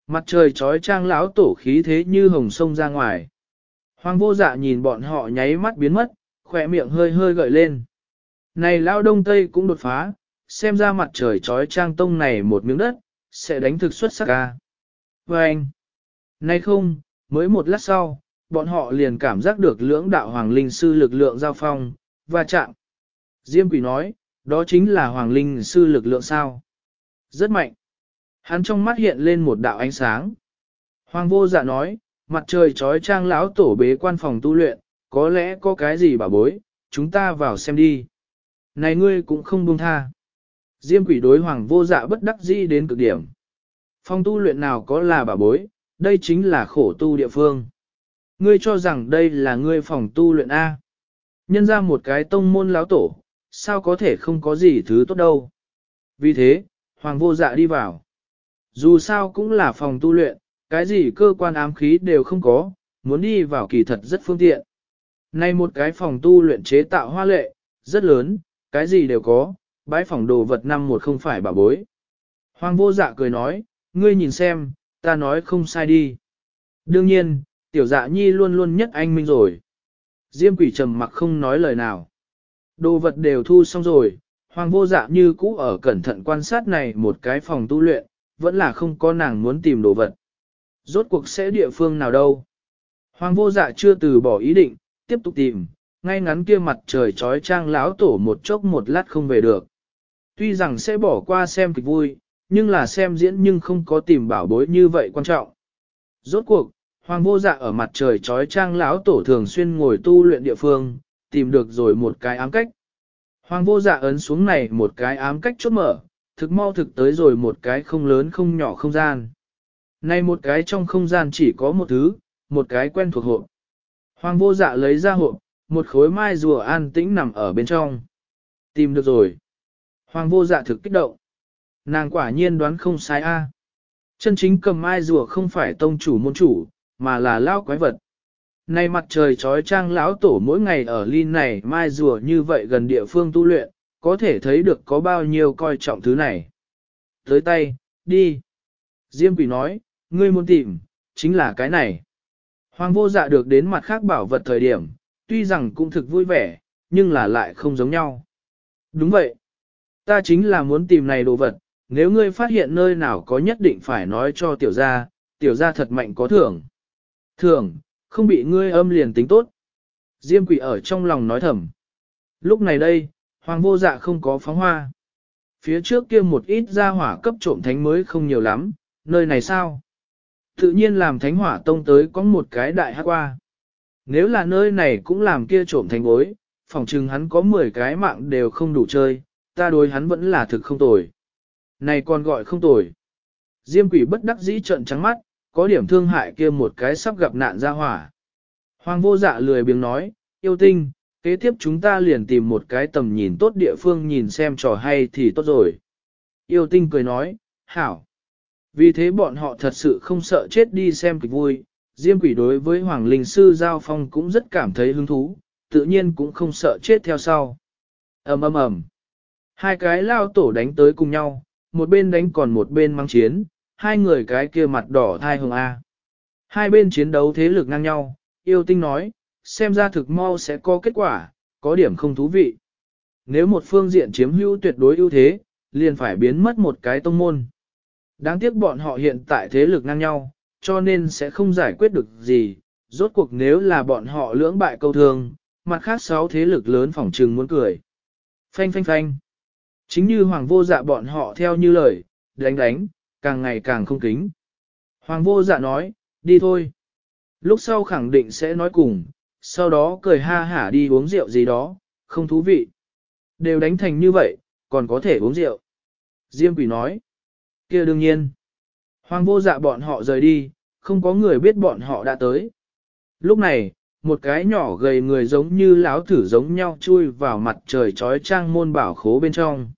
Mặt trời trói trang lão tổ khí thế như hồng sông ra ngoài. Hoàng vô dạ nhìn bọn họ nháy mắt biến mất, khỏe miệng hơi hơi gợi lên. Này lao đông tây cũng đột phá, xem ra mặt trời trói trang tông này một miếng đất, sẽ đánh thực xuất sắc ca. Và anh, nay không, mới một lát sau, bọn họ liền cảm giác được lưỡng đạo hoàng linh sư lực lượng giao phong, và chạm. Diêm quỷ nói, đó chính là hoàng linh sư lực lượng sao. Rất mạnh. Hắn trong mắt hiện lên một đạo ánh sáng. Hoàng vô dạ nói, mặt trời trói trang lão tổ bế quan phòng tu luyện, có lẽ có cái gì bảo bối, chúng ta vào xem đi. Này ngươi cũng không buông tha. Diêm quỷ đối hoàng vô dạ bất đắc dĩ đến cực điểm. Phòng tu luyện nào có là bà bối, đây chính là khổ tu địa phương. Ngươi cho rằng đây là ngươi phòng tu luyện A. Nhân ra một cái tông môn lão tổ, sao có thể không có gì thứ tốt đâu. Vì thế, hoàng vô dạ đi vào. Dù sao cũng là phòng tu luyện, cái gì cơ quan ám khí đều không có, muốn đi vào kỳ thật rất phương tiện. Này một cái phòng tu luyện chế tạo hoa lệ, rất lớn, cái gì đều có, bãi phòng đồ vật năm một không phải bà bối. Hoàng vô dạ cười nói, ngươi nhìn xem, ta nói không sai đi. Đương nhiên, tiểu dạ nhi luôn luôn nhất anh minh rồi. Diêm quỷ trầm mặc không nói lời nào. Đồ vật đều thu xong rồi, hoàng vô dạ như cũ ở cẩn thận quan sát này một cái phòng tu luyện, vẫn là không có nàng muốn tìm đồ vật. Rốt cuộc sẽ địa phương nào đâu. Hoàng vô dạ chưa từ bỏ ý định, tiếp tục tìm, ngay ngắn kia mặt trời trói trang lão tổ một chốc một lát không về được. Tuy rằng sẽ bỏ qua xem kịch vui, nhưng là xem diễn nhưng không có tìm bảo bối như vậy quan trọng. Rốt cuộc, hoàng vô dạ ở mặt trời trói trang lão tổ thường xuyên ngồi tu luyện địa phương, tìm được rồi một cái ám cách. Hoàng vô dạ ấn xuống này một cái ám cách chốt mở, thực mau thực tới rồi một cái không lớn không nhỏ không gian. Này một cái trong không gian chỉ có một thứ, một cái quen thuộc hộp. Hoàng vô dạ lấy ra hộp, một khối mai rùa an tĩnh nằm ở bên trong. Tìm được rồi. Hoàng vô dạ thực kích động. Nàng quả nhiên đoán không sai a. Chân chính cầm mai rùa không phải tông chủ môn chủ, mà là lao quái vật. Nay mặt trời trói trang lão tổ mỗi ngày ở ly này mai rùa như vậy gần địa phương tu luyện, có thể thấy được có bao nhiêu coi trọng thứ này. Tới tay, đi. Diêm quỷ nói, ngươi muốn tìm, chính là cái này. Hoàng vô dạ được đến mặt khác bảo vật thời điểm, tuy rằng cũng thực vui vẻ, nhưng là lại không giống nhau. Đúng vậy. Ta chính là muốn tìm này đồ vật, nếu ngươi phát hiện nơi nào có nhất định phải nói cho tiểu gia, tiểu gia thật mạnh có thưởng. Thưởng, không bị ngươi âm liền tính tốt. Diêm quỷ ở trong lòng nói thầm. Lúc này đây, hoàng vô dạ không có phóng hoa. Phía trước kia một ít gia hỏa cấp trộm thánh mới không nhiều lắm, nơi này sao? Tự nhiên làm thánh hỏa tông tới có một cái đại hát qua. Nếu là nơi này cũng làm kia trộm thánh bối, phòng chừng hắn có 10 cái mạng đều không đủ chơi, ta đối hắn vẫn là thực không tồi. Này còn gọi không tồi. Diêm quỷ bất đắc dĩ trợn trắng mắt, có điểm thương hại kia một cái sắp gặp nạn ra hỏa. Hoàng vô dạ lười biếng nói, yêu tinh, kế tiếp chúng ta liền tìm một cái tầm nhìn tốt địa phương nhìn xem trò hay thì tốt rồi. Yêu tinh cười nói, hảo. Vì thế bọn họ thật sự không sợ chết đi xem kịch vui, Diêm quỷ đối với Hoàng Linh Sư Giao Phong cũng rất cảm thấy hứng thú, tự nhiên cũng không sợ chết theo sau. ầm ầm ầm, Hai cái lao tổ đánh tới cùng nhau, một bên đánh còn một bên mang chiến, hai người cái kia mặt đỏ thai hồng A. Hai bên chiến đấu thế lực ngang nhau, yêu tinh nói, xem ra thực mau sẽ có kết quả, có điểm không thú vị. Nếu một phương diện chiếm hữu tuyệt đối ưu thế, liền phải biến mất một cái tông môn. Đáng tiếc bọn họ hiện tại thế lực ngang nhau, cho nên sẽ không giải quyết được gì. Rốt cuộc nếu là bọn họ lưỡng bại câu thương, mặt khác sáu thế lực lớn phỏng trừng muốn cười. Phanh phanh phanh. Chính như hoàng vô dạ bọn họ theo như lời, đánh đánh, càng ngày càng không kính. Hoàng vô dạ nói, đi thôi. Lúc sau khẳng định sẽ nói cùng, sau đó cười ha hả đi uống rượu gì đó, không thú vị. Đều đánh thành như vậy, còn có thể uống rượu. Diêm quỷ nói, kia đương nhiên. Hoàng vô dạ bọn họ rời đi, không có người biết bọn họ đã tới. Lúc này, một cái nhỏ gầy người giống như láo thử giống nhau chui vào mặt trời trói trang môn bảo khố bên trong.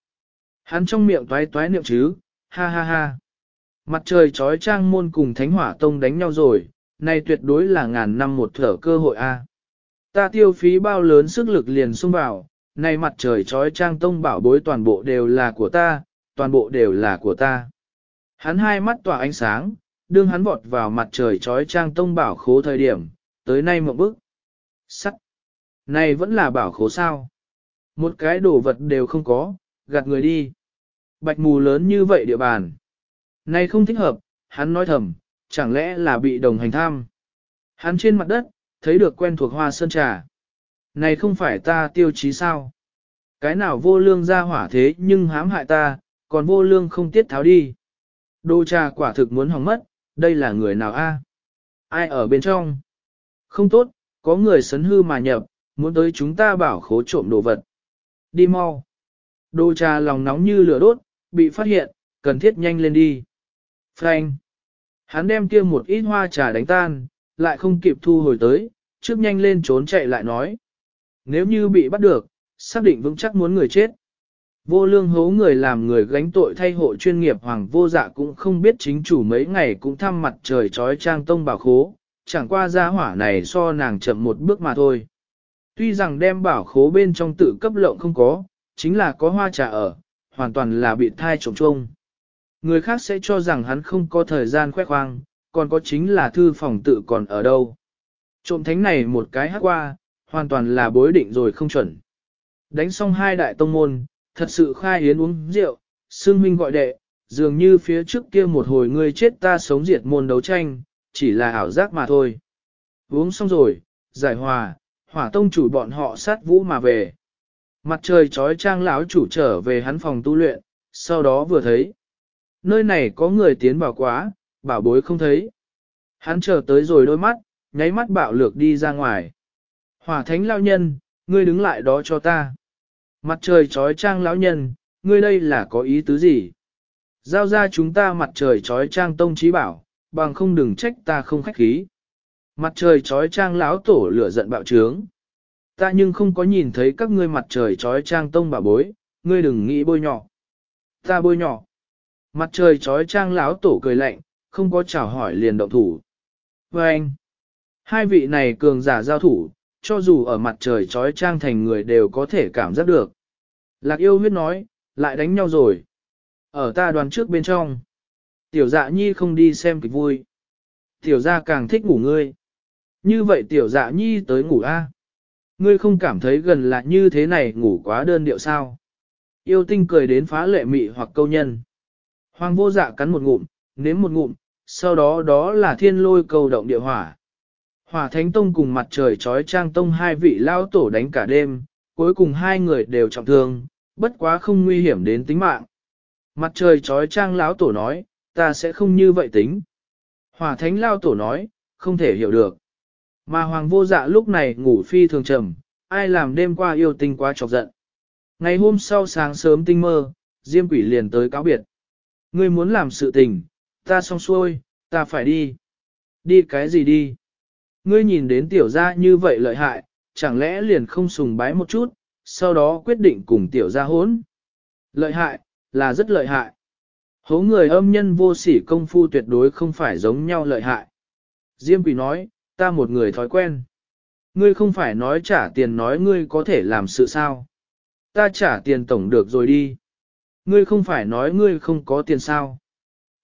Hắn trong miệng toái toái niệm chứ, ha ha ha. Mặt trời trói trang môn cùng thánh hỏa tông đánh nhau rồi, này tuyệt đối là ngàn năm một thở cơ hội a. Ta tiêu phí bao lớn sức lực liền xung vào, này mặt trời trói trang tông bảo bối toàn bộ đều là của ta, toàn bộ đều là của ta. Hắn hai mắt tỏa ánh sáng, đương hắn vọt vào mặt trời trói trang tông bảo khố thời điểm, tới nay một bước. Sắt. Này vẫn là bảo khố sao. Một cái đồ vật đều không có, gạt người đi. Bạch mù lớn như vậy địa bàn. Này không thích hợp, hắn nói thầm, chẳng lẽ là bị đồng hành tham. Hắn trên mặt đất, thấy được quen thuộc hoa sơn trà. Này không phải ta tiêu chí sao? Cái nào vô lương ra hỏa thế nhưng hãm hại ta, còn vô lương không tiết tháo đi. Đô trà quả thực muốn hỏng mất, đây là người nào a? Ai ở bên trong? Không tốt, có người sấn hư mà nhập, muốn tới chúng ta bảo khố trộm đồ vật. Đi mau. Đồ trà lòng nóng như lửa đốt, bị phát hiện, cần thiết nhanh lên đi. Frank. Hắn đem kia một ít hoa trà đánh tan, lại không kịp thu hồi tới, trước nhanh lên trốn chạy lại nói. Nếu như bị bắt được, xác định vững chắc muốn người chết. Vô lương hố người làm người gánh tội thay hộ chuyên nghiệp hoàng vô dạ cũng không biết chính chủ mấy ngày cũng thăm mặt trời trói trang tông bảo khố, chẳng qua gia hỏa này so nàng chậm một bước mà thôi. Tuy rằng đem bảo khố bên trong tự cấp lộng không có, chính là có hoa trà ở, hoàn toàn là bị thai trồng trông. Người khác sẽ cho rằng hắn không có thời gian khoe khoang, còn có chính là thư phòng tự còn ở đâu. Trộm thánh này một cái hát qua, hoàn toàn là bối định rồi không chuẩn. Đánh xong hai đại tông môn, thật sự khai hiến uống rượu, xương minh gọi đệ, dường như phía trước kia một hồi ngươi chết ta sống diệt môn đấu tranh, chỉ là ảo giác mà thôi. Uống xong rồi, giải hòa, hỏa tông chủ bọn họ sát vũ mà về. Mặt trời trói trang lão chủ trở về hắn phòng tu luyện, sau đó vừa thấy. Nơi này có người tiến vào quá, bảo bối không thấy. Hắn chờ tới rồi đôi mắt, nháy mắt bạo lược đi ra ngoài. Hỏa thánh lão nhân, ngươi đứng lại đó cho ta. Mặt trời trói trang lão nhân, ngươi đây là có ý tứ gì? Giao ra chúng ta mặt trời trói trang tông trí bảo, bằng không đừng trách ta không khách khí. Mặt trời trói trang lão tổ lửa giận bạo trướng. Ta nhưng không có nhìn thấy các ngươi mặt trời trói trang tông bà bối, ngươi đừng nghĩ bôi nhỏ. Ta bôi nhỏ. Mặt trời trói trang lão tổ cười lạnh, không có chào hỏi liền động thủ. Và anh, hai vị này cường giả giao thủ, cho dù ở mặt trời trói trang thành người đều có thể cảm giác được. Lạc yêu huyết nói, lại đánh nhau rồi. Ở ta đoàn trước bên trong. Tiểu dạ nhi không đi xem kịch vui. Tiểu gia càng thích ngủ ngươi. Như vậy tiểu dạ nhi tới ngủ a. Ngươi không cảm thấy gần là như thế này ngủ quá đơn điệu sao. Yêu tinh cười đến phá lệ mị hoặc câu nhân. Hoàng vô dạ cắn một ngụm, nếm một ngụm, sau đó đó là thiên lôi cầu động địa hỏa. Hỏa Thánh Tông cùng mặt trời trói trang tông hai vị lao tổ đánh cả đêm, cuối cùng hai người đều trọng thương, bất quá không nguy hiểm đến tính mạng. Mặt trời trói trang lão tổ nói, ta sẽ không như vậy tính. Hỏa Thánh lao tổ nói, không thể hiểu được. Mà Hoàng vô dạ lúc này ngủ phi thường trầm, ai làm đêm qua yêu tinh quá chọc giận. Ngày hôm sau sáng sớm tinh mơ, Diêm quỷ liền tới cáo biệt. Ngươi muốn làm sự tình, ta xong xuôi, ta phải đi. Đi cái gì đi? Ngươi nhìn đến tiểu gia như vậy lợi hại, chẳng lẽ liền không sùng bái một chút, sau đó quyết định cùng tiểu gia hốn. Lợi hại, là rất lợi hại. Hố người âm nhân vô sỉ công phu tuyệt đối không phải giống nhau lợi hại. Diêm quỷ nói, ta một người thói quen. Ngươi không phải nói trả tiền nói ngươi có thể làm sự sao. Ta trả tiền tổng được rồi đi. Ngươi không phải nói ngươi không có tiền sao.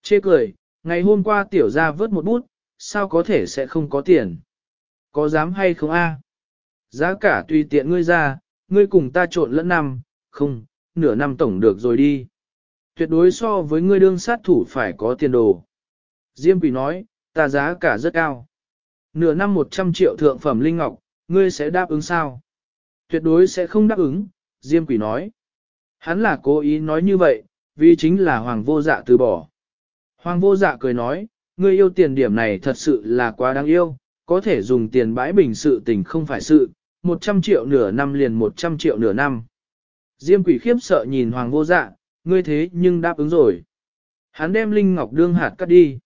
Chê cười, ngày hôm qua tiểu gia vớt một bút, sao có thể sẽ không có tiền. Có dám hay không a? Giá cả tùy tiện ngươi ra, ngươi cùng ta trộn lẫn năm, không, nửa năm tổng được rồi đi. Tuyệt đối so với ngươi đương sát thủ phải có tiền đồ. Diêm quỷ nói, ta giá cả rất cao. Nửa năm 100 triệu thượng phẩm linh ngọc, ngươi sẽ đáp ứng sao? Tuyệt đối sẽ không đáp ứng, Diêm quỷ nói. Hắn là cố ý nói như vậy, vì chính là hoàng vô dạ từ bỏ. Hoàng vô dạ cười nói, ngươi yêu tiền điểm này thật sự là quá đáng yêu, có thể dùng tiền bãi bình sự tình không phải sự, 100 triệu nửa năm liền 100 triệu nửa năm. Diêm quỷ khiếp sợ nhìn hoàng vô dạ, ngươi thế nhưng đáp ứng rồi. Hắn đem Linh Ngọc đương hạt cắt đi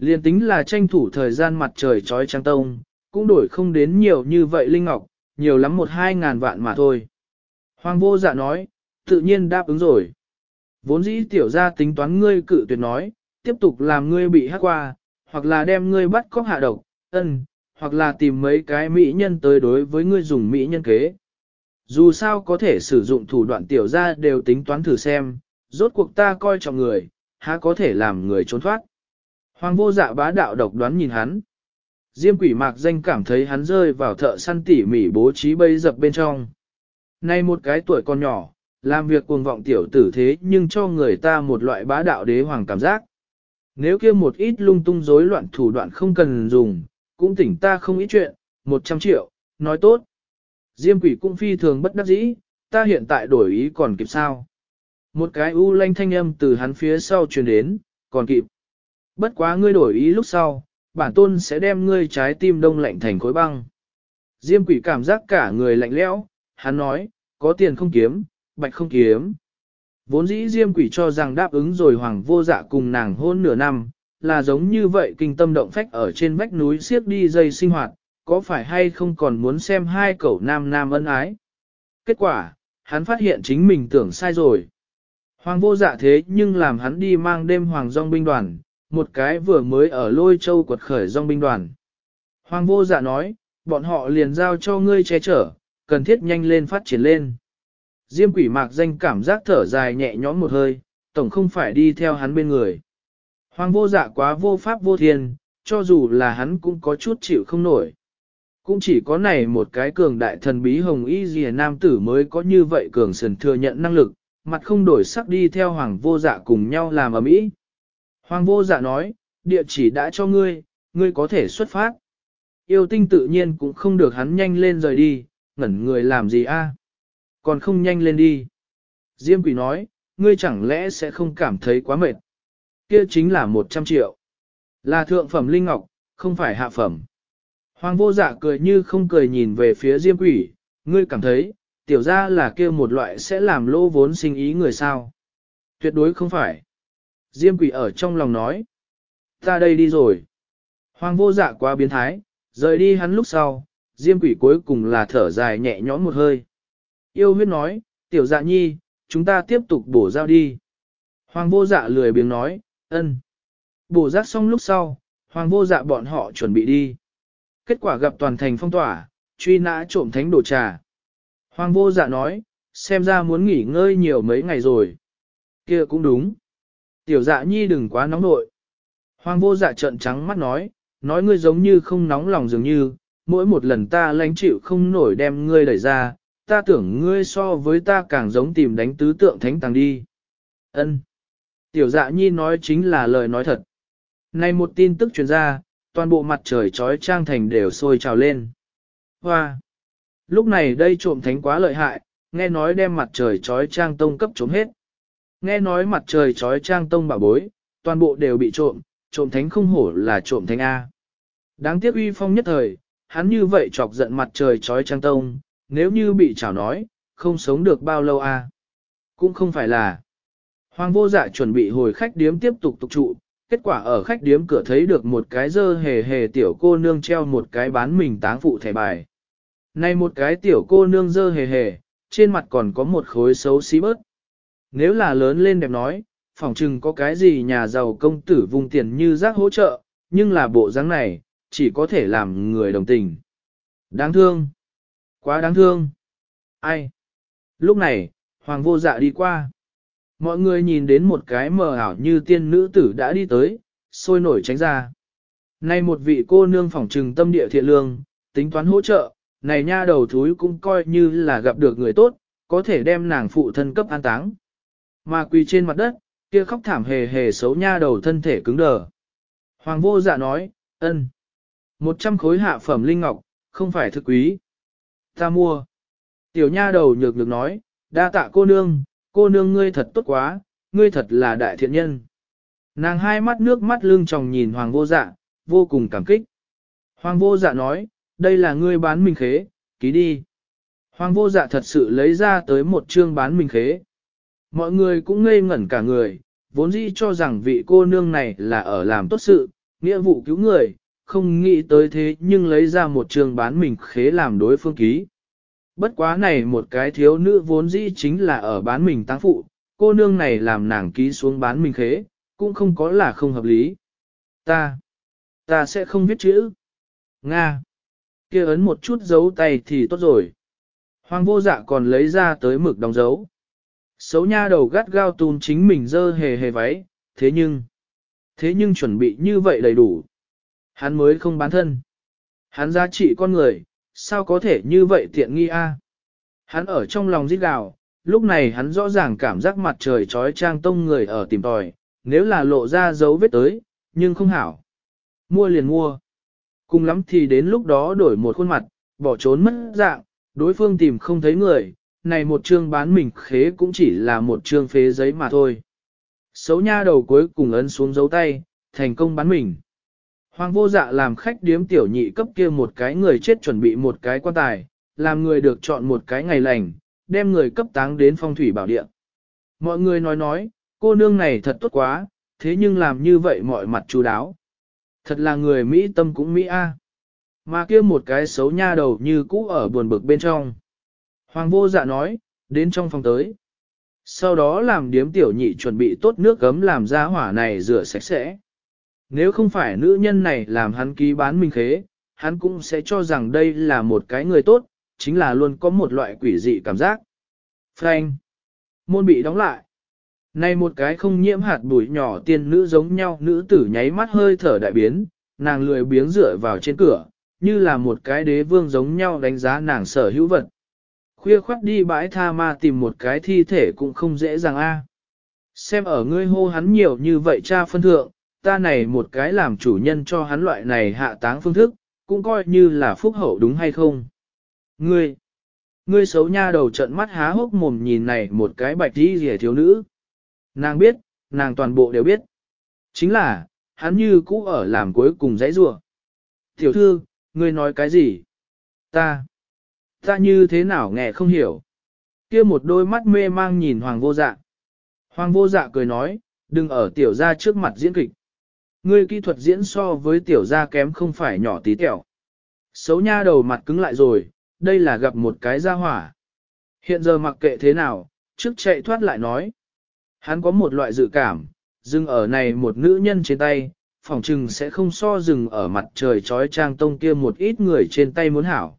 liên tính là tranh thủ thời gian mặt trời trói trăng tông, cũng đổi không đến nhiều như vậy Linh Ngọc, nhiều lắm một hai ngàn vạn mà thôi. Hoàng vô dạ nói, tự nhiên đáp ứng rồi. Vốn dĩ tiểu ra tính toán ngươi cự tuyệt nói, tiếp tục làm ngươi bị hát qua, hoặc là đem ngươi bắt cóc hạ độc, ân, hoặc là tìm mấy cái mỹ nhân tới đối với ngươi dùng mỹ nhân kế. Dù sao có thể sử dụng thủ đoạn tiểu ra đều tính toán thử xem, rốt cuộc ta coi trọng người, há có thể làm người trốn thoát. Hoàng vô dạ bá đạo độc đoán nhìn hắn. Diêm quỷ mạc danh cảm thấy hắn rơi vào thợ săn tỉ mỉ bố trí bây dập bên trong. Nay một cái tuổi con nhỏ, làm việc cuồng vọng tiểu tử thế nhưng cho người ta một loại bá đạo đế hoàng cảm giác. Nếu kia một ít lung tung rối loạn thủ đoạn không cần dùng, cũng tỉnh ta không ít chuyện, 100 triệu, nói tốt. Diêm quỷ cũng phi thường bất đắc dĩ, ta hiện tại đổi ý còn kịp sao. Một cái u lanh thanh âm từ hắn phía sau truyền đến, còn kịp. Bất quá ngươi đổi ý lúc sau, bản tôn sẽ đem ngươi trái tim đông lạnh thành khối băng. Diêm quỷ cảm giác cả người lạnh lẽo, hắn nói, có tiền không kiếm, bạch không kiếm. Vốn dĩ Diêm quỷ cho rằng đáp ứng rồi hoàng vô dạ cùng nàng hôn nửa năm, là giống như vậy kinh tâm động phách ở trên vách núi siếc đi dây sinh hoạt, có phải hay không còn muốn xem hai cậu nam nam ân ái. Kết quả, hắn phát hiện chính mình tưởng sai rồi. Hoàng vô dạ thế nhưng làm hắn đi mang đêm hoàng dòng binh đoàn, một cái vừa mới ở lôi châu quật khởi dòng binh đoàn. Hoàng vô dạ nói, bọn họ liền giao cho ngươi che chở, cần thiết nhanh lên phát triển lên. Diêm quỷ mạc danh cảm giác thở dài nhẹ nhõm một hơi, tổng không phải đi theo hắn bên người. Hoàng vô dạ quá vô pháp vô thiên, cho dù là hắn cũng có chút chịu không nổi. Cũng chỉ có này một cái cường đại thần bí hồng y dìa nam tử mới có như vậy cường sần thừa nhận năng lực, mặt không đổi sắc đi theo hoàng vô dạ cùng nhau làm ở mỹ. Hoàng vô dạ nói, địa chỉ đã cho ngươi, ngươi có thể xuất phát. Yêu tinh tự nhiên cũng không được hắn nhanh lên rời đi, ngẩn người làm gì a? Còn không nhanh lên đi. Diêm quỷ nói, ngươi chẳng lẽ sẽ không cảm thấy quá mệt. Kia chính là 100 triệu. Là thượng phẩm linh ngọc, không phải hạ phẩm. Hoàng vô dạ cười như không cười nhìn về phía diêm quỷ, ngươi cảm thấy, tiểu ra là kia một loại sẽ làm lô vốn sinh ý người sao. Tuyệt đối không phải. Diêm quỷ ở trong lòng nói. Ta đây đi rồi. Hoàng vô dạ quá biến thái, rời đi hắn lúc sau, diêm quỷ cuối cùng là thở dài nhẹ nhõm một hơi. Yêu huyết nói, tiểu dạ nhi, chúng ta tiếp tục bổ giao đi. Hoàng vô dạ lười biếng nói, ân. Bổ giác xong lúc sau, hoàng vô dạ bọn họ chuẩn bị đi. Kết quả gặp toàn thành phong tỏa, truy nã trộm thánh đồ trà. Hoàng vô dạ nói, xem ra muốn nghỉ ngơi nhiều mấy ngày rồi. kia cũng đúng. Tiểu dạ nhi đừng quá nóng nội. Hoàng vô dạ trợn trắng mắt nói, nói ngươi giống như không nóng lòng dường như, mỗi một lần ta lãnh chịu không nổi đem ngươi đẩy ra, ta tưởng ngươi so với ta càng giống tìm đánh tứ tượng thánh tàng đi. Ân. Tiểu dạ nhi nói chính là lời nói thật. Này một tin tức truyền ra, toàn bộ mặt trời trói trang thành đều sôi trào lên. Hoa! Lúc này đây trộm thánh quá lợi hại, nghe nói đem mặt trời trói trang tông cấp trốn hết. Nghe nói mặt trời trói trang tông bảo bối, toàn bộ đều bị trộm, trộm thánh không hổ là trộm thánh A. Đáng tiếc uy phong nhất thời, hắn như vậy chọc giận mặt trời trói trang tông, nếu như bị chảo nói, không sống được bao lâu A. Cũng không phải là. Hoàng vô dạ chuẩn bị hồi khách điếm tiếp tục tục trụ, kết quả ở khách điếm cửa thấy được một cái dơ hề hề tiểu cô nương treo một cái bán mình táng phụ thẻ bài. Này một cái tiểu cô nương dơ hề hề, trên mặt còn có một khối xấu xí bớt. Nếu là lớn lên đẹp nói, phỏng chừng có cái gì nhà giàu công tử vùng tiền như rác hỗ trợ, nhưng là bộ dáng này, chỉ có thể làm người đồng tình. Đáng thương. Quá đáng thương. Ai? Lúc này, hoàng vô dạ đi qua. Mọi người nhìn đến một cái mờ ảo như tiên nữ tử đã đi tới, sôi nổi tránh ra. Này một vị cô nương phỏng trừng tâm địa thiện lương, tính toán hỗ trợ, này nha đầu thúi cũng coi như là gặp được người tốt, có thể đem nàng phụ thân cấp an táng. Mà quỳ trên mặt đất, kia khóc thảm hề hề xấu nha đầu thân thể cứng đờ. Hoàng vô dạ nói, ân, một trăm khối hạ phẩm linh ngọc, không phải thực quý. Ta mua. Tiểu nha đầu nhược được nói, đa tạ cô nương, cô nương ngươi thật tốt quá, ngươi thật là đại thiện nhân. Nàng hai mắt nước mắt lưng tròng nhìn hoàng vô dạ, vô cùng cảm kích. Hoàng vô dạ nói, đây là ngươi bán mình khế, ký đi. Hoàng vô dạ thật sự lấy ra tới một chương bán mình khế. Mọi người cũng ngây ngẩn cả người, vốn dĩ cho rằng vị cô nương này là ở làm tốt sự, nghĩa vụ cứu người, không nghĩ tới thế nhưng lấy ra một trường bán mình khế làm đối phương ký. Bất quá này một cái thiếu nữ vốn dĩ chính là ở bán mình tăng phụ, cô nương này làm nàng ký xuống bán mình khế, cũng không có là không hợp lý. Ta, ta sẽ không viết chữ. Nga, kia ấn một chút dấu tay thì tốt rồi. Hoàng vô dạ còn lấy ra tới mực đóng dấu. Xấu nha đầu gắt gao tùn chính mình dơ hề hề váy, thế nhưng, thế nhưng chuẩn bị như vậy đầy đủ. Hắn mới không bán thân. Hắn giá trị con người, sao có thể như vậy tiện nghi a? À? Hắn ở trong lòng rít gào, lúc này hắn rõ ràng cảm giác mặt trời trói trang tông người ở tìm tòi, nếu là lộ ra dấu vết tới, nhưng không hảo. Mua liền mua. Cùng lắm thì đến lúc đó đổi một khuôn mặt, bỏ trốn mất dạng, đối phương tìm không thấy người, này một chương bán mình khế cũng chỉ là một chương phế giấy mà thôi. Xấu nha đầu cuối cùng ấn xuống dấu tay, thành công bán mình. Hoàng vô dạ làm khách điếm tiểu nhị cấp kia một cái người chết chuẩn bị một cái quan tài, làm người được chọn một cái ngày lành, đem người cấp táng đến phong thủy bảo địa. Mọi người nói nói, cô nương này thật tốt quá, thế nhưng làm như vậy mọi mặt chú đáo. Thật là người Mỹ tâm cũng Mỹ A. Mà kia một cái xấu nha đầu như cũ ở buồn bực bên trong. Hoàng vô dạ nói, đến trong phòng tới. Sau đó làm điếm tiểu nhị chuẩn bị tốt nước gấm làm ra hỏa này rửa sạch sẽ. Nếu không phải nữ nhân này làm hắn ký bán minh khế, hắn cũng sẽ cho rằng đây là một cái người tốt, chính là luôn có một loại quỷ dị cảm giác. Frank. Môn bị đóng lại. Này một cái không nhiễm hạt bụi nhỏ tiên nữ giống nhau nữ tử nháy mắt hơi thở đại biến, nàng lười biếng dựa vào trên cửa, như là một cái đế vương giống nhau đánh giá nàng sở hữu vật. Khuya khoát đi bãi tha ma tìm một cái thi thể cũng không dễ dàng a. Xem ở ngươi hô hắn nhiều như vậy cha phân thượng, ta này một cái làm chủ nhân cho hắn loại này hạ táng phương thức, cũng coi như là phúc hậu đúng hay không. Ngươi, ngươi xấu nha đầu trận mắt há hốc mồm nhìn này một cái bạch đi rẻ thiếu nữ. Nàng biết, nàng toàn bộ đều biết. Chính là, hắn như cũ ở làm cuối cùng dãy rủa. Tiểu thư, ngươi nói cái gì? Ta, ta như thế nào nghe không hiểu. Kia một đôi mắt mê mang nhìn hoàng vô dạ. Hoàng vô dạ cười nói, đừng ở tiểu gia trước mặt diễn kịch. Ngươi kỹ thuật diễn so với tiểu gia kém không phải nhỏ tí tẹo. Xấu nha đầu mặt cứng lại rồi, đây là gặp một cái gia hỏa. Hiện giờ mặc kệ thế nào, trước chạy thoát lại nói. Hắn có một loại dự cảm, dừng ở này một nữ nhân trên tay, phòng trừng sẽ không so dừng ở mặt trời trói trang tông kia một ít người trên tay muốn hảo.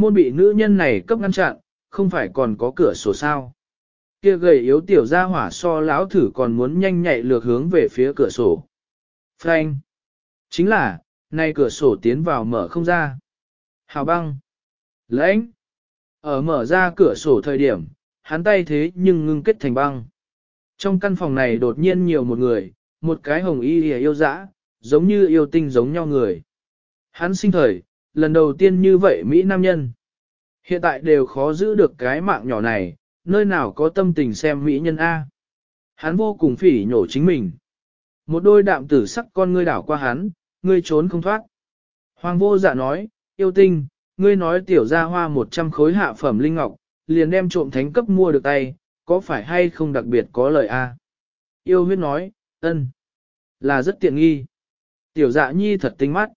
Môn bị nữ nhân này cấp ngăn chặn, không phải còn có cửa sổ sao. Kia gầy yếu tiểu ra hỏa so lão thử còn muốn nhanh nhạy lược hướng về phía cửa sổ. Frank! Chính là, nay cửa sổ tiến vào mở không ra. Hào băng! Lãnh! Ở mở ra cửa sổ thời điểm, hắn tay thế nhưng ngưng kết thành băng. Trong căn phòng này đột nhiên nhiều một người, một cái hồng y hề yêu dã, giống như yêu tinh giống nhau người. Hắn sinh thời, lần đầu tiên như vậy Mỹ Nam nhân. Hiện tại đều khó giữ được cái mạng nhỏ này, nơi nào có tâm tình xem Mỹ nhân A. Hắn vô cùng phỉ nhổ chính mình. Một đôi đạm tử sắc con ngươi đảo qua hắn, ngươi trốn không thoát. Hoàng vô dạ nói, yêu tinh, ngươi nói tiểu ra hoa 100 khối hạ phẩm linh ngọc, liền đem trộm thánh cấp mua được tay, có phải hay không đặc biệt có lời a? Yêu huyết nói, ân, là rất tiện nghi. Tiểu dạ nhi thật tinh mắt.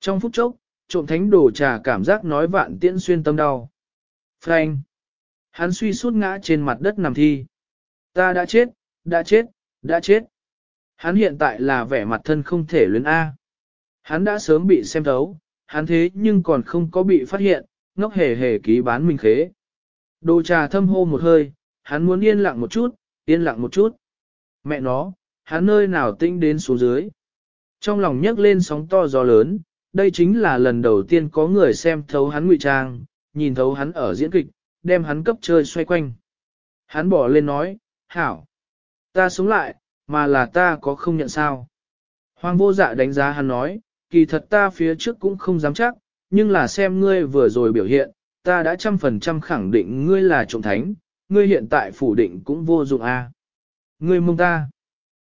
Trong phút chốc, trộm thánh đổ trà cảm giác nói vạn tiễn xuyên tâm đau. Frank. Hắn suy suốt ngã trên mặt đất nằm thi. Ta đã chết, đã chết, đã chết. Hắn hiện tại là vẻ mặt thân không thể luyến A. Hắn đã sớm bị xem thấu, hắn thế nhưng còn không có bị phát hiện, ngốc hề hề ký bán mình khế. Đồ trà thâm hô một hơi, hắn muốn yên lặng một chút, yên lặng một chút. Mẹ nó, hắn nơi nào tinh đến xuống dưới. Trong lòng nhấc lên sóng to gió lớn, đây chính là lần đầu tiên có người xem thấu hắn ngụy trang, nhìn thấu hắn ở diễn kịch, đem hắn cấp chơi xoay quanh. Hắn bỏ lên nói, hảo, ta sống lại, mà là ta có không nhận sao. Hoàng vô dạ đánh giá hắn nói, kỳ thật ta phía trước cũng không dám chắc, nhưng là xem ngươi vừa rồi biểu hiện, ta đã trăm phần trăm khẳng định ngươi là trộm thánh, ngươi hiện tại phủ định cũng vô dụng a. À. Ngươi mông ta,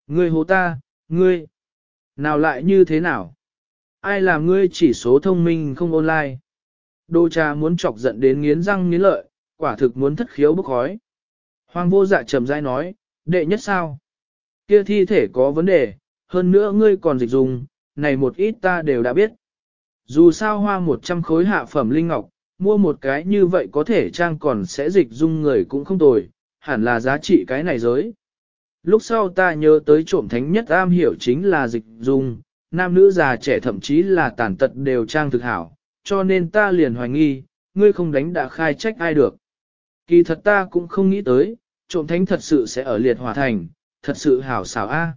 ngươi hố ta, ngươi, nào lại như thế nào? Ai làm ngươi chỉ số thông minh không online? Đô cha muốn chọc giận đến nghiến răng nghiến lợi, quả thực muốn thất khiếu bức khói. Hoàng vô dạ trầm dai nói, đệ nhất sao? Kia thi thể có vấn đề, hơn nữa ngươi còn dịch dùng, này một ít ta đều đã biết. Dù sao hoa 100 khối hạ phẩm linh ngọc, mua một cái như vậy có thể trang còn sẽ dịch dung người cũng không tồi, hẳn là giá trị cái này giới. Lúc sau ta nhớ tới trộm thánh nhất am hiểu chính là dịch dung, nam nữ già trẻ thậm chí là tàn tật đều trang thực hảo, cho nên ta liền hoài nghi, ngươi không đánh đã khai trách ai được. Kỳ thật ta cũng không nghĩ tới, trộm thánh thật sự sẽ ở liệt hòa thành, thật sự hảo xảo a.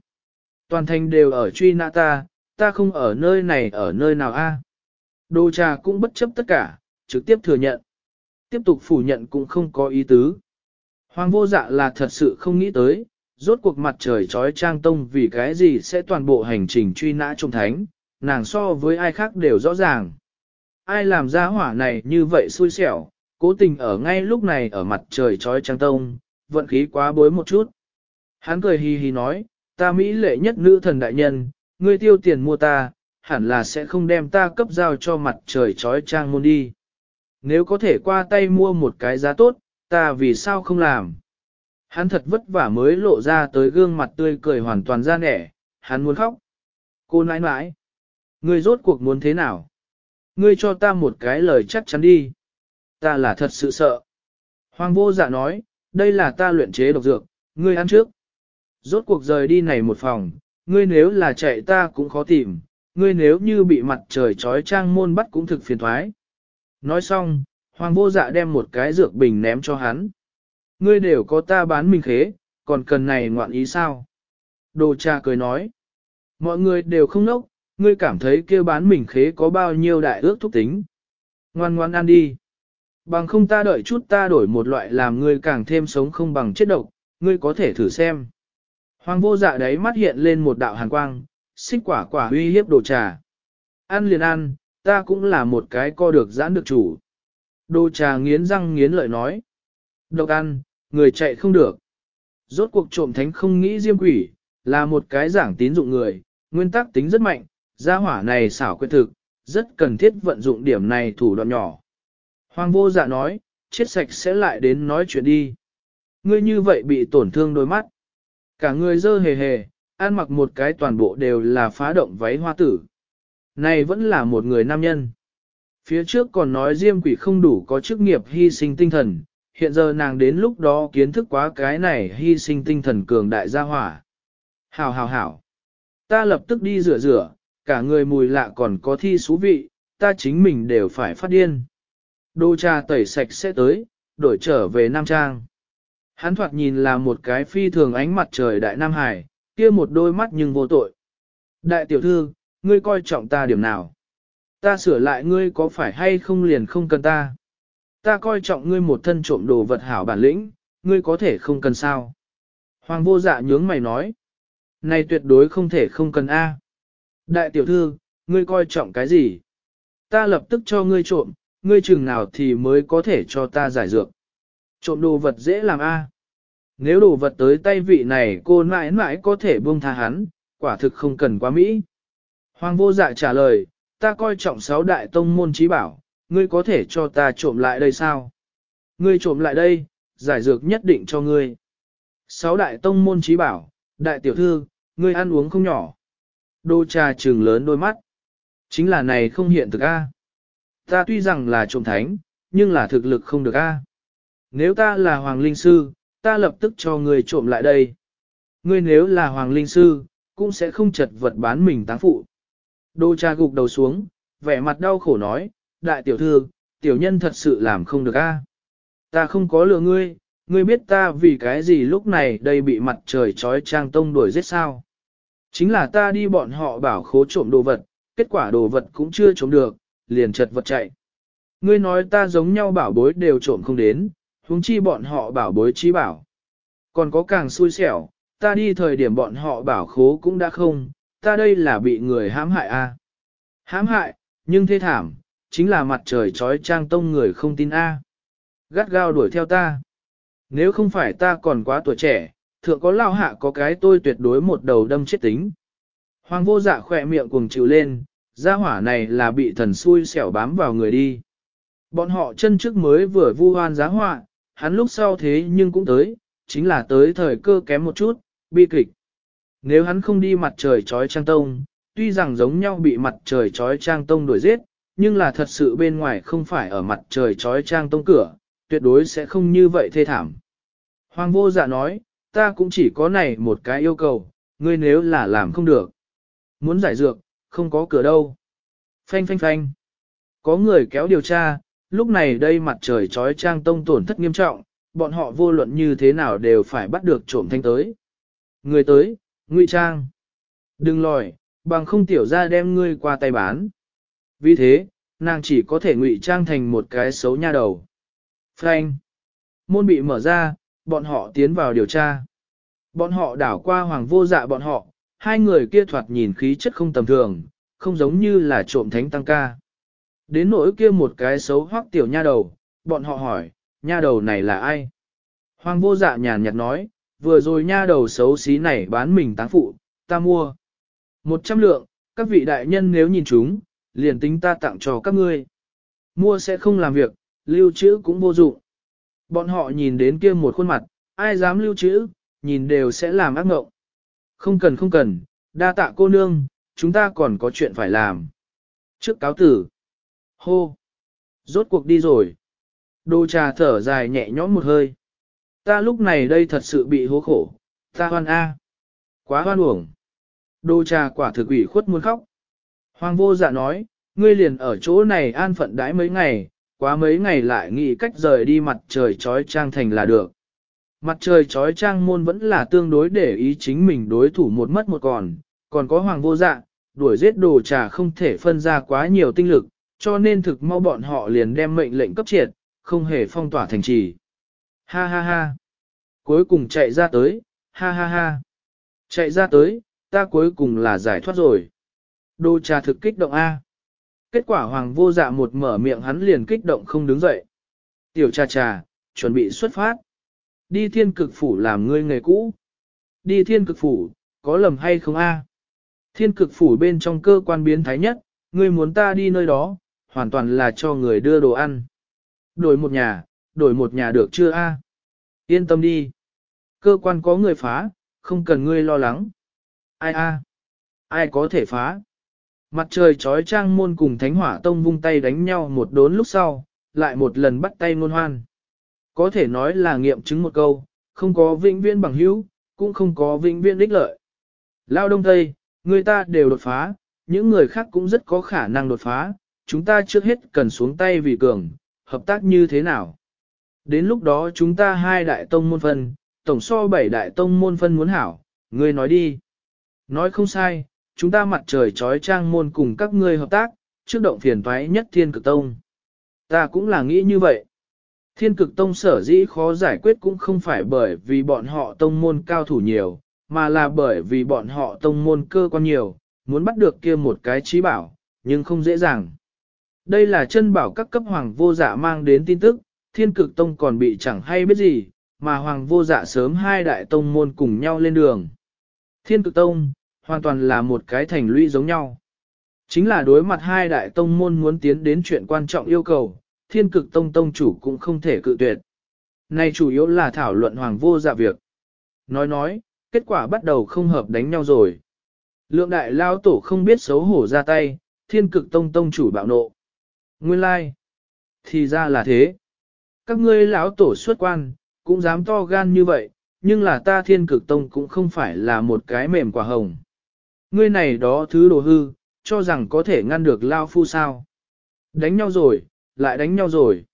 Toàn thành đều ở truy nã ta, ta không ở nơi này ở nơi nào a. đô trà cũng bất chấp tất cả, trực tiếp thừa nhận. Tiếp tục phủ nhận cũng không có ý tứ. Hoàng vô dạ là thật sự không nghĩ tới, rốt cuộc mặt trời trói trang tông vì cái gì sẽ toàn bộ hành trình truy nã trông thánh, nàng so với ai khác đều rõ ràng. Ai làm ra hỏa này như vậy xui xẻo, cố tình ở ngay lúc này ở mặt trời trói trang tông, vận khí quá bối một chút. Hắn cười hi hi nói, ta mỹ lệ nhất nữ thần đại nhân, ngươi tiêu tiền mua ta, hẳn là sẽ không đem ta cấp giao cho mặt trời trói trang môn đi. Nếu có thể qua tay mua một cái giá tốt, ta vì sao không làm? Hắn thật vất vả mới lộ ra tới gương mặt tươi cười hoàn toàn ra nẻ, hắn muốn khóc. Cô nãi nãi, ngươi rốt cuộc muốn thế nào? Ngươi cho ta một cái lời chắc chắn đi. Ta là thật sự sợ. Hoàng vô dạ nói, đây là ta luyện chế độc dược, ngươi ăn trước. Rốt cuộc rời đi này một phòng, ngươi nếu là chạy ta cũng khó tìm, ngươi nếu như bị mặt trời trói trang môn bắt cũng thực phiền thoái. Nói xong, hoàng vô dạ đem một cái dược bình ném cho hắn. Ngươi đều có ta bán mình khế, còn cần này ngoạn ý sao? Đồ cha cười nói. Mọi người đều không nốc, ngươi cảm thấy kêu bán mình khế có bao nhiêu đại ước thúc tính. Ngoan ngoan ăn đi. Bằng không ta đợi chút ta đổi một loại làm ngươi càng thêm sống không bằng chết độc, ngươi có thể thử xem. Hoàng vô dạ đấy mắt hiện lên một đạo hàn quang, xích quả quả uy hiếp đồ trà. Ăn liền ăn, ta cũng là một cái co được giãn được chủ. Đồ trà nghiến răng nghiến lợi nói. Độc ăn, người chạy không được. Rốt cuộc trộm thánh không nghĩ diêm quỷ, là một cái giảng tín dụng người, nguyên tắc tính rất mạnh, gia hỏa này xảo quyệt thực, rất cần thiết vận dụng điểm này thủ đoạn nhỏ. Hoàng vô dạ nói, chết sạch sẽ lại đến nói chuyện đi. Ngươi như vậy bị tổn thương đôi mắt. Cả người dơ hề hề, ăn mặc một cái toàn bộ đều là phá động váy hoa tử. Này vẫn là một người nam nhân. Phía trước còn nói diêm quỷ không đủ có chức nghiệp hy sinh tinh thần, hiện giờ nàng đến lúc đó kiến thức quá cái này hy sinh tinh thần cường đại gia hỏa. Hảo hảo hảo. Ta lập tức đi rửa rửa, cả người mùi lạ còn có thi xú vị, ta chính mình đều phải phát điên. Đồ trà tẩy sạch sẽ tới, đổi trở về Nam Trang. Hắn thoạt nhìn là một cái phi thường ánh mặt trời đại Nam Hải, kia một đôi mắt nhưng vô tội. Đại tiểu thư, ngươi coi trọng ta điểm nào? Ta sửa lại ngươi có phải hay không liền không cần ta? Ta coi trọng ngươi một thân trộm đồ vật hảo bản lĩnh, ngươi có thể không cần sao? Hoàng vô dạ nhướng mày nói. Này tuyệt đối không thể không cần A. Đại tiểu thư, ngươi coi trọng cái gì? Ta lập tức cho ngươi trộm, ngươi chừng nào thì mới có thể cho ta giải dược. Trộm đồ vật dễ làm A. Nếu đồ vật tới tay vị này cô mãi mãi có thể buông tha hắn, quả thực không cần quá Mỹ. Hoàng vô dạ trả lời, ta coi trọng sáu đại tông môn trí bảo, ngươi có thể cho ta trộm lại đây sao? Ngươi trộm lại đây, giải dược nhất định cho ngươi. Sáu đại tông môn trí bảo, đại tiểu thư, ngươi ăn uống không nhỏ. Đô trà trừng lớn đôi mắt. Chính là này không hiện thực A. Ta tuy rằng là trộm thánh, nhưng là thực lực không được A. Nếu ta là hoàng linh sư, ta lập tức cho ngươi trộm lại đây. Ngươi nếu là hoàng linh sư, cũng sẽ không chật vật bán mình táng phụ. Đô cha gục đầu xuống, vẻ mặt đau khổ nói, đại tiểu thư, tiểu nhân thật sự làm không được a. Ta không có lừa ngươi, ngươi biết ta vì cái gì lúc này đây bị mặt trời trói trang tông đuổi giết sao. Chính là ta đi bọn họ bảo khố trộm đồ vật, kết quả đồ vật cũng chưa trộm được, liền chật vật chạy. Ngươi nói ta giống nhau bảo bối đều trộm không đến, huống chi bọn họ bảo bối trí bảo. Còn có càng xui xẻo, ta đi thời điểm bọn họ bảo khố cũng đã không, ta đây là bị người hãm hại a. À? Hãm hại, nhưng thế thảm, chính là mặt trời trói trang tông người không tin a. Gắt gao đuổi theo ta. Nếu không phải ta còn quá tuổi trẻ, thượng có lao hạ có cái tôi tuyệt đối một đầu đâm chết tính. Hoàng vô dạ khỏe miệng cuồng chịu lên, gia hỏa này là bị thần xui xẻo bám vào người đi. Bọn họ chân trước mới vừa vu hoan giá họa, hắn lúc sau thế nhưng cũng tới, chính là tới thời cơ kém một chút, bi kịch. Nếu hắn không đi mặt trời trói trang tông, tuy rằng giống nhau bị mặt trời trói trang tông đuổi giết, nhưng là thật sự bên ngoài không phải ở mặt trời trói trang tông cửa, tuyệt đối sẽ không như vậy thê thảm. Hoàng vô dạ nói, ta cũng chỉ có này một cái yêu cầu, ngươi nếu là làm không được. Muốn giải dược, không có cửa đâu. Phanh phanh phanh. Có người kéo điều tra, lúc này đây mặt trời trói trang tông tổn thất nghiêm trọng, bọn họ vô luận như thế nào đều phải bắt được trộm thanh tới. Người tới, ngụy trang. Đừng lòi, bằng không tiểu ra đem ngươi qua tay bán. Vì thế, nàng chỉ có thể ngụy trang thành một cái xấu nha đầu. Frank. Môn bị mở ra, bọn họ tiến vào điều tra. Bọn họ đảo qua hoàng vô dạ bọn họ, hai người kia thoạt nhìn khí chất không tầm thường, không giống như là trộm thánh tăng ca. Đến nỗi kia một cái xấu hoắc tiểu nha đầu, bọn họ hỏi, nha đầu này là ai? Hoàng vô dạ nhàn nhạt nói, vừa rồi nha đầu xấu xí này bán mình táng phụ, ta mua. Một trăm lượng, các vị đại nhân nếu nhìn chúng, liền tính ta tặng cho các ngươi. Mua sẽ không làm việc, lưu trữ cũng vô dụng. Bọn họ nhìn đến kia một khuôn mặt, ai dám lưu trữ, nhìn đều sẽ làm ác ngộng. Không cần không cần, đa tạ cô nương, chúng ta còn có chuyện phải làm. Trước cáo tử. Hô. Rốt cuộc đi rồi. đô trà thở dài nhẹ nhõm một hơi. Ta lúc này đây thật sự bị hố khổ. Ta hoan a. Quá hoan uổng. đô trà quả thực ủy khuất muốn khóc. Hoàng vô dạ nói, ngươi liền ở chỗ này an phận đãi mấy ngày, quá mấy ngày lại nghĩ cách rời đi mặt trời trói trang thành là được. Mặt trời trói trang môn vẫn là tương đối để ý chính mình đối thủ một mất một còn, còn có hoàng vô dạ, đuổi giết đồ trà không thể phân ra quá nhiều tinh lực, cho nên thực mau bọn họ liền đem mệnh lệnh cấp triệt, không hề phong tỏa thành trì. Ha ha ha. Cuối cùng chạy ra tới, ha ha ha. Chạy ra tới, ta cuối cùng là giải thoát rồi đô trà thực kích động A. Kết quả hoàng vô dạ một mở miệng hắn liền kích động không đứng dậy. Tiểu trà trà, chuẩn bị xuất phát. Đi thiên cực phủ làm ngươi nghề cũ. Đi thiên cực phủ, có lầm hay không A? Thiên cực phủ bên trong cơ quan biến thái nhất, ngươi muốn ta đi nơi đó, hoàn toàn là cho người đưa đồ ăn. Đổi một nhà, đổi một nhà được chưa A? Yên tâm đi. Cơ quan có người phá, không cần ngươi lo lắng. Ai A? Ai có thể phá? Mặt trời trói trang môn cùng thánh hỏa tông vung tay đánh nhau một đốn lúc sau, lại một lần bắt tay ngôn hoan. Có thể nói là nghiệm chứng một câu, không có vĩnh viễn bằng hữu, cũng không có vĩnh viễn đích lợi. Lao đông tây, người ta đều đột phá, những người khác cũng rất có khả năng đột phá, chúng ta trước hết cần xuống tay vì cường, hợp tác như thế nào. Đến lúc đó chúng ta hai đại tông môn phân, tổng so bảy đại tông môn phân muốn hảo, ngươi nói đi. Nói không sai, chúng ta mặt trời trói trang môn cùng các ngươi hợp tác, trước động phiền toái nhất thiên cực tông. Ta cũng là nghĩ như vậy. Thiên cực tông sở dĩ khó giải quyết cũng không phải bởi vì bọn họ tông môn cao thủ nhiều, mà là bởi vì bọn họ tông môn cơ quan nhiều, muốn bắt được kia một cái trí bảo, nhưng không dễ dàng. Đây là chân bảo các cấp hoàng vô dạ mang đến tin tức, thiên cực tông còn bị chẳng hay biết gì, mà hoàng vô dạ sớm hai đại tông môn cùng nhau lên đường. Thiên cực tông, hoàn toàn là một cái thành lũy giống nhau. Chính là đối mặt hai đại tông môn muốn tiến đến chuyện quan trọng yêu cầu, thiên cực tông tông chủ cũng không thể cự tuyệt. Này chủ yếu là thảo luận hoàng vô dạ việc. Nói nói, kết quả bắt đầu không hợp đánh nhau rồi. Lượng đại lao tổ không biết xấu hổ ra tay, thiên cực tông tông chủ bạo nộ. Nguyên lai, like. thì ra là thế. Các ngươi lão tổ xuất quan, cũng dám to gan như vậy, nhưng là ta thiên cực tông cũng không phải là một cái mềm quả hồng. Ngươi này đó thứ đồ hư, cho rằng có thể ngăn được lao phu sao. Đánh nhau rồi, lại đánh nhau rồi.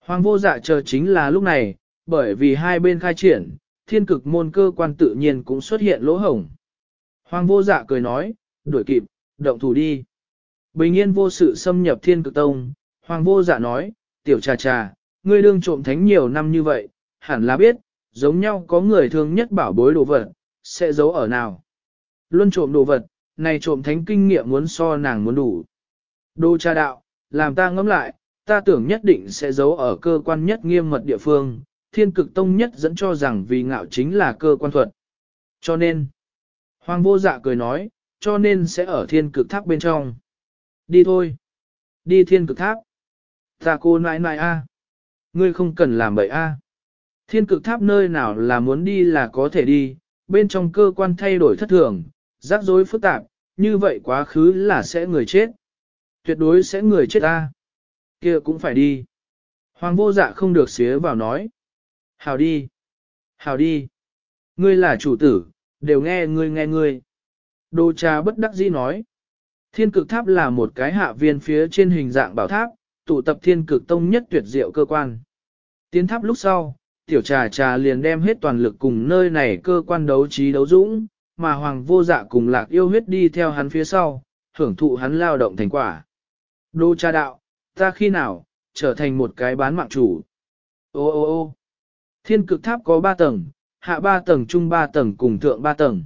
Hoàng vô dạ chờ chính là lúc này, bởi vì hai bên khai triển, thiên cực môn cơ quan tự nhiên cũng xuất hiện lỗ hổng. Hoàng vô dạ cười nói, đuổi kịp, động thủ đi. Bình yên vô sự xâm nhập thiên cực tông, hoàng vô dạ nói, tiểu trà trà, ngươi đương trộm thánh nhiều năm như vậy, hẳn là biết, giống nhau có người thương nhất bảo bối đồ vật, sẽ giấu ở nào. Luân trộm đồ vật, này trộm thánh kinh nghiệm muốn so nàng muốn đủ. đô cha đạo, làm ta ngẫm lại, ta tưởng nhất định sẽ giấu ở cơ quan nhất nghiêm mật địa phương, thiên cực tông nhất dẫn cho rằng vì ngạo chính là cơ quan thuật. Cho nên, Hoàng vô dạ cười nói, cho nên sẽ ở thiên cực tháp bên trong. Đi thôi. Đi thiên cực tháp. Ta cô nãi nãi a, Ngươi không cần làm bậy a. Thiên cực tháp nơi nào là muốn đi là có thể đi, bên trong cơ quan thay đổi thất thường, rắc rối phức tạp, như vậy quá khứ là sẽ người chết. Tuyệt đối sẽ người chết a. kia cũng phải đi. Hoàng vô dạ không được xía vào nói. Hào đi. Hào đi. Ngươi là chủ tử, đều nghe ngươi nghe ngươi. Đô cha bất đắc dĩ nói. Thiên cực tháp là một cái hạ viên phía trên hình dạng bảo tháp, tụ tập thiên cực tông nhất tuyệt diệu cơ quan. Tiến tháp lúc sau, tiểu trà trà liền đem hết toàn lực cùng nơi này cơ quan đấu trí đấu dũng, mà hoàng vô dạ cùng lạc yêu huyết đi theo hắn phía sau, hưởng thụ hắn lao động thành quả. Đô cha đạo, ta khi nào, trở thành một cái bán mạng chủ. Ô ô ô thiên cực tháp có ba tầng, hạ ba tầng trung ba tầng cùng thượng ba tầng.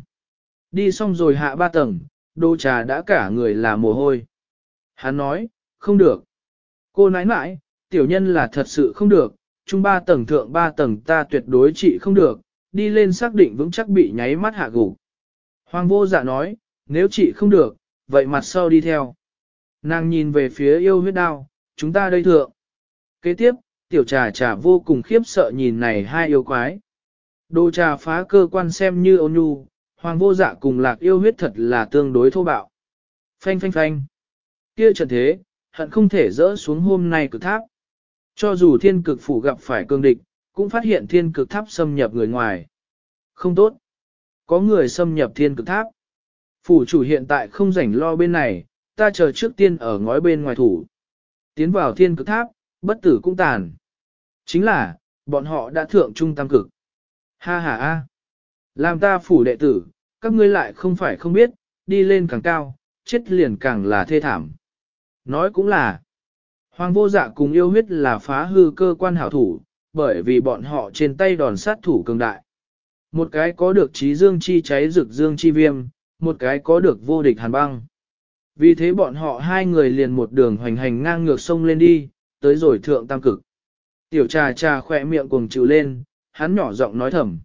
Đi xong rồi hạ ba tầng, đô trà đã cả người là mồ hôi. Hắn nói, không được. Cô nãi nãi, tiểu nhân là thật sự không được, trung ba tầng thượng ba tầng ta tuyệt đối trị không được, đi lên xác định vững chắc bị nháy mắt hạ gục. Hoàng vô dạ nói, nếu chị không được, vậy mặt sau đi theo. Nàng nhìn về phía yêu huyết đao, chúng ta đây thượng. Kế tiếp, tiểu trà trà vô cùng khiếp sợ nhìn này hai yêu quái. Đồ trà phá cơ quan xem như ôn nhu, hoàng vô dạ cùng lạc yêu huyết thật là tương đối thô bạo. Phanh phanh phanh. Kia trận thế, hận không thể rỡ xuống hôm nay cực tháp. Cho dù thiên cực phủ gặp phải cương địch, cũng phát hiện thiên cực tháp xâm nhập người ngoài. Không tốt. Có người xâm nhập thiên cực tháp. Phủ chủ hiện tại không rảnh lo bên này, ta chờ trước tiên ở ngói bên ngoài thủ. Tiến vào thiên cực tháp, bất tử cũng tàn. Chính là, bọn họ đã thượng trung tam cực. Ha ha ha. Làm ta phủ đệ tử, các ngươi lại không phải không biết, đi lên càng cao, chết liền càng là thê thảm. Nói cũng là, hoàng vô dạ cùng yêu huyết là phá hư cơ quan hảo thủ, bởi vì bọn họ trên tay đòn sát thủ cường đại. Một cái có được trí dương chi cháy rực dương chi viêm, một cái có được vô địch hàn băng. Vì thế bọn họ hai người liền một đường hoành hành ngang ngược sông lên đi, tới rồi thượng tam cực. Tiểu trà trà khỏe miệng cuồng chịu lên, hắn nhỏ giọng nói thầm.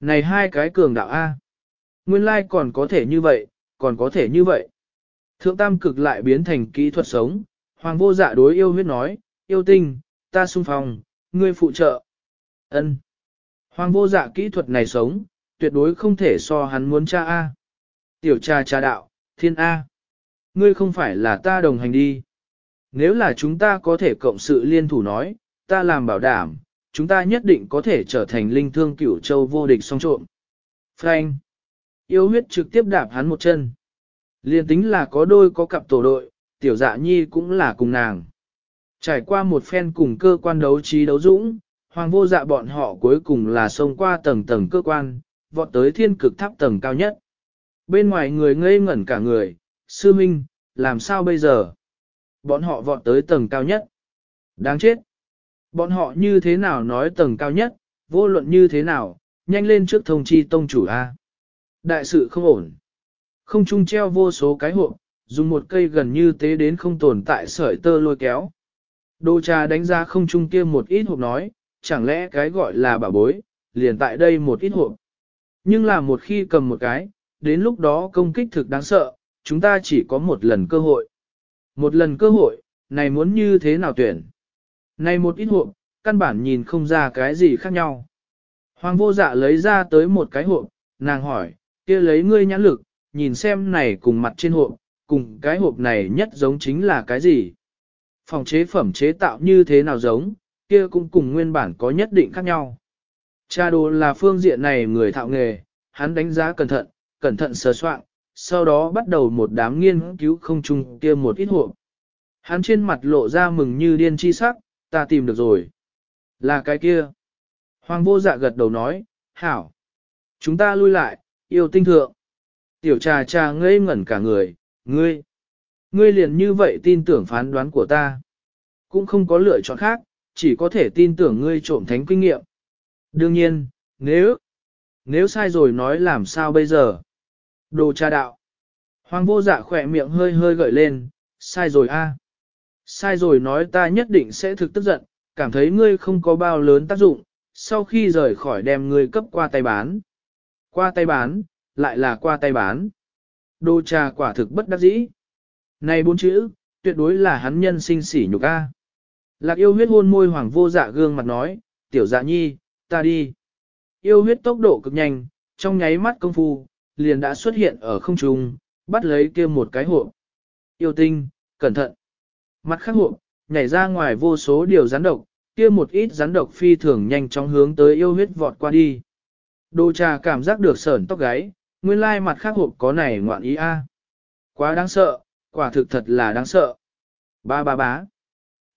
Này hai cái cường đạo A. Nguyên lai còn có thể như vậy, còn có thể như vậy. Thượng tam cực lại biến thành kỹ thuật sống, hoàng vô dạ đối yêu huyết nói, yêu tinh, ta sung phong, ngươi phụ trợ. ân Hoàng vô dạ kỹ thuật này sống, tuyệt đối không thể so hắn muốn cha A. Tiểu cha cha đạo, thiên A. Ngươi không phải là ta đồng hành đi. Nếu là chúng ta có thể cộng sự liên thủ nói, ta làm bảo đảm, chúng ta nhất định có thể trở thành linh thương cửu châu vô địch song trộm. Frank. Yêu huyết trực tiếp đạp hắn một chân. Liên tính là có đôi có cặp tổ đội, tiểu dạ nhi cũng là cùng nàng. Trải qua một phen cùng cơ quan đấu trí đấu dũng, hoàng vô dạ bọn họ cuối cùng là xông qua tầng tầng cơ quan, vọt tới thiên cực tháp tầng cao nhất. Bên ngoài người ngây ngẩn cả người, sư minh, làm sao bây giờ? Bọn họ vọt tới tầng cao nhất. Đáng chết. Bọn họ như thế nào nói tầng cao nhất, vô luận như thế nào, nhanh lên trước thông chi tông chủ A. Đại sự không ổn. Không trung treo vô số cái hộp, dùng một cây gần như tế đến không tồn tại sợi tơ lôi kéo. Đô trà đánh ra không trung kia một ít hộp nói, chẳng lẽ cái gọi là bà bối, liền tại đây một ít hộp. Nhưng là một khi cầm một cái, đến lúc đó công kích thực đáng sợ, chúng ta chỉ có một lần cơ hội. Một lần cơ hội, này muốn như thế nào tuyển? Này một ít hộp, căn bản nhìn không ra cái gì khác nhau. Hoàng vô dạ lấy ra tới một cái hộp, nàng hỏi, kia lấy ngươi nhãn lực, nhìn xem này cùng mặt trên hộp, cùng cái hộp này nhất giống chính là cái gì? Phòng chế phẩm chế tạo như thế nào giống, kia cũng cùng nguyên bản có nhất định khác nhau. Cha đồ là phương diện này người thạo nghề, hắn đánh giá cẩn thận, cẩn thận sờ soạn, sau đó bắt đầu một đám nghiên cứu không chung kia một ít hộp. Hắn trên mặt lộ ra mừng như điên chi sắc, ta tìm được rồi. Là cái kia. Hoàng vô dạ gật đầu nói, hảo. Chúng ta lui lại, yêu tinh thượng. Tiểu trà trà ngây ngẩn cả người, ngươi. Ngươi liền như vậy tin tưởng phán đoán của ta. Cũng không có lựa chọn khác, chỉ có thể tin tưởng ngươi trộm thánh kinh nghiệm. Đương nhiên, nếu, nếu sai rồi nói làm sao bây giờ? Đồ Cha đạo. Hoàng vô dạ khỏe miệng hơi hơi gợi lên, sai rồi a. Sai rồi nói ta nhất định sẽ thực tức giận, cảm thấy ngươi không có bao lớn tác dụng, sau khi rời khỏi đem ngươi cấp qua tay bán. Qua tay bán, lại là qua tay bán. Đồ trà quả thực bất đắc dĩ. Này bốn chữ, tuyệt đối là hắn nhân sinh sỉ nhục a. Lạc yêu huyết hôn môi hoàng vô dạ gương mặt nói, tiểu dạ nhi, ta đi. Yêu huyết tốc độ cực nhanh, trong nháy mắt công phu, liền đã xuất hiện ở không trung, bắt lấy kia một cái hộp. Yêu tinh, cẩn thận. Mặt khắc hộp, nhảy ra ngoài vô số điều rắn độc, kia một ít rắn độc phi thường nhanh chóng hướng tới yêu huyết vọt qua đi. Đồ trà cảm giác được sởn tóc gáy, nguyên lai mặt khắc hộp có này ngoạn ý a. Quá đáng sợ, quả thực thật là đáng sợ. Ba ba bá.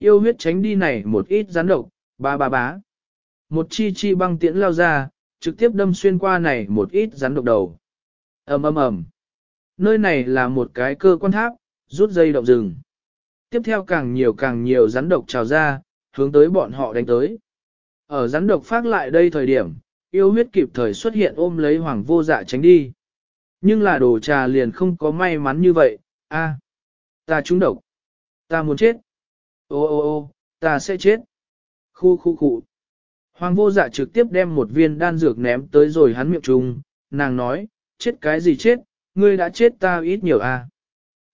Yêu huyết tránh đi này một ít rắn độc, ba ba bá. Một chi chi băng tiễn lao ra, trực tiếp đâm xuyên qua này một ít rắn độc đầu. ầm ầm ầm. Nơi này là một cái cơ quan tháp, rút dây động rừng. Tiếp theo càng nhiều càng nhiều rắn độc trào ra, hướng tới bọn họ đánh tới. Ở rắn độc phát lại đây thời điểm, yêu huyết kịp thời xuất hiện ôm lấy hoàng vô dạ tránh đi. Nhưng là đồ trà liền không có may mắn như vậy, a, ta trúng độc, ta muốn chết, ô ô ô, ta sẽ chết. Khu khu khu. Hoàng vô dạ trực tiếp đem một viên đan dược ném tới rồi hắn miệng trùng, nàng nói, chết cái gì chết, ngươi đã chết ta ít nhiều à.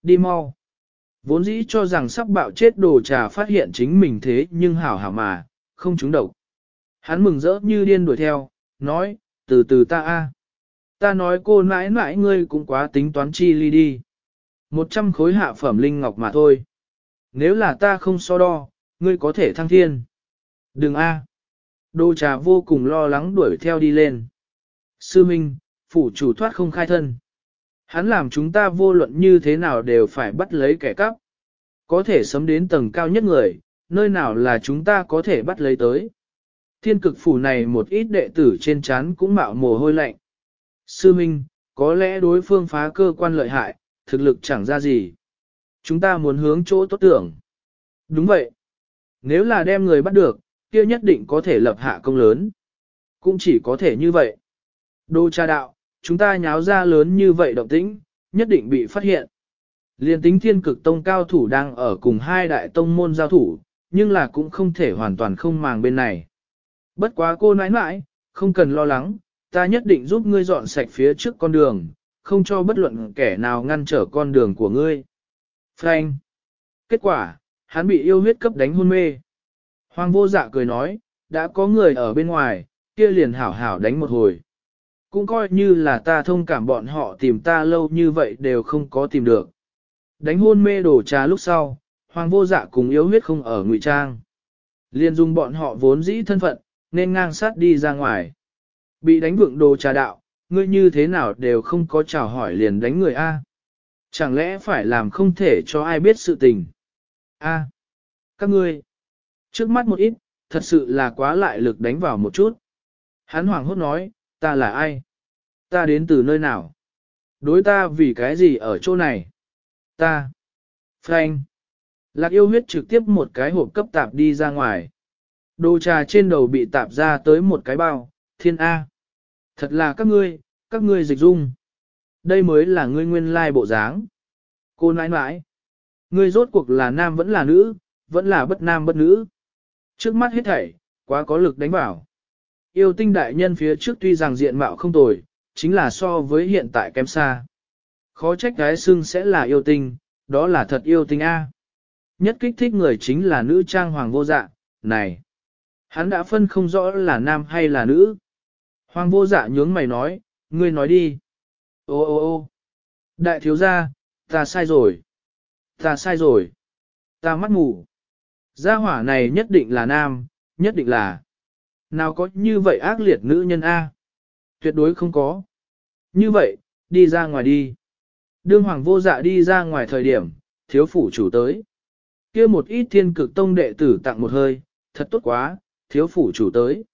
Đi mau. Vốn dĩ cho rằng sắp bạo chết đồ trà phát hiện chính mình thế nhưng hảo hảo mà, không trúng độc. Hắn mừng rỡ như điên đuổi theo, nói, từ từ ta a, Ta nói cô mãi mãi ngươi cũng quá tính toán chi ly đi. Một trăm khối hạ phẩm linh ngọc mà thôi. Nếu là ta không so đo, ngươi có thể thăng thiên. Đừng a. Đô trà vô cùng lo lắng đuổi theo đi lên. Sư Minh, phủ chủ thoát không khai thân. Hắn làm chúng ta vô luận như thế nào đều phải bắt lấy kẻ cắp. Có thể sấm đến tầng cao nhất người, nơi nào là chúng ta có thể bắt lấy tới. Thiên cực phủ này một ít đệ tử trên chán cũng mạo mồ hôi lạnh. Sư Minh, có lẽ đối phương phá cơ quan lợi hại, thực lực chẳng ra gì. Chúng ta muốn hướng chỗ tốt tưởng. Đúng vậy. Nếu là đem người bắt được, kia nhất định có thể lập hạ công lớn. Cũng chỉ có thể như vậy. Đô cha đạo, chúng ta nháo ra lớn như vậy động tĩnh, nhất định bị phát hiện. Liên tính thiên cực tông cao thủ đang ở cùng hai đại tông môn giao thủ, nhưng là cũng không thể hoàn toàn không màng bên này. Bất quá cô nãi nãi, không cần lo lắng, ta nhất định giúp ngươi dọn sạch phía trước con đường, không cho bất luận kẻ nào ngăn trở con đường của ngươi. Frank. Kết quả, hắn bị yêu huyết cấp đánh hôn mê. Hoàng vô dạ cười nói, đã có người ở bên ngoài, kia liền hảo hảo đánh một hồi. Cũng coi như là ta thông cảm bọn họ tìm ta lâu như vậy đều không có tìm được. Đánh hôn mê đổ trà lúc sau, hoàng vô dạ cùng yếu huyết không ở ngụy trang. Liên dung bọn họ vốn dĩ thân phận, nên ngang sát đi ra ngoài. Bị đánh vượng đồ trà đạo, ngươi như thế nào đều không có chào hỏi liền đánh người A. Chẳng lẽ phải làm không thể cho ai biết sự tình. A. Các ngươi. Trước mắt một ít, thật sự là quá lại lực đánh vào một chút. Hắn hoảng hốt nói, ta là ai? Ta đến từ nơi nào? Đối ta vì cái gì ở chỗ này? Ta. Frank. Lạc yêu huyết trực tiếp một cái hộp cấp tạp đi ra ngoài. Đồ trà trên đầu bị tạp ra tới một cái bao, thiên A. Thật là các ngươi, các ngươi dịch dung. Đây mới là ngươi nguyên lai bộ dáng. Cô nãi nãi. Ngươi rốt cuộc là nam vẫn là nữ, vẫn là bất nam bất nữ. Trước mắt hết thảy, quá có lực đánh bảo. Yêu tinh đại nhân phía trước tuy rằng diện mạo không tồi, chính là so với hiện tại kém xa. Khó trách gái xưng sẽ là yêu tinh, đó là thật yêu tinh A. Nhất kích thích người chính là nữ trang hoàng vô dạ, này. Hắn đã phân không rõ là nam hay là nữ. Hoàng vô dạ nhướng mày nói, ngươi nói đi. Ô ô ô đại thiếu gia, ta sai rồi. Ta sai rồi. Ta mắt mù. Gia hỏa này nhất định là nam, nhất định là. Nào có như vậy ác liệt nữ nhân A? Tuyệt đối không có. Như vậy, đi ra ngoài đi. Đương hoàng vô dạ đi ra ngoài thời điểm, thiếu phủ chủ tới. kia một ít thiên cực tông đệ tử tặng một hơi, thật tốt quá, thiếu phủ chủ tới.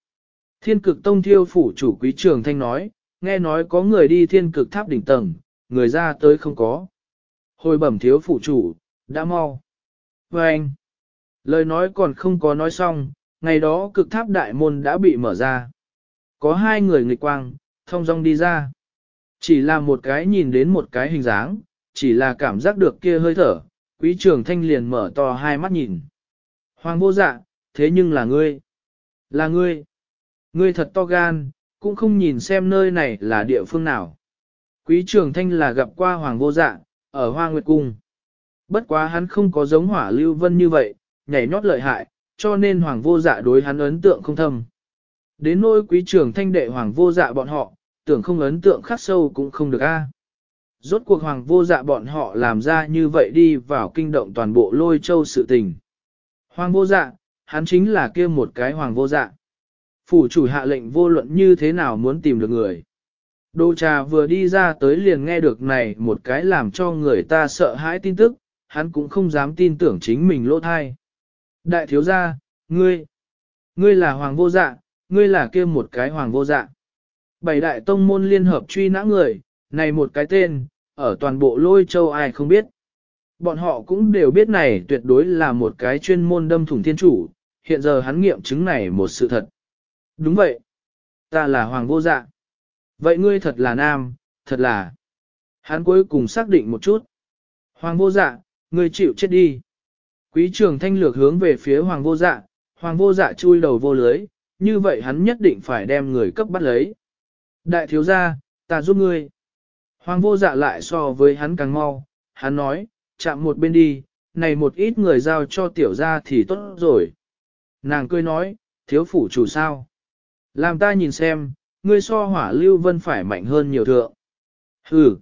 Thiên cực tông thiêu phủ chủ quý trường thanh nói, nghe nói có người đi thiên cực tháp đỉnh tầng, người ra tới không có. Hồi bẩm thiếu phủ chủ, đã mau. Và anh, lời nói còn không có nói xong, ngày đó cực tháp đại môn đã bị mở ra. Có hai người nghịch quang, thông dong đi ra. Chỉ là một cái nhìn đến một cái hình dáng, chỉ là cảm giác được kia hơi thở, quý trường thanh liền mở to hai mắt nhìn. Hoàng vô dạ, thế nhưng là ngươi. Là ngươi. Ngươi thật to gan, cũng không nhìn xem nơi này là địa phương nào. Quý trường thanh là gặp qua hoàng vô dạ, ở hoa nguyệt cung. Bất quá hắn không có giống hỏa lưu vân như vậy, nhảy nhót lợi hại, cho nên hoàng vô dạ đối hắn ấn tượng không thâm. Đến nỗi quý trường thanh đệ hoàng vô dạ bọn họ, tưởng không ấn tượng khắc sâu cũng không được a. Rốt cuộc hoàng vô dạ bọn họ làm ra như vậy đi vào kinh động toàn bộ lôi châu sự tình. Hoàng vô dạ, hắn chính là kia một cái hoàng vô dạ. Phủ chủ hạ lệnh vô luận như thế nào muốn tìm được người. Đô trà vừa đi ra tới liền nghe được này một cái làm cho người ta sợ hãi tin tức, hắn cũng không dám tin tưởng chính mình lỗ thai. Đại thiếu gia, ngươi, ngươi là hoàng vô dạ, ngươi là kia một cái hoàng vô dạ. Bảy đại tông môn liên hợp truy nã người, này một cái tên, ở toàn bộ lôi châu ai không biết. Bọn họ cũng đều biết này tuyệt đối là một cái chuyên môn đâm thủng thiên chủ, hiện giờ hắn nghiệm chứng này một sự thật. Đúng vậy. Ta là hoàng vô dạ. Vậy ngươi thật là nam, thật là. Hắn cuối cùng xác định một chút. Hoàng vô dạ, ngươi chịu chết đi. Quý trường thanh lược hướng về phía hoàng vô dạ, hoàng vô dạ chui đầu vô lưới, như vậy hắn nhất định phải đem người cấp bắt lấy. Đại thiếu gia, ta giúp ngươi. Hoàng vô dạ lại so với hắn càng mau, hắn nói, chạm một bên đi, này một ít người giao cho tiểu gia thì tốt rồi. Nàng cười nói, thiếu phủ chủ sao. Làm ta nhìn xem, ngươi so hỏa lưu vân phải mạnh hơn nhiều thượng. Hừ,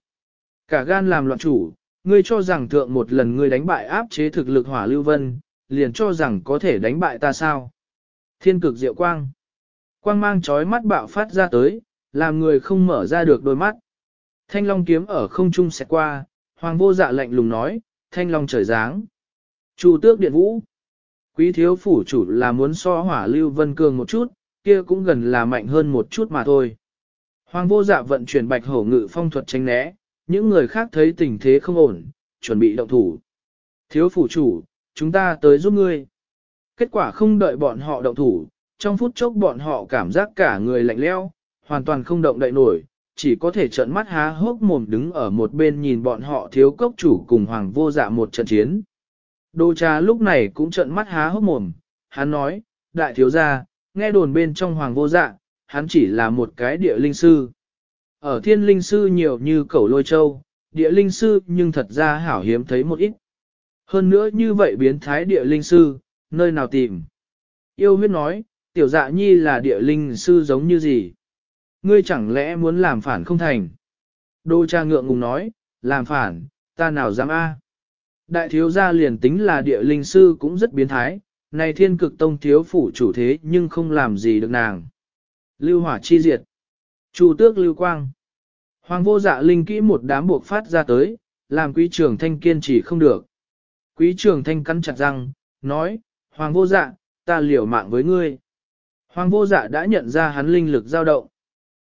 cả gan làm loạn chủ, ngươi cho rằng thượng một lần ngươi đánh bại áp chế thực lực hỏa lưu vân, liền cho rằng có thể đánh bại ta sao. Thiên cực diệu quang. Quang mang chói mắt bạo phát ra tới, làm người không mở ra được đôi mắt. Thanh long kiếm ở không trung sẽ qua, hoàng vô dạ lạnh lùng nói, thanh long trời dáng. Chủ tước điện vũ. Quý thiếu phủ chủ là muốn so hỏa lưu vân cường một chút, kia cũng gần là mạnh hơn một chút mà thôi. Hoàng vô dạ vận chuyển bạch hổ ngự phong thuật tránh né, những người khác thấy tình thế không ổn, chuẩn bị động thủ. Thiếu phủ chủ, chúng ta tới giúp ngươi. Kết quả không đợi bọn họ động thủ, trong phút chốc bọn họ cảm giác cả người lạnh leo, hoàn toàn không động đậy nổi, chỉ có thể trợn mắt há hốc mồm đứng ở một bên nhìn bọn họ thiếu cốc chủ cùng hoàng vô dạ một trận chiến. Đô cha lúc này cũng trợn mắt há hốc mồm, hắn nói, đại thiếu gia, nghe đồn bên trong hoàng vô dạ, hắn chỉ là một cái địa linh sư. Ở thiên linh sư nhiều như cẩu lôi châu, địa linh sư nhưng thật ra hảo hiếm thấy một ít. Hơn nữa như vậy biến thái địa linh sư, nơi nào tìm? Yêu huyết nói, tiểu dạ nhi là địa linh sư giống như gì? Ngươi chẳng lẽ muốn làm phản không thành? Đô cha ngượng ngùng nói, làm phản, ta nào dám a? Đại thiếu gia liền tính là địa linh sư cũng rất biến thái, này thiên cực tông thiếu phủ chủ thế nhưng không làm gì được nàng. Lưu hỏa chi diệt. Chủ tước lưu quang. Hoàng vô dạ linh kỹ một đám buộc phát ra tới, làm quý trưởng thanh kiên trì không được. Quý trưởng thanh cắn chặt răng, nói, Hoàng vô dạ, ta liều mạng với ngươi. Hoàng vô dạ đã nhận ra hắn linh lực dao động.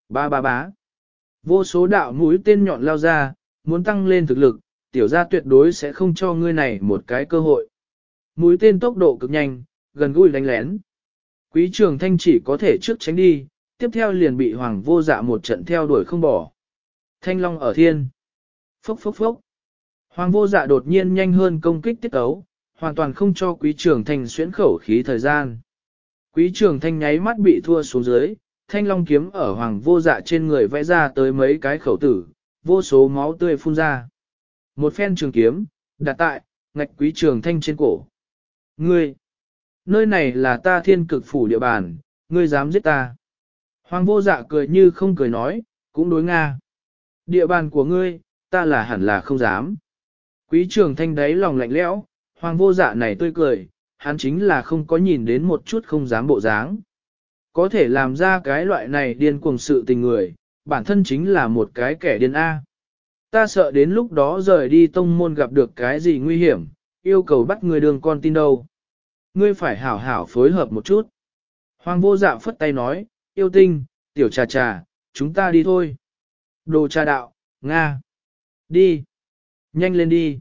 Ba ba bá. Vô số đạo mũi tên nhọn lao ra, muốn tăng lên thực lực, tiểu gia tuyệt đối sẽ không cho ngươi này một cái cơ hội. Mũi tên tốc độ cực nhanh, gần gũi đánh lén. Quý trường thanh chỉ có thể trước tránh đi, tiếp theo liền bị hoàng vô dạ một trận theo đuổi không bỏ. Thanh long ở thiên. Phốc phốc phốc. Hoàng vô dạ đột nhiên nhanh hơn công kích tiết ấu, hoàn toàn không cho quý trường thanh xuyễn khẩu khí thời gian. Quý trường thanh nháy mắt bị thua xuống dưới, thanh long kiếm ở hoàng vô dạ trên người vẽ ra tới mấy cái khẩu tử, vô số máu tươi phun ra. Một phen trường kiếm, đặt tại, ngạch quý trường thanh trên cổ. Ngươi! Nơi này là ta thiên cực phủ địa bàn, ngươi dám giết ta. Hoàng vô dạ cười như không cười nói, cũng đối Nga. Địa bàn của ngươi, ta là hẳn là không dám. Quý trường thanh đáy lòng lạnh lẽo, hoàng vô dạ này tươi cười, hắn chính là không có nhìn đến một chút không dám bộ dáng. Có thể làm ra cái loại này điên cuồng sự tình người, bản thân chính là một cái kẻ điên A. Ta sợ đến lúc đó rời đi tông môn gặp được cái gì nguy hiểm, yêu cầu bắt người đường con tin đâu. Ngươi phải hảo hảo phối hợp một chút. Hoàng vô dạ phất tay nói, yêu tinh, tiểu trà trà, chúng ta đi thôi. Đồ trà đạo, Nga. Đi. Nhanh lên đi.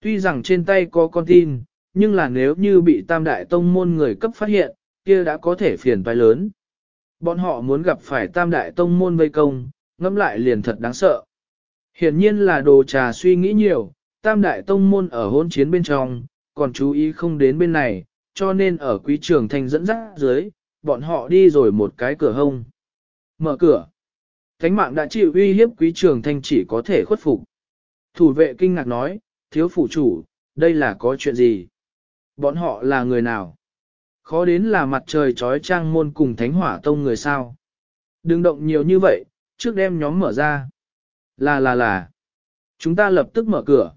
Tuy rằng trên tay có con tin, nhưng là nếu như bị tam đại tông môn người cấp phát hiện, kia đã có thể phiền toái lớn. Bọn họ muốn gặp phải tam đại tông môn vây công, ngẫm lại liền thật đáng sợ. Hiển nhiên là đồ trà suy nghĩ nhiều, tam đại tông môn ở hôn chiến bên trong, còn chú ý không đến bên này, cho nên ở quý trường thành dẫn dắt dưới, bọn họ đi rồi một cái cửa hông. Mở cửa. Thánh mạng đã chịu uy hiếp quý trường thanh chỉ có thể khuất phục. Thủ vệ kinh ngạc nói, thiếu phủ chủ, đây là có chuyện gì? Bọn họ là người nào? Khó đến là mặt trời trói trang môn cùng thánh hỏa tông người sao? Đừng động nhiều như vậy, trước đem nhóm mở ra. Là là là. Chúng ta lập tức mở cửa.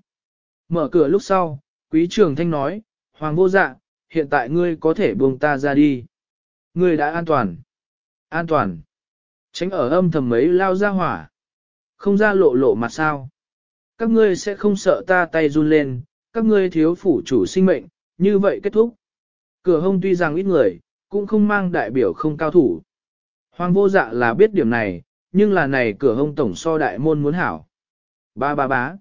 Mở cửa lúc sau, quý trường thanh nói, Hoàng vô dạ, hiện tại ngươi có thể buông ta ra đi. Ngươi đã an toàn. An toàn. Tránh ở âm thầm mấy lao ra hỏa. Không ra lộ lộ mặt sao. Các ngươi sẽ không sợ ta tay run lên, các ngươi thiếu phủ chủ sinh mệnh, như vậy kết thúc. Cửa hông tuy rằng ít người, cũng không mang đại biểu không cao thủ. Hoàng vô dạ là biết điểm này, nhưng là này cửa hông tổng so đại môn muốn hảo. Ba ba bá.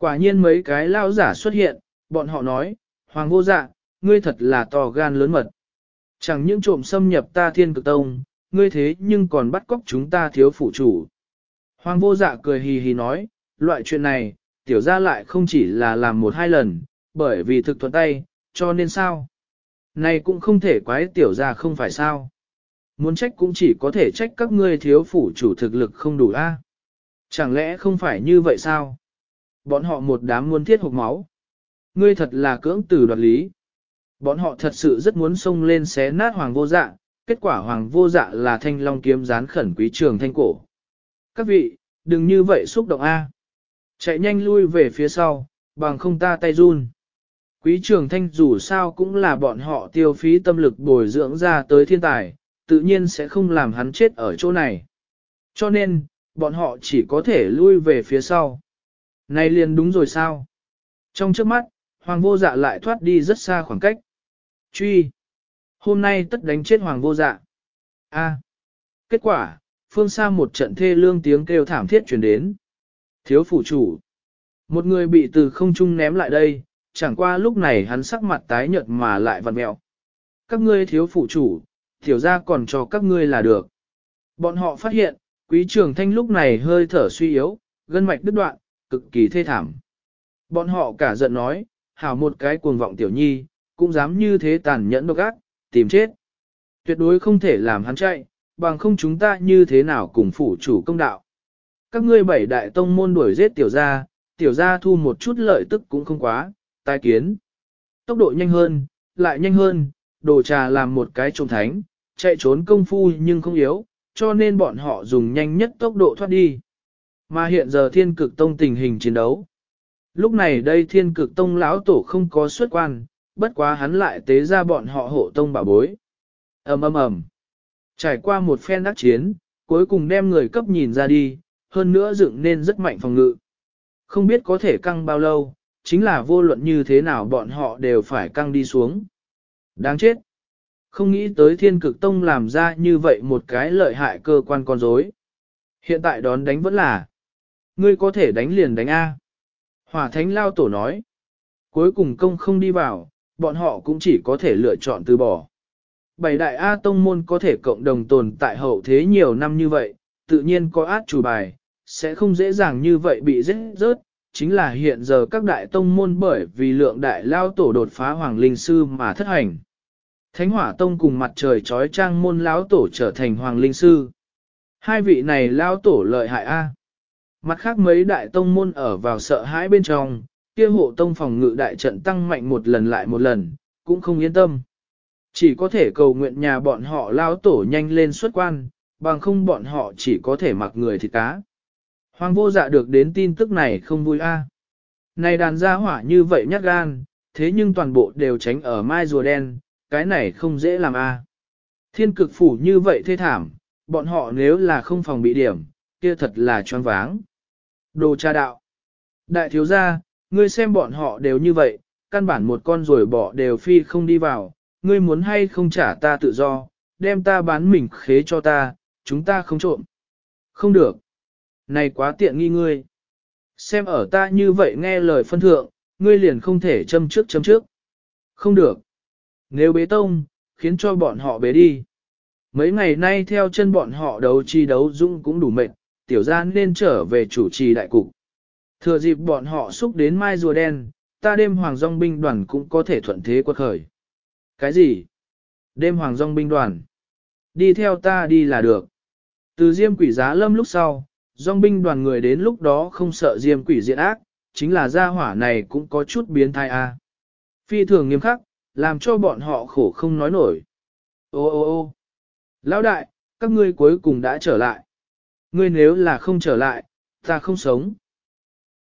Quả nhiên mấy cái lao giả xuất hiện, bọn họ nói, Hoàng vô dạ, ngươi thật là to gan lớn mật. Chẳng những trộm xâm nhập ta thiên cực tông, ngươi thế nhưng còn bắt cóc chúng ta thiếu phụ chủ. Hoàng vô dạ cười hì hì nói, loại chuyện này, tiểu ra lại không chỉ là làm một hai lần, bởi vì thực thuận tay, cho nên sao? Này cũng không thể quái tiểu ra không phải sao. Muốn trách cũng chỉ có thể trách các ngươi thiếu phủ chủ thực lực không đủ a. Chẳng lẽ không phải như vậy sao? Bọn họ một đám muốn thiết hộp máu. Ngươi thật là cưỡng tử đoạt lý. Bọn họ thật sự rất muốn xông lên xé nát hoàng vô dạ, kết quả hoàng vô dạ là thanh long kiếm gián khẩn quý trường thanh cổ. Các vị, đừng như vậy xúc động A. Chạy nhanh lui về phía sau, bằng không ta tay run. Quý trường thanh dù sao cũng là bọn họ tiêu phí tâm lực bồi dưỡng ra tới thiên tài, tự nhiên sẽ không làm hắn chết ở chỗ này. Cho nên, bọn họ chỉ có thể lui về phía sau. Này liền đúng rồi sao? Trong trước mắt, hoàng vô dạ lại thoát đi rất xa khoảng cách. Truy! Hôm nay tất đánh chết hoàng vô dạ. A. Kết quả, phương xa một trận thê lương tiếng kêu thảm thiết chuyển đến. Thiếu phủ chủ. Một người bị từ không trung ném lại đây, chẳng qua lúc này hắn sắc mặt tái nhợt mà lại vặn mẹo. Các ngươi thiếu phủ chủ, tiểu ra còn cho các ngươi là được. Bọn họ phát hiện, quý trường thanh lúc này hơi thở suy yếu, gân mạch đứt đoạn, cực kỳ thê thảm. Bọn họ cả giận nói, hảo một cái cuồng vọng tiểu nhi, cũng dám như thế tàn nhẫn độc ác, tìm chết. Tuyệt đối không thể làm hắn chạy, bằng không chúng ta như thế nào cùng phủ chủ công đạo. Các ngươi bảy đại tông môn đuổi giết tiểu gia, tiểu gia thu một chút lợi tức cũng không quá, tai kiến. Tốc độ nhanh hơn, lại nhanh hơn, đồ trà làm một cái trông thánh, chạy trốn công phu nhưng không yếu, cho nên bọn họ dùng nhanh nhất tốc độ thoát đi. Mà hiện giờ thiên cực tông tình hình chiến đấu. Lúc này đây thiên cực tông lão tổ không có xuất quan, bất quá hắn lại tế ra bọn họ hộ tông bảo bối. ầm ầm ầm. Trải qua một phen đắc chiến, cuối cùng đem người cấp nhìn ra đi, hơn nữa dựng nên rất mạnh phòng ngự. Không biết có thể căng bao lâu, chính là vô luận như thế nào bọn họ đều phải căng đi xuống. Đáng chết. Không nghĩ tới thiên cực tông làm ra như vậy một cái lợi hại cơ quan con rối. Hiện tại đón đánh vẫn là, ngươi có thể đánh liền đánh A. Hỏa thánh lao tổ nói, cuối cùng công không đi vào, bọn họ cũng chỉ có thể lựa chọn từ bỏ. Bảy đại A tông môn có thể cộng đồng tồn tại hậu thế nhiều năm như vậy, tự nhiên có át chủ bài, sẽ không dễ dàng như vậy bị rớt rớt, chính là hiện giờ các đại tông môn bởi vì lượng đại lao tổ đột phá hoàng linh sư mà thất hành. Thánh hỏa tông cùng mặt trời trói trang môn lão tổ trở thành hoàng linh sư. Hai vị này lao tổ lợi hại a. Mặt khác mấy đại tông môn ở vào sợ hãi bên trong, kia hộ tông phòng ngự đại trận tăng mạnh một lần lại một lần, cũng không yên tâm. Chỉ có thể cầu nguyện nhà bọn họ lao tổ nhanh lên xuất quan, bằng không bọn họ chỉ có thể mặc người thịt cá. Hoàng vô dạ được đến tin tức này không vui a. À. Này đàn gia hỏa như vậy nhát gan, thế nhưng toàn bộ đều tránh ở mai rùa đen, cái này không dễ làm a. À. Thiên cực phủ như vậy thê thảm, bọn họ nếu là không phòng bị điểm, kia thật là choáng váng. Đồ cha đạo. Đại thiếu gia, ngươi xem bọn họ đều như vậy, căn bản một con rồi bỏ đều phi không đi vào, ngươi muốn hay không trả ta tự do, đem ta bán mình khế cho ta, chúng ta không trộm. Không được. Này quá tiện nghi ngươi. Xem ở ta như vậy nghe lời phân thượng, ngươi liền không thể châm trước châm trước. Không được. Nếu bế tông, khiến cho bọn họ bế đi. Mấy ngày nay theo chân bọn họ đấu chi đấu dũng cũng đủ mệt, tiểu gia nên trở về chủ trì đại cục. Thừa dịp bọn họ xúc đến mai rùa đen, ta đêm hoàng dòng binh đoàn cũng có thể thuận thế quật khởi. Cái gì? Đêm hoàng dòng binh đoàn. Đi theo ta đi là được. Từ diêm quỷ giá lâm lúc sau, dòng binh đoàn người đến lúc đó không sợ diêm quỷ diện ác, chính là gia hỏa này cũng có chút biến thai a. À. Phi thường nghiêm khắc, làm cho bọn họ khổ không nói nổi. Ô ô ô lão đại, các ngươi cuối cùng đã trở lại. Ngươi nếu là không trở lại, ta không sống.